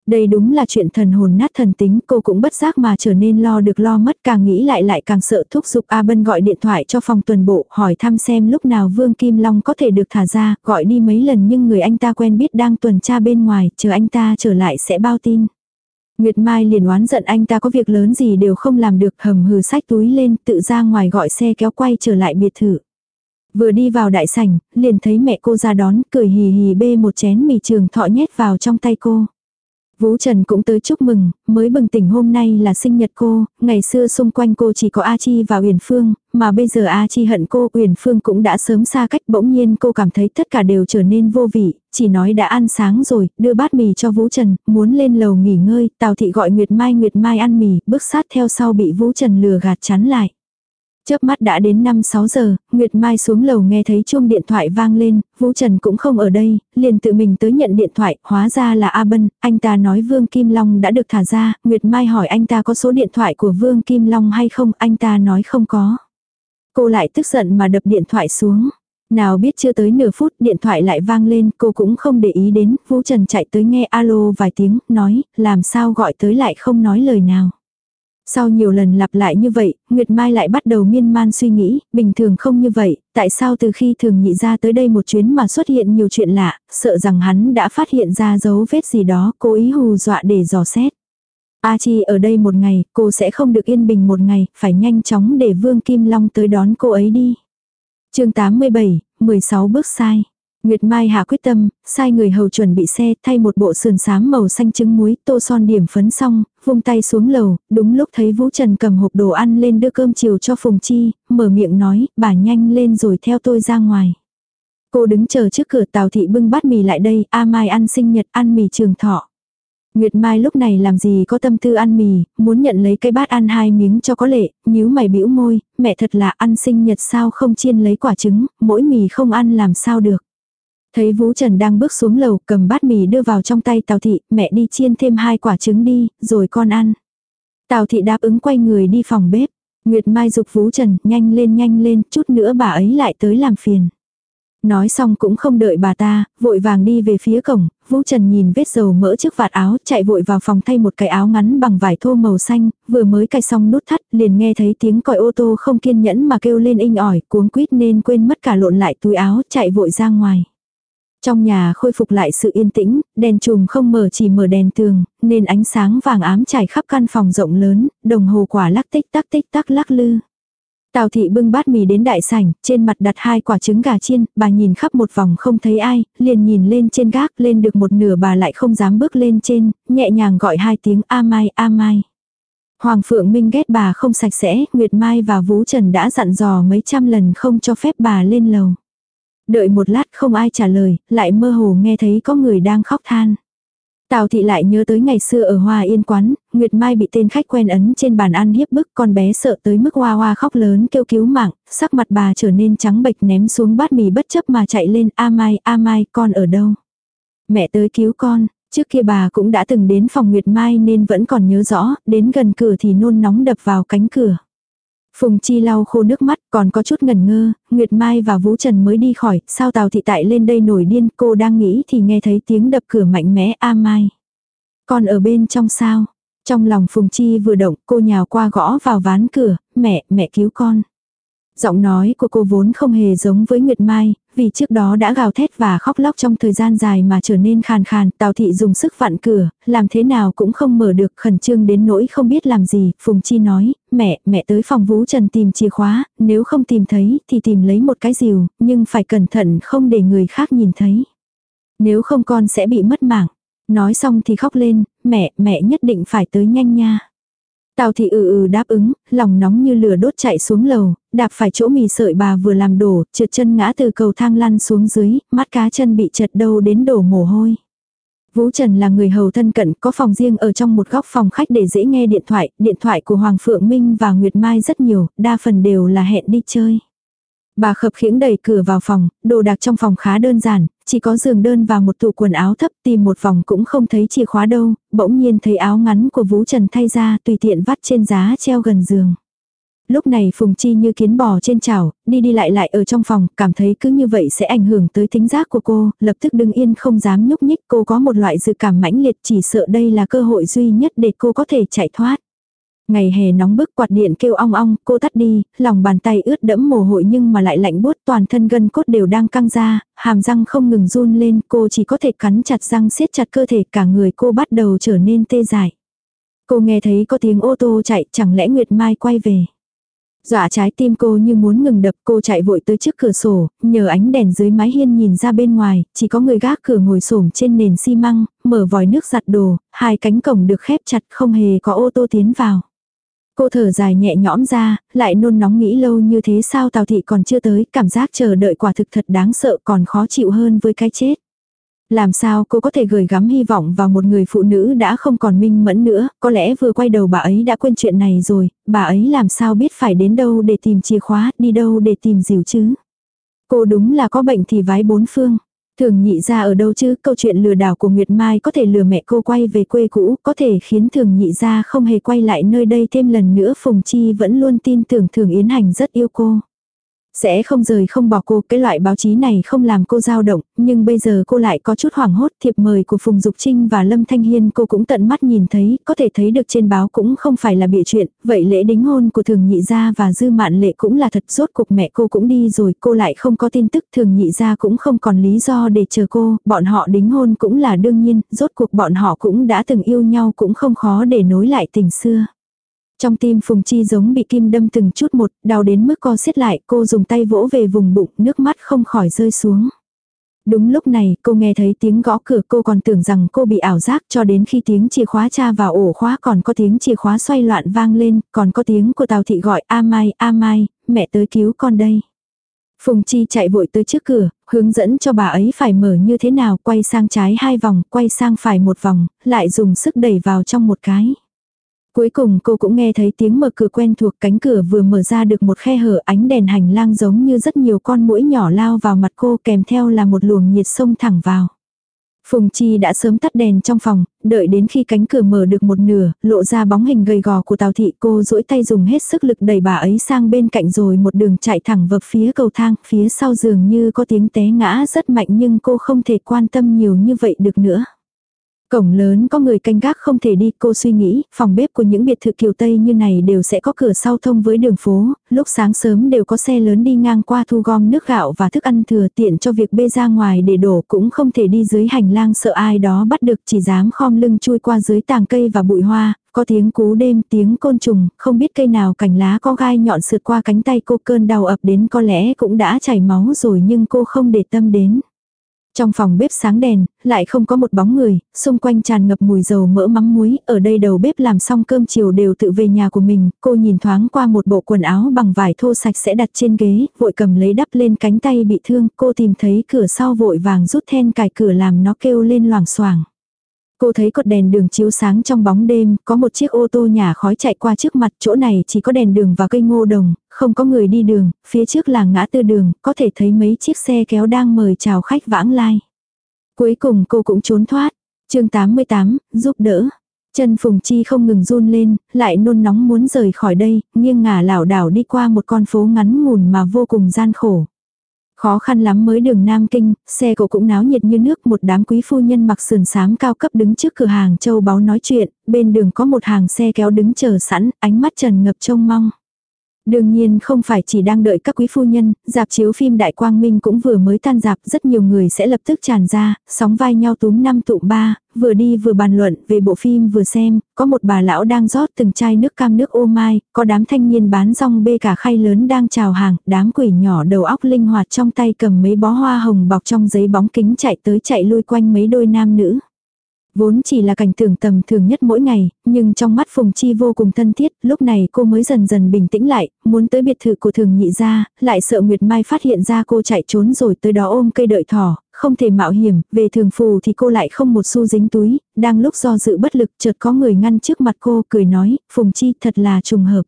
Đây đúng là chuyện thần hồn nát thần tính, cô cũng bất giác mà trở nên lo được lo mất càng nghĩ lại lại càng sợ thúc giục A Bân gọi điện thoại cho phòng tuần bộ, hỏi thăm xem lúc nào Vương Kim Long có thể được thả ra, gọi đi mấy lần nhưng người anh ta quen biết đang tuần tra bên ngoài, chờ anh ta trở lại sẽ bao tin. Nguyệt Mai liền oán giận anh ta có việc lớn gì đều không làm được hầm hừ sách túi lên tự ra ngoài gọi xe kéo quay trở lại biệt thự. Vừa đi vào đại sảnh, liền thấy mẹ cô ra đón, cười hì hì bê một chén mì trường thọ nhét vào trong tay cô. Vũ Trần cũng tới chúc mừng, mới bừng tỉnh hôm nay là sinh nhật cô, ngày xưa xung quanh cô chỉ có A Chi và Uyển Phương, mà bây giờ A Chi hận cô, Uyển Phương cũng đã sớm xa cách, bỗng nhiên cô cảm thấy tất cả đều trở nên vô vị, chỉ nói đã ăn sáng rồi, đưa bát mì cho Vũ Trần, muốn lên lầu nghỉ ngơi, Tào thị gọi Nguyệt Mai Nguyệt Mai ăn mì, bước sát theo sau bị Vũ Trần lừa gạt chắn lại. Chớp mắt đã đến 5-6 giờ, Nguyệt Mai xuống lầu nghe thấy chuông điện thoại vang lên, Vũ Trần cũng không ở đây, liền tự mình tới nhận điện thoại, hóa ra là A Bân, anh ta nói Vương Kim Long đã được thả ra, Nguyệt Mai hỏi anh ta có số điện thoại của Vương Kim Long hay không, anh ta nói không có. Cô lại tức giận mà đập điện thoại xuống. Nào biết chưa tới nửa phút điện thoại lại vang lên, cô cũng không để ý đến, Vũ Trần chạy tới nghe alo vài tiếng, nói, làm sao gọi tới lại không nói lời nào. Sau nhiều lần lặp lại như vậy, Nguyệt Mai lại bắt đầu miên man suy nghĩ, bình thường không như vậy, tại sao từ khi thường nhị ra tới đây một chuyến mà xuất hiện nhiều chuyện lạ, sợ rằng hắn đã phát hiện ra dấu vết gì đó, cố ý hù dọa để dò xét. A Chi ở đây một ngày, cô sẽ không được yên bình một ngày, phải nhanh chóng để Vương Kim Long tới đón cô ấy đi. chương 87, 16 bước sai. Nguyệt Mai hạ quyết tâm, sai người hầu chuẩn bị xe, thay một bộ sườn xám màu xanh trứng muối, tô son điểm phấn xong, vung tay xuống lầu, đúng lúc thấy Vũ Trần cầm hộp đồ ăn lên đưa cơm chiều cho Phùng Chi, mở miệng nói, bà nhanh lên rồi theo tôi ra ngoài. Cô đứng chờ trước cửa Tào Thị bưng bát mì lại đây, A Mai ăn sinh nhật ăn mì trường thọ. Nguyệt Mai lúc này làm gì có tâm tư ăn mì, muốn nhận lấy cái bát ăn hai miếng cho có lệ, nhíu mày bĩu môi, mẹ thật là ăn sinh nhật sao không chiên lấy quả trứng, mỗi mì không ăn làm sao được. Thấy Vũ Trần đang bước xuống lầu cầm bát mì đưa vào trong tay Tào Thị, mẹ đi chiên thêm hai quả trứng đi, rồi con ăn. Tào Thị đáp ứng quay người đi phòng bếp. Nguyệt Mai dục Vũ Trần, nhanh lên nhanh lên, chút nữa bà ấy lại tới làm phiền. Nói xong cũng không đợi bà ta, vội vàng đi về phía cổng, Vũ Trần nhìn vết dầu mỡ trước vạt áo, chạy vội vào phòng thay một cái áo ngắn bằng vải thô màu xanh, vừa mới cài xong nút thắt, liền nghe thấy tiếng còi ô tô không kiên nhẫn mà kêu lên inh ỏi, cuống quýt nên quên mất cả lộn lại túi áo, chạy vội ra ngoài. Trong nhà khôi phục lại sự yên tĩnh, đèn chùm không mở chỉ mở đèn tường, nên ánh sáng vàng ám trải khắp căn phòng rộng lớn, đồng hồ quả lắc tích tắc tích tắc lắc lư. Tào thị bưng bát mì đến đại sảnh, trên mặt đặt hai quả trứng gà chiên, bà nhìn khắp một vòng không thấy ai, liền nhìn lên trên gác, lên được một nửa bà lại không dám bước lên trên, nhẹ nhàng gọi hai tiếng a mai a mai. Hoàng Phượng Minh ghét bà không sạch sẽ, Nguyệt Mai và Vũ Trần đã dặn dò mấy trăm lần không cho phép bà lên lầu. Đợi một lát không ai trả lời, lại mơ hồ nghe thấy có người đang khóc than. Tào thị lại nhớ tới ngày xưa ở Hoa Yên quán, Nguyệt Mai bị tên khách quen ấn trên bàn ăn hiếp bức con bé sợ tới mức hoa hoa khóc lớn kêu cứu mạng, sắc mặt bà trở nên trắng bệch ném xuống bát mì bất chấp mà chạy lên A Mai, A Mai, con ở đâu? Mẹ tới cứu con, trước kia bà cũng đã từng đến phòng Nguyệt Mai nên vẫn còn nhớ rõ, đến gần cửa thì nôn nóng đập vào cánh cửa. Phùng Chi lau khô nước mắt, còn có chút ngần ngơ, Nguyệt Mai và Vũ Trần mới đi khỏi, sao Tào Thị Tại lên đây nổi điên, cô đang nghĩ thì nghe thấy tiếng đập cửa mạnh mẽ A Mai. Còn ở bên trong sao? Trong lòng Phùng Chi vừa động, cô nhào qua gõ vào ván cửa, mẹ, mẹ cứu con. Giọng nói của cô vốn không hề giống với Nguyệt Mai, vì trước đó đã gào thét và khóc lóc trong thời gian dài mà trở nên khàn khàn, Tào thị dùng sức vặn cửa, làm thế nào cũng không mở được, khẩn trương đến nỗi không biết làm gì, Phùng Chi nói, mẹ, mẹ tới phòng Vũ Trần tìm chìa khóa, nếu không tìm thấy thì tìm lấy một cái rìu, nhưng phải cẩn thận không để người khác nhìn thấy. Nếu không con sẽ bị mất mạng. Nói xong thì khóc lên, mẹ, mẹ nhất định phải tới nhanh nha. Tào thị ừ ừ đáp ứng, lòng nóng như lửa đốt chạy xuống lầu, đạp phải chỗ mì sợi bà vừa làm đổ, trượt chân ngã từ cầu thang lăn xuống dưới, mắt cá chân bị chật đâu đến đổ mồ hôi. Vũ Trần là người hầu thân cận, có phòng riêng ở trong một góc phòng khách để dễ nghe điện thoại, điện thoại của Hoàng Phượng Minh và Nguyệt Mai rất nhiều, đa phần đều là hẹn đi chơi. Bà khập khiễng đẩy cửa vào phòng, đồ đạc trong phòng khá đơn giản, chỉ có giường đơn và một tủ quần áo thấp tìm một vòng cũng không thấy chìa khóa đâu, bỗng nhiên thấy áo ngắn của Vũ Trần thay ra tùy tiện vắt trên giá treo gần giường. Lúc này Phùng Chi như kiến bò trên chảo, đi đi lại lại ở trong phòng, cảm thấy cứ như vậy sẽ ảnh hưởng tới tính giác của cô, lập tức đứng yên không dám nhúc nhích. Cô có một loại dự cảm mãnh liệt chỉ sợ đây là cơ hội duy nhất để cô có thể chạy thoát. Ngày hè nóng bức quạt điện kêu ong ong, cô tắt đi, lòng bàn tay ướt đẫm mồ hôi nhưng mà lại lạnh buốt toàn thân gân cốt đều đang căng ra, hàm răng không ngừng run lên, cô chỉ có thể cắn chặt răng siết chặt cơ thể cả người cô bắt đầu trở nên tê dại. Cô nghe thấy có tiếng ô tô chạy, chẳng lẽ Nguyệt Mai quay về. Dọa trái tim cô như muốn ngừng đập cô chạy vội tới trước cửa sổ, nhờ ánh đèn dưới mái hiên nhìn ra bên ngoài, chỉ có người gác cửa ngồi xổm trên nền xi măng, mở vòi nước giặt đồ, hai cánh cổng được khép chặt không hề có ô tô tiến vào. Cô thở dài nhẹ nhõm ra, lại nôn nóng nghĩ lâu như thế sao Tào Thị còn chưa tới, cảm giác chờ đợi quả thực thật đáng sợ còn khó chịu hơn với cái chết. Làm sao cô có thể gửi gắm hy vọng vào một người phụ nữ đã không còn minh mẫn nữa, có lẽ vừa quay đầu bà ấy đã quên chuyện này rồi, bà ấy làm sao biết phải đến đâu để tìm chìa khóa, đi đâu để tìm dìu chứ. Cô đúng là có bệnh thì vái bốn phương. Thường nhị ra ở đâu chứ, câu chuyện lừa đảo của Nguyệt Mai có thể lừa mẹ cô quay về quê cũ, có thể khiến thường nhị ra không hề quay lại nơi đây thêm lần nữa Phùng Chi vẫn luôn tin tưởng thường Yến Hành rất yêu cô. Sẽ không rời không bỏ cô, cái loại báo chí này không làm cô dao động, nhưng bây giờ cô lại có chút hoảng hốt, thiệp mời của Phùng Dục Trinh và Lâm Thanh Hiên cô cũng tận mắt nhìn thấy, có thể thấy được trên báo cũng không phải là bịa chuyện, vậy lễ đính hôn của Thường Nhị Gia và Dư Mạn Lệ cũng là thật, rốt cuộc mẹ cô cũng đi rồi, cô lại không có tin tức, Thường Nhị Gia cũng không còn lý do để chờ cô, bọn họ đính hôn cũng là đương nhiên, rốt cuộc bọn họ cũng đã từng yêu nhau cũng không khó để nối lại tình xưa. Trong tim Phùng Chi giống bị kim đâm từng chút một, đau đến mức co xiết lại, cô dùng tay vỗ về vùng bụng, nước mắt không khỏi rơi xuống. Đúng lúc này, cô nghe thấy tiếng gõ cửa cô còn tưởng rằng cô bị ảo giác cho đến khi tiếng chìa khóa tra vào ổ khóa còn có tiếng chìa khóa xoay loạn vang lên, còn có tiếng của Tào Thị gọi A Mai, A Mai, mẹ tới cứu con đây. Phùng Chi chạy vội tới trước cửa, hướng dẫn cho bà ấy phải mở như thế nào, quay sang trái hai vòng, quay sang phải một vòng, lại dùng sức đẩy vào trong một cái. Cuối cùng cô cũng nghe thấy tiếng mở cửa quen thuộc cánh cửa vừa mở ra được một khe hở ánh đèn hành lang giống như rất nhiều con mũi nhỏ lao vào mặt cô kèm theo là một luồng nhiệt sông thẳng vào. Phùng Chi đã sớm tắt đèn trong phòng, đợi đến khi cánh cửa mở được một nửa, lộ ra bóng hình gầy gò của Tào Thị cô duỗi tay dùng hết sức lực đẩy bà ấy sang bên cạnh rồi một đường chạy thẳng vập phía cầu thang, phía sau giường như có tiếng té ngã rất mạnh nhưng cô không thể quan tâm nhiều như vậy được nữa. Cổng lớn có người canh gác không thể đi, cô suy nghĩ, phòng bếp của những biệt thự kiều Tây như này đều sẽ có cửa sau thông với đường phố, lúc sáng sớm đều có xe lớn đi ngang qua thu gom nước gạo và thức ăn thừa tiện cho việc bê ra ngoài để đổ cũng không thể đi dưới hành lang sợ ai đó bắt được chỉ dám khom lưng chui qua dưới tàng cây và bụi hoa, có tiếng cú đêm, tiếng côn trùng, không biết cây nào cành lá có gai nhọn sượt qua cánh tay cô cơn đau ập đến có lẽ cũng đã chảy máu rồi nhưng cô không để tâm đến. Trong phòng bếp sáng đèn, lại không có một bóng người, xung quanh tràn ngập mùi dầu mỡ mắm muối, ở đây đầu bếp làm xong cơm chiều đều tự về nhà của mình, cô nhìn thoáng qua một bộ quần áo bằng vải thô sạch sẽ đặt trên ghế, vội cầm lấy đắp lên cánh tay bị thương, cô tìm thấy cửa sau vội vàng rút then cài cửa làm nó kêu lên loảng xoảng. Cô thấy cột đèn đường chiếu sáng trong bóng đêm, có một chiếc ô tô nhà khói chạy qua trước mặt, chỗ này chỉ có đèn đường và cây ngô đồng, không có người đi đường, phía trước là ngã tư đường, có thể thấy mấy chiếc xe kéo đang mời chào khách vãng lai. Cuối cùng cô cũng trốn thoát. chương 88, giúp đỡ. Chân Phùng Chi không ngừng run lên, lại nôn nóng muốn rời khỏi đây, nghiêng ngả lảo đảo đi qua một con phố ngắn ngủn mà vô cùng gian khổ. Khó khăn lắm mới đường Nam Kinh, xe cổ cũng náo nhiệt như nước một đám quý phu nhân mặc sườn xám cao cấp đứng trước cửa hàng châu báu nói chuyện, bên đường có một hàng xe kéo đứng chờ sẵn, ánh mắt trần ngập trông mong. Đương nhiên không phải chỉ đang đợi các quý phu nhân, dạp chiếu phim Đại Quang Minh cũng vừa mới tan dạp, rất nhiều người sẽ lập tức tràn ra, sóng vai nhau túm năm tụ ba, vừa đi vừa bàn luận về bộ phim vừa xem, có một bà lão đang rót từng chai nước cam nước ô mai, có đám thanh niên bán rong bê cả khay lớn đang chào hàng, đám quỷ nhỏ đầu óc linh hoạt trong tay cầm mấy bó hoa hồng bọc trong giấy bóng kính chạy tới chạy lui quanh mấy đôi nam nữ. Vốn chỉ là cảnh tưởng tầm thường nhất mỗi ngày, nhưng trong mắt Phùng Chi vô cùng thân thiết, lúc này cô mới dần dần bình tĩnh lại, muốn tới biệt thự của thường nhị ra, lại sợ Nguyệt Mai phát hiện ra cô chạy trốn rồi tới đó ôm cây đợi thỏ, không thể mạo hiểm, về thường phù thì cô lại không một xu dính túi, đang lúc do dự bất lực chợt có người ngăn trước mặt cô cười nói, Phùng Chi thật là trùng hợp.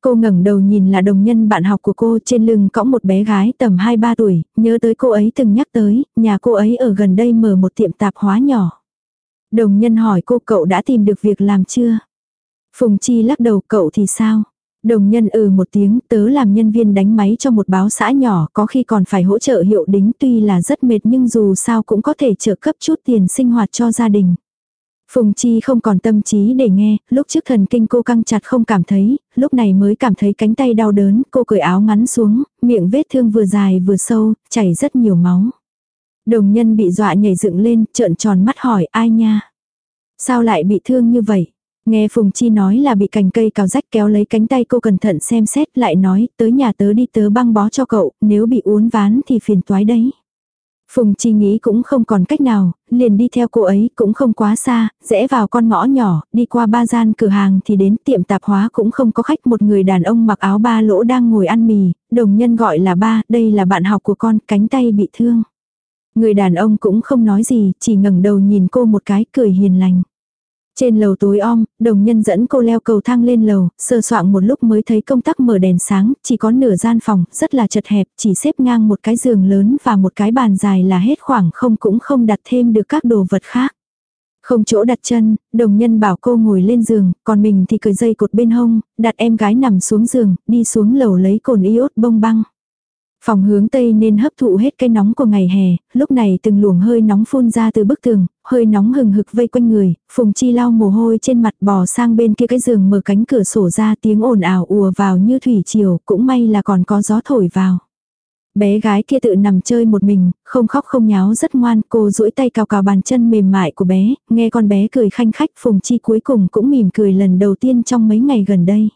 Cô ngẩng đầu nhìn là đồng nhân bạn học của cô trên lưng cõng một bé gái tầm 2-3 tuổi, nhớ tới cô ấy từng nhắc tới, nhà cô ấy ở gần đây mở một tiệm tạp hóa nhỏ. Đồng nhân hỏi cô cậu đã tìm được việc làm chưa? Phùng Chi lắc đầu cậu thì sao? Đồng nhân ừ một tiếng tớ làm nhân viên đánh máy cho một báo xã nhỏ có khi còn phải hỗ trợ hiệu đính tuy là rất mệt nhưng dù sao cũng có thể trợ cấp chút tiền sinh hoạt cho gia đình. Phùng Chi không còn tâm trí để nghe, lúc trước thần kinh cô căng chặt không cảm thấy, lúc này mới cảm thấy cánh tay đau đớn, cô cởi áo ngắn xuống, miệng vết thương vừa dài vừa sâu, chảy rất nhiều máu. Đồng nhân bị dọa nhảy dựng lên, trợn tròn mắt hỏi ai nha. Sao lại bị thương như vậy? Nghe Phùng Chi nói là bị cành cây cào rách kéo lấy cánh tay cô cẩn thận xem xét lại nói tới nhà tớ đi tớ băng bó cho cậu, nếu bị uốn ván thì phiền toái đấy. Phùng Chi nghĩ cũng không còn cách nào, liền đi theo cô ấy cũng không quá xa, rẽ vào con ngõ nhỏ, đi qua ba gian cửa hàng thì đến tiệm tạp hóa cũng không có khách một người đàn ông mặc áo ba lỗ đang ngồi ăn mì, đồng nhân gọi là ba, đây là bạn học của con, cánh tay bị thương. Người đàn ông cũng không nói gì, chỉ ngẩng đầu nhìn cô một cái cười hiền lành. Trên lầu tối om, đồng nhân dẫn cô leo cầu thang lên lầu, sơ soạn một lúc mới thấy công tắc mở đèn sáng, chỉ có nửa gian phòng, rất là chật hẹp, chỉ xếp ngang một cái giường lớn và một cái bàn dài là hết khoảng không cũng không đặt thêm được các đồ vật khác. Không chỗ đặt chân, đồng nhân bảo cô ngồi lên giường, còn mình thì cởi dây cột bên hông, đặt em gái nằm xuống giường, đi xuống lầu lấy cồn iốt bông băng. Phòng hướng tây nên hấp thụ hết cái nóng của ngày hè, lúc này từng luồng hơi nóng phun ra từ bức tường, hơi nóng hừng hực vây quanh người, Phùng Chi lau mồ hôi trên mặt bò sang bên kia cái giường mở cánh cửa sổ ra tiếng ồn ào ùa vào như thủy triều, cũng may là còn có gió thổi vào. Bé gái kia tự nằm chơi một mình, không khóc không nháo rất ngoan, cô duỗi tay cào cào bàn chân mềm mại của bé, nghe con bé cười khanh khách, Phùng Chi cuối cùng cũng mỉm cười lần đầu tiên trong mấy ngày gần đây.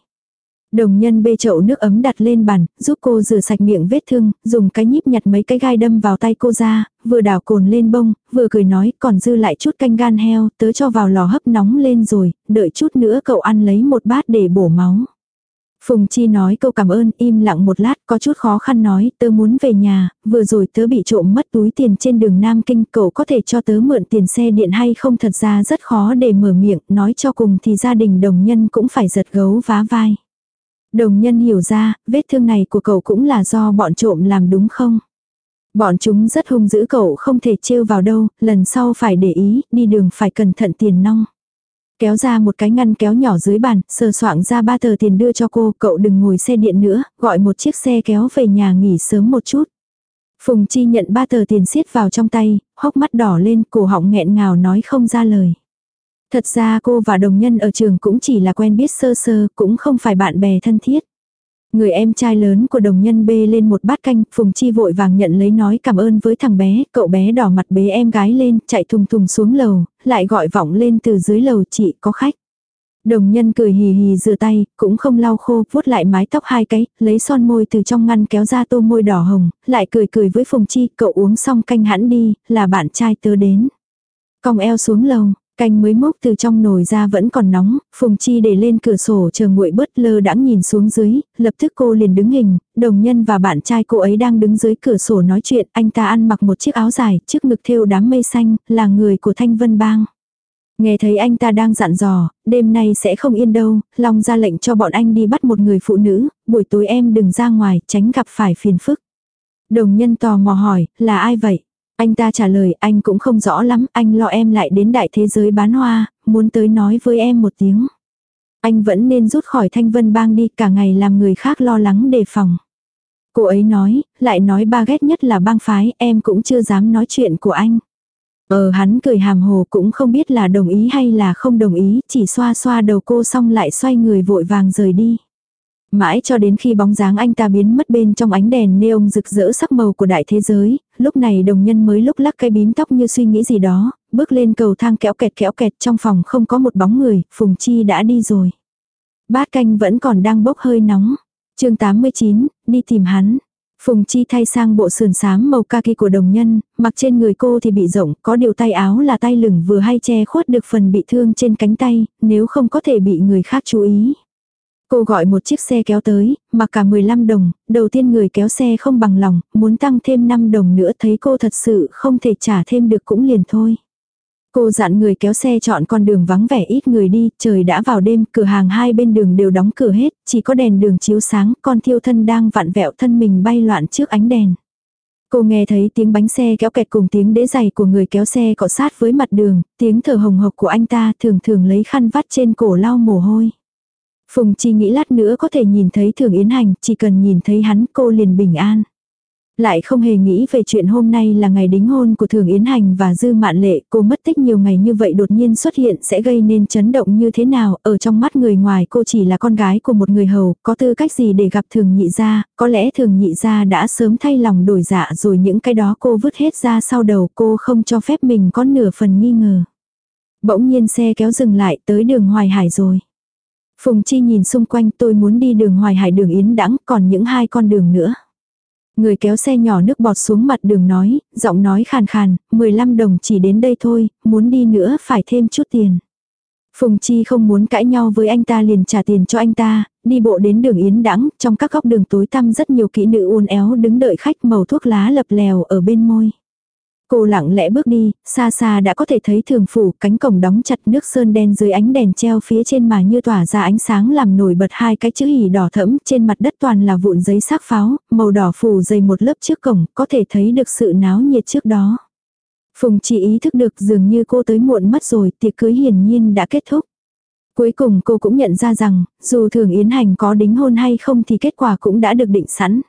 Đồng nhân bê chậu nước ấm đặt lên bàn, giúp cô rửa sạch miệng vết thương, dùng cái nhíp nhặt mấy cái gai đâm vào tay cô ra, vừa đảo cồn lên bông, vừa cười nói còn dư lại chút canh gan heo, tớ cho vào lò hấp nóng lên rồi, đợi chút nữa cậu ăn lấy một bát để bổ máu. Phùng Chi nói câu cảm ơn, im lặng một lát, có chút khó khăn nói, tớ muốn về nhà, vừa rồi tớ bị trộm mất túi tiền trên đường Nam Kinh, cậu có thể cho tớ mượn tiền xe điện hay không thật ra rất khó để mở miệng, nói cho cùng thì gia đình đồng nhân cũng phải giật gấu vá vai. Đồng nhân hiểu ra, vết thương này của cậu cũng là do bọn trộm làm đúng không? Bọn chúng rất hung dữ cậu không thể trêu vào đâu, lần sau phải để ý, đi đường phải cẩn thận tiền nong. Kéo ra một cái ngăn kéo nhỏ dưới bàn, sờ soạng ra ba tờ tiền đưa cho cô, cậu đừng ngồi xe điện nữa, gọi một chiếc xe kéo về nhà nghỉ sớm một chút. Phùng Chi nhận ba tờ tiền siết vào trong tay, hốc mắt đỏ lên, cổ họng nghẹn ngào nói không ra lời. Thật ra cô và đồng nhân ở trường cũng chỉ là quen biết sơ sơ, cũng không phải bạn bè thân thiết. Người em trai lớn của đồng nhân bê lên một bát canh, Phùng Chi vội vàng nhận lấy nói cảm ơn với thằng bé, cậu bé đỏ mặt bế em gái lên, chạy thùng thùng xuống lầu, lại gọi vọng lên từ dưới lầu chị có khách. Đồng nhân cười hì hì rửa tay, cũng không lau khô, vuốt lại mái tóc hai cái, lấy son môi từ trong ngăn kéo ra tô môi đỏ hồng, lại cười cười với Phùng Chi, cậu uống xong canh hẳn đi, là bạn trai tớ đến. Cong eo xuống lầu, Canh mới mốc từ trong nồi ra vẫn còn nóng, Phùng Chi để lên cửa sổ chờ nguội bớt lơ đãng nhìn xuống dưới, lập tức cô liền đứng hình, đồng nhân và bạn trai cô ấy đang đứng dưới cửa sổ nói chuyện, anh ta ăn mặc một chiếc áo dài, trước ngực thêu đám mây xanh, là người của Thanh Vân Bang. Nghe thấy anh ta đang dặn dò, đêm nay sẽ không yên đâu, Long ra lệnh cho bọn anh đi bắt một người phụ nữ, buổi tối em đừng ra ngoài, tránh gặp phải phiền phức. Đồng nhân tò mò hỏi, là ai vậy? Anh ta trả lời anh cũng không rõ lắm, anh lo em lại đến đại thế giới bán hoa, muốn tới nói với em một tiếng. Anh vẫn nên rút khỏi thanh vân bang đi cả ngày làm người khác lo lắng đề phòng. Cô ấy nói, lại nói ba ghét nhất là bang phái, em cũng chưa dám nói chuyện của anh. Ờ hắn cười hàm hồ cũng không biết là đồng ý hay là không đồng ý, chỉ xoa xoa đầu cô xong lại xoay người vội vàng rời đi. Mãi cho đến khi bóng dáng anh ta biến mất bên trong ánh đèn neon rực rỡ sắc màu của đại thế giới, lúc này đồng nhân mới lúc lắc cái bím tóc như suy nghĩ gì đó, bước lên cầu thang kéo kẹt kéo kẹt trong phòng không có một bóng người, Phùng Chi đã đi rồi. Bát canh vẫn còn đang bốc hơi nóng. chương 89, đi tìm hắn. Phùng Chi thay sang bộ sườn xám màu kaki của đồng nhân, mặc trên người cô thì bị rộng, có điều tay áo là tay lửng vừa hay che khuất được phần bị thương trên cánh tay, nếu không có thể bị người khác chú ý. Cô gọi một chiếc xe kéo tới, mà cả 15 đồng, đầu tiên người kéo xe không bằng lòng, muốn tăng thêm 5 đồng nữa thấy cô thật sự không thể trả thêm được cũng liền thôi. Cô dặn người kéo xe chọn con đường vắng vẻ ít người đi, trời đã vào đêm, cửa hàng hai bên đường đều đóng cửa hết, chỉ có đèn đường chiếu sáng, con thiêu thân đang vặn vẹo thân mình bay loạn trước ánh đèn. Cô nghe thấy tiếng bánh xe kéo kẹt cùng tiếng đế giày của người kéo xe cọ sát với mặt đường, tiếng thở hồng hộc của anh ta thường thường lấy khăn vắt trên cổ lau mồ hôi. Phùng Chi nghĩ lát nữa có thể nhìn thấy Thường Yến Hành, chỉ cần nhìn thấy hắn cô liền bình an. Lại không hề nghĩ về chuyện hôm nay là ngày đính hôn của Thường Yến Hành và Dư Mạn Lệ, cô mất tích nhiều ngày như vậy đột nhiên xuất hiện sẽ gây nên chấn động như thế nào, ở trong mắt người ngoài cô chỉ là con gái của một người hầu, có tư cách gì để gặp Thường Nhị Gia, có lẽ Thường Nhị Gia đã sớm thay lòng đổi dạ rồi những cái đó cô vứt hết ra sau đầu cô không cho phép mình có nửa phần nghi ngờ. Bỗng nhiên xe kéo dừng lại tới đường Hoài Hải rồi. Phùng Chi nhìn xung quanh tôi muốn đi đường Hoài Hải đường Yến Đãng còn những hai con đường nữa. Người kéo xe nhỏ nước bọt xuống mặt đường nói, giọng nói khàn khàn, 15 đồng chỉ đến đây thôi, muốn đi nữa phải thêm chút tiền. Phùng Chi không muốn cãi nhau với anh ta liền trả tiền cho anh ta, đi bộ đến đường Yến Đãng trong các góc đường tối tăm rất nhiều kỹ nữ uốn éo đứng đợi khách màu thuốc lá lập lèo ở bên môi. Cô lặng lẽ bước đi, xa xa đã có thể thấy thường phủ, cánh cổng đóng chặt nước sơn đen dưới ánh đèn treo phía trên mà như tỏa ra ánh sáng làm nổi bật hai cái chữ hỉ đỏ thẫm, trên mặt đất toàn là vụn giấy xác pháo, màu đỏ phủ dày một lớp trước cổng, có thể thấy được sự náo nhiệt trước đó. Phùng chỉ ý thức được dường như cô tới muộn mất rồi, tiệc cưới hiển nhiên đã kết thúc. Cuối cùng cô cũng nhận ra rằng, dù thường Yến Hành có đính hôn hay không thì kết quả cũng đã được định sẵn.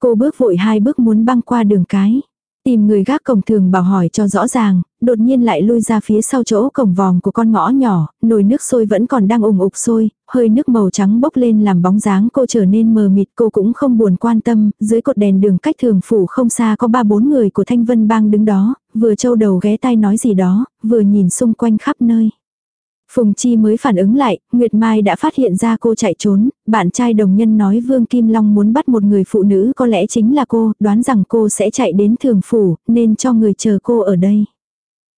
Cô bước vội hai bước muốn băng qua đường cái. Tìm người gác cổng thường bảo hỏi cho rõ ràng, đột nhiên lại lui ra phía sau chỗ cổng vòng của con ngõ nhỏ, nồi nước sôi vẫn còn đang ủng ục sôi, hơi nước màu trắng bốc lên làm bóng dáng cô trở nên mờ mịt cô cũng không buồn quan tâm, dưới cột đèn đường cách thường phủ không xa có ba bốn người của Thanh Vân Bang đứng đó, vừa châu đầu ghé tai nói gì đó, vừa nhìn xung quanh khắp nơi. Phùng Chi mới phản ứng lại, Nguyệt Mai đã phát hiện ra cô chạy trốn, bạn trai đồng nhân nói Vương Kim Long muốn bắt một người phụ nữ có lẽ chính là cô, đoán rằng cô sẽ chạy đến thường phủ, nên cho người chờ cô ở đây.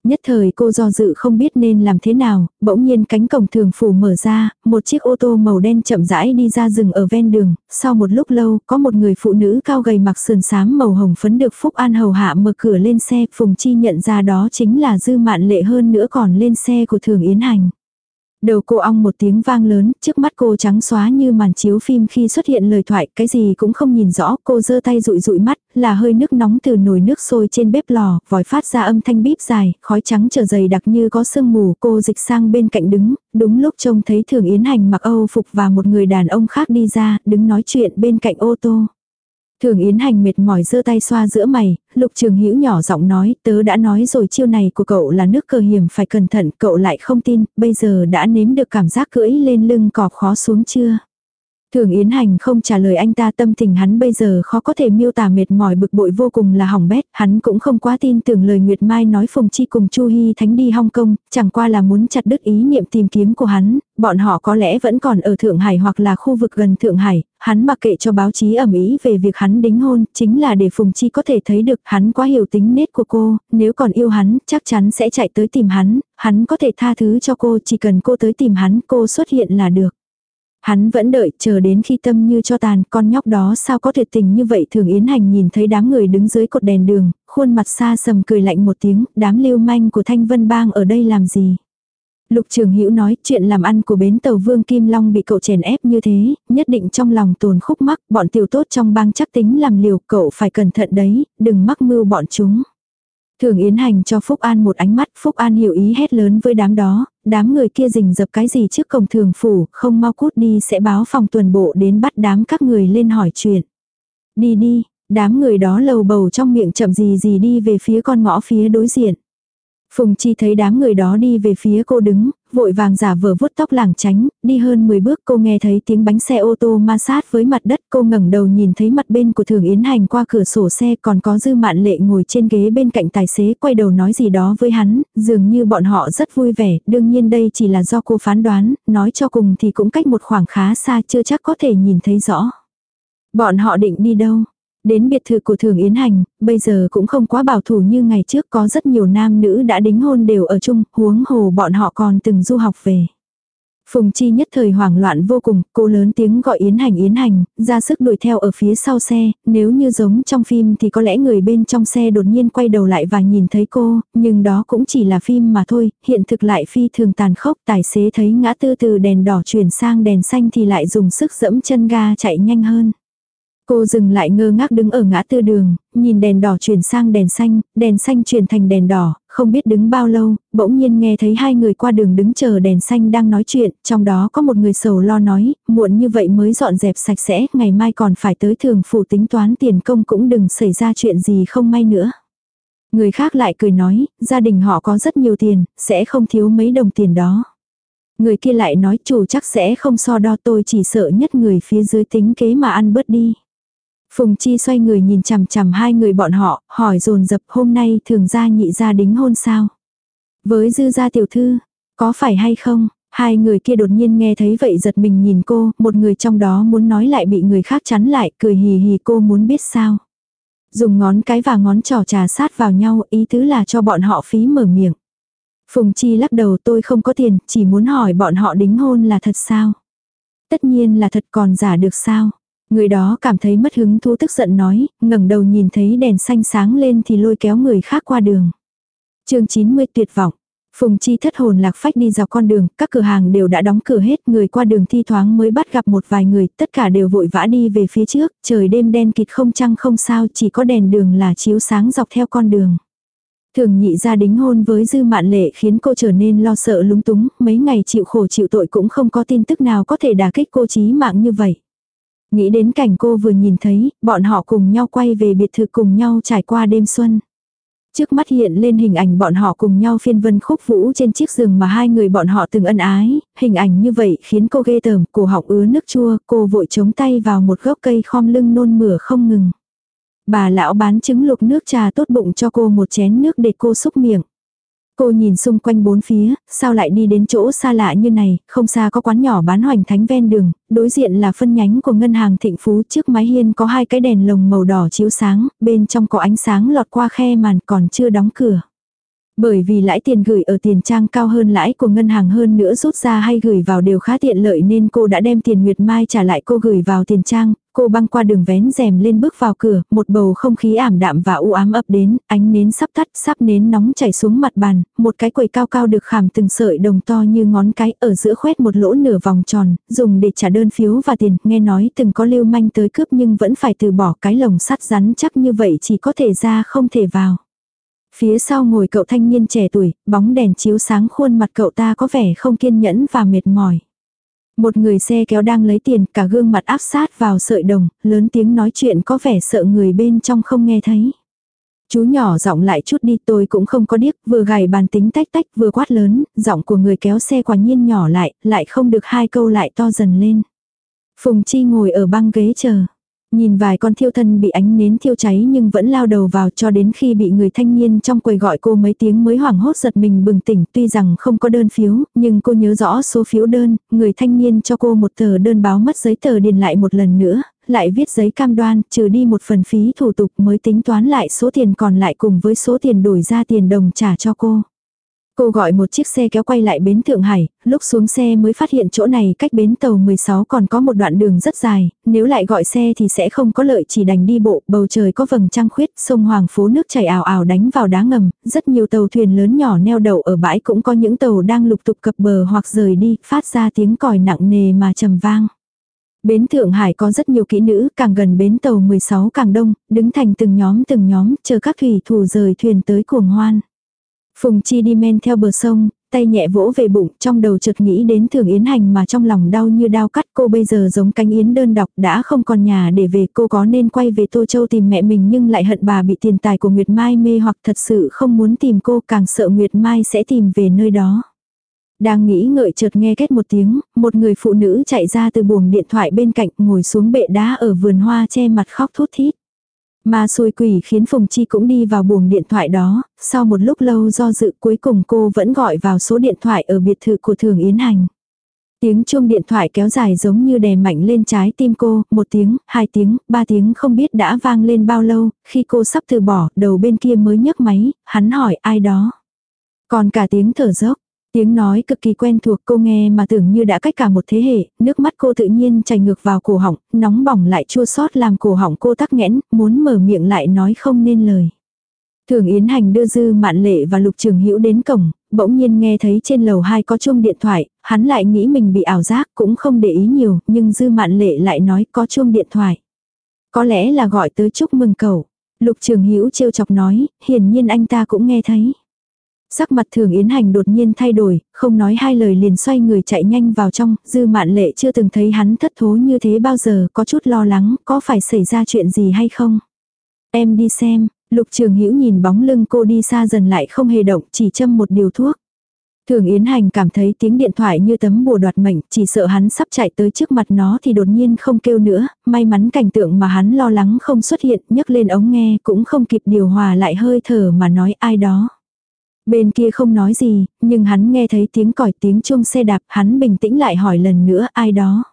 Nhất thời cô do dự không biết nên làm thế nào, bỗng nhiên cánh cổng thường phủ mở ra, một chiếc ô tô màu đen chậm rãi đi ra rừng ở ven đường, sau một lúc lâu có một người phụ nữ cao gầy mặc sườn xám màu hồng phấn được Phúc An hầu hạ mở cửa lên xe, Phùng Chi nhận ra đó chính là dư mạn lệ hơn nữa còn lên xe của thường Yến Hành. Đầu cô ong một tiếng vang lớn, trước mắt cô trắng xóa như màn chiếu phim khi xuất hiện lời thoại, cái gì cũng không nhìn rõ, cô giơ tay rụi rụi mắt, là hơi nước nóng từ nồi nước sôi trên bếp lò, vòi phát ra âm thanh bíp dài, khói trắng trở dày đặc như có sương mù, cô dịch sang bên cạnh đứng, đúng lúc trông thấy Thường Yến Hành mặc Âu phục và một người đàn ông khác đi ra, đứng nói chuyện bên cạnh ô tô. Thường Yến Hành mệt mỏi giơ tay xoa giữa mày, Lục Trường Hữu nhỏ giọng nói, tớ đã nói rồi chiêu này của cậu là nước cờ hiểm phải cẩn thận, cậu lại không tin, bây giờ đã nếm được cảm giác cưỡi lên lưng cọp khó xuống chưa? Thường Yến Hành không trả lời anh ta tâm tình hắn bây giờ khó có thể miêu tả mệt mỏi bực bội vô cùng là hỏng bét, hắn cũng không quá tin tưởng lời Nguyệt Mai nói Phùng Chi cùng Chu Hy Thánh đi Hong Kong, chẳng qua là muốn chặt đứt ý niệm tìm kiếm của hắn, bọn họ có lẽ vẫn còn ở Thượng Hải hoặc là khu vực gần Thượng Hải, hắn mặc kệ cho báo chí ẩm ý về việc hắn đính hôn, chính là để Phùng Chi có thể thấy được hắn quá hiểu tính nết của cô, nếu còn yêu hắn, chắc chắn sẽ chạy tới tìm hắn, hắn có thể tha thứ cho cô, chỉ cần cô tới tìm hắn, cô xuất hiện là được. Hắn vẫn đợi chờ đến khi tâm như cho tàn, con nhóc đó sao có tuyệt tình như vậy thường Yến Hành nhìn thấy đám người đứng dưới cột đèn đường, khuôn mặt xa sầm cười lạnh một tiếng, đám lưu manh của Thanh Vân Bang ở đây làm gì. Lục Trường Hữu nói chuyện làm ăn của bến tàu Vương Kim Long bị cậu chèn ép như thế, nhất định trong lòng tồn khúc mắc, bọn tiểu tốt trong bang chắc tính làm liều, cậu phải cẩn thận đấy, đừng mắc mưu bọn chúng. Thường Yến Hành cho Phúc An một ánh mắt, Phúc An hiểu ý hét lớn với đám đó, đám người kia rình dập cái gì trước cổng thường phủ, không mau cút đi sẽ báo phòng tuần bộ đến bắt đám các người lên hỏi chuyện. Đi đi, đám người đó lầu bầu trong miệng chậm gì gì đi về phía con ngõ phía đối diện. Phùng Chi thấy đám người đó đi về phía cô đứng, vội vàng giả vờ vuốt tóc lảng tránh, đi hơn 10 bước cô nghe thấy tiếng bánh xe ô tô ma sát với mặt đất cô ngẩng đầu nhìn thấy mặt bên của Thường Yến Hành qua cửa sổ xe còn có dư mạn lệ ngồi trên ghế bên cạnh tài xế quay đầu nói gì đó với hắn, dường như bọn họ rất vui vẻ, đương nhiên đây chỉ là do cô phán đoán, nói cho cùng thì cũng cách một khoảng khá xa chưa chắc có thể nhìn thấy rõ. Bọn họ định đi đâu? Đến biệt thự của Thường Yến Hành, bây giờ cũng không quá bảo thủ như ngày trước có rất nhiều nam nữ đã đính hôn đều ở chung, huống hồ bọn họ còn từng du học về. Phùng Chi nhất thời hoảng loạn vô cùng, cô lớn tiếng gọi Yến Hành Yến Hành, ra sức đuổi theo ở phía sau xe, nếu như giống trong phim thì có lẽ người bên trong xe đột nhiên quay đầu lại và nhìn thấy cô, nhưng đó cũng chỉ là phim mà thôi, hiện thực lại phi thường tàn khốc, tài xế thấy ngã tư từ đèn đỏ chuyển sang đèn xanh thì lại dùng sức dẫm chân ga chạy nhanh hơn. Cô dừng lại ngơ ngác đứng ở ngã tư đường, nhìn đèn đỏ chuyển sang đèn xanh, đèn xanh chuyển thành đèn đỏ, không biết đứng bao lâu, bỗng nhiên nghe thấy hai người qua đường đứng chờ đèn xanh đang nói chuyện, trong đó có một người sầu lo nói, muộn như vậy mới dọn dẹp sạch sẽ, ngày mai còn phải tới thường phủ tính toán tiền công cũng đừng xảy ra chuyện gì không may nữa. Người khác lại cười nói, gia đình họ có rất nhiều tiền, sẽ không thiếu mấy đồng tiền đó. Người kia lại nói chủ chắc sẽ không so đo tôi chỉ sợ nhất người phía dưới tính kế mà ăn bớt đi. Phùng Chi xoay người nhìn chằm chằm hai người bọn họ, hỏi dồn dập hôm nay thường gia nhị gia đính hôn sao. Với dư gia tiểu thư, có phải hay không? Hai người kia đột nhiên nghe thấy vậy giật mình nhìn cô, một người trong đó muốn nói lại bị người khác chắn lại, cười hì hì cô muốn biết sao. Dùng ngón cái và ngón trỏ trà sát vào nhau, ý tứ là cho bọn họ phí mở miệng. Phùng Chi lắc đầu tôi không có tiền, chỉ muốn hỏi bọn họ đính hôn là thật sao? Tất nhiên là thật còn giả được sao? Người đó cảm thấy mất hứng thú tức giận nói, ngẩng đầu nhìn thấy đèn xanh sáng lên thì lôi kéo người khác qua đường. chương 90 tuyệt vọng. Phùng Chi thất hồn lạc phách đi dọc con đường, các cửa hàng đều đã đóng cửa hết, người qua đường thi thoáng mới bắt gặp một vài người, tất cả đều vội vã đi về phía trước, trời đêm đen kịt không trăng không sao, chỉ có đèn đường là chiếu sáng dọc theo con đường. Thường nhị gia đính hôn với dư mạn lệ khiến cô trở nên lo sợ lúng túng, mấy ngày chịu khổ chịu tội cũng không có tin tức nào có thể đả kích cô chí mạng như vậy. Nghĩ đến cảnh cô vừa nhìn thấy, bọn họ cùng nhau quay về biệt thự cùng nhau trải qua đêm xuân. Trước mắt hiện lên hình ảnh bọn họ cùng nhau phiên vân khúc vũ trên chiếc giường mà hai người bọn họ từng ân ái, hình ảnh như vậy khiến cô ghê tởm, cổ họng ứa nước chua, cô vội chống tay vào một gốc cây khom lưng nôn mửa không ngừng. Bà lão bán trứng lục nước trà tốt bụng cho cô một chén nước để cô xúc miệng. Cô nhìn xung quanh bốn phía, sao lại đi đến chỗ xa lạ như này, không xa có quán nhỏ bán hoành thánh ven đường, đối diện là phân nhánh của ngân hàng thịnh phú trước mái hiên có hai cái đèn lồng màu đỏ chiếu sáng, bên trong có ánh sáng lọt qua khe màn còn chưa đóng cửa. Bởi vì lãi tiền gửi ở tiền trang cao hơn lãi của ngân hàng hơn nữa rút ra hay gửi vào đều khá tiện lợi nên cô đã đem tiền Nguyệt Mai trả lại cô gửi vào tiền trang, cô băng qua đường vén rèm lên bước vào cửa, một bầu không khí ảm đạm và u ám ập đến, ánh nến sắp tắt, sắp nến nóng chảy xuống mặt bàn, một cái quầy cao cao được khảm từng sợi đồng to như ngón cái ở giữa khoét một lỗ nửa vòng tròn, dùng để trả đơn phiếu và tiền, nghe nói từng có lưu manh tới cướp nhưng vẫn phải từ bỏ cái lồng sắt rắn chắc như vậy chỉ có thể ra không thể vào. Phía sau ngồi cậu thanh niên trẻ tuổi, bóng đèn chiếu sáng khuôn mặt cậu ta có vẻ không kiên nhẫn và mệt mỏi. Một người xe kéo đang lấy tiền, cả gương mặt áp sát vào sợi đồng, lớn tiếng nói chuyện có vẻ sợ người bên trong không nghe thấy. Chú nhỏ giọng lại chút đi tôi cũng không có điếc, vừa gảy bàn tính tách tách vừa quát lớn, giọng của người kéo xe quả nhiên nhỏ lại, lại không được hai câu lại to dần lên. Phùng Chi ngồi ở băng ghế chờ. Nhìn vài con thiêu thân bị ánh nến thiêu cháy nhưng vẫn lao đầu vào cho đến khi bị người thanh niên trong quầy gọi cô mấy tiếng mới hoảng hốt giật mình bừng tỉnh tuy rằng không có đơn phiếu, nhưng cô nhớ rõ số phiếu đơn, người thanh niên cho cô một tờ đơn báo mất giấy tờ điền lại một lần nữa, lại viết giấy cam đoan, trừ đi một phần phí thủ tục mới tính toán lại số tiền còn lại cùng với số tiền đổi ra tiền đồng trả cho cô. Cô gọi một chiếc xe kéo quay lại bến Thượng Hải, lúc xuống xe mới phát hiện chỗ này cách bến tàu 16 còn có một đoạn đường rất dài, nếu lại gọi xe thì sẽ không có lợi chỉ đành đi bộ, bầu trời có vầng trăng khuyết, sông Hoàng phố nước chảy ảo ảo đánh vào đá ngầm, rất nhiều tàu thuyền lớn nhỏ neo đậu ở bãi cũng có những tàu đang lục tục cập bờ hoặc rời đi, phát ra tiếng còi nặng nề mà trầm vang. Bến Thượng Hải có rất nhiều kỹ nữ, càng gần bến tàu 16 càng đông, đứng thành từng nhóm từng nhóm, chờ các thủy thủ rời thuyền tới cuồng hoan. Phùng Chi đi men theo bờ sông, tay nhẹ vỗ về bụng, trong đầu chợt nghĩ đến thường yến hành mà trong lòng đau như đau cắt cô bây giờ giống cánh yến đơn độc đã không còn nhà để về cô có nên quay về Tô Châu tìm mẹ mình nhưng lại hận bà bị tiền tài của Nguyệt Mai mê hoặc thật sự không muốn tìm cô càng sợ Nguyệt Mai sẽ tìm về nơi đó. Đang nghĩ ngợi chợt nghe kết một tiếng, một người phụ nữ chạy ra từ buồng điện thoại bên cạnh ngồi xuống bệ đá ở vườn hoa che mặt khóc thút thít. Ma xui quỷ khiến Phùng Chi cũng đi vào buồng điện thoại đó, sau một lúc lâu do dự cuối cùng cô vẫn gọi vào số điện thoại ở biệt thự của Thường Yến Hành. Tiếng chuông điện thoại kéo dài giống như đè mạnh lên trái tim cô, một tiếng, hai tiếng, ba tiếng không biết đã vang lên bao lâu, khi cô sắp từ bỏ, đầu bên kia mới nhấc máy, hắn hỏi ai đó. Còn cả tiếng thở dốc, Tiếng nói cực kỳ quen thuộc cô nghe mà tưởng như đã cách cả một thế hệ, nước mắt cô tự nhiên chảy ngược vào cổ họng, nóng bỏng lại chua xót làm cổ họng cô tắc nghẽn, muốn mở miệng lại nói không nên lời. Thường Yến Hành đưa Dư Mạn Lệ và Lục Trường Hữu đến cổng, bỗng nhiên nghe thấy trên lầu 2 có chuông điện thoại, hắn lại nghĩ mình bị ảo giác cũng không để ý nhiều, nhưng Dư Mạn Lệ lại nói có chuông điện thoại. Có lẽ là gọi tới chúc mừng cậu. Lục Trường Hữu trêu chọc nói, hiển nhiên anh ta cũng nghe thấy. Sắc mặt thường yến hành đột nhiên thay đổi, không nói hai lời liền xoay người chạy nhanh vào trong, dư mạn lệ chưa từng thấy hắn thất thố như thế bao giờ, có chút lo lắng, có phải xảy ra chuyện gì hay không. Em đi xem, lục trường hữu nhìn bóng lưng cô đi xa dần lại không hề động, chỉ châm một điều thuốc. Thường Yến Hành cảm thấy tiếng điện thoại như tấm bùa đoạt mệnh, chỉ sợ hắn sắp chạy tới trước mặt nó thì đột nhiên không kêu nữa, may mắn cảnh tượng mà hắn lo lắng không xuất hiện, nhấc lên ống nghe cũng không kịp điều hòa lại hơi thở mà nói ai đó. Bên kia không nói gì, nhưng hắn nghe thấy tiếng còi tiếng chuông xe đạp, hắn bình tĩnh lại hỏi lần nữa ai đó.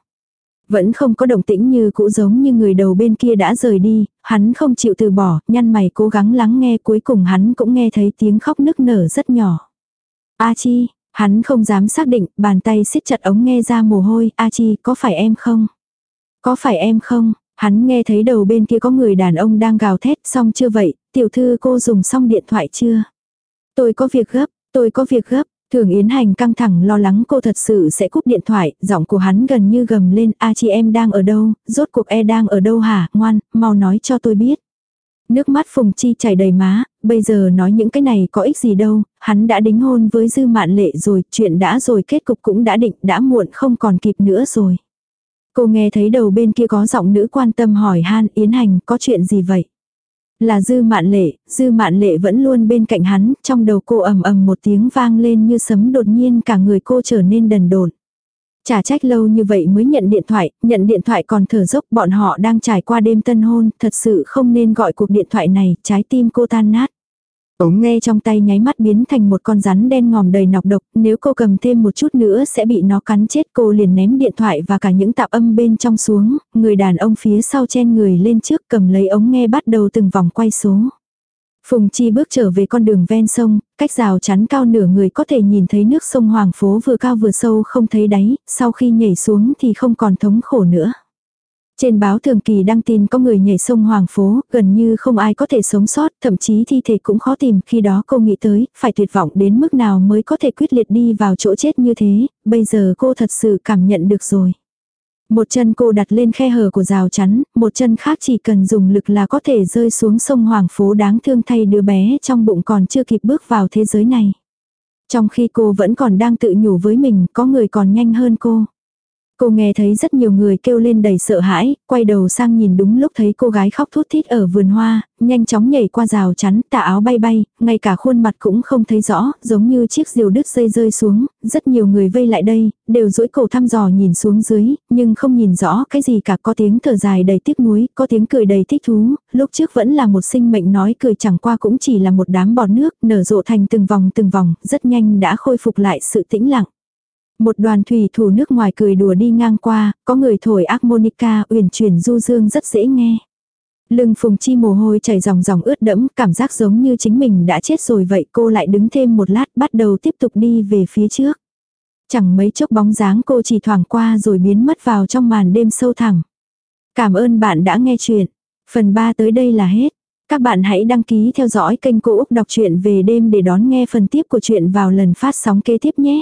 Vẫn không có động tĩnh như cũ giống như người đầu bên kia đã rời đi, hắn không chịu từ bỏ, nhăn mày cố gắng lắng nghe cuối cùng hắn cũng nghe thấy tiếng khóc nức nở rất nhỏ. A Chi, hắn không dám xác định, bàn tay siết chặt ống nghe ra mồ hôi, A Chi, có phải em không? Có phải em không? Hắn nghe thấy đầu bên kia có người đàn ông đang gào thét xong chưa vậy, tiểu thư cô dùng xong điện thoại chưa? Tôi có việc gấp, tôi có việc gấp. Thường Yến Hành căng thẳng lo lắng cô thật sự sẽ cúp điện thoại, giọng của hắn gần như gầm lên, a chị em đang ở đâu, rốt cuộc e đang ở đâu hả, ngoan, mau nói cho tôi biết. Nước mắt Phùng Chi chảy đầy má, bây giờ nói những cái này có ích gì đâu, hắn đã đính hôn với Dư Mạn Lệ rồi, chuyện đã rồi kết cục cũng đã định, đã muộn không còn kịp nữa rồi. Cô nghe thấy đầu bên kia có giọng nữ quan tâm hỏi han Yến Hành có chuyện gì vậy? Là dư mạn lệ, dư mạn lệ vẫn luôn bên cạnh hắn, trong đầu cô ầm ầm một tiếng vang lên như sấm đột nhiên cả người cô trở nên đần độn. Chả trách lâu như vậy mới nhận điện thoại, nhận điện thoại còn thở dốc bọn họ đang trải qua đêm tân hôn, thật sự không nên gọi cuộc điện thoại này, trái tim cô tan nát. Ống nghe trong tay nháy mắt biến thành một con rắn đen ngòm đầy nọc độc, nếu cô cầm thêm một chút nữa sẽ bị nó cắn chết cô liền ném điện thoại và cả những tạp âm bên trong xuống, người đàn ông phía sau chen người lên trước cầm lấy ống nghe bắt đầu từng vòng quay số. Phùng Chi bước trở về con đường ven sông, cách rào chắn cao nửa người có thể nhìn thấy nước sông Hoàng Phố vừa cao vừa sâu không thấy đáy, sau khi nhảy xuống thì không còn thống khổ nữa. Trên báo thường kỳ đăng tin có người nhảy sông Hoàng Phố, gần như không ai có thể sống sót, thậm chí thi thể cũng khó tìm, khi đó cô nghĩ tới, phải tuyệt vọng đến mức nào mới có thể quyết liệt đi vào chỗ chết như thế, bây giờ cô thật sự cảm nhận được rồi. Một chân cô đặt lên khe hở của rào chắn, một chân khác chỉ cần dùng lực là có thể rơi xuống sông Hoàng Phố đáng thương thay đứa bé trong bụng còn chưa kịp bước vào thế giới này. Trong khi cô vẫn còn đang tự nhủ với mình, có người còn nhanh hơn cô. Cô nghe thấy rất nhiều người kêu lên đầy sợ hãi, quay đầu sang nhìn đúng lúc thấy cô gái khóc thút thít ở vườn hoa, nhanh chóng nhảy qua rào chắn, tà áo bay bay, ngay cả khuôn mặt cũng không thấy rõ, giống như chiếc diều đứt dây rơi xuống, rất nhiều người vây lại đây, đều duỗi cổ thăm dò nhìn xuống dưới, nhưng không nhìn rõ cái gì cả có tiếng thở dài đầy tiếc nuối, có tiếng cười đầy thích thú, lúc trước vẫn là một sinh mệnh nói cười chẳng qua cũng chỉ là một đám bọt nước, nở rộ thành từng vòng từng vòng, rất nhanh đã khôi phục lại sự tĩnh lặng. Một đoàn thủy thủ nước ngoài cười đùa đi ngang qua, có người thổi harmonica uyển chuyển du dương rất dễ nghe. Lưng phùng chi mồ hôi chảy ròng ròng ướt đẫm, cảm giác giống như chính mình đã chết rồi vậy cô lại đứng thêm một lát bắt đầu tiếp tục đi về phía trước. Chẳng mấy chốc bóng dáng cô chỉ thoảng qua rồi biến mất vào trong màn đêm sâu thẳm. Cảm ơn bạn đã nghe chuyện. Phần 3 tới đây là hết. Các bạn hãy đăng ký theo dõi kênh Cô Úc Đọc truyện về đêm để đón nghe phần tiếp của chuyện vào lần phát sóng kế tiếp nhé.